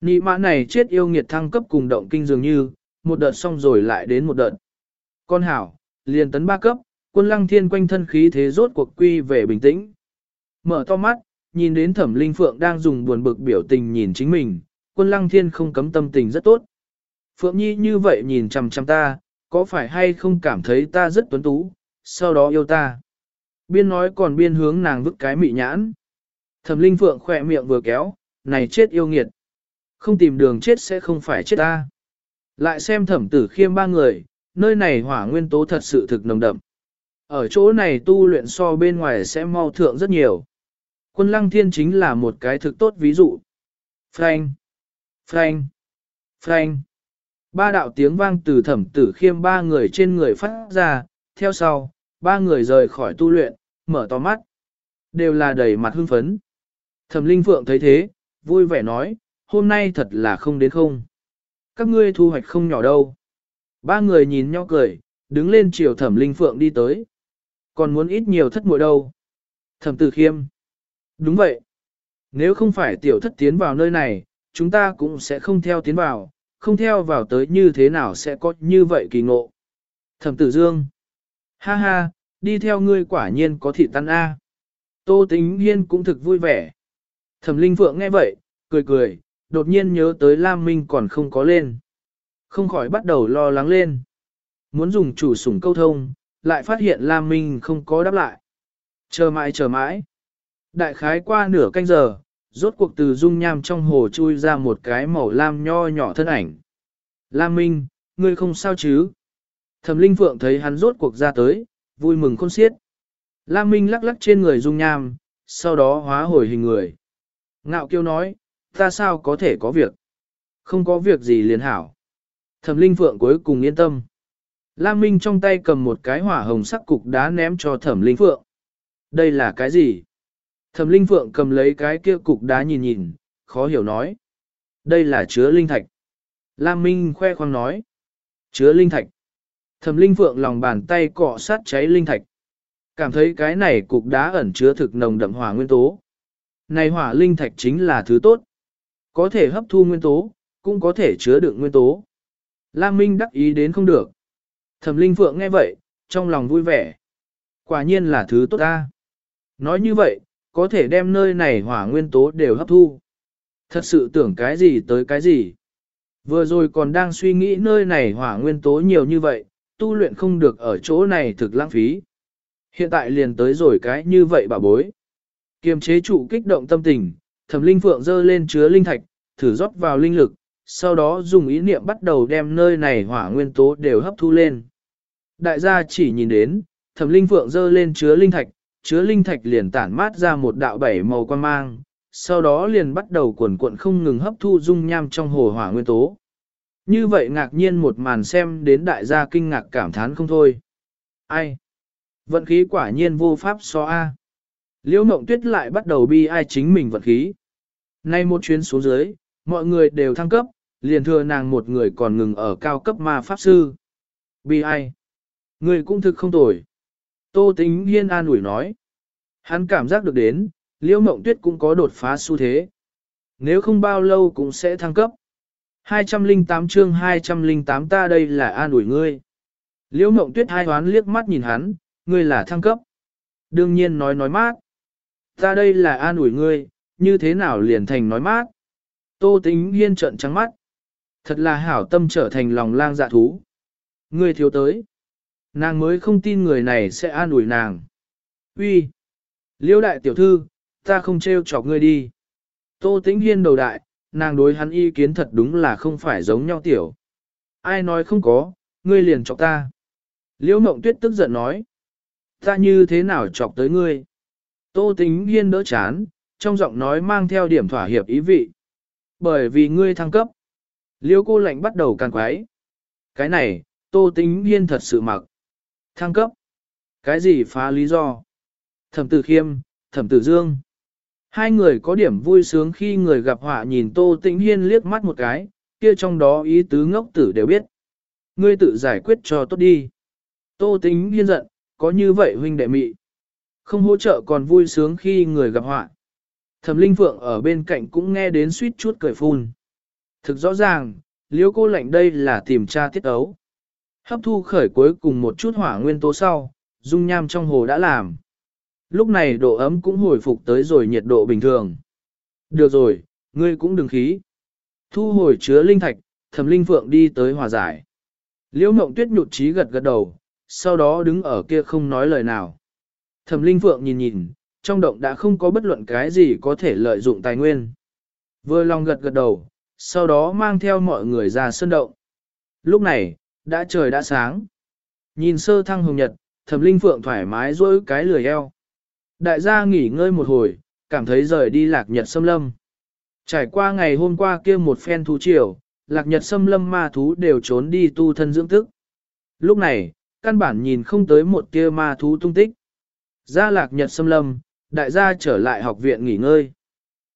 Nị mã này chết yêu nghiệt thăng cấp cùng động kinh dường như, một đợt xong rồi lại đến một đợt. Con hảo, liền tấn ba cấp, quân lăng thiên quanh thân khí thế rốt cuộc quy về bình tĩnh. Mở to mắt, nhìn đến thẩm linh phượng đang dùng buồn bực biểu tình nhìn chính mình, quân lăng thiên không cấm tâm tình rất tốt. Phượng nhi như vậy nhìn chằm chằm ta, có phải hay không cảm thấy ta rất tuấn tú, sau đó yêu ta. Biên nói còn biên hướng nàng vứt cái mị nhãn. Thẩm linh phượng khỏe miệng vừa kéo, này chết yêu nghiệt. Không tìm đường chết sẽ không phải chết ta. Lại xem thẩm tử khiêm ba người, nơi này hỏa nguyên tố thật sự thực nồng đậm. Ở chỗ này tu luyện so bên ngoài sẽ mau thượng rất nhiều. Quân lăng thiên chính là một cái thực tốt ví dụ. Frank, Frank, Frank. Ba đạo tiếng vang từ thẩm tử khiêm ba người trên người phát ra, theo sau, ba người rời khỏi tu luyện, mở to mắt. Đều là đầy mặt hưng phấn. Thẩm linh phượng thấy thế, vui vẻ nói, hôm nay thật là không đến không. Các ngươi thu hoạch không nhỏ đâu. Ba người nhìn nhau cười, đứng lên chiều thẩm linh phượng đi tới. Còn muốn ít nhiều thất muội đâu. Thẩm tử khiêm. Đúng vậy. Nếu không phải tiểu thất tiến vào nơi này, chúng ta cũng sẽ không theo tiến vào, không theo vào tới như thế nào sẽ có như vậy kỳ ngộ. Thẩm tử dương. Ha ha, đi theo ngươi quả nhiên có thị tan A. Tô tính hiên cũng thực vui vẻ. Thẩm linh phượng nghe vậy, cười cười, đột nhiên nhớ tới Lam Minh còn không có lên. Không khỏi bắt đầu lo lắng lên. Muốn dùng chủ sủng câu thông, lại phát hiện Lam Minh không có đáp lại. Chờ mãi chờ mãi. Đại khái qua nửa canh giờ, rốt cuộc từ dung nham trong hồ chui ra một cái màu lam nho nhỏ thân ảnh. Lam Minh, ngươi không sao chứ? Thẩm Linh Phượng thấy hắn rốt cuộc ra tới, vui mừng khôn xiết. Lam Minh lắc lắc trên người dung nham, sau đó hóa hồi hình người. Ngạo kiêu nói, ta sao có thể có việc? Không có việc gì liền hảo. Thẩm Linh Phượng cuối cùng yên tâm. Lam Minh trong tay cầm một cái hỏa hồng sắc cục đá ném cho Thẩm Linh Phượng. Đây là cái gì? Thẩm Linh Phượng cầm lấy cái kia cục đá nhìn nhìn, khó hiểu nói. Đây là chứa linh thạch. Lam Minh khoe khoang nói. Chứa linh thạch. Thẩm Linh Phượng lòng bàn tay cọ sát cháy linh thạch. Cảm thấy cái này cục đá ẩn chứa thực nồng đậm hỏa nguyên tố. Này hỏa linh thạch chính là thứ tốt. Có thể hấp thu nguyên tố, cũng có thể chứa đựng nguyên tố. Lam Minh đắc ý đến không được. Thẩm Linh Phượng nghe vậy, trong lòng vui vẻ. Quả nhiên là thứ tốt ta. Nói như vậy, có thể đem nơi này hỏa nguyên tố đều hấp thu. Thật sự tưởng cái gì tới cái gì. Vừa rồi còn đang suy nghĩ nơi này hỏa nguyên tố nhiều như vậy, tu luyện không được ở chỗ này thực lãng phí. Hiện tại liền tới rồi cái như vậy bà bối. Kiềm chế trụ kích động tâm tình, thẩm linh phượng dơ lên chứa linh thạch, thử rót vào linh lực, sau đó dùng ý niệm bắt đầu đem nơi này hỏa nguyên tố đều hấp thu lên. Đại gia chỉ nhìn đến, thẩm linh phượng dơ lên chứa linh thạch, chứa linh thạch liền tản mát ra một đạo bảy màu quan mang, sau đó liền bắt đầu cuộn cuộn không ngừng hấp thu dung nham trong hồ hỏa nguyên tố. Như vậy ngạc nhiên một màn xem đến đại gia kinh ngạc cảm thán không thôi. Ai? Vận khí quả nhiên vô pháp so A. Liễu mộng tuyết lại bắt đầu bi ai chính mình vật khí. Nay một chuyến xuống dưới, mọi người đều thăng cấp, liền thừa nàng một người còn ngừng ở cao cấp ma pháp sư. Bi ai? Người cũng thực không tồi. Tô tính hiên an ủi nói. Hắn cảm giác được đến, liễu mộng tuyết cũng có đột phá xu thế. Nếu không bao lâu cũng sẽ thăng cấp. 208 chương 208 ta đây là an ủi ngươi. Liễu mộng tuyết hai hoán liếc mắt nhìn hắn, ngươi là thăng cấp. Đương nhiên nói nói mát. Ta đây là an ủi ngươi, như thế nào liền thành nói mát. Tô tính hiên trận trắng mắt. Thật là hảo tâm trở thành lòng lang dạ thú. Ngươi thiếu tới. Nàng mới không tin người này sẽ an ủi nàng. Uy, Liêu đại tiểu thư, ta không trêu chọc ngươi đi. Tô tĩnh hiên đầu đại, nàng đối hắn ý kiến thật đúng là không phải giống nhau tiểu. Ai nói không có, ngươi liền chọc ta. Liễu mộng tuyết tức giận nói. Ta như thế nào chọc tới ngươi? Tô tĩnh hiên đỡ chán, trong giọng nói mang theo điểm thỏa hiệp ý vị. Bởi vì ngươi thăng cấp. Liễu cô lạnh bắt đầu càng quái. Cái này, tô tĩnh hiên thật sự mặc. Thăng cấp. Cái gì phá lý do? Thẩm tử khiêm, thẩm tử dương. Hai người có điểm vui sướng khi người gặp họa nhìn Tô Tĩnh Hiên liếc mắt một cái, kia trong đó ý tứ ngốc tử đều biết. Ngươi tự giải quyết cho tốt đi. Tô Tĩnh Hiên giận, có như vậy huynh đệ mị. Không hỗ trợ còn vui sướng khi người gặp họa. Thẩm Linh Phượng ở bên cạnh cũng nghe đến suýt chút cười phun. Thực rõ ràng, liễu cô lạnh đây là tìm tra tiết ấu. Hấp thu khởi cuối cùng một chút hỏa nguyên tố sau, dung nham trong hồ đã làm. Lúc này độ ấm cũng hồi phục tới rồi nhiệt độ bình thường. Được rồi, ngươi cũng đừng khí. Thu hồi chứa linh thạch, thẩm linh phượng đi tới hòa giải. Liễu mộng tuyết nhụt trí gật gật đầu, sau đó đứng ở kia không nói lời nào. Thẩm linh phượng nhìn nhìn, trong động đã không có bất luận cái gì có thể lợi dụng tài nguyên. Vừa lòng gật gật đầu, sau đó mang theo mọi người ra sân động. Lúc này, đã trời đã sáng. Nhìn sơ thăng hồng nhật, thẩm linh phượng thoải mái dỗi cái lười eo. Đại gia nghỉ ngơi một hồi, cảm thấy rời đi lạc nhật xâm lâm. Trải qua ngày hôm qua kia một phen thú triều, lạc nhật xâm lâm ma thú đều trốn đi tu thân dưỡng thức. Lúc này, căn bản nhìn không tới một kia ma thú tung tích. Ra lạc nhật xâm lâm, đại gia trở lại học viện nghỉ ngơi.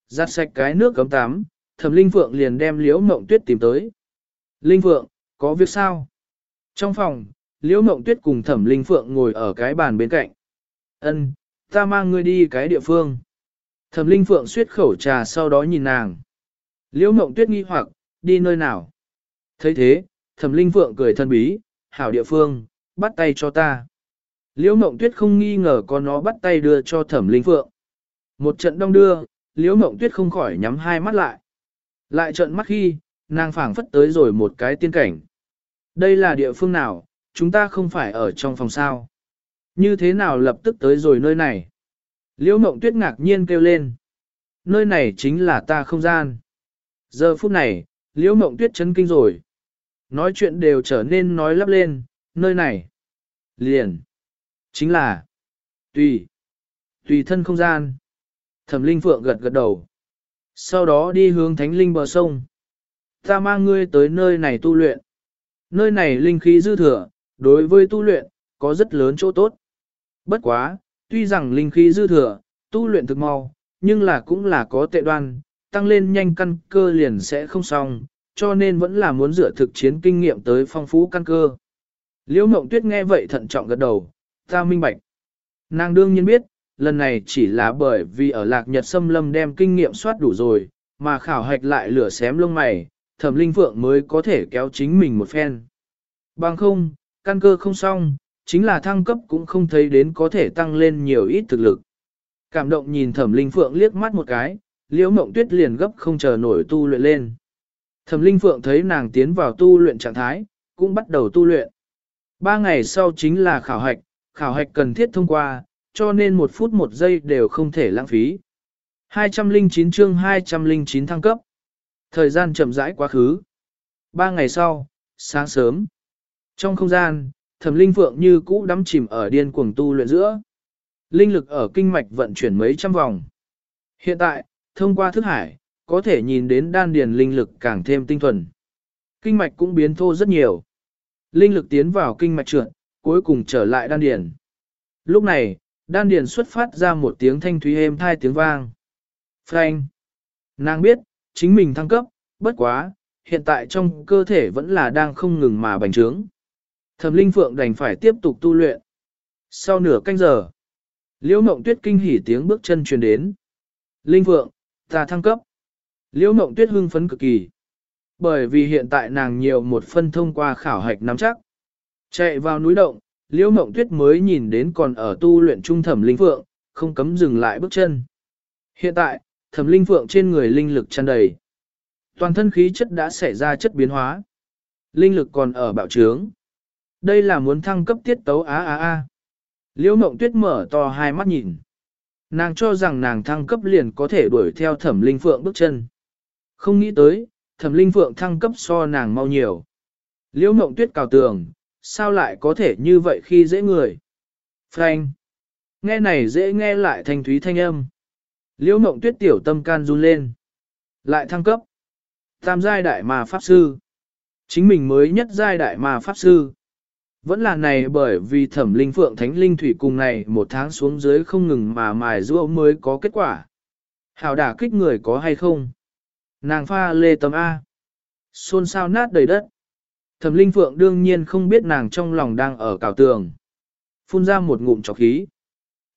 Giặt sạch cái nước cấm tắm, thẩm linh phượng liền đem liễu mộng tuyết tìm tới. Linh phượng, có việc sao? Trong phòng, liễu mộng tuyết cùng thẩm linh phượng ngồi ở cái bàn bên cạnh. Ân, Ta mang ngươi đi cái địa phương. Thẩm Linh Phượng suyết khẩu trà sau đó nhìn nàng. Liễu Mộng Tuyết nghi hoặc, đi nơi nào? thấy thế, Thẩm Linh Phượng cười thân bí, hảo địa phương, bắt tay cho ta. Liễu Mộng Tuyết không nghi ngờ có nó bắt tay đưa cho Thẩm Linh Phượng. Một trận đông đưa, Liễu Mộng Tuyết không khỏi nhắm hai mắt lại. Lại trận mắt khi, nàng phảng phất tới rồi một cái tiên cảnh. Đây là địa phương nào, chúng ta không phải ở trong phòng sao. Như thế nào lập tức tới rồi nơi này? Liễu mộng tuyết ngạc nhiên kêu lên. Nơi này chính là ta không gian. Giờ phút này, liễu mộng tuyết chấn kinh rồi. Nói chuyện đều trở nên nói lắp lên, nơi này. Liền. Chính là. Tùy. Tùy thân không gian. Thẩm linh phượng gật gật đầu. Sau đó đi hướng thánh linh bờ sông. Ta mang ngươi tới nơi này tu luyện. Nơi này linh khí dư thừa, đối với tu luyện, có rất lớn chỗ tốt. Bất quá, tuy rằng linh khí dư thừa, tu luyện thực mau, nhưng là cũng là có tệ đoan, tăng lên nhanh căn cơ liền sẽ không xong, cho nên vẫn là muốn dựa thực chiến kinh nghiệm tới phong phú căn cơ. Liễu Mộng Tuyết nghe vậy thận trọng gật đầu, ta minh bạch. Nàng đương nhiên biết, lần này chỉ là bởi vì ở lạc nhật xâm lâm đem kinh nghiệm soát đủ rồi, mà khảo hạch lại lửa xém lông mày, thẩm linh phượng mới có thể kéo chính mình một phen. Bằng không, căn cơ không xong, chính là thăng cấp cũng không thấy đến có thể tăng lên nhiều ít thực lực. Cảm động nhìn thẩm linh phượng liếc mắt một cái, liễu mộng tuyết liền gấp không chờ nổi tu luyện lên. Thẩm linh phượng thấy nàng tiến vào tu luyện trạng thái, cũng bắt đầu tu luyện. Ba ngày sau chính là khảo hạch, khảo hạch cần thiết thông qua, cho nên một phút một giây đều không thể lãng phí. 209 chương 209 thăng cấp. Thời gian chậm rãi quá khứ. Ba ngày sau, sáng sớm. Trong không gian, thẩm linh phượng như cũ đắm chìm ở điên cuồng tu luyện giữa. Linh lực ở kinh mạch vận chuyển mấy trăm vòng. Hiện tại, thông qua thức hải, có thể nhìn đến đan điền linh lực càng thêm tinh thuần. Kinh mạch cũng biến thô rất nhiều. Linh lực tiến vào kinh mạch trượt, cuối cùng trở lại đan điền. Lúc này, đan điền xuất phát ra một tiếng thanh thúy êm thai tiếng vang. Frank! Nàng biết, chính mình thăng cấp, bất quá, hiện tại trong cơ thể vẫn là đang không ngừng mà bành trướng. Thẩm Linh Phượng đành phải tiếp tục tu luyện. Sau nửa canh giờ, Liễu Mộng Tuyết kinh hỉ tiếng bước chân truyền đến. Linh Phượng, ta thăng cấp. Liễu Mộng Tuyết hưng phấn cực kỳ. Bởi vì hiện tại nàng nhiều một phân thông qua khảo hạch nắm chắc. Chạy vào núi động, Liễu Mộng Tuyết mới nhìn đến còn ở tu luyện trung thẩm Linh Phượng, không cấm dừng lại bước chân. Hiện tại, thẩm Linh Phượng trên người linh lực tràn đầy. Toàn thân khí chất đã xảy ra chất biến hóa. Linh lực còn ở bạo trướng. Đây là muốn thăng cấp tiết tấu á á á. Liễu mộng tuyết mở to hai mắt nhìn. Nàng cho rằng nàng thăng cấp liền có thể đuổi theo thẩm linh phượng bước chân. Không nghĩ tới, thẩm linh phượng thăng cấp so nàng mau nhiều. Liễu mộng tuyết cào tường, sao lại có thể như vậy khi dễ người? Frank! Nghe này dễ nghe lại thanh thúy thanh âm. Liễu mộng tuyết tiểu tâm can run lên. Lại thăng cấp. Tam giai đại mà pháp sư. Chính mình mới nhất giai đại mà pháp sư. Vẫn là này bởi vì thẩm linh phượng thánh linh thủy cùng này một tháng xuống dưới không ngừng mà mài rua mới có kết quả. Hảo đả kích người có hay không? Nàng pha lê tấm A. Xôn xao nát đầy đất. Thẩm linh phượng đương nhiên không biết nàng trong lòng đang ở cào tường. Phun ra một ngụm chọc khí.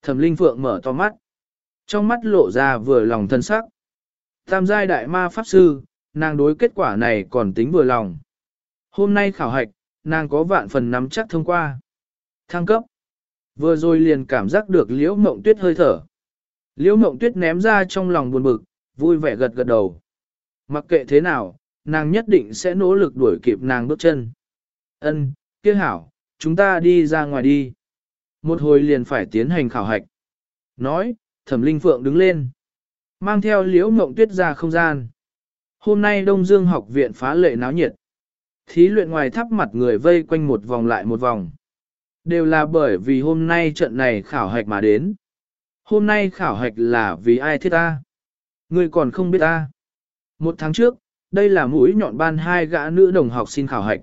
Thẩm linh phượng mở to mắt. Trong mắt lộ ra vừa lòng thân sắc. Tam giai đại ma pháp sư, nàng đối kết quả này còn tính vừa lòng. Hôm nay khảo hạch, nàng có vạn phần nắm chắc thông qua. Thăng cấp. Vừa rồi liền cảm giác được liễu mộng tuyết hơi thở. Liễu mộng tuyết ném ra trong lòng buồn bực, vui vẻ gật gật đầu. Mặc kệ thế nào, nàng nhất định sẽ nỗ lực đuổi kịp nàng bước chân. Ân, kia hảo, chúng ta đi ra ngoài đi. Một hồi liền phải tiến hành khảo hạch. Nói, thẩm linh phượng đứng lên. Mang theo liễu mộng tuyết ra không gian. Hôm nay Đông Dương học viện phá lệ náo nhiệt. Thí luyện ngoài thắp mặt người vây quanh một vòng lại một vòng. Đều là bởi vì hôm nay trận này khảo hạch mà đến. Hôm nay khảo hạch là vì ai thiết ta? Ngươi còn không biết ta. Một tháng trước, đây là mũi nhọn ban hai gã nữ đồng học xin khảo hạch.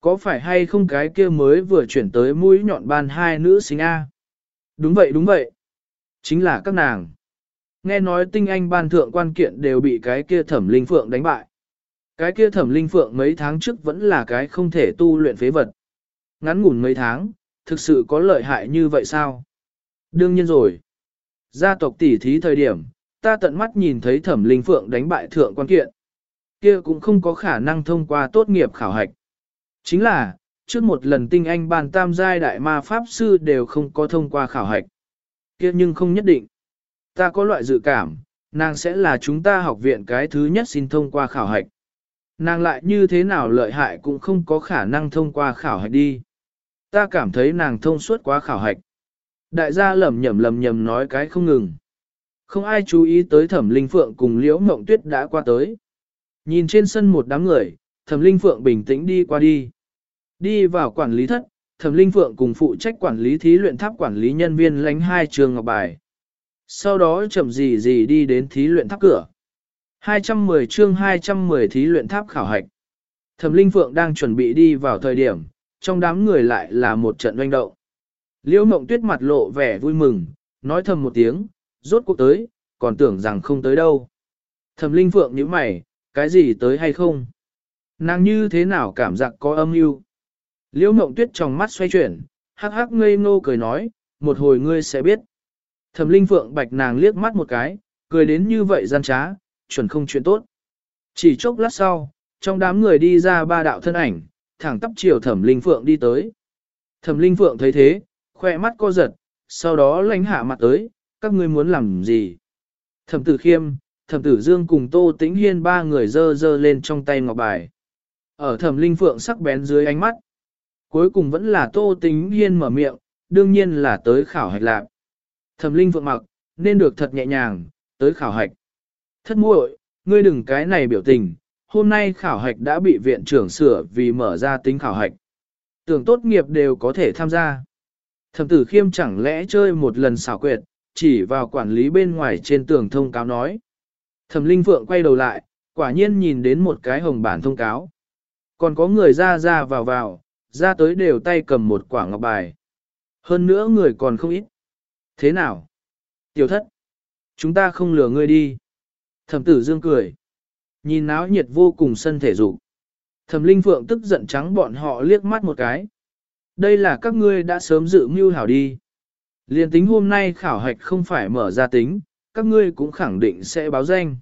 Có phải hay không cái kia mới vừa chuyển tới mũi nhọn ban hai nữ sinh A? Đúng vậy đúng vậy. Chính là các nàng. Nghe nói tinh anh ban thượng quan kiện đều bị cái kia thẩm linh phượng đánh bại. Cái kia thẩm linh phượng mấy tháng trước vẫn là cái không thể tu luyện phế vật. Ngắn ngủn mấy tháng, thực sự có lợi hại như vậy sao? Đương nhiên rồi. Gia tộc tỷ thí thời điểm, ta tận mắt nhìn thấy thẩm linh phượng đánh bại thượng quan kiện. Kia cũng không có khả năng thông qua tốt nghiệp khảo hạch. Chính là, trước một lần tinh anh ban tam giai đại ma pháp sư đều không có thông qua khảo hạch. Kia nhưng không nhất định. Ta có loại dự cảm, nàng sẽ là chúng ta học viện cái thứ nhất xin thông qua khảo hạch. Nàng lại như thế nào lợi hại cũng không có khả năng thông qua khảo hạch đi. Ta cảm thấy nàng thông suốt quá khảo hạch. Đại gia lầm nhầm lầm nhầm nói cái không ngừng. Không ai chú ý tới thẩm linh phượng cùng liễu mộng tuyết đã qua tới. Nhìn trên sân một đám người, thẩm linh phượng bình tĩnh đi qua đi. Đi vào quản lý thất, thẩm linh phượng cùng phụ trách quản lý thí luyện tháp quản lý nhân viên lánh hai trường ngọc bài. Sau đó chậm gì gì đi đến thí luyện tháp cửa. 210 chương 210 thí luyện tháp khảo hạch. Thẩm Linh Phượng đang chuẩn bị đi vào thời điểm, trong đám người lại là một trận doanh động. Liễu Mộng Tuyết mặt lộ vẻ vui mừng, nói thầm một tiếng, rốt cuộc tới, còn tưởng rằng không tới đâu. Thẩm Linh Phượng nhíu mày, cái gì tới hay không? Nàng như thế nào cảm giác có âm mưu? Liễu Mộng Tuyết trong mắt xoay chuyển, hắc hắc ngây ngô cười nói, một hồi ngươi sẽ biết. Thẩm Linh Phượng bạch nàng liếc mắt một cái, cười đến như vậy gian trá, chuẩn không chuyện tốt. Chỉ chốc lát sau, trong đám người đi ra ba đạo thân ảnh, thẳng tắp chiều Thẩm Linh Phượng đi tới. Thẩm Linh Phượng thấy thế, khoe mắt co giật, sau đó lánh hạ mặt tới, các ngươi muốn làm gì? Thẩm Tử Khiêm, Thẩm Tử Dương cùng Tô Tĩnh Hiên ba người dơ dơ lên trong tay ngọc bài. Ở Thẩm Linh Phượng sắc bén dưới ánh mắt. Cuối cùng vẫn là Tô tính Hiên mở miệng, đương nhiên là tới khảo hạch lạc. Thẩm Linh Vượng mặc, nên được thật nhẹ nhàng, tới khảo hạch. Thất muội, ngươi đừng cái này biểu tình, hôm nay khảo hạch đã bị viện trưởng sửa vì mở ra tính khảo hạch. Tưởng tốt nghiệp đều có thể tham gia. Thẩm tử khiêm chẳng lẽ chơi một lần xảo quyệt, chỉ vào quản lý bên ngoài trên tường thông cáo nói. Thẩm linh phượng quay đầu lại, quả nhiên nhìn đến một cái hồng bản thông cáo. Còn có người ra ra vào vào, ra tới đều tay cầm một quả ngọc bài. Hơn nữa người còn không ít. Thế nào? Tiểu thất. Chúng ta không lừa ngươi đi. Thẩm tử dương cười. Nhìn náo nhiệt vô cùng sân thể dục. Thẩm linh phượng tức giận trắng bọn họ liếc mắt một cái. Đây là các ngươi đã sớm dự mưu hảo đi. Liên tính hôm nay khảo hạch không phải mở ra tính, các ngươi cũng khẳng định sẽ báo danh.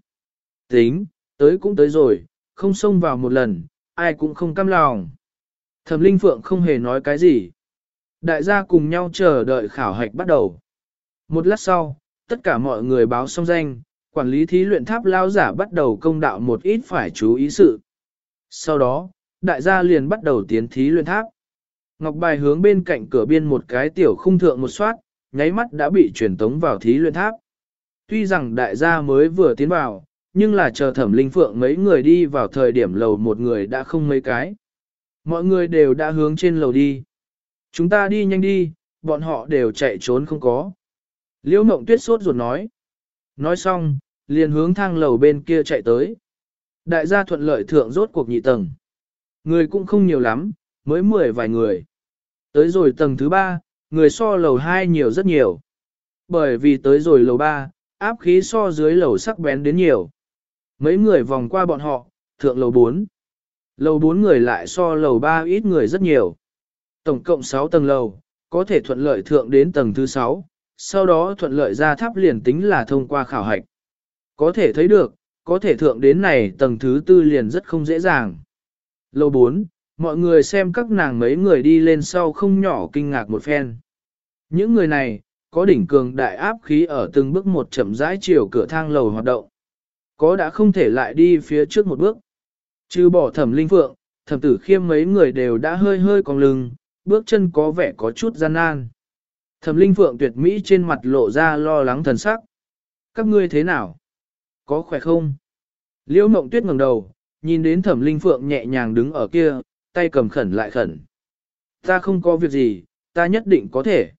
Tính, tới cũng tới rồi, không xông vào một lần, ai cũng không cam lòng. Thẩm Linh Phượng không hề nói cái gì. Đại gia cùng nhau chờ đợi khảo hạch bắt đầu. Một lát sau, tất cả mọi người báo xong danh, quản lý thí luyện tháp lao giả bắt đầu công đạo một ít phải chú ý sự. Sau đó, đại gia liền bắt đầu tiến thí luyện tháp. Ngọc bài hướng bên cạnh cửa biên một cái tiểu khung thượng một soát, nháy mắt đã bị truyền tống vào thí luyện tháp. Tuy rằng đại gia mới vừa tiến vào, nhưng là chờ thẩm linh phượng mấy người đi vào thời điểm lầu một người đã không mấy cái. Mọi người đều đã hướng trên lầu đi. Chúng ta đi nhanh đi, bọn họ đều chạy trốn không có. Liễu mộng tuyết sốt ruột nói. Nói xong, liền hướng thang lầu bên kia chạy tới. Đại gia thuận lợi thượng rốt cuộc nhị tầng. Người cũng không nhiều lắm, mới mười vài người. Tới rồi tầng thứ ba, người so lầu hai nhiều rất nhiều. Bởi vì tới rồi lầu ba, áp khí so dưới lầu sắc bén đến nhiều. Mấy người vòng qua bọn họ, thượng lầu bốn. Lầu 4 người lại so lầu 3 ít người rất nhiều. Tổng cộng 6 tầng lầu, có thể thuận lợi thượng đến tầng thứ 6, sau đó thuận lợi ra tháp liền tính là thông qua khảo hạch. Có thể thấy được, có thể thượng đến này tầng thứ tư liền rất không dễ dàng. Lầu 4, mọi người xem các nàng mấy người đi lên sau không nhỏ kinh ngạc một phen. Những người này, có đỉnh cường đại áp khí ở từng bước một chậm rãi chiều cửa thang lầu hoạt động. Có đã không thể lại đi phía trước một bước. Trừ bỏ thẩm linh phượng, thẩm tử khiêm mấy người đều đã hơi hơi cong lưng, bước chân có vẻ có chút gian nan. Thẩm linh phượng tuyệt mỹ trên mặt lộ ra lo lắng thần sắc. Các ngươi thế nào? Có khỏe không? Liễu mộng tuyết ngẩng đầu, nhìn đến thẩm linh phượng nhẹ nhàng đứng ở kia, tay cầm khẩn lại khẩn. Ta không có việc gì, ta nhất định có thể.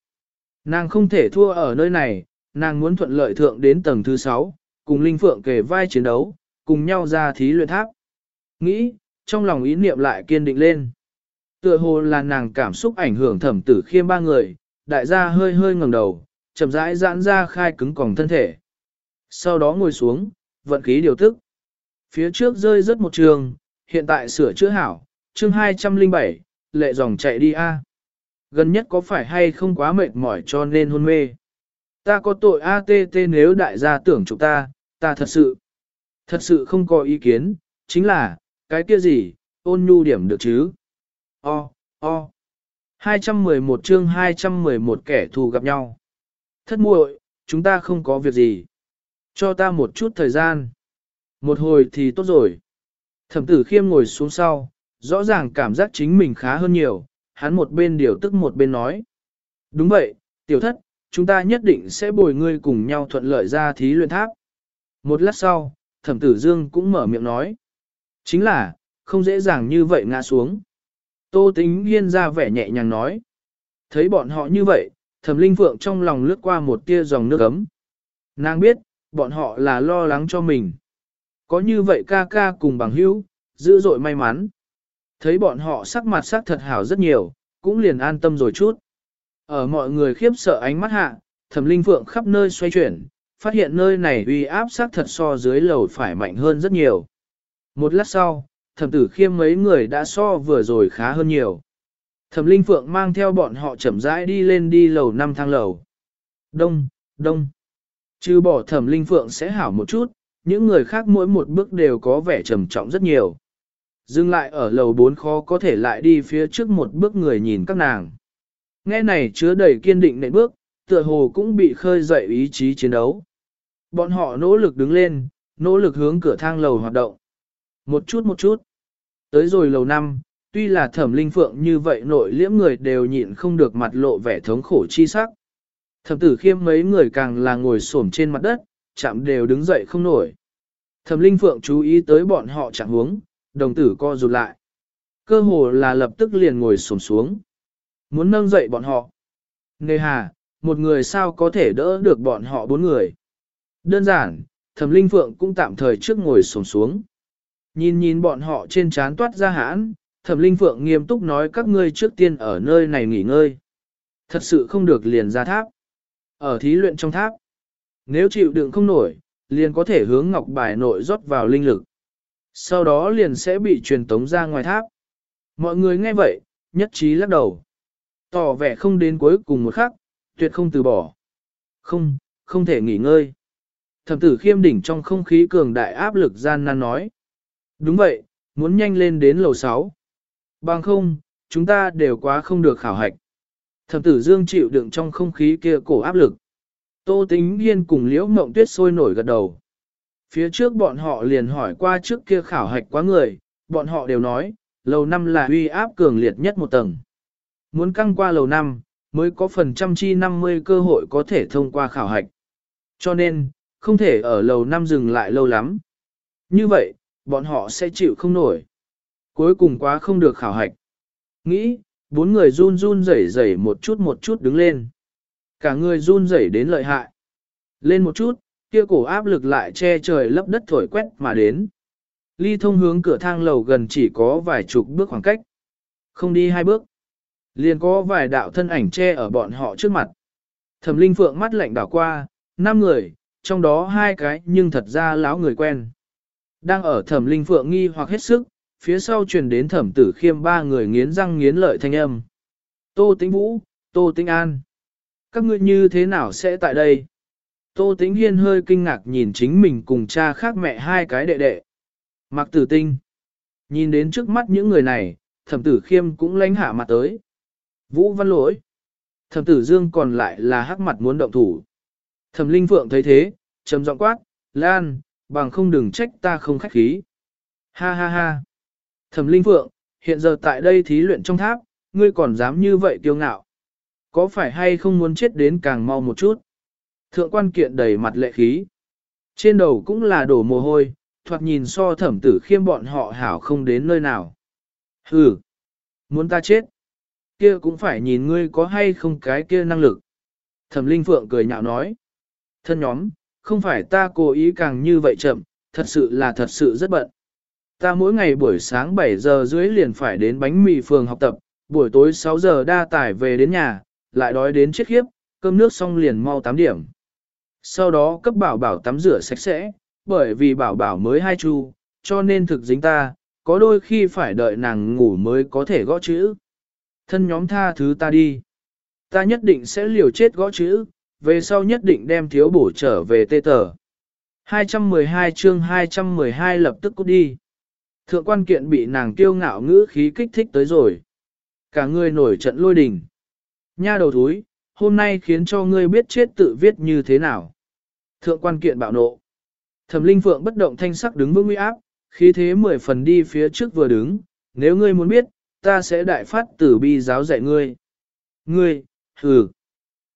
Nàng không thể thua ở nơi này, nàng muốn thuận lợi thượng đến tầng thứ 6, cùng Linh Phượng kề vai chiến đấu, cùng nhau ra thí luyện tháp. Nghĩ, trong lòng ý niệm lại kiên định lên. Tựa hồ là nàng cảm xúc ảnh hưởng thẩm tử khiêm ba người, đại gia hơi hơi ngẩng đầu, chậm rãi giãn ra khai cứng còng thân thể. Sau đó ngồi xuống, vận khí điều tức. Phía trước rơi rất một trường, hiện tại sửa chữa hảo, chương 207, lệ dòng chạy đi a. Gần nhất có phải hay không quá mệt mỏi cho nên hôn mê. Ta có tội ATT nếu đại gia tưởng chúng ta, ta thật sự, thật sự không có ý kiến, chính là, cái kia gì, ôn nhu điểm được chứ. O, o. 211 chương 211 kẻ thù gặp nhau. Thất muội, chúng ta không có việc gì. Cho ta một chút thời gian. Một hồi thì tốt rồi. Thẩm tử khiêm ngồi xuống sau, rõ ràng cảm giác chính mình khá hơn nhiều, hắn một bên điều tức một bên nói. Đúng vậy, tiểu thất, chúng ta nhất định sẽ bồi ngươi cùng nhau thuận lợi ra thí luyện tháp. Một lát sau, thẩm tử dương cũng mở miệng nói. Chính là, không dễ dàng như vậy ngã xuống. Tô tính hiên ra vẻ nhẹ nhàng nói. Thấy bọn họ như vậy, thẩm linh phượng trong lòng lướt qua một tia dòng nước ấm. Nàng biết, bọn họ là lo lắng cho mình. Có như vậy ca ca cùng bằng hữu, dữ dội may mắn. Thấy bọn họ sắc mặt sắc thật hảo rất nhiều, cũng liền an tâm rồi chút. Ở mọi người khiếp sợ ánh mắt hạ, thẩm linh phượng khắp nơi xoay chuyển, phát hiện nơi này uy áp sắc thật so dưới lầu phải mạnh hơn rất nhiều. Một lát sau, thẩm tử khiêm mấy người đã so vừa rồi khá hơn nhiều. Thẩm linh phượng mang theo bọn họ chậm rãi đi lên đi lầu năm thang lầu. Đông, đông. Chứ bỏ thẩm linh phượng sẽ hảo một chút, những người khác mỗi một bước đều có vẻ trầm trọng rất nhiều. Dừng lại ở lầu bốn khó có thể lại đi phía trước một bước người nhìn các nàng. Nghe này chứa đầy kiên định nệm bước, tựa hồ cũng bị khơi dậy ý chí chiến đấu. Bọn họ nỗ lực đứng lên, nỗ lực hướng cửa thang lầu hoạt động. Một chút một chút. Tới rồi lầu năm, tuy là thẩm linh phượng như vậy nội liễm người đều nhịn không được mặt lộ vẻ thống khổ chi sắc. Thẩm tử khiêm mấy người càng là ngồi xổm trên mặt đất, chạm đều đứng dậy không nổi. Thẩm linh phượng chú ý tới bọn họ chẳng huống, đồng tử co rụt lại. Cơ hồ là lập tức liền ngồi xổm xuống. Muốn nâng dậy bọn họ. Nề hà, một người sao có thể đỡ được bọn họ bốn người. Đơn giản, thẩm linh phượng cũng tạm thời trước ngồi xổm xuống. Nhìn nhìn bọn họ trên trán toát ra hãn, thẩm linh phượng nghiêm túc nói các ngươi trước tiên ở nơi này nghỉ ngơi. Thật sự không được liền ra tháp. Ở thí luyện trong tháp, nếu chịu đựng không nổi, liền có thể hướng ngọc bài nội rót vào linh lực. Sau đó liền sẽ bị truyền tống ra ngoài tháp. Mọi người nghe vậy, nhất trí lắc đầu. Tỏ vẻ không đến cuối cùng một khắc, tuyệt không từ bỏ. Không, không thể nghỉ ngơi. Thẩm tử khiêm đỉnh trong không khí cường đại áp lực gian nan nói. Đúng vậy, muốn nhanh lên đến lầu 6. Bằng không, chúng ta đều quá không được khảo hạch. Thẩm tử dương chịu đựng trong không khí kia cổ áp lực. Tô tính hiên cùng liễu mộng tuyết sôi nổi gật đầu. Phía trước bọn họ liền hỏi qua trước kia khảo hạch quá người, bọn họ đều nói, lầu năm là uy áp cường liệt nhất một tầng. Muốn căng qua lầu năm, mới có phần trăm chi 50 cơ hội có thể thông qua khảo hạch. Cho nên, không thể ở lầu năm dừng lại lâu lắm. Như vậy, bọn họ sẽ chịu không nổi. Cuối cùng quá không được khảo hạch. Nghĩ, bốn người run run rẩy rẩy một chút một chút đứng lên. Cả người run rẩy đến lợi hại. Lên một chút, kia cổ áp lực lại che trời lấp đất thổi quét mà đến. Ly thông hướng cửa thang lầu gần chỉ có vài chục bước khoảng cách. Không đi hai bước. Liền có vài đạo thân ảnh che ở bọn họ trước mặt. Thẩm Linh Phượng mắt lạnh đảo qua, năm người, trong đó hai cái nhưng thật ra láo người quen. Đang ở Thẩm Linh Phượng nghi hoặc hết sức, phía sau truyền đến Thẩm Tử Khiêm ba người nghiến răng nghiến lợi thanh âm. Tô Tĩnh Vũ, Tô Tĩnh An. Các ngươi như thế nào sẽ tại đây? Tô Tĩnh Hiên hơi kinh ngạc nhìn chính mình cùng cha khác mẹ hai cái đệ đệ. Mặc tử tinh. Nhìn đến trước mắt những người này, thẩm tử khiêm cũng lánh hạ mặt tới. Vũ văn lỗi. Thẩm tử dương còn lại là hắc mặt muốn động thủ. Thẩm linh phượng thấy thế, trầm giọng quát, Lan, bằng không đừng trách ta không khách khí. Ha ha ha. Thẩm linh phượng, hiện giờ tại đây thí luyện trong tháp, ngươi còn dám như vậy kiêu ngạo. Có phải hay không muốn chết đến càng mau một chút? Thượng quan kiện đầy mặt lệ khí. Trên đầu cũng là đổ mồ hôi, thoạt nhìn so thẩm tử khiêm bọn họ hảo không đến nơi nào. Hừ, muốn ta chết, kia cũng phải nhìn ngươi có hay không cái kia năng lực. Thẩm Linh Phượng cười nhạo nói, thân nhóm, không phải ta cố ý càng như vậy chậm, thật sự là thật sự rất bận. Ta mỗi ngày buổi sáng 7 giờ dưới liền phải đến bánh mì phường học tập, buổi tối 6 giờ đa tải về đến nhà, lại đói đến chết khiếp, cơm nước xong liền mau 8 điểm. Sau đó cấp bảo bảo tắm rửa sạch sẽ, bởi vì bảo bảo mới hai chu, cho nên thực dính ta, có đôi khi phải đợi nàng ngủ mới có thể gõ chữ. Thân nhóm tha thứ ta đi. Ta nhất định sẽ liều chết gõ chữ, về sau nhất định đem thiếu bổ trở về tê tờ. 212 chương 212 lập tức cút đi. Thượng quan kiện bị nàng kiêu ngạo ngữ khí kích thích tới rồi. Cả người nổi trận lôi đình. Nha đầu thúi, hôm nay khiến cho ngươi biết chết tự viết như thế nào. Thượng quan kiện bạo nộ. Thẩm Linh Phượng bất động thanh sắc đứng vững uy áp, khí thế mười phần đi phía trước vừa đứng, nếu ngươi muốn biết, ta sẽ đại phát tử bi giáo dạy ngươi. Ngươi, hừ,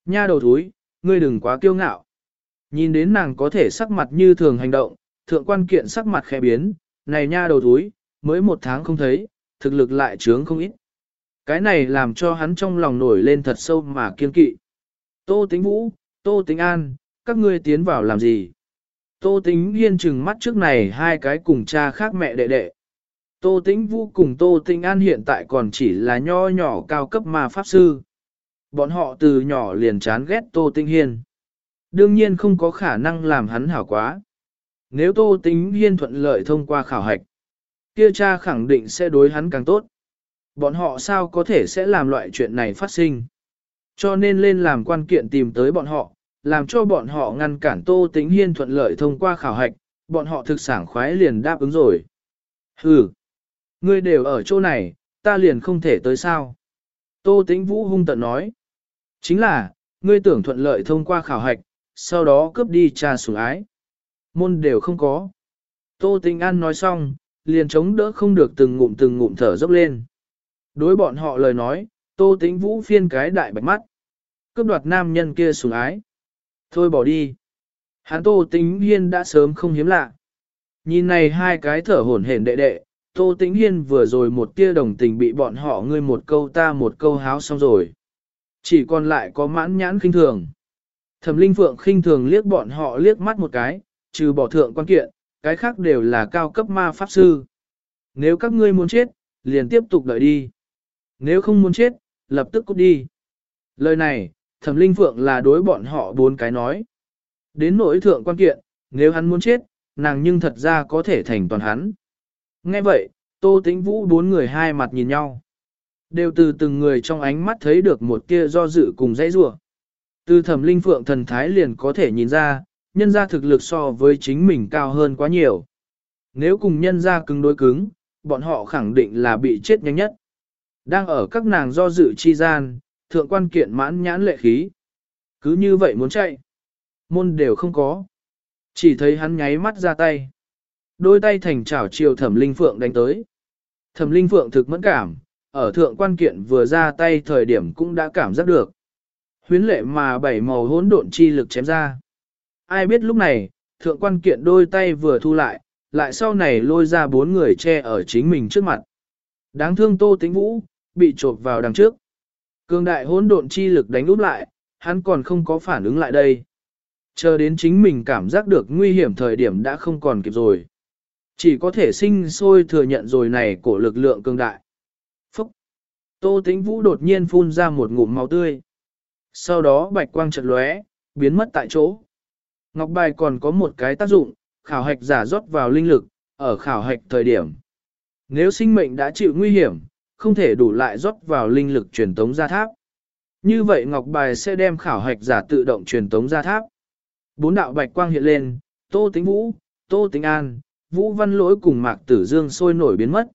nha đầu thúi, ngươi đừng quá kiêu ngạo. Nhìn đến nàng có thể sắc mặt như thường hành động, thượng quan kiện sắc mặt khẽ biến, này nha đầu thúi, mới một tháng không thấy, thực lực lại trướng không ít. Cái này làm cho hắn trong lòng nổi lên thật sâu mà kiên kỵ. Tô Tính Vũ, Tô Tính An, các ngươi tiến vào làm gì? Tô Tĩnh Hiên chừng mắt trước này hai cái cùng cha khác mẹ đệ đệ. Tô Tĩnh Vũ cùng Tô Tĩnh An hiện tại còn chỉ là nho nhỏ cao cấp mà pháp sư. Bọn họ từ nhỏ liền chán ghét Tô Tĩnh Hiên. Đương nhiên không có khả năng làm hắn hảo quá. Nếu Tô Tĩnh Hiên thuận lợi thông qua khảo hạch, kia cha khẳng định sẽ đối hắn càng tốt. Bọn họ sao có thể sẽ làm loại chuyện này phát sinh. Cho nên lên làm quan kiện tìm tới bọn họ, làm cho bọn họ ngăn cản Tô Tĩnh Hiên thuận lợi thông qua khảo hạch, bọn họ thực sảng khoái liền đáp ứng rồi. Hừ, ngươi đều ở chỗ này, ta liền không thể tới sao. Tô Tĩnh Vũ hung tận nói. Chính là, ngươi tưởng thuận lợi thông qua khảo hạch, sau đó cướp đi cha sủng ái. Môn đều không có. Tô Tĩnh An nói xong, liền chống đỡ không được từng ngụm từng ngụm thở dốc lên. Đối bọn họ lời nói, Tô Tĩnh Vũ phiên cái đại bạch mắt. Cướp đoạt nam nhân kia sủng ái. Thôi bỏ đi. Hắn Tô Tĩnh Hiên đã sớm không hiếm lạ. Nhìn này hai cái thở hổn hển đệ đệ, Tô Tĩnh Hiên vừa rồi một tia đồng tình bị bọn họ ngươi một câu ta một câu háo xong rồi. Chỉ còn lại có mãn nhãn khinh thường. Thẩm Linh Phượng khinh thường liếc bọn họ liếc mắt một cái, trừ bỏ thượng quan kiện, cái khác đều là cao cấp ma pháp sư. Nếu các ngươi muốn chết, liền tiếp tục đợi đi. Nếu không muốn chết, lập tức cút đi. Lời này, thẩm linh phượng là đối bọn họ bốn cái nói. Đến nỗi thượng quan kiện, nếu hắn muốn chết, nàng nhưng thật ra có thể thành toàn hắn. Nghe vậy, tô tĩnh vũ bốn người hai mặt nhìn nhau. Đều từ từng người trong ánh mắt thấy được một kia do dự cùng dãy rủa. Từ thẩm linh phượng thần thái liền có thể nhìn ra, nhân ra thực lực so với chính mình cao hơn quá nhiều. Nếu cùng nhân ra cứng đối cứng, bọn họ khẳng định là bị chết nhanh nhất. Đang ở các nàng do dự chi gian, thượng quan kiện mãn nhãn lệ khí. Cứ như vậy muốn chạy. Môn đều không có. Chỉ thấy hắn nháy mắt ra tay. Đôi tay thành chảo chiều thẩm linh phượng đánh tới. Thẩm linh phượng thực mẫn cảm, ở thượng quan kiện vừa ra tay thời điểm cũng đã cảm giác được. Huyến lệ mà bảy màu hỗn độn chi lực chém ra. Ai biết lúc này, thượng quan kiện đôi tay vừa thu lại, lại sau này lôi ra bốn người che ở chính mình trước mặt. Đáng thương tô tĩnh vũ, bị chộp vào đằng trước. Cương đại hỗn độn chi lực đánh úp lại, hắn còn không có phản ứng lại đây. Chờ đến chính mình cảm giác được nguy hiểm thời điểm đã không còn kịp rồi. Chỉ có thể sinh sôi thừa nhận rồi này của lực lượng cương đại. Tô tĩnh vũ đột nhiên phun ra một ngụm máu tươi. Sau đó bạch quang chợt lóe, biến mất tại chỗ. Ngọc bài còn có một cái tác dụng, khảo hạch giả rót vào linh lực, ở khảo hạch thời điểm. Nếu sinh mệnh đã chịu nguy hiểm, không thể đủ lại rót vào linh lực truyền tống ra tháp. Như vậy ngọc bài sẽ đem khảo hạch giả tự động truyền tống ra tháp. Bốn đạo bạch quang hiện lên, Tô Tĩnh Vũ, Tô Tĩnh An, Vũ Văn Lỗi cùng Mạc Tử Dương sôi nổi biến mất.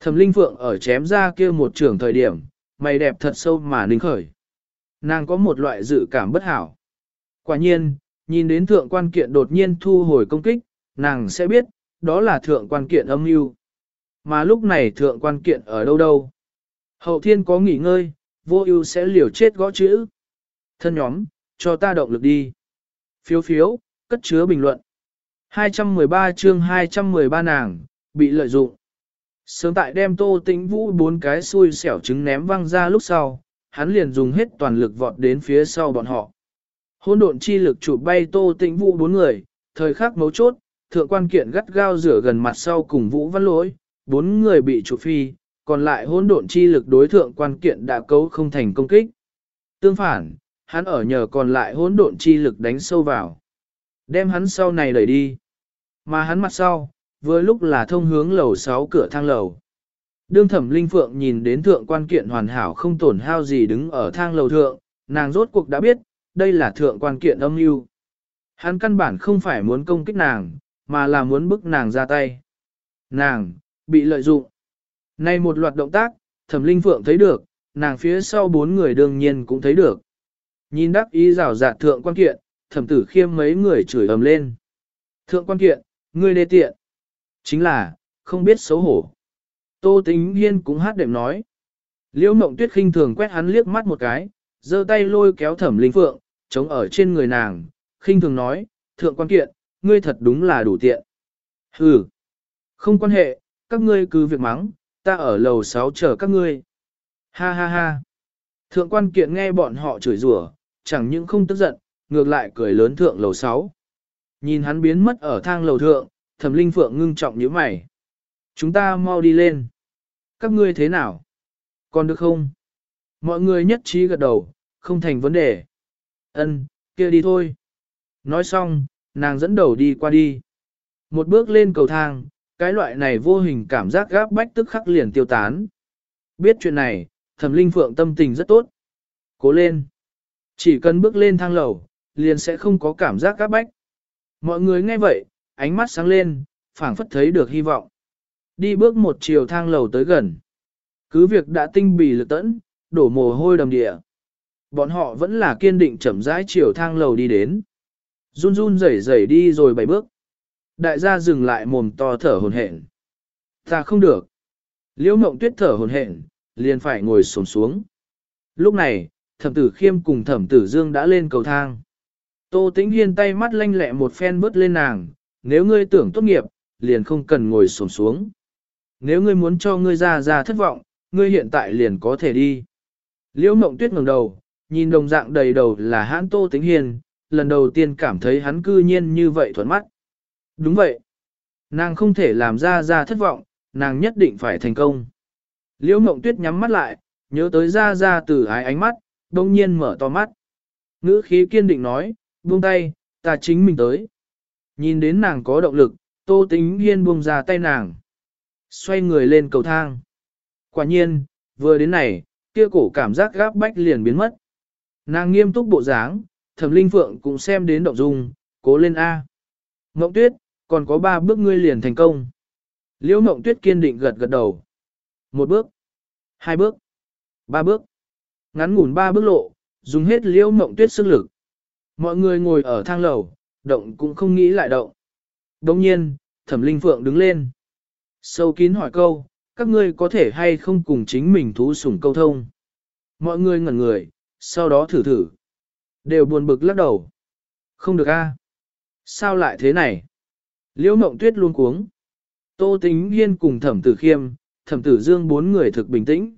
Thẩm Linh Phượng ở chém ra kia một trường thời điểm, mày đẹp thật sâu mà ninh khởi. Nàng có một loại dự cảm bất hảo. Quả nhiên, nhìn đến thượng quan kiện đột nhiên thu hồi công kích, nàng sẽ biết, đó là thượng quan kiện âm mưu. Mà lúc này thượng quan kiện ở đâu đâu? Hậu thiên có nghỉ ngơi, vô ưu sẽ liều chết gõ chữ. Thân nhóm, cho ta động lực đi. Phiếu phiếu, cất chứa bình luận. 213 chương 213 nàng, bị lợi dụng. Sớm tại đem tô tĩnh vũ bốn cái xui xẻo trứng ném văng ra lúc sau, hắn liền dùng hết toàn lực vọt đến phía sau bọn họ. Hôn độn chi lực chụp bay tô tĩnh vũ bốn người, thời khắc mấu chốt, thượng quan kiện gắt gao rửa gần mặt sau cùng vũ văn lỗi, bốn người bị chụp phi, còn lại hôn độn chi lực đối thượng quan kiện đã cấu không thành công kích. Tương phản, hắn ở nhờ còn lại hỗn độn chi lực đánh sâu vào. Đem hắn sau này đẩy đi. Mà hắn mặt sau, vừa lúc là thông hướng lầu 6 cửa thang lầu. Đương thẩm linh phượng nhìn đến thượng quan kiện hoàn hảo không tổn hao gì đứng ở thang lầu thượng, nàng rốt cuộc đã biết, đây là thượng quan kiện âm mưu. Hắn căn bản không phải muốn công kích nàng, mà là muốn bức nàng ra tay. Nàng, bị lợi dụng. nay một loạt động tác, thẩm linh phượng thấy được, nàng phía sau bốn người đương nhiên cũng thấy được. Nhìn đắc ý rào rạt thượng quan kiện, thẩm tử khiêm mấy người chửi ầm lên. Thượng quan kiện, ngươi đê tiện. Chính là, không biết xấu hổ. Tô tính hiên cũng hát đệm nói. Liễu mộng tuyết khinh thường quét hắn liếc mắt một cái, giơ tay lôi kéo thẩm linh phượng, chống ở trên người nàng, khinh thường nói, thượng quan kiện, ngươi thật đúng là đủ tiện. Hừ, không quan hệ, các ngươi cứ việc mắng, ta ở lầu 6 chờ các ngươi. Ha ha ha. Thượng quan kiện nghe bọn họ chửi rủa, chẳng những không tức giận, ngược lại cười lớn thượng lầu 6. Nhìn hắn biến mất ở thang lầu thượng, thẩm linh phượng ngưng trọng nhíu mày. Chúng ta mau đi lên. Các ngươi thế nào? Còn được không? Mọi người nhất trí gật đầu, không thành vấn đề. Ân, kia đi thôi. Nói xong, nàng dẫn đầu đi qua đi. Một bước lên cầu thang, cái loại này vô hình cảm giác gáp bách tức khắc liền tiêu tán. Biết chuyện này, thẩm linh phượng tâm tình rất tốt. Cố lên. Chỉ cần bước lên thang lầu, liền sẽ không có cảm giác gáp bách. Mọi người nghe vậy, ánh mắt sáng lên, phảng phất thấy được hy vọng. Đi bước một chiều thang lầu tới gần. Cứ việc đã tinh bì lực tẫn, đổ mồ hôi đầm địa. Bọn họ vẫn là kiên định chậm rãi chiều thang lầu đi đến. Run run rẩy rẩy đi rồi bảy bước. Đại gia dừng lại mồm to thở hồn hển. Ta không được. Liễu mộng tuyết thở hồn hển, liền phải ngồi xổm xuống. Lúc này, thẩm tử khiêm cùng thẩm tử dương đã lên cầu thang. Tô tĩnh hiên tay mắt lanh lẹ một phen bớt lên nàng, nếu ngươi tưởng tốt nghiệp, liền không cần ngồi xổm xuống. Nếu ngươi muốn cho ngươi ra ra thất vọng, ngươi hiện tại liền có thể đi. Liễu mộng tuyết ngẩng đầu, nhìn đồng dạng đầy đầu là hãn tô tĩnh Hiền lần đầu tiên cảm thấy hắn cư nhiên như vậy thuận mắt. Đúng vậy. Nàng không thể làm ra ra thất vọng, nàng nhất định phải thành công. Liễu mộng tuyết nhắm mắt lại, nhớ tới ra ra từ ái ánh mắt, đông nhiên mở to mắt. Ngữ khí kiên định nói, buông tay, ta chính mình tới. Nhìn đến nàng có động lực, tô tính hiên buông ra tay nàng. Xoay người lên cầu thang. Quả nhiên, vừa đến này, kia cổ cảm giác gáp bách liền biến mất. Nàng nghiêm túc bộ dáng, thẩm linh phượng cũng xem đến động dung, cố lên A. Ngộng tuyết, còn có ba bước ngươi liền thành công. Liễu ngộng tuyết kiên định gật gật đầu. Một bước, hai bước, ba bước. Ngắn ngủn ba bước lộ, dùng hết liễu ngộng tuyết sức lực. Mọi người ngồi ở thang lầu, động cũng không nghĩ lại động. Đồng nhiên, thẩm linh phượng đứng lên. Sâu kín hỏi câu, các ngươi có thể hay không cùng chính mình thú sủng câu thông. Mọi người ngẩn người, sau đó thử thử. Đều buồn bực lắc đầu. Không được a. Sao lại thế này? Liễu mộng tuyết luôn cuống. Tô tính hiên cùng thẩm tử khiêm, thẩm tử dương bốn người thực bình tĩnh.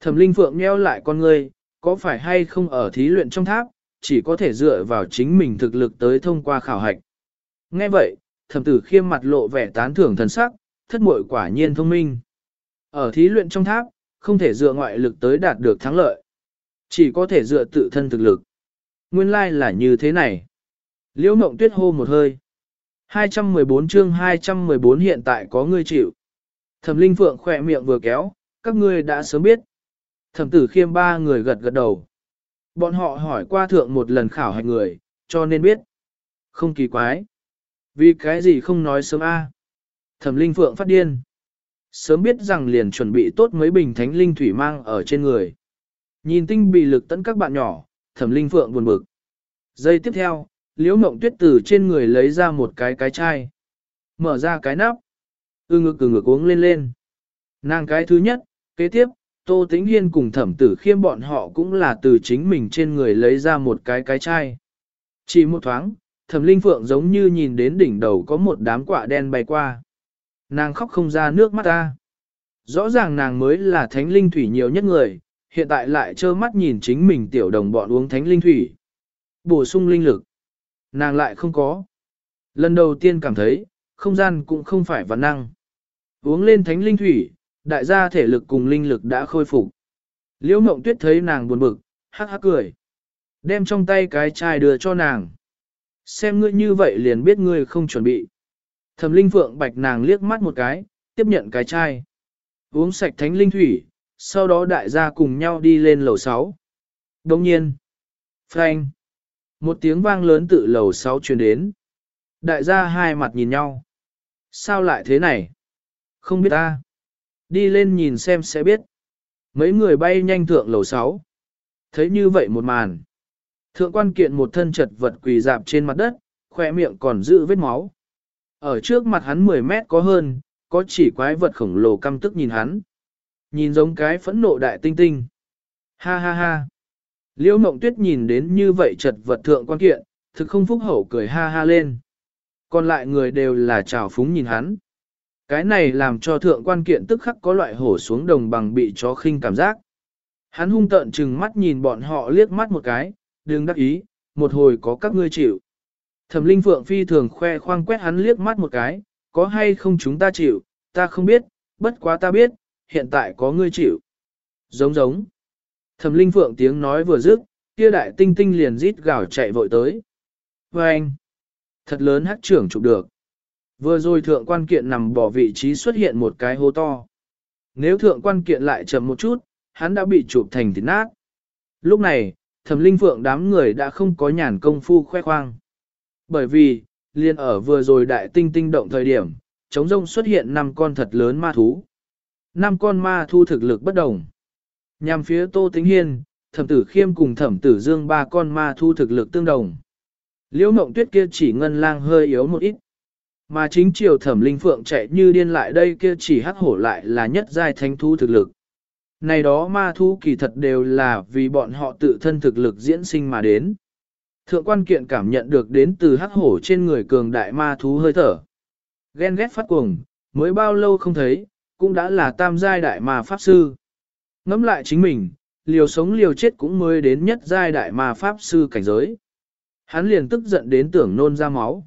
Thẩm linh phượng nheo lại con ngươi, có phải hay không ở thí luyện trong tháp, chỉ có thể dựa vào chính mình thực lực tới thông qua khảo hạch. Nghe vậy, thẩm tử khiêm mặt lộ vẻ tán thưởng thần sắc, thất muội quả nhiên thông minh. Ở thí luyện trong tháp, không thể dựa ngoại lực tới đạt được thắng lợi. Chỉ có thể dựa tự thân thực lực. Nguyên lai like là như thế này. Liễu mộng tuyết hô một hơi. 214 chương 214 hiện tại có ngươi chịu. Thẩm Linh Phượng khỏe miệng vừa kéo, các ngươi đã sớm biết. Thẩm tử khiêm ba người gật gật đầu. Bọn họ hỏi qua thượng một lần khảo hạch người, cho nên biết. Không kỳ quái. Vì cái gì không nói sớm a? Thẩm Linh Phượng phát điên. Sớm biết rằng liền chuẩn bị tốt mấy bình thánh linh thủy mang ở trên người. Nhìn tinh bị lực tấn các bạn nhỏ, Thẩm Linh Phượng buồn bực. Giây tiếp theo, Liễu Mộng Tuyết từ trên người lấy ra một cái cái chai. Mở ra cái nắp. ư ngực ừ ngực uống lên lên. Nàng cái thứ nhất, kế tiếp, Tô Tĩnh Hiên cùng thẩm tử khiêm bọn họ cũng là từ chính mình trên người lấy ra một cái cái chai. Chỉ một thoáng, thẩm linh phượng giống như nhìn đến đỉnh đầu có một đám quả đen bay qua. Nàng khóc không ra nước mắt ta. Rõ ràng nàng mới là thánh linh thủy nhiều nhất người, hiện tại lại trơ mắt nhìn chính mình tiểu đồng bọn uống thánh linh thủy. Bổ sung linh lực. Nàng lại không có. Lần đầu tiên cảm thấy, không gian cũng không phải văn năng. Uống lên thánh linh thủy, đại gia thể lực cùng linh lực đã khôi phục. Liễu mộng tuyết thấy nàng buồn bực, hắc hắc cười. Đem trong tay cái chai đưa cho nàng. Xem ngươi như vậy liền biết ngươi không chuẩn bị. Thẩm linh phượng bạch nàng liếc mắt một cái, tiếp nhận cái chai. Uống sạch thánh linh thủy, sau đó đại gia cùng nhau đi lên lầu 6. Đồng nhiên. Frank. Một tiếng vang lớn tự lầu 6 truyền đến. Đại gia hai mặt nhìn nhau. Sao lại thế này? Không biết ta. Đi lên nhìn xem sẽ biết. Mấy người bay nhanh thượng lầu 6. Thấy như vậy một màn. Thượng quan kiện một thân chật vật quỳ dạp trên mặt đất, khỏe miệng còn giữ vết máu. Ở trước mặt hắn 10 mét có hơn, có chỉ quái vật khổng lồ căm tức nhìn hắn. Nhìn giống cái phẫn nộ đại tinh tinh. Ha ha ha. Liễu mộng tuyết nhìn đến như vậy chật vật thượng quan kiện, thực không phúc hậu cười ha ha lên. Còn lại người đều là trào phúng nhìn hắn. Cái này làm cho thượng quan kiện tức khắc có loại hổ xuống đồng bằng bị chó khinh cảm giác. Hắn hung tợn chừng mắt nhìn bọn họ liếc mắt một cái, đừng đắc ý, một hồi có các ngươi chịu. Thẩm linh phượng phi thường khoe khoang quét hắn liếc mắt một cái, có hay không chúng ta chịu, ta không biết, bất quá ta biết, hiện tại có ngươi chịu. Giống giống. Thẩm linh phượng tiếng nói vừa dứt, kia đại tinh tinh liền rít gào chạy vội tới. Và anh, thật lớn hát trưởng chụp được. Vừa rồi thượng quan kiện nằm bỏ vị trí xuất hiện một cái hố to. Nếu thượng quan kiện lại chậm một chút, hắn đã bị chụp thành thịt nát. Lúc này, thẩm linh phượng đám người đã không có nhàn công phu khoe khoang. Bởi vì, liền ở vừa rồi đại tinh tinh động thời điểm, chống rông xuất hiện năm con thật lớn ma thú. Năm con ma thu thực lực bất đồng. Nhằm phía Tô Tĩnh Hiên, thẩm tử khiêm cùng thẩm tử dương ba con ma thu thực lực tương đồng. Liễu mộng tuyết kia chỉ ngân lang hơi yếu một ít. Mà chính triều thẩm linh phượng chạy như điên lại đây kia chỉ hắc hổ lại là nhất giai thánh thu thực lực. Này đó ma thú kỳ thật đều là vì bọn họ tự thân thực lực diễn sinh mà đến. Thượng quan kiện cảm nhận được đến từ hắc hổ trên người cường đại ma thú hơi thở. Ghen ghét phát cuồng, mới bao lâu không thấy, cũng đã là tam giai đại ma pháp sư. Ngắm lại chính mình, liều sống liều chết cũng mới đến nhất giai đại ma pháp sư cảnh giới. Hắn liền tức giận đến tưởng nôn ra máu.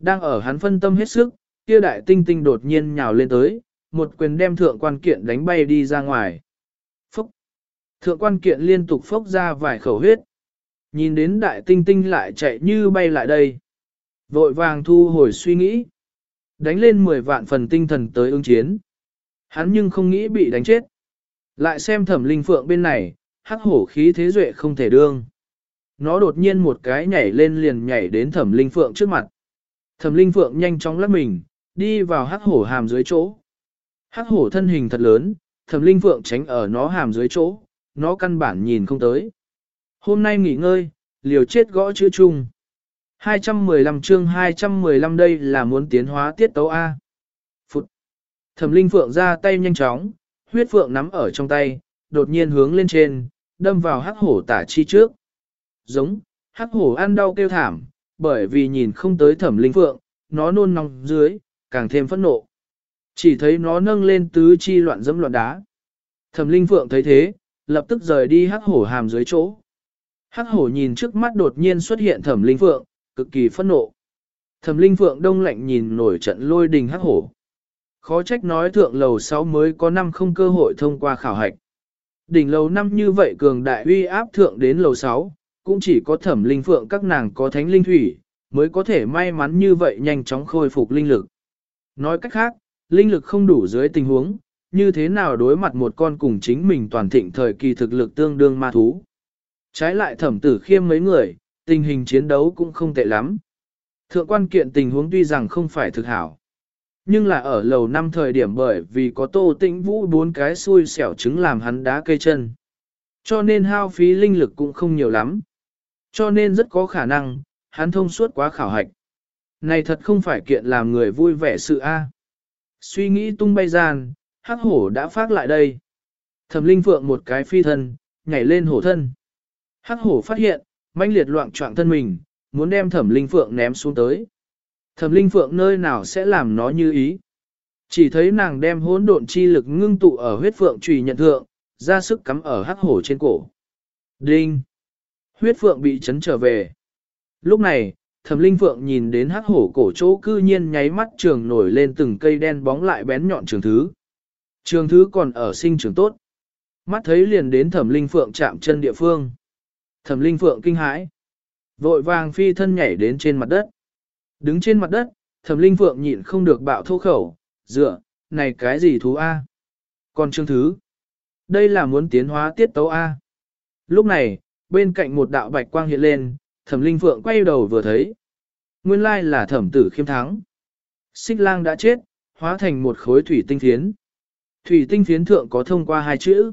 Đang ở hắn phân tâm hết sức, kia đại tinh tinh đột nhiên nhào lên tới, một quyền đem thượng quan kiện đánh bay đi ra ngoài. Phốc! Thượng quan kiện liên tục phốc ra vài khẩu huyết. Nhìn đến đại tinh tinh lại chạy như bay lại đây. Vội vàng thu hồi suy nghĩ. Đánh lên 10 vạn phần tinh thần tới ứng chiến. Hắn nhưng không nghĩ bị đánh chết. Lại xem thẩm linh phượng bên này, hắc hổ khí thế duệ không thể đương. Nó đột nhiên một cái nhảy lên liền nhảy đến thẩm linh phượng trước mặt. Thẩm linh phượng nhanh chóng lắc mình, đi vào hắc hổ hàm dưới chỗ. Hắc hổ thân hình thật lớn, thẩm linh phượng tránh ở nó hàm dưới chỗ, nó căn bản nhìn không tới. Hôm nay nghỉ ngơi, liều chết gõ chữ chung. 215 chương 215 đây là muốn tiến hóa tiết tấu A. Phụt. Thẩm linh phượng ra tay nhanh chóng, huyết phượng nắm ở trong tay, đột nhiên hướng lên trên, đâm vào hắc hổ tả chi trước. Giống, hắc hổ ăn đau kêu thảm, bởi vì nhìn không tới thẩm linh phượng, nó nôn nóng dưới, càng thêm phẫn nộ. Chỉ thấy nó nâng lên tứ chi loạn dẫm loạn đá. Thẩm linh phượng thấy thế, lập tức rời đi hắc hổ hàm dưới chỗ. Hắc hổ nhìn trước mắt đột nhiên xuất hiện thẩm linh phượng, cực kỳ phẫn nộ. Thẩm linh phượng đông lạnh nhìn nổi trận lôi đình hắc hổ. Khó trách nói thượng lầu 6 mới có năm không cơ hội thông qua khảo hạch. Đỉnh lầu năm như vậy cường đại uy áp thượng đến lầu 6, cũng chỉ có thẩm linh phượng các nàng có thánh linh thủy, mới có thể may mắn như vậy nhanh chóng khôi phục linh lực. Nói cách khác, linh lực không đủ dưới tình huống, như thế nào đối mặt một con cùng chính mình toàn thịnh thời kỳ thực lực tương đương ma thú. Trái lại thẩm tử khiêm mấy người, tình hình chiến đấu cũng không tệ lắm. Thượng quan kiện tình huống tuy rằng không phải thực hảo. Nhưng là ở lầu năm thời điểm bởi vì có tô tĩnh vũ bốn cái xui xẻo trứng làm hắn đá cây chân. Cho nên hao phí linh lực cũng không nhiều lắm. Cho nên rất có khả năng, hắn thông suốt quá khảo hạch. Này thật không phải kiện làm người vui vẻ sự A. Suy nghĩ tung bay gian, hắc hổ đã phát lại đây. Thẩm linh phượng một cái phi thân, nhảy lên hổ thân. Hắc hổ phát hiện, manh liệt loạn trọng thân mình, muốn đem thẩm linh phượng ném xuống tới. Thẩm linh phượng nơi nào sẽ làm nó như ý. Chỉ thấy nàng đem hỗn độn chi lực ngưng tụ ở huyết phượng trùy nhận thượng, ra sức cắm ở hắc hổ trên cổ. Đinh! Huyết phượng bị chấn trở về. Lúc này, thẩm linh phượng nhìn đến hắc hổ cổ chỗ cư nhiên nháy mắt trường nổi lên từng cây đen bóng lại bén nhọn trường thứ. Trường thứ còn ở sinh trường tốt. Mắt thấy liền đến thẩm linh phượng chạm chân địa phương. Thẩm linh phượng kinh hãi. Vội vàng phi thân nhảy đến trên mặt đất. Đứng trên mặt đất, thẩm linh phượng nhịn không được bạo thô khẩu, dựa, này cái gì thú A? Còn trường thứ, đây là muốn tiến hóa tiết tấu A. Lúc này, bên cạnh một đạo bạch quang hiện lên, thẩm linh phượng quay đầu vừa thấy. Nguyên lai là thẩm tử khiêm thắng. Xích lang đã chết, hóa thành một khối thủy tinh phiến. Thủy tinh phiến thượng có thông qua hai chữ.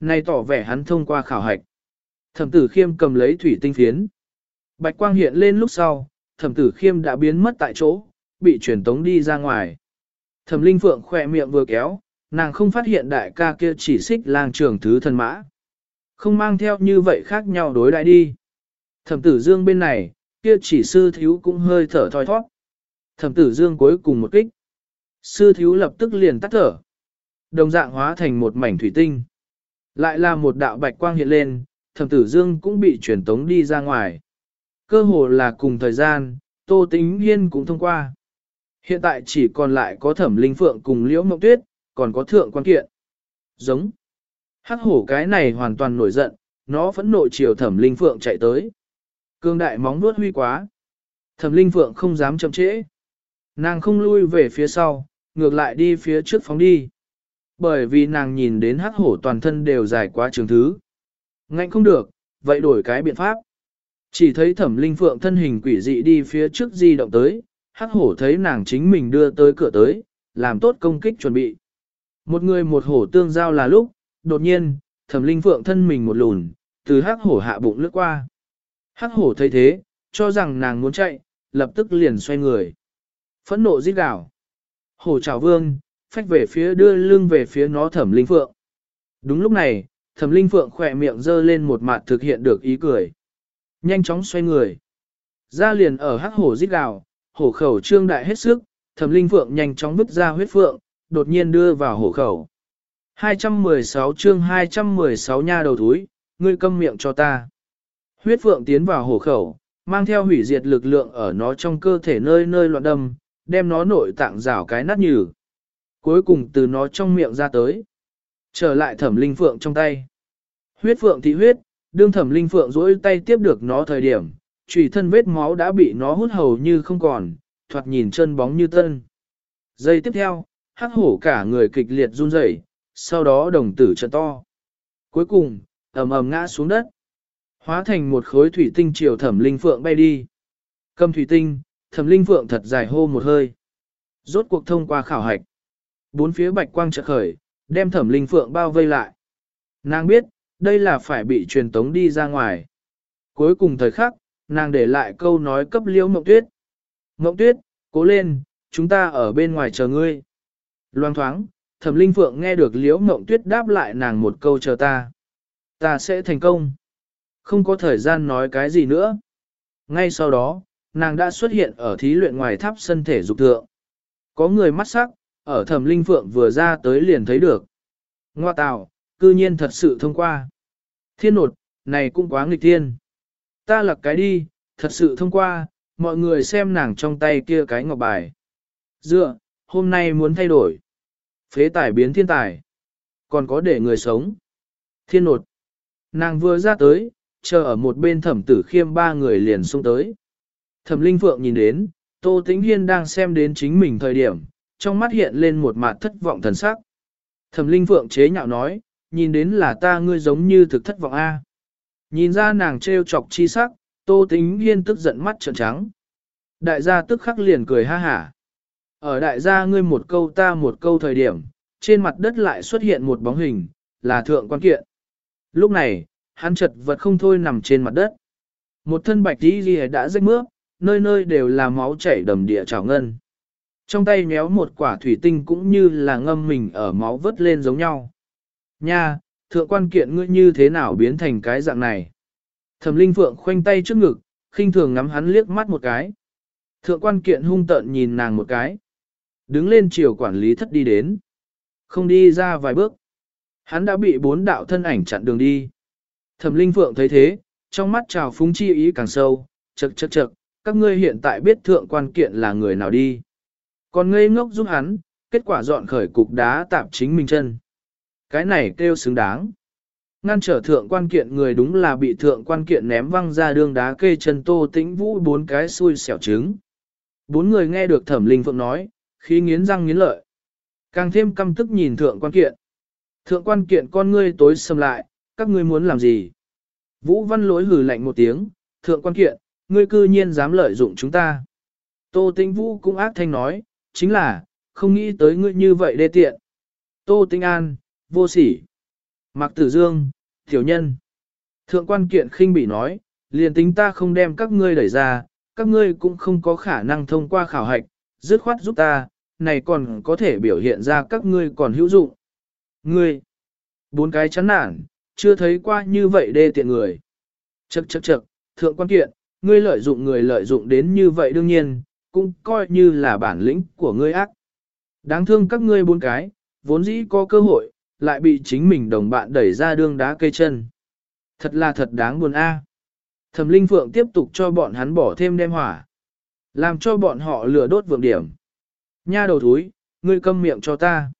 Này tỏ vẻ hắn thông qua khảo hạch. Thẩm tử khiêm cầm lấy thủy tinh phiến. Bạch quang hiện lên lúc sau, thẩm tử khiêm đã biến mất tại chỗ, bị truyền tống đi ra ngoài. Thẩm linh phượng khỏe miệng vừa kéo, nàng không phát hiện đại ca kia chỉ xích lang trưởng thứ thần mã. Không mang theo như vậy khác nhau đối đại đi. Thẩm tử dương bên này, kia chỉ sư thiếu cũng hơi thở thoi thoát. Thẩm tử dương cuối cùng một kích. Sư thiếu lập tức liền tắt thở. Đồng dạng hóa thành một mảnh thủy tinh. Lại là một đạo bạch quang hiện lên, thẩm tử dương cũng bị truyền tống đi ra ngoài. Cơ hồ là cùng thời gian, Tô Tính Hiên cũng thông qua. Hiện tại chỉ còn lại có thẩm linh phượng cùng liễu mộng tuyết, còn có thượng quan kiện. Giống. Hắc hổ cái này hoàn toàn nổi giận, nó phẫn nộ chiều thẩm linh phượng chạy tới. Cương đại móng nuốt huy quá. Thẩm linh phượng không dám chậm trễ. Nàng không lui về phía sau, ngược lại đi phía trước phóng đi. Bởi vì nàng nhìn đến hắc hổ toàn thân đều dài quá trường thứ. Ngạnh không được, vậy đổi cái biện pháp. Chỉ thấy thẩm linh phượng thân hình quỷ dị đi phía trước di động tới, hắc hổ thấy nàng chính mình đưa tới cửa tới, làm tốt công kích chuẩn bị. Một người một hổ tương giao là lúc, đột nhiên, thẩm linh phượng thân mình một lùn, từ hắc hổ hạ bụng lướt qua. Hắc hổ thấy thế, cho rằng nàng muốn chạy, lập tức liền xoay người. Phẫn nộ giết gào. Hổ trào vương, phách về phía đưa lưng về phía nó thẩm linh phượng. Đúng lúc này, thẩm linh phượng khỏe miệng dơ lên một mặt thực hiện được ý cười nhanh chóng xoay người. Ra liền ở hắc hổ giết gào, hổ khẩu trương đại hết sức, thẩm linh phượng nhanh chóng vứt ra huyết phượng, đột nhiên đưa vào hổ khẩu. 216 chương 216 nha đầu thúi, ngươi câm miệng cho ta. Huyết phượng tiến vào hổ khẩu, mang theo hủy diệt lực lượng ở nó trong cơ thể nơi nơi loạn đâm, đem nó nội tạng rào cái nát nhừ. Cuối cùng từ nó trong miệng ra tới. Trở lại thẩm linh phượng trong tay. Huyết phượng thị huyết, Đương thẩm linh phượng duỗi tay tiếp được nó thời điểm, trùy thân vết máu đã bị nó hút hầu như không còn, thoạt nhìn chân bóng như tân. Giây tiếp theo, hắc hổ cả người kịch liệt run rẩy, sau đó đồng tử trợ to. Cuối cùng, ầm ầm ngã xuống đất. Hóa thành một khối thủy tinh chiều thẩm linh phượng bay đi. Cầm thủy tinh, thẩm linh phượng thật dài hô một hơi. Rốt cuộc thông qua khảo hạch. Bốn phía bạch quang trợ khởi, đem thẩm linh phượng bao vây lại. Nàng biết, đây là phải bị truyền tống đi ra ngoài. Cuối cùng thời khắc, nàng để lại câu nói cấp liễu mộng tuyết. Mộng tuyết, cố lên, chúng ta ở bên ngoài chờ ngươi. Loang thoáng, thẩm linh phượng nghe được liễu mộng tuyết đáp lại nàng một câu chờ ta. Ta sẽ thành công. Không có thời gian nói cái gì nữa. Ngay sau đó, nàng đã xuất hiện ở thí luyện ngoài tháp sân thể dục thượng. Có người mắt sắc, ở thẩm linh phượng vừa ra tới liền thấy được. Ngoa Tạo, cư nhiên thật sự thông qua. Thiên nột, này cũng quá nghịch thiên. Ta lật cái đi, thật sự thông qua, mọi người xem nàng trong tay kia cái ngọc bài. Dựa, hôm nay muốn thay đổi. Phế tài biến thiên tài. Còn có để người sống. Thiên nột. Nàng vừa ra tới, chờ ở một bên thẩm tử khiêm ba người liền xuống tới. Thẩm Linh Phượng nhìn đến, Tô Tĩnh Hiên đang xem đến chính mình thời điểm, trong mắt hiện lên một mặt thất vọng thần sắc. Thẩm Linh Phượng chế nhạo nói, nhìn đến là ta ngươi giống như thực thất vọng a. Nhìn ra nàng trêu chọc chi sắc, Tô Tĩnh Hiên tức giận mắt trợn trắng. Đại gia tức khắc liền cười ha hả. Ở đại gia ngươi một câu ta một câu thời điểm, trên mặt đất lại xuất hiện một bóng hình, là thượng quan kiện. Lúc này, hắn chật vật không thôi nằm trên mặt đất. Một thân bạch tí ghi đã rách mướp, nơi nơi đều là máu chảy đầm địa trào ngân. Trong tay nhéo một quả thủy tinh cũng như là ngâm mình ở máu vớt lên giống nhau. Nha, thượng quan kiện ngươi như thế nào biến thành cái dạng này? Thẩm linh phượng khoanh tay trước ngực, khinh thường ngắm hắn liếc mắt một cái. Thượng quan kiện hung tợn nhìn nàng một cái. Đứng lên chiều quản lý thất đi đến. Không đi ra vài bước. Hắn đã bị bốn đạo thân ảnh chặn đường đi. Thẩm linh phượng thấy thế, trong mắt trào phúng chi ý càng sâu, chật chật chật, các ngươi hiện tại biết thượng quan kiện là người nào đi. Còn ngây ngốc giúp hắn, kết quả dọn khởi cục đá tạp chính mình chân. Cái này kêu xứng đáng. Ngăn trở thượng quan kiện người đúng là bị thượng quan kiện ném văng ra đường đá kê chân tô tĩnh vũ bốn cái xui xẻo trứng. Bốn người nghe được thẩm linh phượng nói, khi nghiến răng nghiến lợi. Càng thêm căm tức nhìn thượng quan kiện. Thượng quan kiện con ngươi tối sầm lại, các ngươi muốn làm gì? Vũ văn lỗi hử lạnh một tiếng, thượng quan kiện, ngươi cư nhiên dám lợi dụng chúng ta. Tô Tĩnh Vũ cũng ác thanh nói, chính là, không nghĩ tới ngươi như vậy đê tiện. Tô Tĩnh An, vô sỉ. Mạc Tử Dương, tiểu nhân. Thượng quan kiện khinh bị nói, liền tính ta không đem các ngươi đẩy ra, các ngươi cũng không có khả năng thông qua khảo hạch, dứt khoát giúp ta, này còn có thể biểu hiện ra các ngươi còn hữu dụng. Ngươi, bốn cái chán nản, chưa thấy qua như vậy đê tiện người. Chậc chậc chậc, thượng quan kiện, ngươi lợi dụng người lợi dụng đến như vậy đương nhiên, cũng coi như là bản lĩnh của ngươi ác. Đáng thương các ngươi bốn cái, vốn dĩ có cơ hội, lại bị chính mình đồng bạn đẩy ra đương đá cây chân. Thật là thật đáng buồn a. À. Thẩm Linh Phượng tiếp tục cho bọn hắn bỏ thêm đem hỏa. Làm cho bọn họ lửa đốt vượng điểm. Nha đầu thúi, ngươi câm miệng cho ta.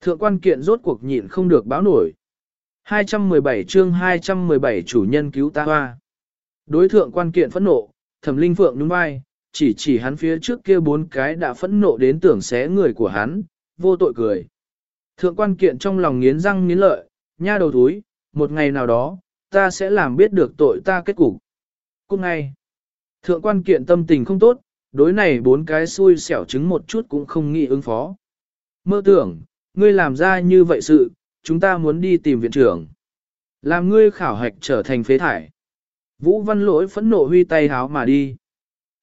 Thượng quan kiện rốt cuộc nhịn không được báo nổi. 217 chương 217 chủ nhân cứu ta hoa. Đối thượng quan kiện phẫn nộ, thẩm linh phượng nhún vai, chỉ chỉ hắn phía trước kia bốn cái đã phẫn nộ đến tưởng xé người của hắn, vô tội cười. Thượng quan kiện trong lòng nghiến răng nghiến lợi, nha đầu thúi, một ngày nào đó, ta sẽ làm biết được tội ta kết cục. Cũng ngay, thượng quan kiện tâm tình không tốt, đối này bốn cái xui xẻo trứng một chút cũng không nghĩ ứng phó. Mơ tưởng, ngươi làm ra như vậy sự, chúng ta muốn đi tìm viện trưởng. Làm ngươi khảo hạch trở thành phế thải. Vũ văn lỗi phẫn nộ huy tay háo mà đi.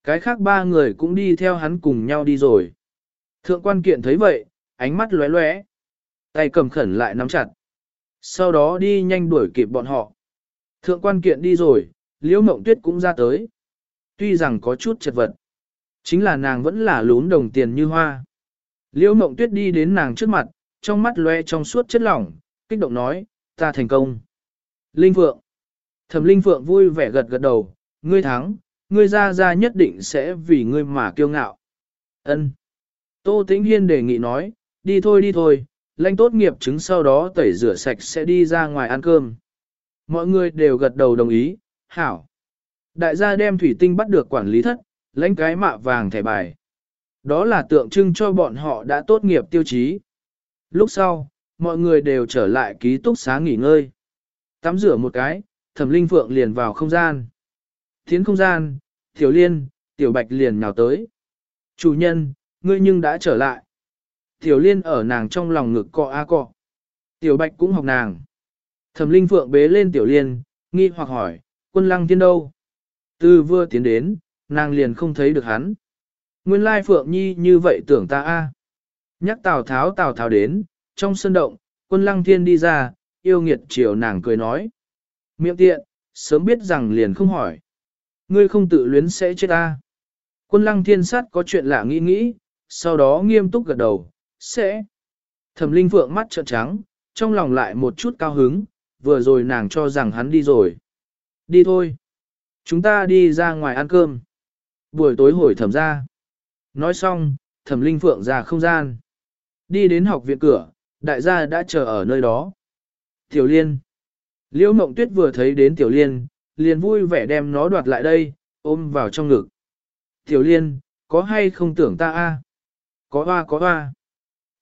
Cái khác ba người cũng đi theo hắn cùng nhau đi rồi. Thượng quan kiện thấy vậy, ánh mắt lóe lóe. Tay cầm khẩn lại nắm chặt. Sau đó đi nhanh đuổi kịp bọn họ. Thượng quan kiện đi rồi, liễu mộng tuyết cũng ra tới. Tuy rằng có chút chật vật. Chính là nàng vẫn là lún đồng tiền như hoa. Liễu mộng tuyết đi đến nàng trước mặt, trong mắt loe trong suốt chất lỏng, kích động nói, ta thành công. Linh Phượng. Thẩm Linh Phượng vui vẻ gật gật đầu, ngươi thắng, ngươi ra ra nhất định sẽ vì ngươi mà kiêu ngạo. Ân. Tô Tĩnh Hiên đề nghị nói, đi thôi đi thôi, lãnh tốt nghiệp chứng sau đó tẩy rửa sạch sẽ đi ra ngoài ăn cơm. Mọi người đều gật đầu đồng ý, hảo. Đại gia đem thủy tinh bắt được quản lý thất, lãnh cái mạ vàng thẻ bài. Đó là tượng trưng cho bọn họ đã tốt nghiệp tiêu chí. Lúc sau, mọi người đều trở lại ký túc xá nghỉ ngơi. Tắm rửa một cái, thẩm linh phượng liền vào không gian. Thiến không gian, tiểu liên, tiểu bạch liền nhào tới. Chủ nhân, ngươi nhưng đã trở lại. Tiểu liên ở nàng trong lòng ngực cọ a cọ. Tiểu bạch cũng học nàng. Thẩm linh phượng bế lên tiểu liên, nghi hoặc hỏi, quân lăng tiên đâu? Từ vừa tiến đến, nàng liền không thấy được hắn. Nguyên lai phượng nhi như vậy tưởng ta a. Nhắc Tào Tháo Tào Tháo đến, trong sân động, quân lăng thiên đi ra, yêu nghiệt chiều nàng cười nói. Miệng tiện, sớm biết rằng liền không hỏi. Ngươi không tự luyến sẽ chết ta. Quân lăng thiên sát có chuyện lạ nghĩ nghĩ, sau đó nghiêm túc gật đầu, sẽ. Thẩm linh phượng mắt trợn trắng, trong lòng lại một chút cao hứng, vừa rồi nàng cho rằng hắn đi rồi. Đi thôi. Chúng ta đi ra ngoài ăn cơm. Buổi tối hồi thẩm ra. Nói xong, thẩm linh phượng ra không gian. Đi đến học viện cửa, đại gia đã chờ ở nơi đó. Tiểu liên. Liễu mộng tuyết vừa thấy đến tiểu liên, liền vui vẻ đem nó đoạt lại đây, ôm vào trong ngực. Tiểu liên, có hay không tưởng ta a? Có hoa có hoa.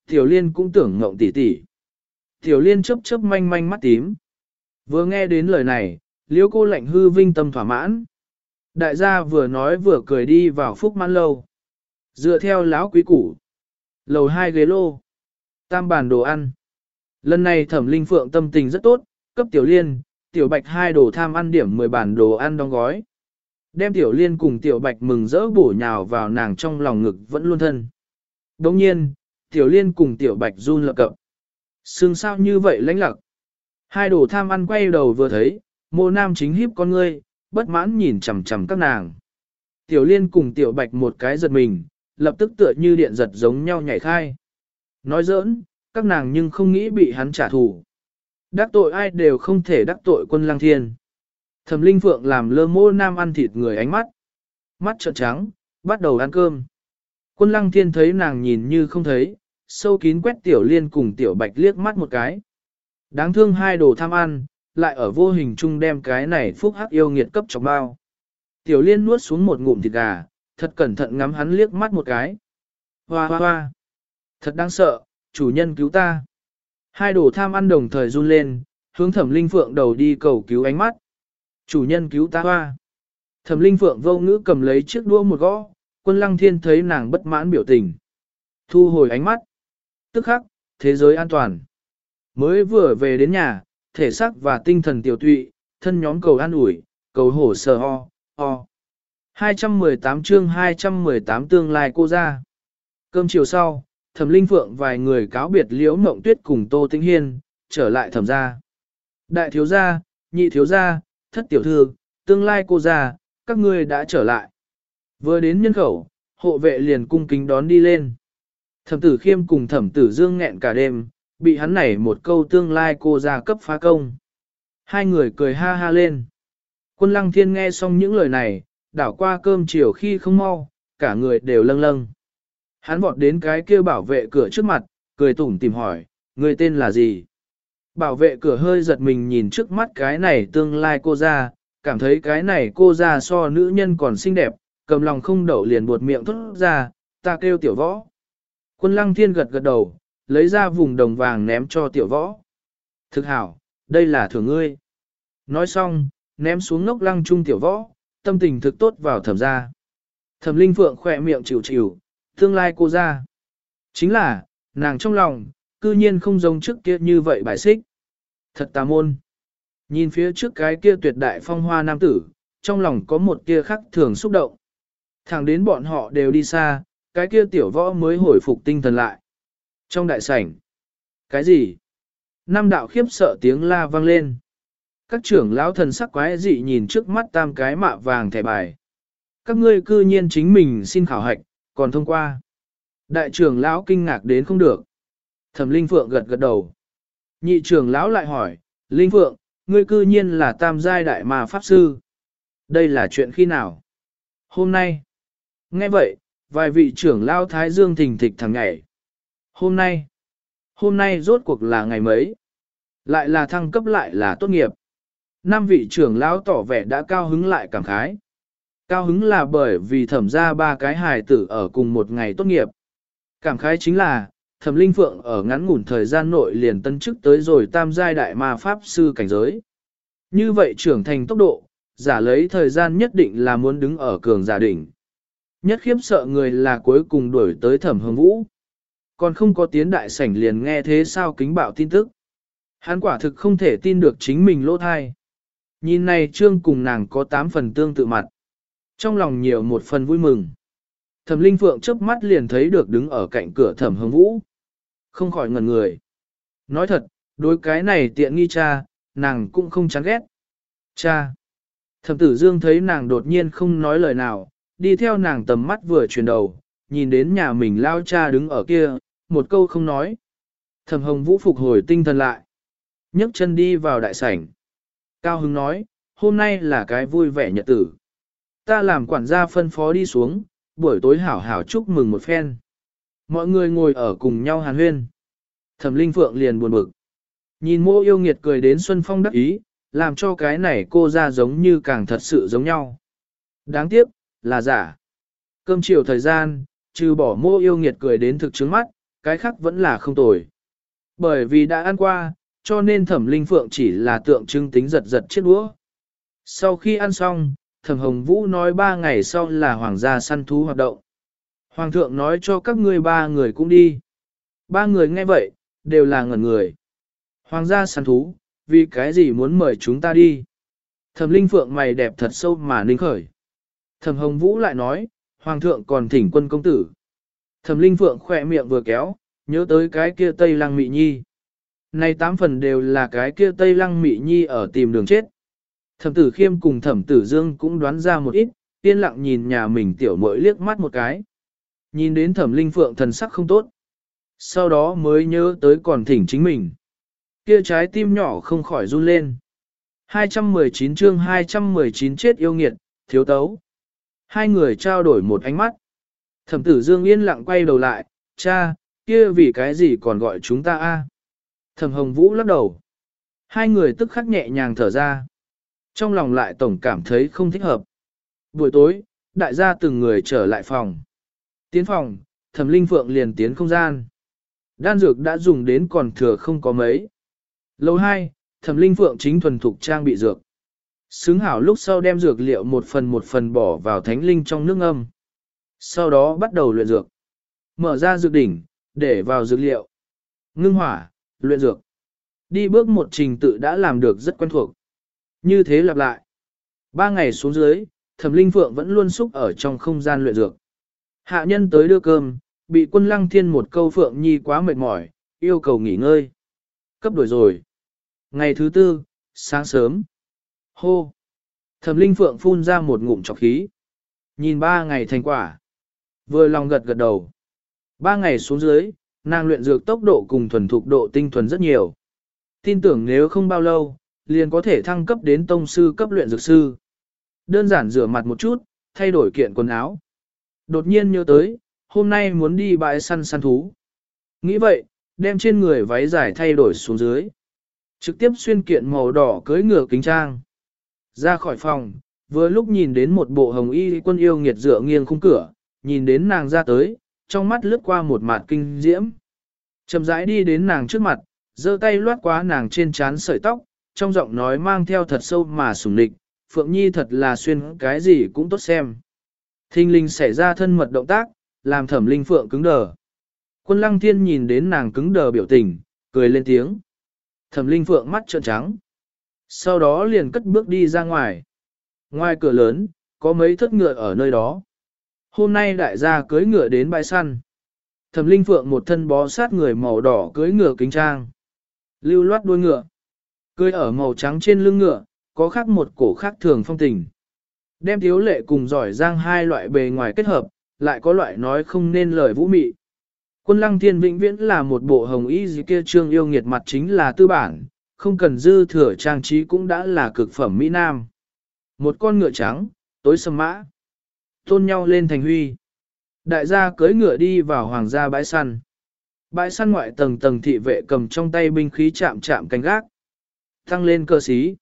Tiểu liên cũng tưởng ngộng tỉ tỉ. Tiểu liên chớp chớp manh manh mắt tím. Vừa nghe đến lời này, liễu cô lạnh hư vinh tâm thỏa mãn. Đại gia vừa nói vừa cười đi vào phúc mãn lâu. Dựa theo lão quý củ. Lầu hai ghế lô. Tam bàn đồ ăn. Lần này thẩm linh phượng tâm tình rất tốt, cấp tiểu liên, tiểu bạch hai đồ tham ăn điểm 10 bản đồ ăn đóng gói. Đem tiểu liên cùng tiểu bạch mừng rỡ bổ nhào vào nàng trong lòng ngực vẫn luôn thân. Đồng nhiên, tiểu liên cùng tiểu bạch run lập cập. Sương sao như vậy lãnh lặc. Hai đồ tham ăn quay đầu vừa thấy, mô nam chính hiếp con ngươi, bất mãn nhìn chằm chằm các nàng. Tiểu liên cùng tiểu bạch một cái giật mình, lập tức tựa như điện giật giống nhau nhảy khai. Nói giỡn, các nàng nhưng không nghĩ bị hắn trả thù. Đắc tội ai đều không thể đắc tội quân lăng thiên. Thẩm linh phượng làm lơ mô nam ăn thịt người ánh mắt. Mắt trợn trắng, bắt đầu ăn cơm. Quân lăng thiên thấy nàng nhìn như không thấy, sâu kín quét tiểu liên cùng tiểu bạch liếc mắt một cái. Đáng thương hai đồ tham ăn, lại ở vô hình chung đem cái này phúc hắc yêu nghiệt cấp trong bao. Tiểu liên nuốt xuống một ngụm thịt gà, thật cẩn thận ngắm hắn liếc mắt một cái. Hoa hoa hoa! Thật đáng sợ, chủ nhân cứu ta. Hai đồ tham ăn đồng thời run lên, hướng thẩm linh phượng đầu đi cầu cứu ánh mắt. Chủ nhân cứu ta hoa. Thẩm linh phượng vô ngữ cầm lấy chiếc đũa một gõ, quân lăng thiên thấy nàng bất mãn biểu tình. Thu hồi ánh mắt. Tức khắc, thế giới an toàn. Mới vừa về đến nhà, thể xác và tinh thần tiểu tụy, thân nhóm cầu an ủi, cầu hổ sờ ho, ho. 218 chương 218 tương lai cô ra. Cơm chiều sau, thẩm linh phượng vài người cáo biệt liễu mộng tuyết cùng tô tĩnh hiên, trở lại thẩm gia. Đại thiếu gia, nhị thiếu gia, thất tiểu thư, tương lai cô gia, các ngươi đã trở lại. Vừa đến nhân khẩu, hộ vệ liền cung kính đón đi lên. Thẩm tử khiêm cùng thẩm tử dương nghẹn cả đêm, bị hắn nảy một câu tương lai cô ra cấp phá công. Hai người cười ha ha lên. Quân lăng thiên nghe xong những lời này, đảo qua cơm chiều khi không mau, cả người đều lâng lâng. Hắn vọt đến cái kia bảo vệ cửa trước mặt, cười tủm tìm hỏi, người tên là gì? Bảo vệ cửa hơi giật mình nhìn trước mắt cái này tương lai cô ra, cảm thấy cái này cô ra so nữ nhân còn xinh đẹp, cầm lòng không đậu liền buột miệng thốt ra, ta kêu tiểu võ. Quân lăng thiên gật gật đầu, lấy ra vùng đồng vàng ném cho tiểu võ. Thực hảo, đây là thưởng ngươi. Nói xong, ném xuống ngốc lăng trung tiểu võ, tâm tình thực tốt vào thẩm ra. Thẩm linh phượng khỏe miệng chịu chịu, tương lai cô ra. Chính là, nàng trong lòng, cư nhiên không giống trước kia như vậy bài xích. Thật tà môn. Nhìn phía trước cái kia tuyệt đại phong hoa nam tử, trong lòng có một kia khắc thường xúc động. Thẳng đến bọn họ đều đi xa, cái kia tiểu võ mới hồi phục tinh thần lại. Trong đại sảnh. Cái gì? Nam đạo khiếp sợ tiếng la vang lên. Các trưởng lão thần sắc quái dị nhìn trước mắt tam cái mạ vàng thẻ bài. Các ngươi cư nhiên chính mình xin khảo hạch, còn thông qua. Đại trưởng lão kinh ngạc đến không được. Thẩm Linh Phượng gật gật đầu. Nhị trưởng lão lại hỏi, Linh Phượng, ngươi cư nhiên là tam giai đại mà pháp sư. Đây là chuyện khi nào? Hôm nay. Nghe vậy, vài vị trưởng lão Thái Dương thình thịch thằng nhảy. Hôm nay. Hôm nay rốt cuộc là ngày mấy? Lại là thăng cấp lại là tốt nghiệp. năm vị trưởng lão tỏ vẻ đã cao hứng lại cảm khái. Cao hứng là bởi vì thẩm ra ba cái hài tử ở cùng một ngày tốt nghiệp. Cảm khái chính là, thẩm linh phượng ở ngắn ngủn thời gian nội liền tân chức tới rồi tam giai đại ma pháp sư cảnh giới. Như vậy trưởng thành tốc độ, giả lấy thời gian nhất định là muốn đứng ở cường giả đỉnh. Nhất khiếp sợ người là cuối cùng đuổi tới thẩm hương vũ. Còn không có tiến đại sảnh liền nghe thế sao kính bạo tin tức. Hắn quả thực không thể tin được chính mình lỗ thai. Nhìn này trương cùng nàng có tám phần tương tự mặt. Trong lòng nhiều một phần vui mừng. Thẩm Linh Phượng chớp mắt liền thấy được đứng ở cạnh cửa Thẩm Hồng Vũ. Không khỏi ngẩn người. Nói thật, đối cái này tiện nghi cha, nàng cũng không chán ghét. Cha. Thẩm Tử Dương thấy nàng đột nhiên không nói lời nào, đi theo nàng tầm mắt vừa chuyển đầu, nhìn đến nhà mình lao cha đứng ở kia, một câu không nói. Thẩm Hồng Vũ phục hồi tinh thần lại. nhấc chân đi vào đại sảnh. Cao Hưng nói, hôm nay là cái vui vẻ nhật tử. Ta làm quản gia phân phó đi xuống, buổi tối hảo hảo chúc mừng một phen. Mọi người ngồi ở cùng nhau hàn huyên. Thẩm Linh Phượng liền buồn bực. Nhìn mô yêu nghiệt cười đến Xuân Phong đắc ý, làm cho cái này cô ra giống như càng thật sự giống nhau. Đáng tiếc, là giả. Cơm chiều thời gian, trừ bỏ mô yêu nghiệt cười đến thực chứng mắt, cái khác vẫn là không tồi. Bởi vì đã ăn qua, cho nên thẩm linh phượng chỉ là tượng trưng tính giật giật chiếc đũa. Sau khi ăn xong, thẩm hồng vũ nói ba ngày sau là hoàng gia săn thú hoạt động. Hoàng thượng nói cho các ngươi ba người cũng đi. Ba người nghe vậy, đều là ngẩn người. Hoàng gia săn thú, vì cái gì muốn mời chúng ta đi? Thẩm linh phượng mày đẹp thật sâu mà ninh khởi. Thẩm hồng vũ lại nói, Hoàng thượng còn thỉnh quân công tử. Thẩm linh phượng khỏe miệng vừa kéo, nhớ tới cái kia Tây Lăng Mị Nhi. Này tám phần đều là cái kia Tây Lăng Mị Nhi ở tìm đường chết. Thẩm tử khiêm cùng thẩm tử dương cũng đoán ra một ít, yên lặng nhìn nhà mình tiểu muội liếc mắt một cái. Nhìn đến thẩm linh phượng thần sắc không tốt. Sau đó mới nhớ tới còn thỉnh chính mình. Kia trái tim nhỏ không khỏi run lên. 219 chương 219 chết yêu nghiệt, thiếu tấu. Hai người trao đổi một ánh mắt. Thẩm tử dương yên lặng quay đầu lại, cha, kia vì cái gì còn gọi chúng ta a? Thẩm hồng vũ lắc đầu. Hai người tức khắc nhẹ nhàng thở ra. Trong lòng lại tổng cảm thấy không thích hợp. Buổi tối, đại gia từng người trở lại phòng. Tiến phòng, thẩm linh phượng liền tiến không gian. Đan dược đã dùng đến còn thừa không có mấy. Lâu hai, thẩm linh phượng chính thuần thục trang bị dược. Xứng hảo lúc sau đem dược liệu một phần một phần bỏ vào thánh linh trong nước âm. Sau đó bắt đầu luyện dược. Mở ra dược đỉnh, để vào dược liệu. Ngưng hỏa, luyện dược. Đi bước một trình tự đã làm được rất quen thuộc. Như thế lặp lại. Ba ngày xuống dưới, thẩm linh phượng vẫn luôn xúc ở trong không gian luyện dược. Hạ nhân tới đưa cơm, bị quân lăng thiên một câu phượng nhi quá mệt mỏi, yêu cầu nghỉ ngơi. Cấp đổi rồi. Ngày thứ tư, sáng sớm. Hô! Thẩm linh phượng phun ra một ngụm trọc khí. Nhìn ba ngày thành quả. Vừa lòng gật gật đầu. Ba ngày xuống dưới, nàng luyện dược tốc độ cùng thuần thục độ tinh thuần rất nhiều. Tin tưởng nếu không bao lâu, liền có thể thăng cấp đến tông sư cấp luyện dược sư. Đơn giản rửa mặt một chút, thay đổi kiện quần áo. Đột nhiên nhớ tới, hôm nay muốn đi bãi săn săn thú. Nghĩ vậy, đem trên người váy dài thay đổi xuống dưới. Trực tiếp xuyên kiện màu đỏ cưới ngựa kính trang. Ra khỏi phòng, vừa lúc nhìn đến một bộ hồng y quân yêu nghiệt dựa nghiêng khung cửa, nhìn đến nàng ra tới, trong mắt lướt qua một mặt kinh diễm. Chậm rãi đi đến nàng trước mặt, giơ tay loát qua nàng trên trán sợi tóc, trong giọng nói mang theo thật sâu mà sủng nịch, Phượng Nhi thật là xuyên cái gì cũng tốt xem. Thinh linh xảy ra thân mật động tác, làm thẩm linh Phượng cứng đờ. Quân lăng thiên nhìn đến nàng cứng đờ biểu tình, cười lên tiếng. Thẩm linh Phượng mắt trợn trắng. Sau đó liền cất bước đi ra ngoài. Ngoài cửa lớn, có mấy thất ngựa ở nơi đó. Hôm nay đại gia cưới ngựa đến bãi săn. Thẩm Linh Phượng một thân bó sát người màu đỏ cưới ngựa kính trang. Lưu loát đuôi ngựa. Cưới ở màu trắng trên lưng ngựa, có khác một cổ khác thường phong tình. Đem thiếu lệ cùng giỏi giang hai loại bề ngoài kết hợp, lại có loại nói không nên lời vũ mị. Quân lăng thiên vĩnh viễn là một bộ hồng y gì kia trương yêu nghiệt mặt chính là tư bản, không cần dư thừa trang trí cũng đã là cực phẩm Mỹ Nam. Một con ngựa trắng, tối sầm mã, tôn nhau lên thành huy. Đại gia cưới ngựa đi vào hoàng gia bãi săn. Bãi săn ngoại tầng tầng thị vệ cầm trong tay binh khí chạm chạm canh gác. Tăng lên cơ sĩ.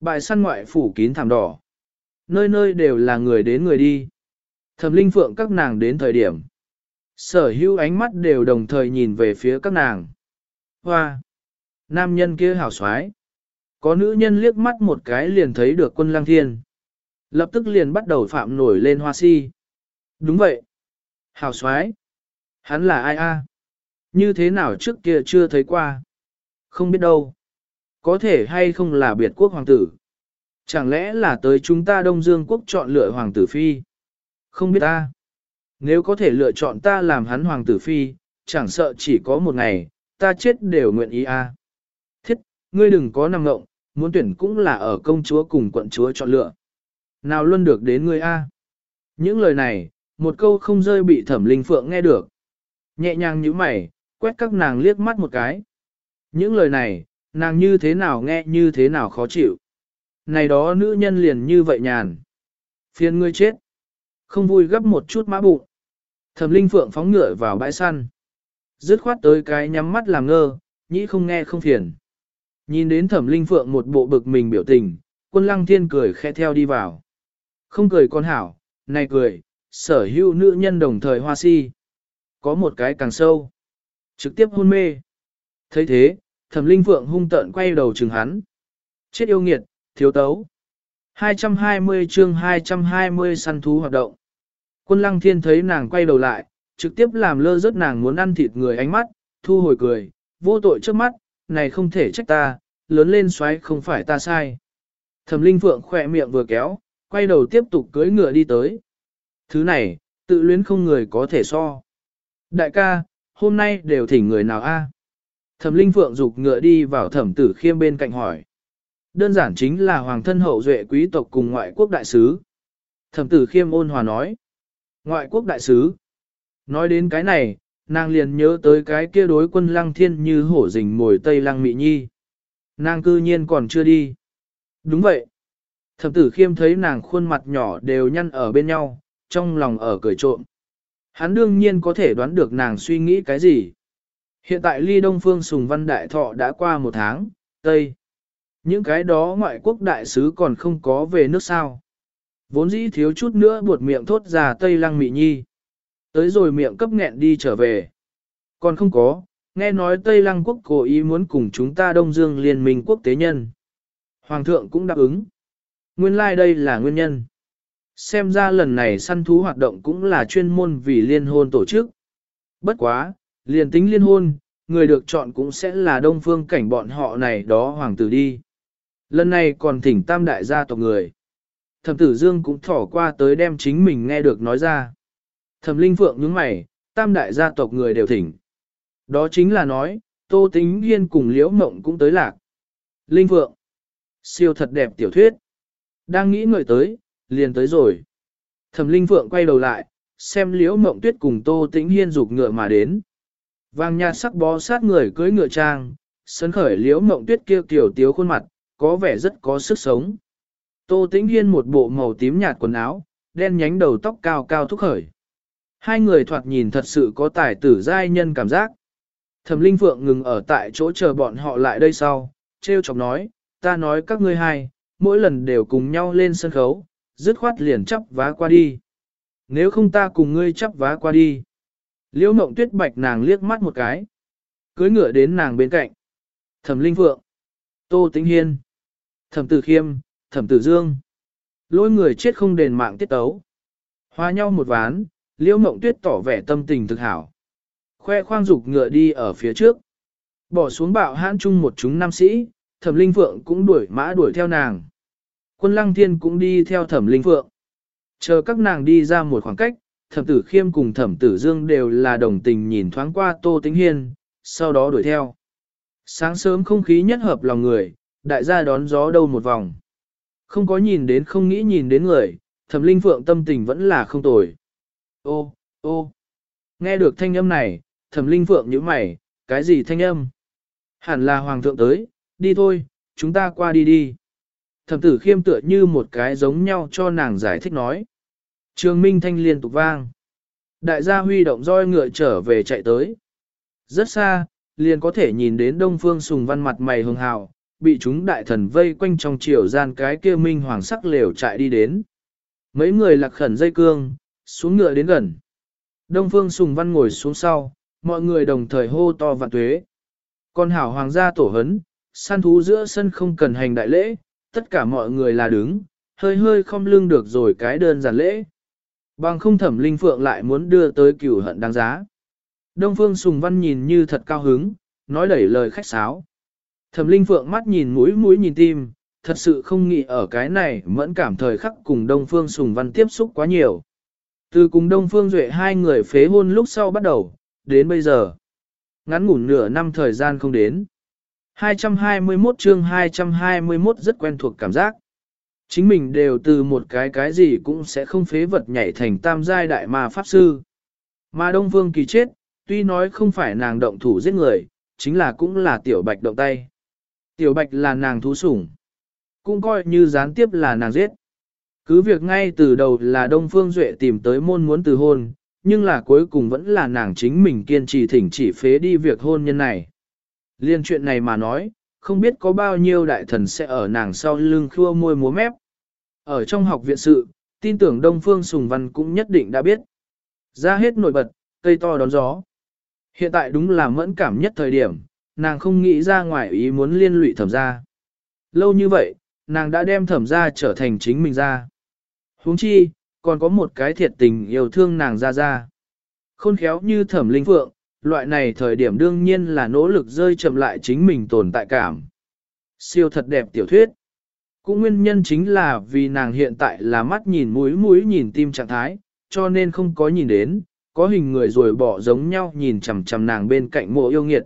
bãi săn ngoại phủ kín thảm đỏ. Nơi nơi đều là người đến người đi. Thẩm linh phượng các nàng đến thời điểm. Sở hữu ánh mắt đều đồng thời nhìn về phía các nàng. Hoa! Nam nhân kia hảo xoái. Có nữ nhân liếc mắt một cái liền thấy được quân lang thiên. Lập tức liền bắt đầu phạm nổi lên hoa si. Đúng vậy. hào xoái. Hắn là ai a? Như thế nào trước kia chưa thấy qua? Không biết đâu. Có thể hay không là biệt quốc hoàng tử? Chẳng lẽ là tới chúng ta Đông Dương quốc chọn lựa hoàng tử phi? Không biết ta. Nếu có thể lựa chọn ta làm hắn hoàng tử phi, chẳng sợ chỉ có một ngày, ta chết đều nguyện ý a. Thiết, ngươi đừng có nằm ngộng, muốn tuyển cũng là ở công chúa cùng quận chúa chọn lựa. Nào luôn được đến ngươi a. Những lời này, một câu không rơi bị thẩm linh phượng nghe được. Nhẹ nhàng như mày, quét các nàng liếc mắt một cái. Những lời này, nàng như thế nào nghe như thế nào khó chịu. Này đó nữ nhân liền như vậy nhàn. Phiền ngươi chết. Không vui gấp một chút mã bụng. Thẩm linh phượng phóng ngựa vào bãi săn. Dứt khoát tới cái nhắm mắt làm ngơ, nhĩ không nghe không phiền. Nhìn đến thẩm linh phượng một bộ bực mình biểu tình, quân lăng thiên cười khẽ theo đi vào. Không cười con hảo, này cười, sở hữu nữ nhân đồng thời hoa si. Có một cái càng sâu. Trực tiếp hôn mê. thấy thế, thẩm linh phượng hung tợn quay đầu chừng hắn. Chết yêu nghiệt, thiếu tấu. 220 chương 220 săn thú hoạt động. Quân lăng thiên thấy nàng quay đầu lại, trực tiếp làm lơ rớt nàng muốn ăn thịt người ánh mắt, thu hồi cười, vô tội trước mắt, này không thể trách ta, lớn lên xoáy không phải ta sai. Thẩm linh phượng khỏe miệng vừa kéo, quay đầu tiếp tục cưỡi ngựa đi tới. Thứ này, tự luyến không người có thể so. Đại ca, hôm nay đều thỉnh người nào a? Thẩm linh phượng dục ngựa đi vào thẩm tử khiêm bên cạnh hỏi. Đơn giản chính là hoàng thân hậu duệ quý tộc cùng ngoại quốc đại sứ. Thẩm tử khiêm ôn hòa nói. Ngoại quốc đại sứ. Nói đến cái này, nàng liền nhớ tới cái kia đối quân lăng thiên như hổ rình mồi tây lăng mị nhi. Nàng cư nhiên còn chưa đi. Đúng vậy. Thẩm tử khiêm thấy nàng khuôn mặt nhỏ đều nhăn ở bên nhau, trong lòng ở cười trộm. Hắn đương nhiên có thể đoán được nàng suy nghĩ cái gì. Hiện tại ly đông phương sùng văn đại thọ đã qua một tháng, Tây. Những cái đó ngoại quốc đại sứ còn không có về nước sao. Vốn dĩ thiếu chút nữa buột miệng thốt ra Tây Lăng Mị Nhi. Tới rồi miệng cấp nghẹn đi trở về. Còn không có, nghe nói Tây Lăng quốc cố ý muốn cùng chúng ta Đông Dương liên minh quốc tế nhân. Hoàng thượng cũng đáp ứng. Nguyên lai like đây là nguyên nhân. Xem ra lần này săn thú hoạt động cũng là chuyên môn vì liên hôn tổ chức. Bất quá, liền tính liên hôn, người được chọn cũng sẽ là đông phương cảnh bọn họ này đó hoàng tử đi. Lần này còn thỉnh tam đại gia tộc người. Thẩm tử dương cũng thỏ qua tới đem chính mình nghe được nói ra. Thẩm linh phượng nhướng mày, tam đại gia tộc người đều thỉnh. Đó chính là nói, tô tính hiên cùng liễu mộng cũng tới lạc. Linh phượng, siêu thật đẹp tiểu thuyết. Đang nghĩ ngợi tới, liền tới rồi. Thẩm linh phượng quay đầu lại, xem liễu mộng tuyết cùng tô tĩnh hiên rục ngựa mà đến. Vàng nhạt sắc bó sát người cưỡi ngựa trang, sấn khởi liễu mộng tuyết kia tiểu tiếu khuôn mặt, có vẻ rất có sức sống. Tô tĩnh hiên một bộ màu tím nhạt quần áo, đen nhánh đầu tóc cao cao thúc khởi. Hai người thoạt nhìn thật sự có tài tử giai nhân cảm giác. Thẩm Linh Phượng ngừng ở tại chỗ chờ bọn họ lại đây sau, treo chọc nói, ta nói các ngươi hai, mỗi lần đều cùng nhau lên sân khấu, dứt khoát liền chấp vá qua đi. Nếu không ta cùng ngươi chấp vá qua đi. Liễu mộng tuyết bạch nàng liếc mắt một cái. Cưới ngựa đến nàng bên cạnh. Thẩm Linh Phượng. Tô Tĩnh Hiên. Thẩm Tử Khiêm. Thẩm Tử Dương. Lôi người chết không đền mạng tiết tấu. Hòa nhau một ván, liễu mộng tuyết tỏ vẻ tâm tình thực hảo. Khoe khoang dục ngựa đi ở phía trước. Bỏ xuống bạo hãn chung một chúng nam sĩ, thẩm linh phượng cũng đuổi mã đuổi theo nàng. Quân lăng thiên cũng đi theo thẩm linh phượng. Chờ các nàng đi ra một khoảng cách, thẩm tử khiêm cùng thẩm tử dương đều là đồng tình nhìn thoáng qua tô tĩnh hiên, sau đó đuổi theo. Sáng sớm không khí nhất hợp lòng người, đại gia đón gió đâu một vòng. Không có nhìn đến không nghĩ nhìn đến người, thẩm linh phượng tâm tình vẫn là không tồi. Ô, ô, nghe được thanh âm này, thẩm linh phượng nhíu mày, cái gì thanh âm? Hẳn là hoàng thượng tới, đi thôi, chúng ta qua đi đi. Thẩm tử khiêm tựa như một cái giống nhau cho nàng giải thích nói. Trường Minh Thanh liên tục vang. Đại gia huy động roi ngựa trở về chạy tới. Rất xa, liền có thể nhìn đến đông phương sùng văn mặt mày hường hào, bị chúng đại thần vây quanh trong triều gian cái kia minh hoàng sắc lều chạy đi đến. Mấy người lạc khẩn dây cương, xuống ngựa đến gần. Đông Phương Sùng Văn ngồi xuống sau, mọi người đồng thời hô to vạn tuế. Con hảo hoàng gia tổ hấn, săn thú giữa sân không cần hành đại lễ, tất cả mọi người là đứng, hơi hơi không lưng được rồi cái đơn giản lễ. Bằng không thẩm linh phượng lại muốn đưa tới cửu hận đáng giá. Đông Phương Sùng Văn nhìn như thật cao hứng, nói đẩy lời khách sáo. Thẩm linh phượng mắt nhìn mũi mũi nhìn tim, thật sự không nghĩ ở cái này mẫn cảm thời khắc cùng Đông Phương Sùng Văn tiếp xúc quá nhiều. Từ cùng Đông Phương Duệ hai người phế hôn lúc sau bắt đầu, đến bây giờ. Ngắn ngủn nửa năm thời gian không đến. 221 chương 221 rất quen thuộc cảm giác. Chính mình đều từ một cái cái gì cũng sẽ không phế vật nhảy thành tam giai đại ma pháp sư. Mà Đông Vương Kỳ chết, tuy nói không phải nàng động thủ giết người, chính là cũng là tiểu bạch động tay. Tiểu bạch là nàng thú sủng. Cũng coi như gián tiếp là nàng giết. Cứ việc ngay từ đầu là Đông Phương Duệ tìm tới môn muốn từ hôn, nhưng là cuối cùng vẫn là nàng chính mình kiên trì thỉnh chỉ phế đi việc hôn nhân này. Liên chuyện này mà nói, không biết có bao nhiêu đại thần sẽ ở nàng sau lưng khua môi múa mép. Ở trong học viện sự, tin tưởng Đông Phương Sùng Văn cũng nhất định đã biết. Ra hết nổi bật, cây to đón gió. Hiện tại đúng là mẫn cảm nhất thời điểm, nàng không nghĩ ra ngoài ý muốn liên lụy thẩm ra. Lâu như vậy, nàng đã đem thẩm ra trở thành chính mình ra. huống chi, còn có một cái thiệt tình yêu thương nàng ra ra. Khôn khéo như thẩm linh phượng, loại này thời điểm đương nhiên là nỗ lực rơi chậm lại chính mình tồn tại cảm. Siêu thật đẹp tiểu thuyết. Cũng nguyên nhân chính là vì nàng hiện tại là mắt nhìn mũi mũi nhìn tim trạng thái, cho nên không có nhìn đến, có hình người rồi bỏ giống nhau nhìn chằm chằm nàng bên cạnh mộ yêu nghiệt.